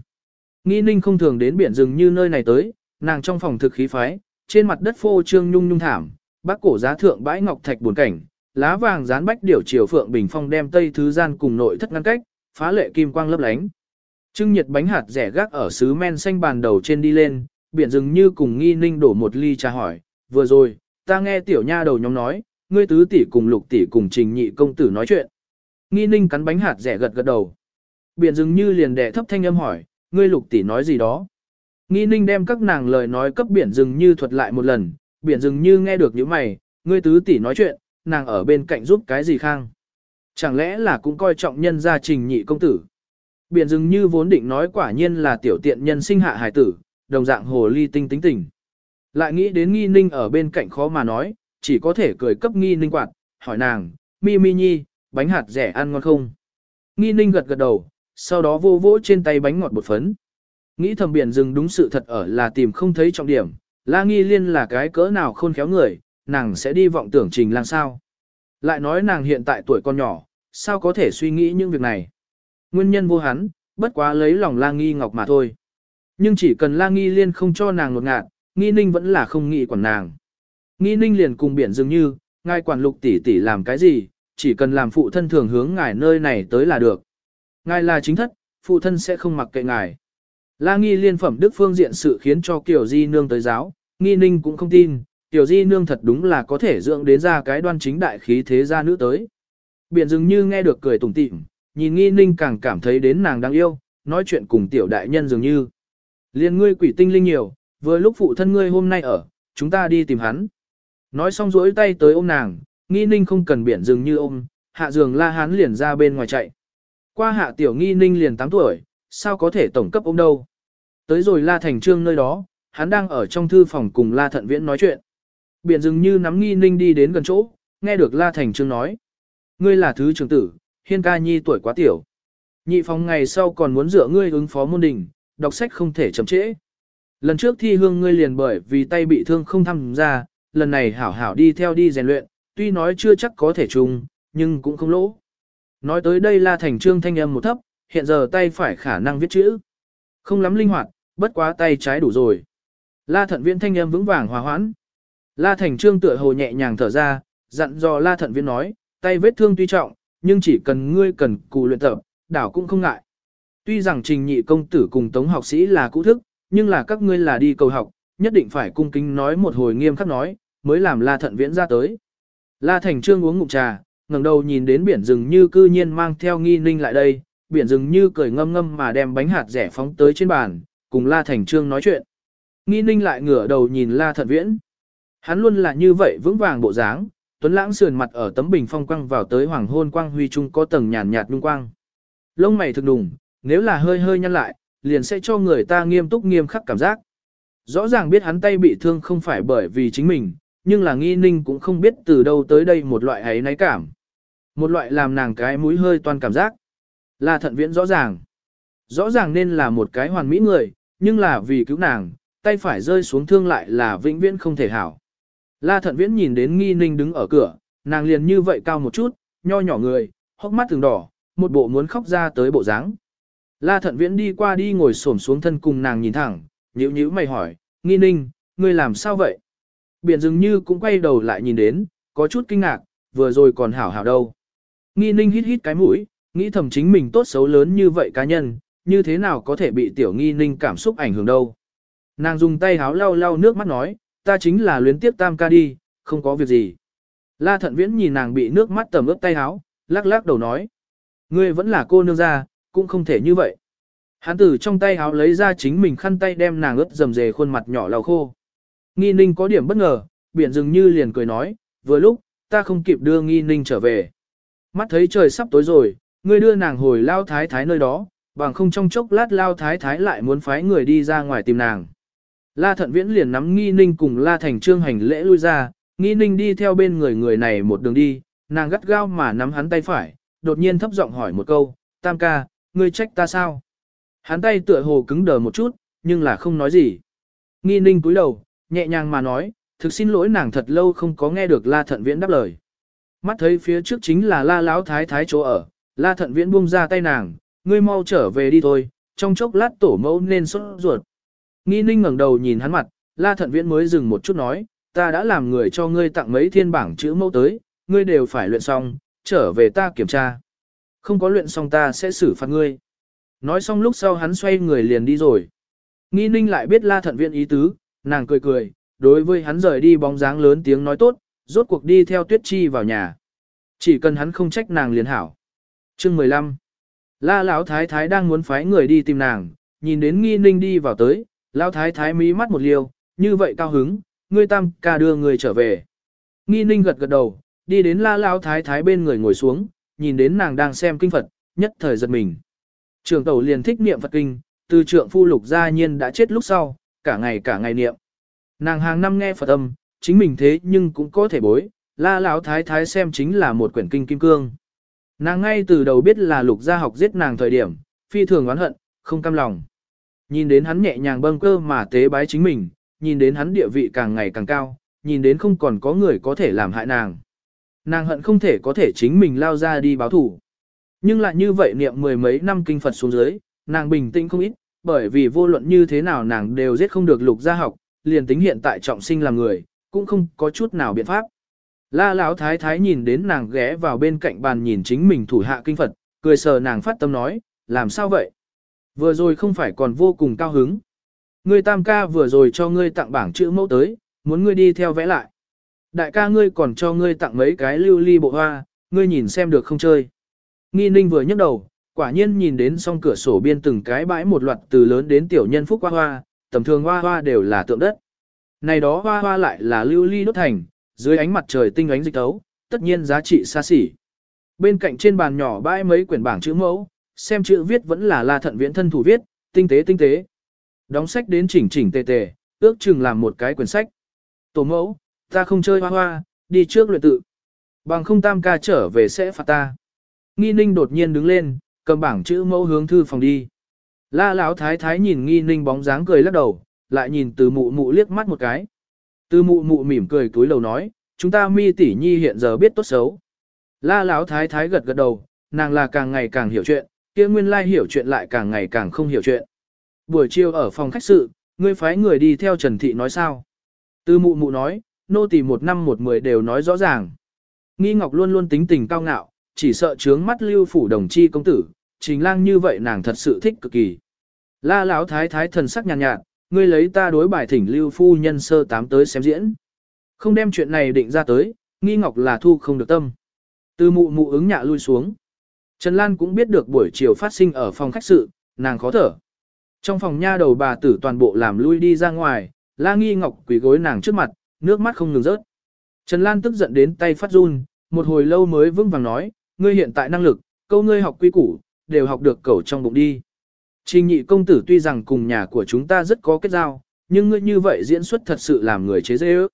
Nghi ninh không thường đến biển rừng như nơi này tới, nàng trong phòng thực khí phái, trên mặt đất phô trương nhung nhung thảm, bác cổ giá thượng bãi ngọc thạch buồn cảnh, lá vàng dán bách điểu chiều phượng bình phong đem tây thứ gian cùng nội thất ngăn cách, phá lệ kim quang lấp lánh. Trưng nhiệt bánh hạt rẻ gác ở sứ men xanh bàn đầu trên đi lên, biển rừng như cùng nghi ninh đổ một ly trà hỏi, vừa rồi, ta nghe tiểu nha đầu nhóm nói, ngươi tứ tỷ cùng lục tỷ cùng trình nhị công tử nói chuyện. Nghi ninh cắn bánh hạt rẻ gật gật đầu. Biển Dừng như liền đẻ thấp thanh âm hỏi, ngươi lục tỷ nói gì đó. Nghi ninh đem các nàng lời nói cấp biển Dừng như thuật lại một lần, biển Dừng như nghe được những mày, ngươi tứ tỷ nói chuyện, nàng ở bên cạnh giúp cái gì khang. Chẳng lẽ là cũng coi trọng nhân gia trình nhị công tử. Biển Dừng như vốn định nói quả nhiên là tiểu tiện nhân sinh hạ hải tử, đồng dạng hồ ly tinh tính tình. Lại nghĩ đến nghi ninh ở bên cạnh khó mà nói, chỉ có thể cười cấp nghi ninh quạt, hỏi nàng, mi mi nhi, bánh hạt rẻ ăn ngon không? Nghi ninh gật gật đầu, sau đó vô vỗ trên tay bánh ngọt bột phấn. Nghĩ thầm biển rừng đúng sự thật ở là tìm không thấy trọng điểm, la nghi liên là cái cỡ nào khôn khéo người, nàng sẽ đi vọng tưởng trình lang sao. Lại nói nàng hiện tại tuổi con nhỏ, sao có thể suy nghĩ những việc này. Nguyên nhân vô hắn, bất quá lấy lòng la nghi ngọc mà thôi. Nhưng chỉ cần la nghi liên không cho nàng ngột ngạt, nghi ninh vẫn là không nghĩ quản nàng. Nghi ninh liền cùng biển dường như, ngài quản lục tỷ tỷ làm cái gì, chỉ cần làm phụ thân thường hướng ngài nơi này tới là được. Ngài là chính thất, phụ thân sẽ không mặc kệ ngài. La nghi liên phẩm đức phương diện sự khiến cho Kiều Di nương tới giáo, nghi ninh cũng không tin, Kiều Di nương thật đúng là có thể dưỡng đến ra cái đoan chính đại khí thế gia nữ tới. Biển dường như nghe được cười tủm tỉm, nhìn nghi ninh càng cảm thấy đến nàng đáng yêu, nói chuyện cùng tiểu đại nhân dường như. Liên ngươi quỷ tinh linh nhiều, vừa lúc phụ thân ngươi hôm nay ở, chúng ta đi tìm hắn. Nói xong rỗi tay tới ôm nàng, nghi ninh không cần biển dừng như ôm, hạ giường la hắn liền ra bên ngoài chạy. Qua hạ tiểu nghi ninh liền 8 tuổi, sao có thể tổng cấp ôm đâu. Tới rồi la thành trương nơi đó, hắn đang ở trong thư phòng cùng la thận viễn nói chuyện. Biển dừng như nắm nghi ninh đi đến gần chỗ, nghe được la thành trương nói. Ngươi là thứ trưởng tử, hiên ca nhi tuổi quá tiểu. Nhị phòng ngày sau còn muốn dựa ngươi ứng phó môn đình, đọc sách không thể chậm trễ. Lần trước thi hương ngươi liền bởi vì tay bị thương không tham gia, lần này hảo hảo đi theo đi rèn luyện, tuy nói chưa chắc có thể trùng, nhưng cũng không lỗ. Nói tới đây La Thành Trương thanh âm một thấp, hiện giờ tay phải khả năng viết chữ. Không lắm linh hoạt, bất quá tay trái đủ rồi. La Thận Viễn thanh âm vững vàng hòa hoãn. La Thành Trương tựa hồ nhẹ nhàng thở ra, dặn dò La Thận Viễn nói, tay vết thương tuy trọng, nhưng chỉ cần ngươi cần cù luyện tập, đảo cũng không ngại. Tuy rằng trình nhị công tử cùng tống học sĩ là cũ thức, nhưng là các ngươi là đi cầu học, nhất định phải cung kính nói một hồi nghiêm khắc nói, mới làm La Thận Viễn ra tới. La Thành Trương uống ngụm trà, ngẩng đầu nhìn đến biển rừng như cư nhiên mang theo nghi ninh lại đây, biển rừng như cười ngâm ngâm mà đem bánh hạt rẻ phóng tới trên bàn, cùng La Thành Trương nói chuyện. Nghi ninh lại ngửa đầu nhìn La Thận Viễn. Hắn luôn là như vậy vững vàng bộ dáng, tuấn lãng sườn mặt ở tấm bình phong quang vào tới hoàng hôn quang huy trung có tầng nhàn nhạt nhung quang. Lông mày thực đùng, nếu là hơi hơi nhăn lại, liền sẽ cho người ta nghiêm túc nghiêm khắc cảm giác. Rõ ràng biết hắn tay bị thương không phải bởi vì chính mình, nhưng là nghi ninh cũng không biết từ đâu tới đây một loại ấy náy cảm. Một loại làm nàng cái mũi hơi toan cảm giác. Là thận viễn rõ ràng. Rõ ràng nên là một cái hoàn mỹ người, nhưng là vì cứu nàng, tay phải rơi xuống thương lại là vĩnh viễn không thể hảo. La thận viễn nhìn đến nghi ninh đứng ở cửa, nàng liền như vậy cao một chút, nho nhỏ người, hốc mắt thường đỏ, một bộ muốn khóc ra tới bộ dáng. La thận viễn đi qua đi ngồi xổm xuống thân cùng nàng nhìn thẳng, nhíu nhíu mày hỏi, nghi ninh, ngươi làm sao vậy? Biển dường như cũng quay đầu lại nhìn đến, có chút kinh ngạc, vừa rồi còn hảo hảo đâu. Nghi ninh hít hít cái mũi, nghĩ thầm chính mình tốt xấu lớn như vậy cá nhân, như thế nào có thể bị tiểu nghi ninh cảm xúc ảnh hưởng đâu. Nàng dùng tay háo lau lau nước mắt nói, ta chính là luyến tiếp tam ca đi, không có việc gì. La thận viễn nhìn nàng bị nước mắt tầm ướp tay háo, lắc lắc đầu nói. Ngươi vẫn là cô nương ra, cũng không thể như vậy. Hắn từ trong tay háo lấy ra chính mình khăn tay đem nàng ướt dầm dề khuôn mặt nhỏ lau khô. Nghi ninh có điểm bất ngờ, biển dường như liền cười nói, vừa lúc, ta không kịp đưa nghi ninh trở về. Mắt thấy trời sắp tối rồi, ngươi đưa nàng hồi lao thái thái nơi đó, bằng không trong chốc lát lao thái thái lại muốn phái người đi ra ngoài tìm nàng. La thận viễn liền nắm nghi ninh cùng la thành trương hành lễ lui ra, nghi ninh đi theo bên người người này một đường đi, nàng gắt gao mà nắm hắn tay phải, đột nhiên thấp giọng hỏi một câu, tam ca, ngươi trách ta sao? Hắn tay tựa hồ cứng đờ một chút, nhưng là không nói gì. Nghi ninh cúi đầu, nhẹ nhàng mà nói, thực xin lỗi nàng thật lâu không có nghe được la thận viễn đáp lời. Mắt thấy phía trước chính là la lão thái thái chỗ ở, la thận viễn buông ra tay nàng, ngươi mau trở về đi thôi, trong chốc lát tổ mẫu nên sốt ruột. Nghi ninh ngẩng đầu nhìn hắn mặt, la thận viễn mới dừng một chút nói, ta đã làm người cho ngươi tặng mấy thiên bảng chữ mẫu tới, ngươi đều phải luyện xong, trở về ta kiểm tra. Không có luyện xong ta sẽ xử phạt ngươi. Nói xong lúc sau hắn xoay người liền đi rồi. Nghi ninh lại biết la thận viễn ý tứ, nàng cười cười, đối với hắn rời đi bóng dáng lớn tiếng nói tốt, rốt cuộc đi theo tuyết chi vào nhà. Chỉ cần hắn không trách nàng liền hảo. Chương 15 La Lão Thái Thái đang muốn phái người đi tìm nàng, nhìn đến nghi ninh đi vào tới, Lão Thái Thái mí mắt một liều, như vậy cao hứng, ngươi tam ca đưa người trở về. Nghi ninh gật gật đầu, đi đến La Lão Thái Thái bên người ngồi xuống, nhìn đến nàng đang xem kinh Phật, nhất thời giật mình. Trường tẩu liền thích niệm Phật kinh, từ trượng phu lục gia nhiên đã chết lúc sau, cả ngày cả ngày niệm. Nàng hàng năm nghe Phật âm, chính mình thế nhưng cũng có thể bối, la lão thái thái xem chính là một quyển kinh kim cương. Nàng ngay từ đầu biết là lục gia học giết nàng thời điểm, phi thường oán hận, không cam lòng. Nhìn đến hắn nhẹ nhàng bâng cơ mà tế bái chính mình, nhìn đến hắn địa vị càng ngày càng cao, nhìn đến không còn có người có thể làm hại nàng. Nàng hận không thể có thể chính mình lao ra đi báo thủ. Nhưng lại như vậy niệm mười mấy năm kinh Phật xuống dưới, nàng bình tĩnh không ít, bởi vì vô luận như thế nào nàng đều giết không được lục gia học, liền tính hiện tại trọng sinh làm người, cũng không có chút nào biện pháp. La Lão thái thái nhìn đến nàng ghé vào bên cạnh bàn nhìn chính mình thủ hạ kinh Phật, cười sờ nàng phát tâm nói, làm sao vậy? Vừa rồi không phải còn vô cùng cao hứng. Ngươi tam ca vừa rồi cho ngươi tặng bảng chữ mẫu tới, muốn ngươi đi theo vẽ lại. Đại ca ngươi còn cho ngươi tặng mấy cái lưu ly bộ hoa, ngươi nhìn xem được không chơi. Nghi ninh vừa nhấc đầu, quả nhiên nhìn đến song cửa sổ biên từng cái bãi một loạt từ lớn đến tiểu nhân phúc hoa hoa, tầm thường hoa hoa đều là tượng đất. Này đó hoa hoa lại là lưu ly đốt thành, dưới ánh mặt trời tinh ánh dịch tấu, tất nhiên giá trị xa xỉ. Bên cạnh trên bàn nhỏ bãi mấy quyển bảng chữ mẫu, xem chữ viết vẫn là la thận viễn thân thủ viết, tinh tế tinh tế. Đóng sách đến chỉnh chỉnh tề tề, ước chừng làm một cái quyển sách. Tổ mẫu, ta không chơi hoa hoa, đi trước luyện tự. Bằng không tam ca trở về sẽ phạt ta. Nghi ninh đột nhiên đứng lên, cầm bảng chữ mẫu hướng thư phòng đi. La Lão thái thái nhìn nghi ninh bóng dáng cười lắc đầu, lại nhìn từ mụ mụ liếc mắt một cái. Từ mụ mụ mỉm cười túi lầu nói, chúng ta mi tỷ nhi hiện giờ biết tốt xấu. La Lão thái thái gật gật đầu, nàng là càng ngày càng hiểu chuyện, kia nguyên lai hiểu chuyện lại càng ngày càng không hiểu chuyện. Buổi chiều ở phòng khách sự, ngươi phái người đi theo Trần Thị nói sao? Từ mụ mụ nói, nô tỳ một năm một mười đều nói rõ ràng. Nghi Ngọc luôn luôn tính tình cao ngạo, chỉ sợ trướng mắt lưu phủ đồng chi công tử, trình lang như vậy nàng thật sự thích cực kỳ. La lão thái thái thần sắc nhàn nhạt, nhạt, ngươi lấy ta đối bài thỉnh lưu phu nhân sơ tám tới xem diễn. Không đem chuyện này định ra tới, nghi ngọc là thu không được tâm. Từ mụ mụ ứng nhạ lui xuống. Trần Lan cũng biết được buổi chiều phát sinh ở phòng khách sự, nàng khó thở. Trong phòng nha đầu bà tử toàn bộ làm lui đi ra ngoài, la nghi ngọc quỳ gối nàng trước mặt, nước mắt không ngừng rớt. Trần Lan tức giận đến tay phát run, một hồi lâu mới vững vàng nói, ngươi hiện tại năng lực, câu ngươi học quy củ, đều học được cẩu trong bụng đi. Trình nhị công tử tuy rằng cùng nhà của chúng ta rất có kết giao, nhưng ngươi như vậy diễn xuất thật sự làm người chế dễ ước.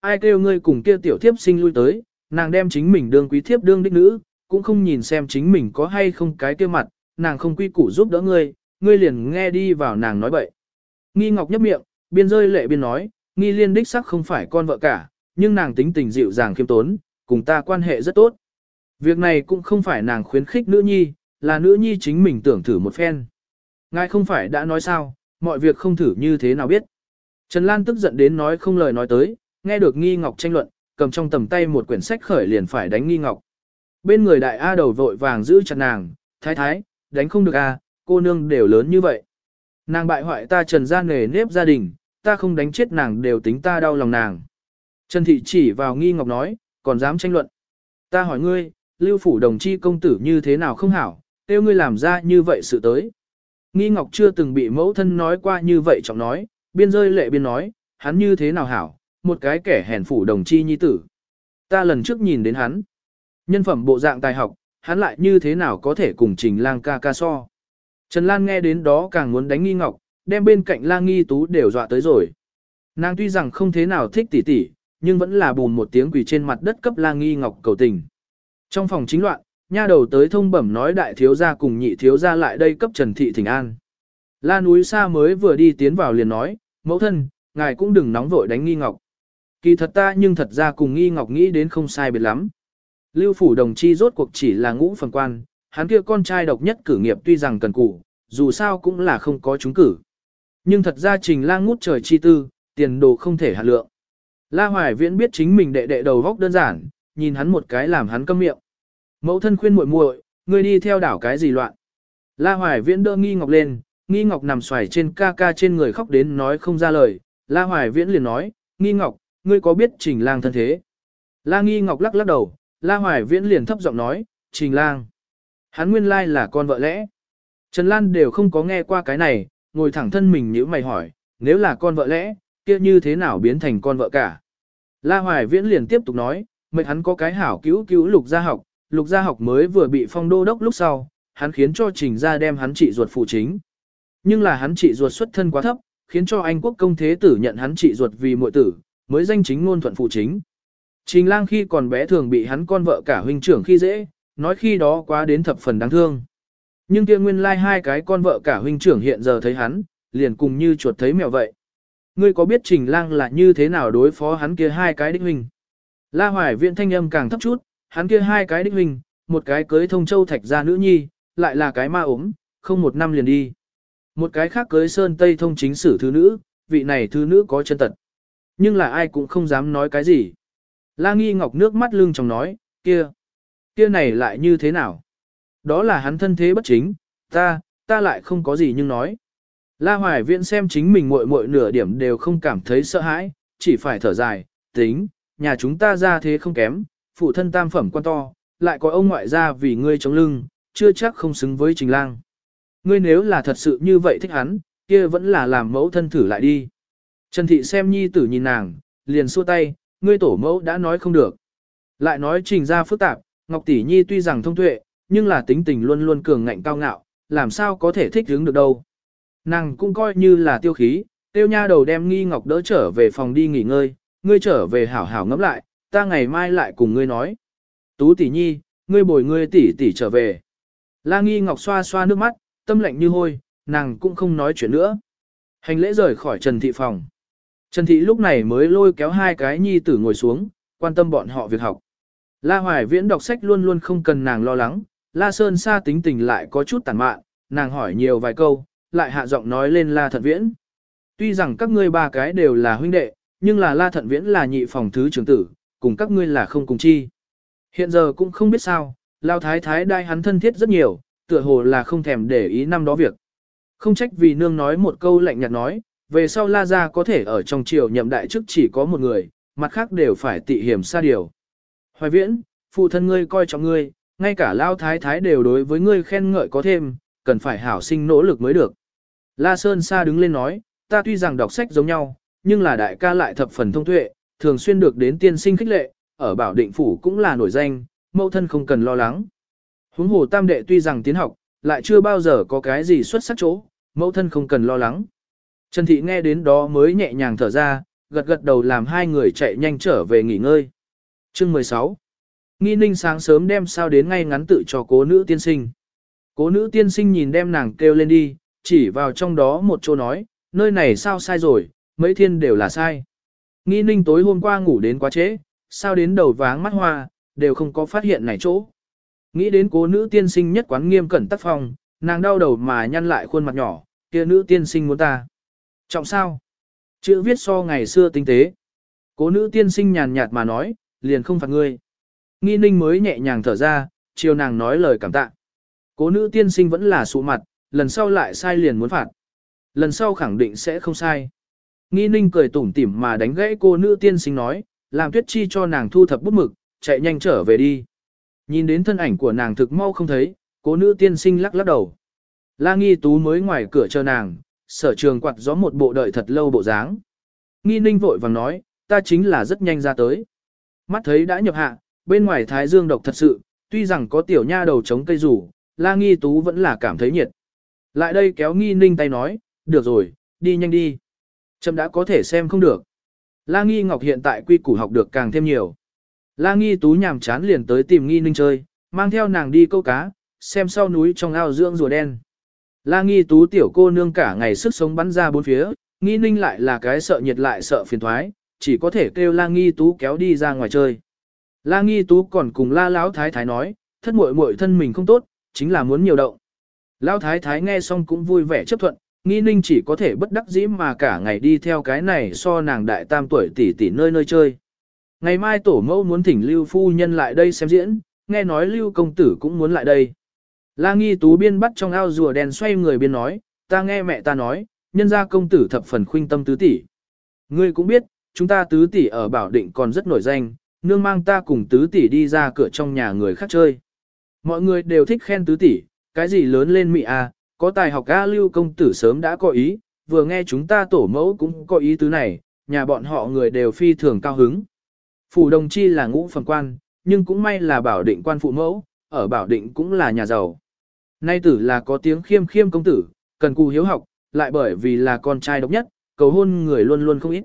Ai kêu ngươi cùng kia tiểu thiếp sinh lui tới, nàng đem chính mình đương quý thiếp đương đích nữ, cũng không nhìn xem chính mình có hay không cái kia mặt, nàng không quy củ giúp đỡ ngươi, ngươi liền nghe đi vào nàng nói bậy. Nghi Ngọc nhấp miệng, biên rơi lệ biên nói, nghi liên đích sắc không phải con vợ cả, nhưng nàng tính tình dịu dàng khiêm tốn, cùng ta quan hệ rất tốt. Việc này cũng không phải nàng khuyến khích nữ nhi, là nữ nhi chính mình tưởng thử một phen. Ngài không phải đã nói sao, mọi việc không thử như thế nào biết. Trần Lan tức giận đến nói không lời nói tới, nghe được nghi ngọc tranh luận, cầm trong tầm tay một quyển sách khởi liền phải đánh nghi ngọc. Bên người đại A đầu vội vàng giữ chặt nàng, thái thái, đánh không được a, cô nương đều lớn như vậy. Nàng bại hoại ta trần ra nghề nếp gia đình, ta không đánh chết nàng đều tính ta đau lòng nàng. Trần thị chỉ vào nghi ngọc nói, còn dám tranh luận. Ta hỏi ngươi, lưu phủ đồng chi công tử như thế nào không hảo, tiêu ngươi làm ra như vậy sự tới. Nghi ngọc chưa từng bị mẫu thân nói qua như vậy trọng nói, biên rơi lệ biên nói, hắn như thế nào hảo, một cái kẻ hèn phủ đồng chi nhi tử. Ta lần trước nhìn đến hắn, nhân phẩm bộ dạng tài học, hắn lại như thế nào có thể cùng trình lang ca ca so. Trần Lan nghe đến đó càng muốn đánh nghi ngọc, đem bên cạnh lang nghi tú đều dọa tới rồi. Nàng tuy rằng không thế nào thích tỷ tỷ, nhưng vẫn là bùn một tiếng quỳ trên mặt đất cấp lang nghi ngọc cầu tình. Trong phòng chính loạn, nha đầu tới thông bẩm nói đại thiếu gia cùng nhị thiếu gia lại đây cấp Trần Thị Thịnh An. La núi xa mới vừa đi tiến vào liền nói, mẫu thân, ngài cũng đừng nóng vội đánh nghi ngọc. Kỳ thật ta nhưng thật ra cùng nghi ngọc nghĩ đến không sai biệt lắm. Lưu phủ đồng chi rốt cuộc chỉ là ngũ phần quan, hắn kia con trai độc nhất cử nghiệp tuy rằng cần cù, dù sao cũng là không có chúng cử. Nhưng thật ra trình lang ngút trời chi tư, tiền đồ không thể hạt lượng. La Hoài Viễn biết chính mình đệ đệ đầu góc đơn giản, nhìn hắn một cái làm hắn câm miệng. Mẫu thân khuyên muội muội, ngươi đi theo đảo cái gì loạn. La Hoài Viễn đỡ Nghi Ngọc lên, Nghi Ngọc nằm xoài trên ca ca trên người khóc đến nói không ra lời. La Hoài Viễn liền nói, Nghi Ngọc, ngươi có biết Trình Lang thân thế? La Nghi Ngọc lắc lắc đầu, La Hoài Viễn liền thấp giọng nói, Trình Lang. Hắn nguyên lai là con vợ lẽ. Trần Lan đều không có nghe qua cái này, ngồi thẳng thân mình nhíu mày hỏi, nếu là con vợ lẽ, kia như thế nào biến thành con vợ cả? La Hoài Viễn liền tiếp tục nói, mệnh hắn có cái hảo cứu cứu lục gia học, lục gia học mới vừa bị phong đô đốc lúc sau, hắn khiến cho trình gia đem hắn trị ruột phụ chính. Nhưng là hắn trị ruột xuất thân quá thấp, khiến cho Anh quốc công thế tử nhận hắn trị ruột vì muội tử, mới danh chính ngôn thuận phụ chính. Trình lang khi còn bé thường bị hắn con vợ cả huynh trưởng khi dễ, nói khi đó quá đến thập phần đáng thương. Nhưng kia nguyên lai like hai cái con vợ cả huynh trưởng hiện giờ thấy hắn, liền cùng như chuột thấy mèo vậy. Ngươi có biết trình lang là như thế nào đối phó hắn kia hai cái đích huynh? La hoài Viễn thanh âm càng thấp chút, hắn kia hai cái đích huynh, một cái cưới thông châu thạch gia nữ nhi, lại là cái ma ốm, không một năm liền đi. Một cái khác cưới sơn tây thông chính sử thứ nữ, vị này thứ nữ có chân tật. Nhưng là ai cũng không dám nói cái gì. La nghi ngọc nước mắt lưng trong nói, kia, kia này lại như thế nào? Đó là hắn thân thế bất chính, ta, ta lại không có gì nhưng nói. La Hoài Viễn xem chính mình muội muội nửa điểm đều không cảm thấy sợ hãi, chỉ phải thở dài, tính, nhà chúng ta ra thế không kém, phụ thân tam phẩm quan to, lại có ông ngoại gia vì ngươi chống lưng, chưa chắc không xứng với trình lang. Ngươi nếu là thật sự như vậy thích hắn, kia vẫn là làm mẫu thân thử lại đi. Trần Thị xem nhi tử nhìn nàng, liền xua tay, ngươi tổ mẫu đã nói không được. Lại nói trình ra phức tạp, Ngọc Tỷ Nhi tuy rằng thông tuệ, nhưng là tính tình luôn luôn cường ngạnh cao ngạo, làm sao có thể thích hướng được đâu. Nàng cũng coi như là tiêu khí, tiêu nha đầu đem nghi ngọc đỡ trở về phòng đi nghỉ ngơi, ngươi trở về hảo hảo ngẫm lại, ta ngày mai lại cùng ngươi nói. Tú tỷ nhi, ngươi bồi ngươi tỷ tỷ trở về. La nghi ngọc xoa xoa nước mắt, tâm lạnh như hôi, nàng cũng không nói chuyện nữa. Hành lễ rời khỏi Trần Thị phòng. Trần Thị lúc này mới lôi kéo hai cái nhi tử ngồi xuống, quan tâm bọn họ việc học. La Hoài Viễn đọc sách luôn luôn không cần nàng lo lắng, La Sơn Sa tính tình lại có chút tàn mạn, nàng hỏi nhiều vài câu, lại hạ giọng nói lên La Thận Viễn. Tuy rằng các ngươi ba cái đều là huynh đệ, nhưng là La Thận Viễn là nhị phòng thứ trưởng tử, cùng các ngươi là không cùng chi. Hiện giờ cũng không biết sao, Lao Thái Thái đai hắn thân thiết rất nhiều, tựa hồ là không thèm để ý năm đó việc. Không trách vì nương nói một câu lạnh nhạt nói, về sau La Gia có thể ở trong triều nhậm đại chức chỉ có một người, mặt khác đều phải tị hiểm xa điều. Hoài Viễn, phụ thân ngươi coi trọng ngươi, ngay cả Lao Thái Thái đều đối với ngươi khen ngợi có thêm, cần phải hảo sinh nỗ lực mới được. La Sơn Sa đứng lên nói, ta tuy rằng đọc sách giống nhau, nhưng là đại ca lại thập phần thông tuệ, thường xuyên được đến tiên sinh khích lệ, ở bảo định phủ cũng là nổi danh, mẫu thân không cần lo lắng. Huống hồ tam đệ tuy rằng tiến học, lại chưa bao giờ có cái gì xuất sắc chỗ, mẫu thân không cần lo lắng. Trần Thị nghe đến đó mới nhẹ nhàng thở ra, gật gật đầu làm hai người chạy nhanh trở về nghỉ ngơi. Chương 16 Nghi ninh sáng sớm đem sao đến ngay ngắn tự cho cố nữ tiên sinh. Cố nữ tiên sinh nhìn đem nàng kêu lên đi, chỉ vào trong đó một chỗ nói, nơi này sao sai rồi, mấy thiên đều là sai. Nghi ninh tối hôm qua ngủ đến quá trễ, sao đến đầu váng mắt hoa, đều không có phát hiện này chỗ. Nghĩ đến cố nữ tiên sinh nhất quán nghiêm cẩn tác phong, nàng đau đầu mà nhăn lại khuôn mặt nhỏ, kia nữ tiên sinh muốn ta. Trọng sao? Chữ viết so ngày xưa tinh tế. Cố nữ tiên sinh nhàn nhạt mà nói, liền không phạt ngươi. Nghi ninh mới nhẹ nhàng thở ra, chiều nàng nói lời cảm tạ. Cố nữ tiên sinh vẫn là sụ mặt, lần sau lại sai liền muốn phạt. Lần sau khẳng định sẽ không sai. Nghi ninh cười tủm tỉm mà đánh gãy cô nữ tiên sinh nói, làm tuyết chi cho nàng thu thập bút mực, chạy nhanh trở về đi. Nhìn đến thân ảnh của nàng thực mau không thấy, cô nữ tiên sinh lắc lắc đầu. La nghi tú mới ngoài cửa chờ nàng, sở trường quạt gió một bộ đợi thật lâu bộ dáng. Nghi ninh vội vàng nói, ta chính là rất nhanh ra tới. Mắt thấy đã nhập hạ, bên ngoài thái dương độc thật sự, tuy rằng có tiểu nha đầu chống cây rủ, la nghi tú vẫn là cảm thấy nhiệt. Lại đây kéo nghi ninh tay nói, được rồi, đi nhanh đi. Trâm đã có thể xem không được. La nghi ngọc hiện tại quy củ học được càng thêm nhiều. La nghi tú nhàm chán liền tới tìm nghi ninh chơi, mang theo nàng đi câu cá, xem sau núi trong ao dưỡng rùa đen. La nghi tú tiểu cô nương cả ngày sức sống bắn ra bốn phía, nghi ninh lại là cái sợ nhiệt lại sợ phiền thoái, chỉ có thể kêu la nghi tú kéo đi ra ngoài chơi. La nghi tú còn cùng la lão thái thái nói, thất muội muội thân mình không tốt, chính là muốn nhiều động. Lão thái thái nghe xong cũng vui vẻ chấp thuận, nghi ninh chỉ có thể bất đắc dĩ mà cả ngày đi theo cái này so nàng đại tam tuổi tỷ tỷ nơi nơi chơi. Ngày mai tổ mẫu muốn thỉnh lưu phu nhân lại đây xem diễn, nghe nói lưu công tử cũng muốn lại đây. La nghi tú biên bắt trong ao rùa đèn xoay người biên nói, ta nghe mẹ ta nói, nhân gia công tử thập phần khuynh tâm tứ tỷ. Ngươi cũng biết, chúng ta tứ tỷ ở Bảo Định còn rất nổi danh, nương mang ta cùng tứ tỷ đi ra cửa trong nhà người khác chơi. Mọi người đều thích khen tứ tỷ, cái gì lớn lên mị à, có tài học A lưu công tử sớm đã có ý, vừa nghe chúng ta tổ mẫu cũng có ý tứ này, nhà bọn họ người đều phi thường cao hứng. Phủ đồng chi là ngũ phần quan, nhưng cũng may là bảo định quan phụ mẫu, ở bảo định cũng là nhà giàu. Nay tử là có tiếng khiêm khiêm công tử, cần cù hiếu học, lại bởi vì là con trai độc nhất, cầu hôn người luôn luôn không ít.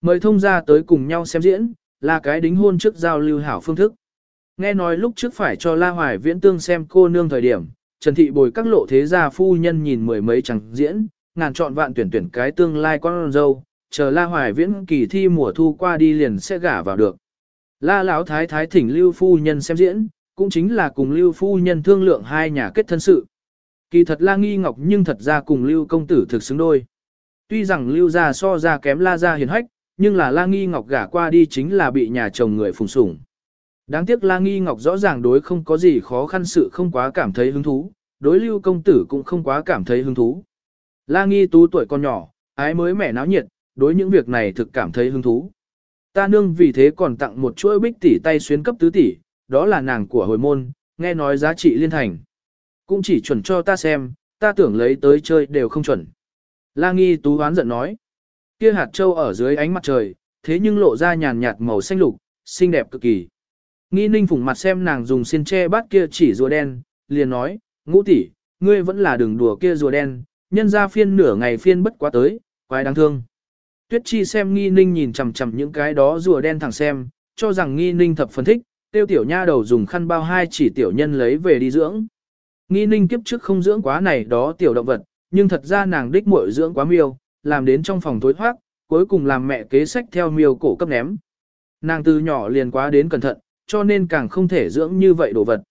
Mời thông gia tới cùng nhau xem diễn, là cái đính hôn trước giao lưu hảo phương thức. Nghe nói lúc trước phải cho La Hoài Viễn Tương xem cô nương thời điểm, Trần Thị bồi các lộ thế gia phu nhân nhìn mười mấy chẳng diễn, ngàn chọn vạn tuyển tuyển cái tương lai con dâu, chờ La Hoài Viễn kỳ thi mùa thu qua đi liền sẽ gả vào được. La Lão Thái Thái thỉnh Lưu Phu Nhân xem diễn, cũng chính là cùng Lưu Phu Nhân thương lượng hai nhà kết thân sự. Kỳ thật La Nghi Ngọc nhưng thật ra cùng Lưu Công Tử thực xứng đôi. Tuy rằng Lưu gia so ra kém La gia hiền hách, nhưng là La Nghi Ngọc gả qua đi chính là bị nhà chồng người phùng sủng. Đáng tiếc La Nghi Ngọc rõ ràng đối không có gì khó khăn sự không quá cảm thấy hứng thú, đối Lưu Công Tử cũng không quá cảm thấy hứng thú. La Nghi tú tuổi còn nhỏ, ái mới mẻ náo nhiệt, đối những việc này thực cảm thấy hứng thú. Ta nương vì thế còn tặng một chuỗi bích tỷ tay xuyến cấp tứ tỷ, đó là nàng của hồi môn, nghe nói giá trị liên thành. Cũng chỉ chuẩn cho ta xem, ta tưởng lấy tới chơi đều không chuẩn. La Nghi tú hoán giận nói. Kia hạt châu ở dưới ánh mặt trời, thế nhưng lộ ra nhàn nhạt màu xanh lục, xinh đẹp cực kỳ. Nghi ninh phủng mặt xem nàng dùng xiên tre bát kia chỉ rùa đen, liền nói, ngũ tỷ, ngươi vẫn là đường đùa kia rùa đen, nhân ra phiên nửa ngày phiên bất quá tới, quái đáng thương. Tuyết chi xem nghi ninh nhìn chằm chằm những cái đó rùa đen thẳng xem, cho rằng nghi ninh thập phân thích, tiêu tiểu nha đầu dùng khăn bao hai chỉ tiểu nhân lấy về đi dưỡng. Nghi ninh kiếp trước không dưỡng quá này đó tiểu động vật, nhưng thật ra nàng đích muội dưỡng quá miêu, làm đến trong phòng tối thoát, cuối cùng làm mẹ kế sách theo miêu cổ cấp ném. Nàng từ nhỏ liền quá đến cẩn thận, cho nên càng không thể dưỡng như vậy đồ vật.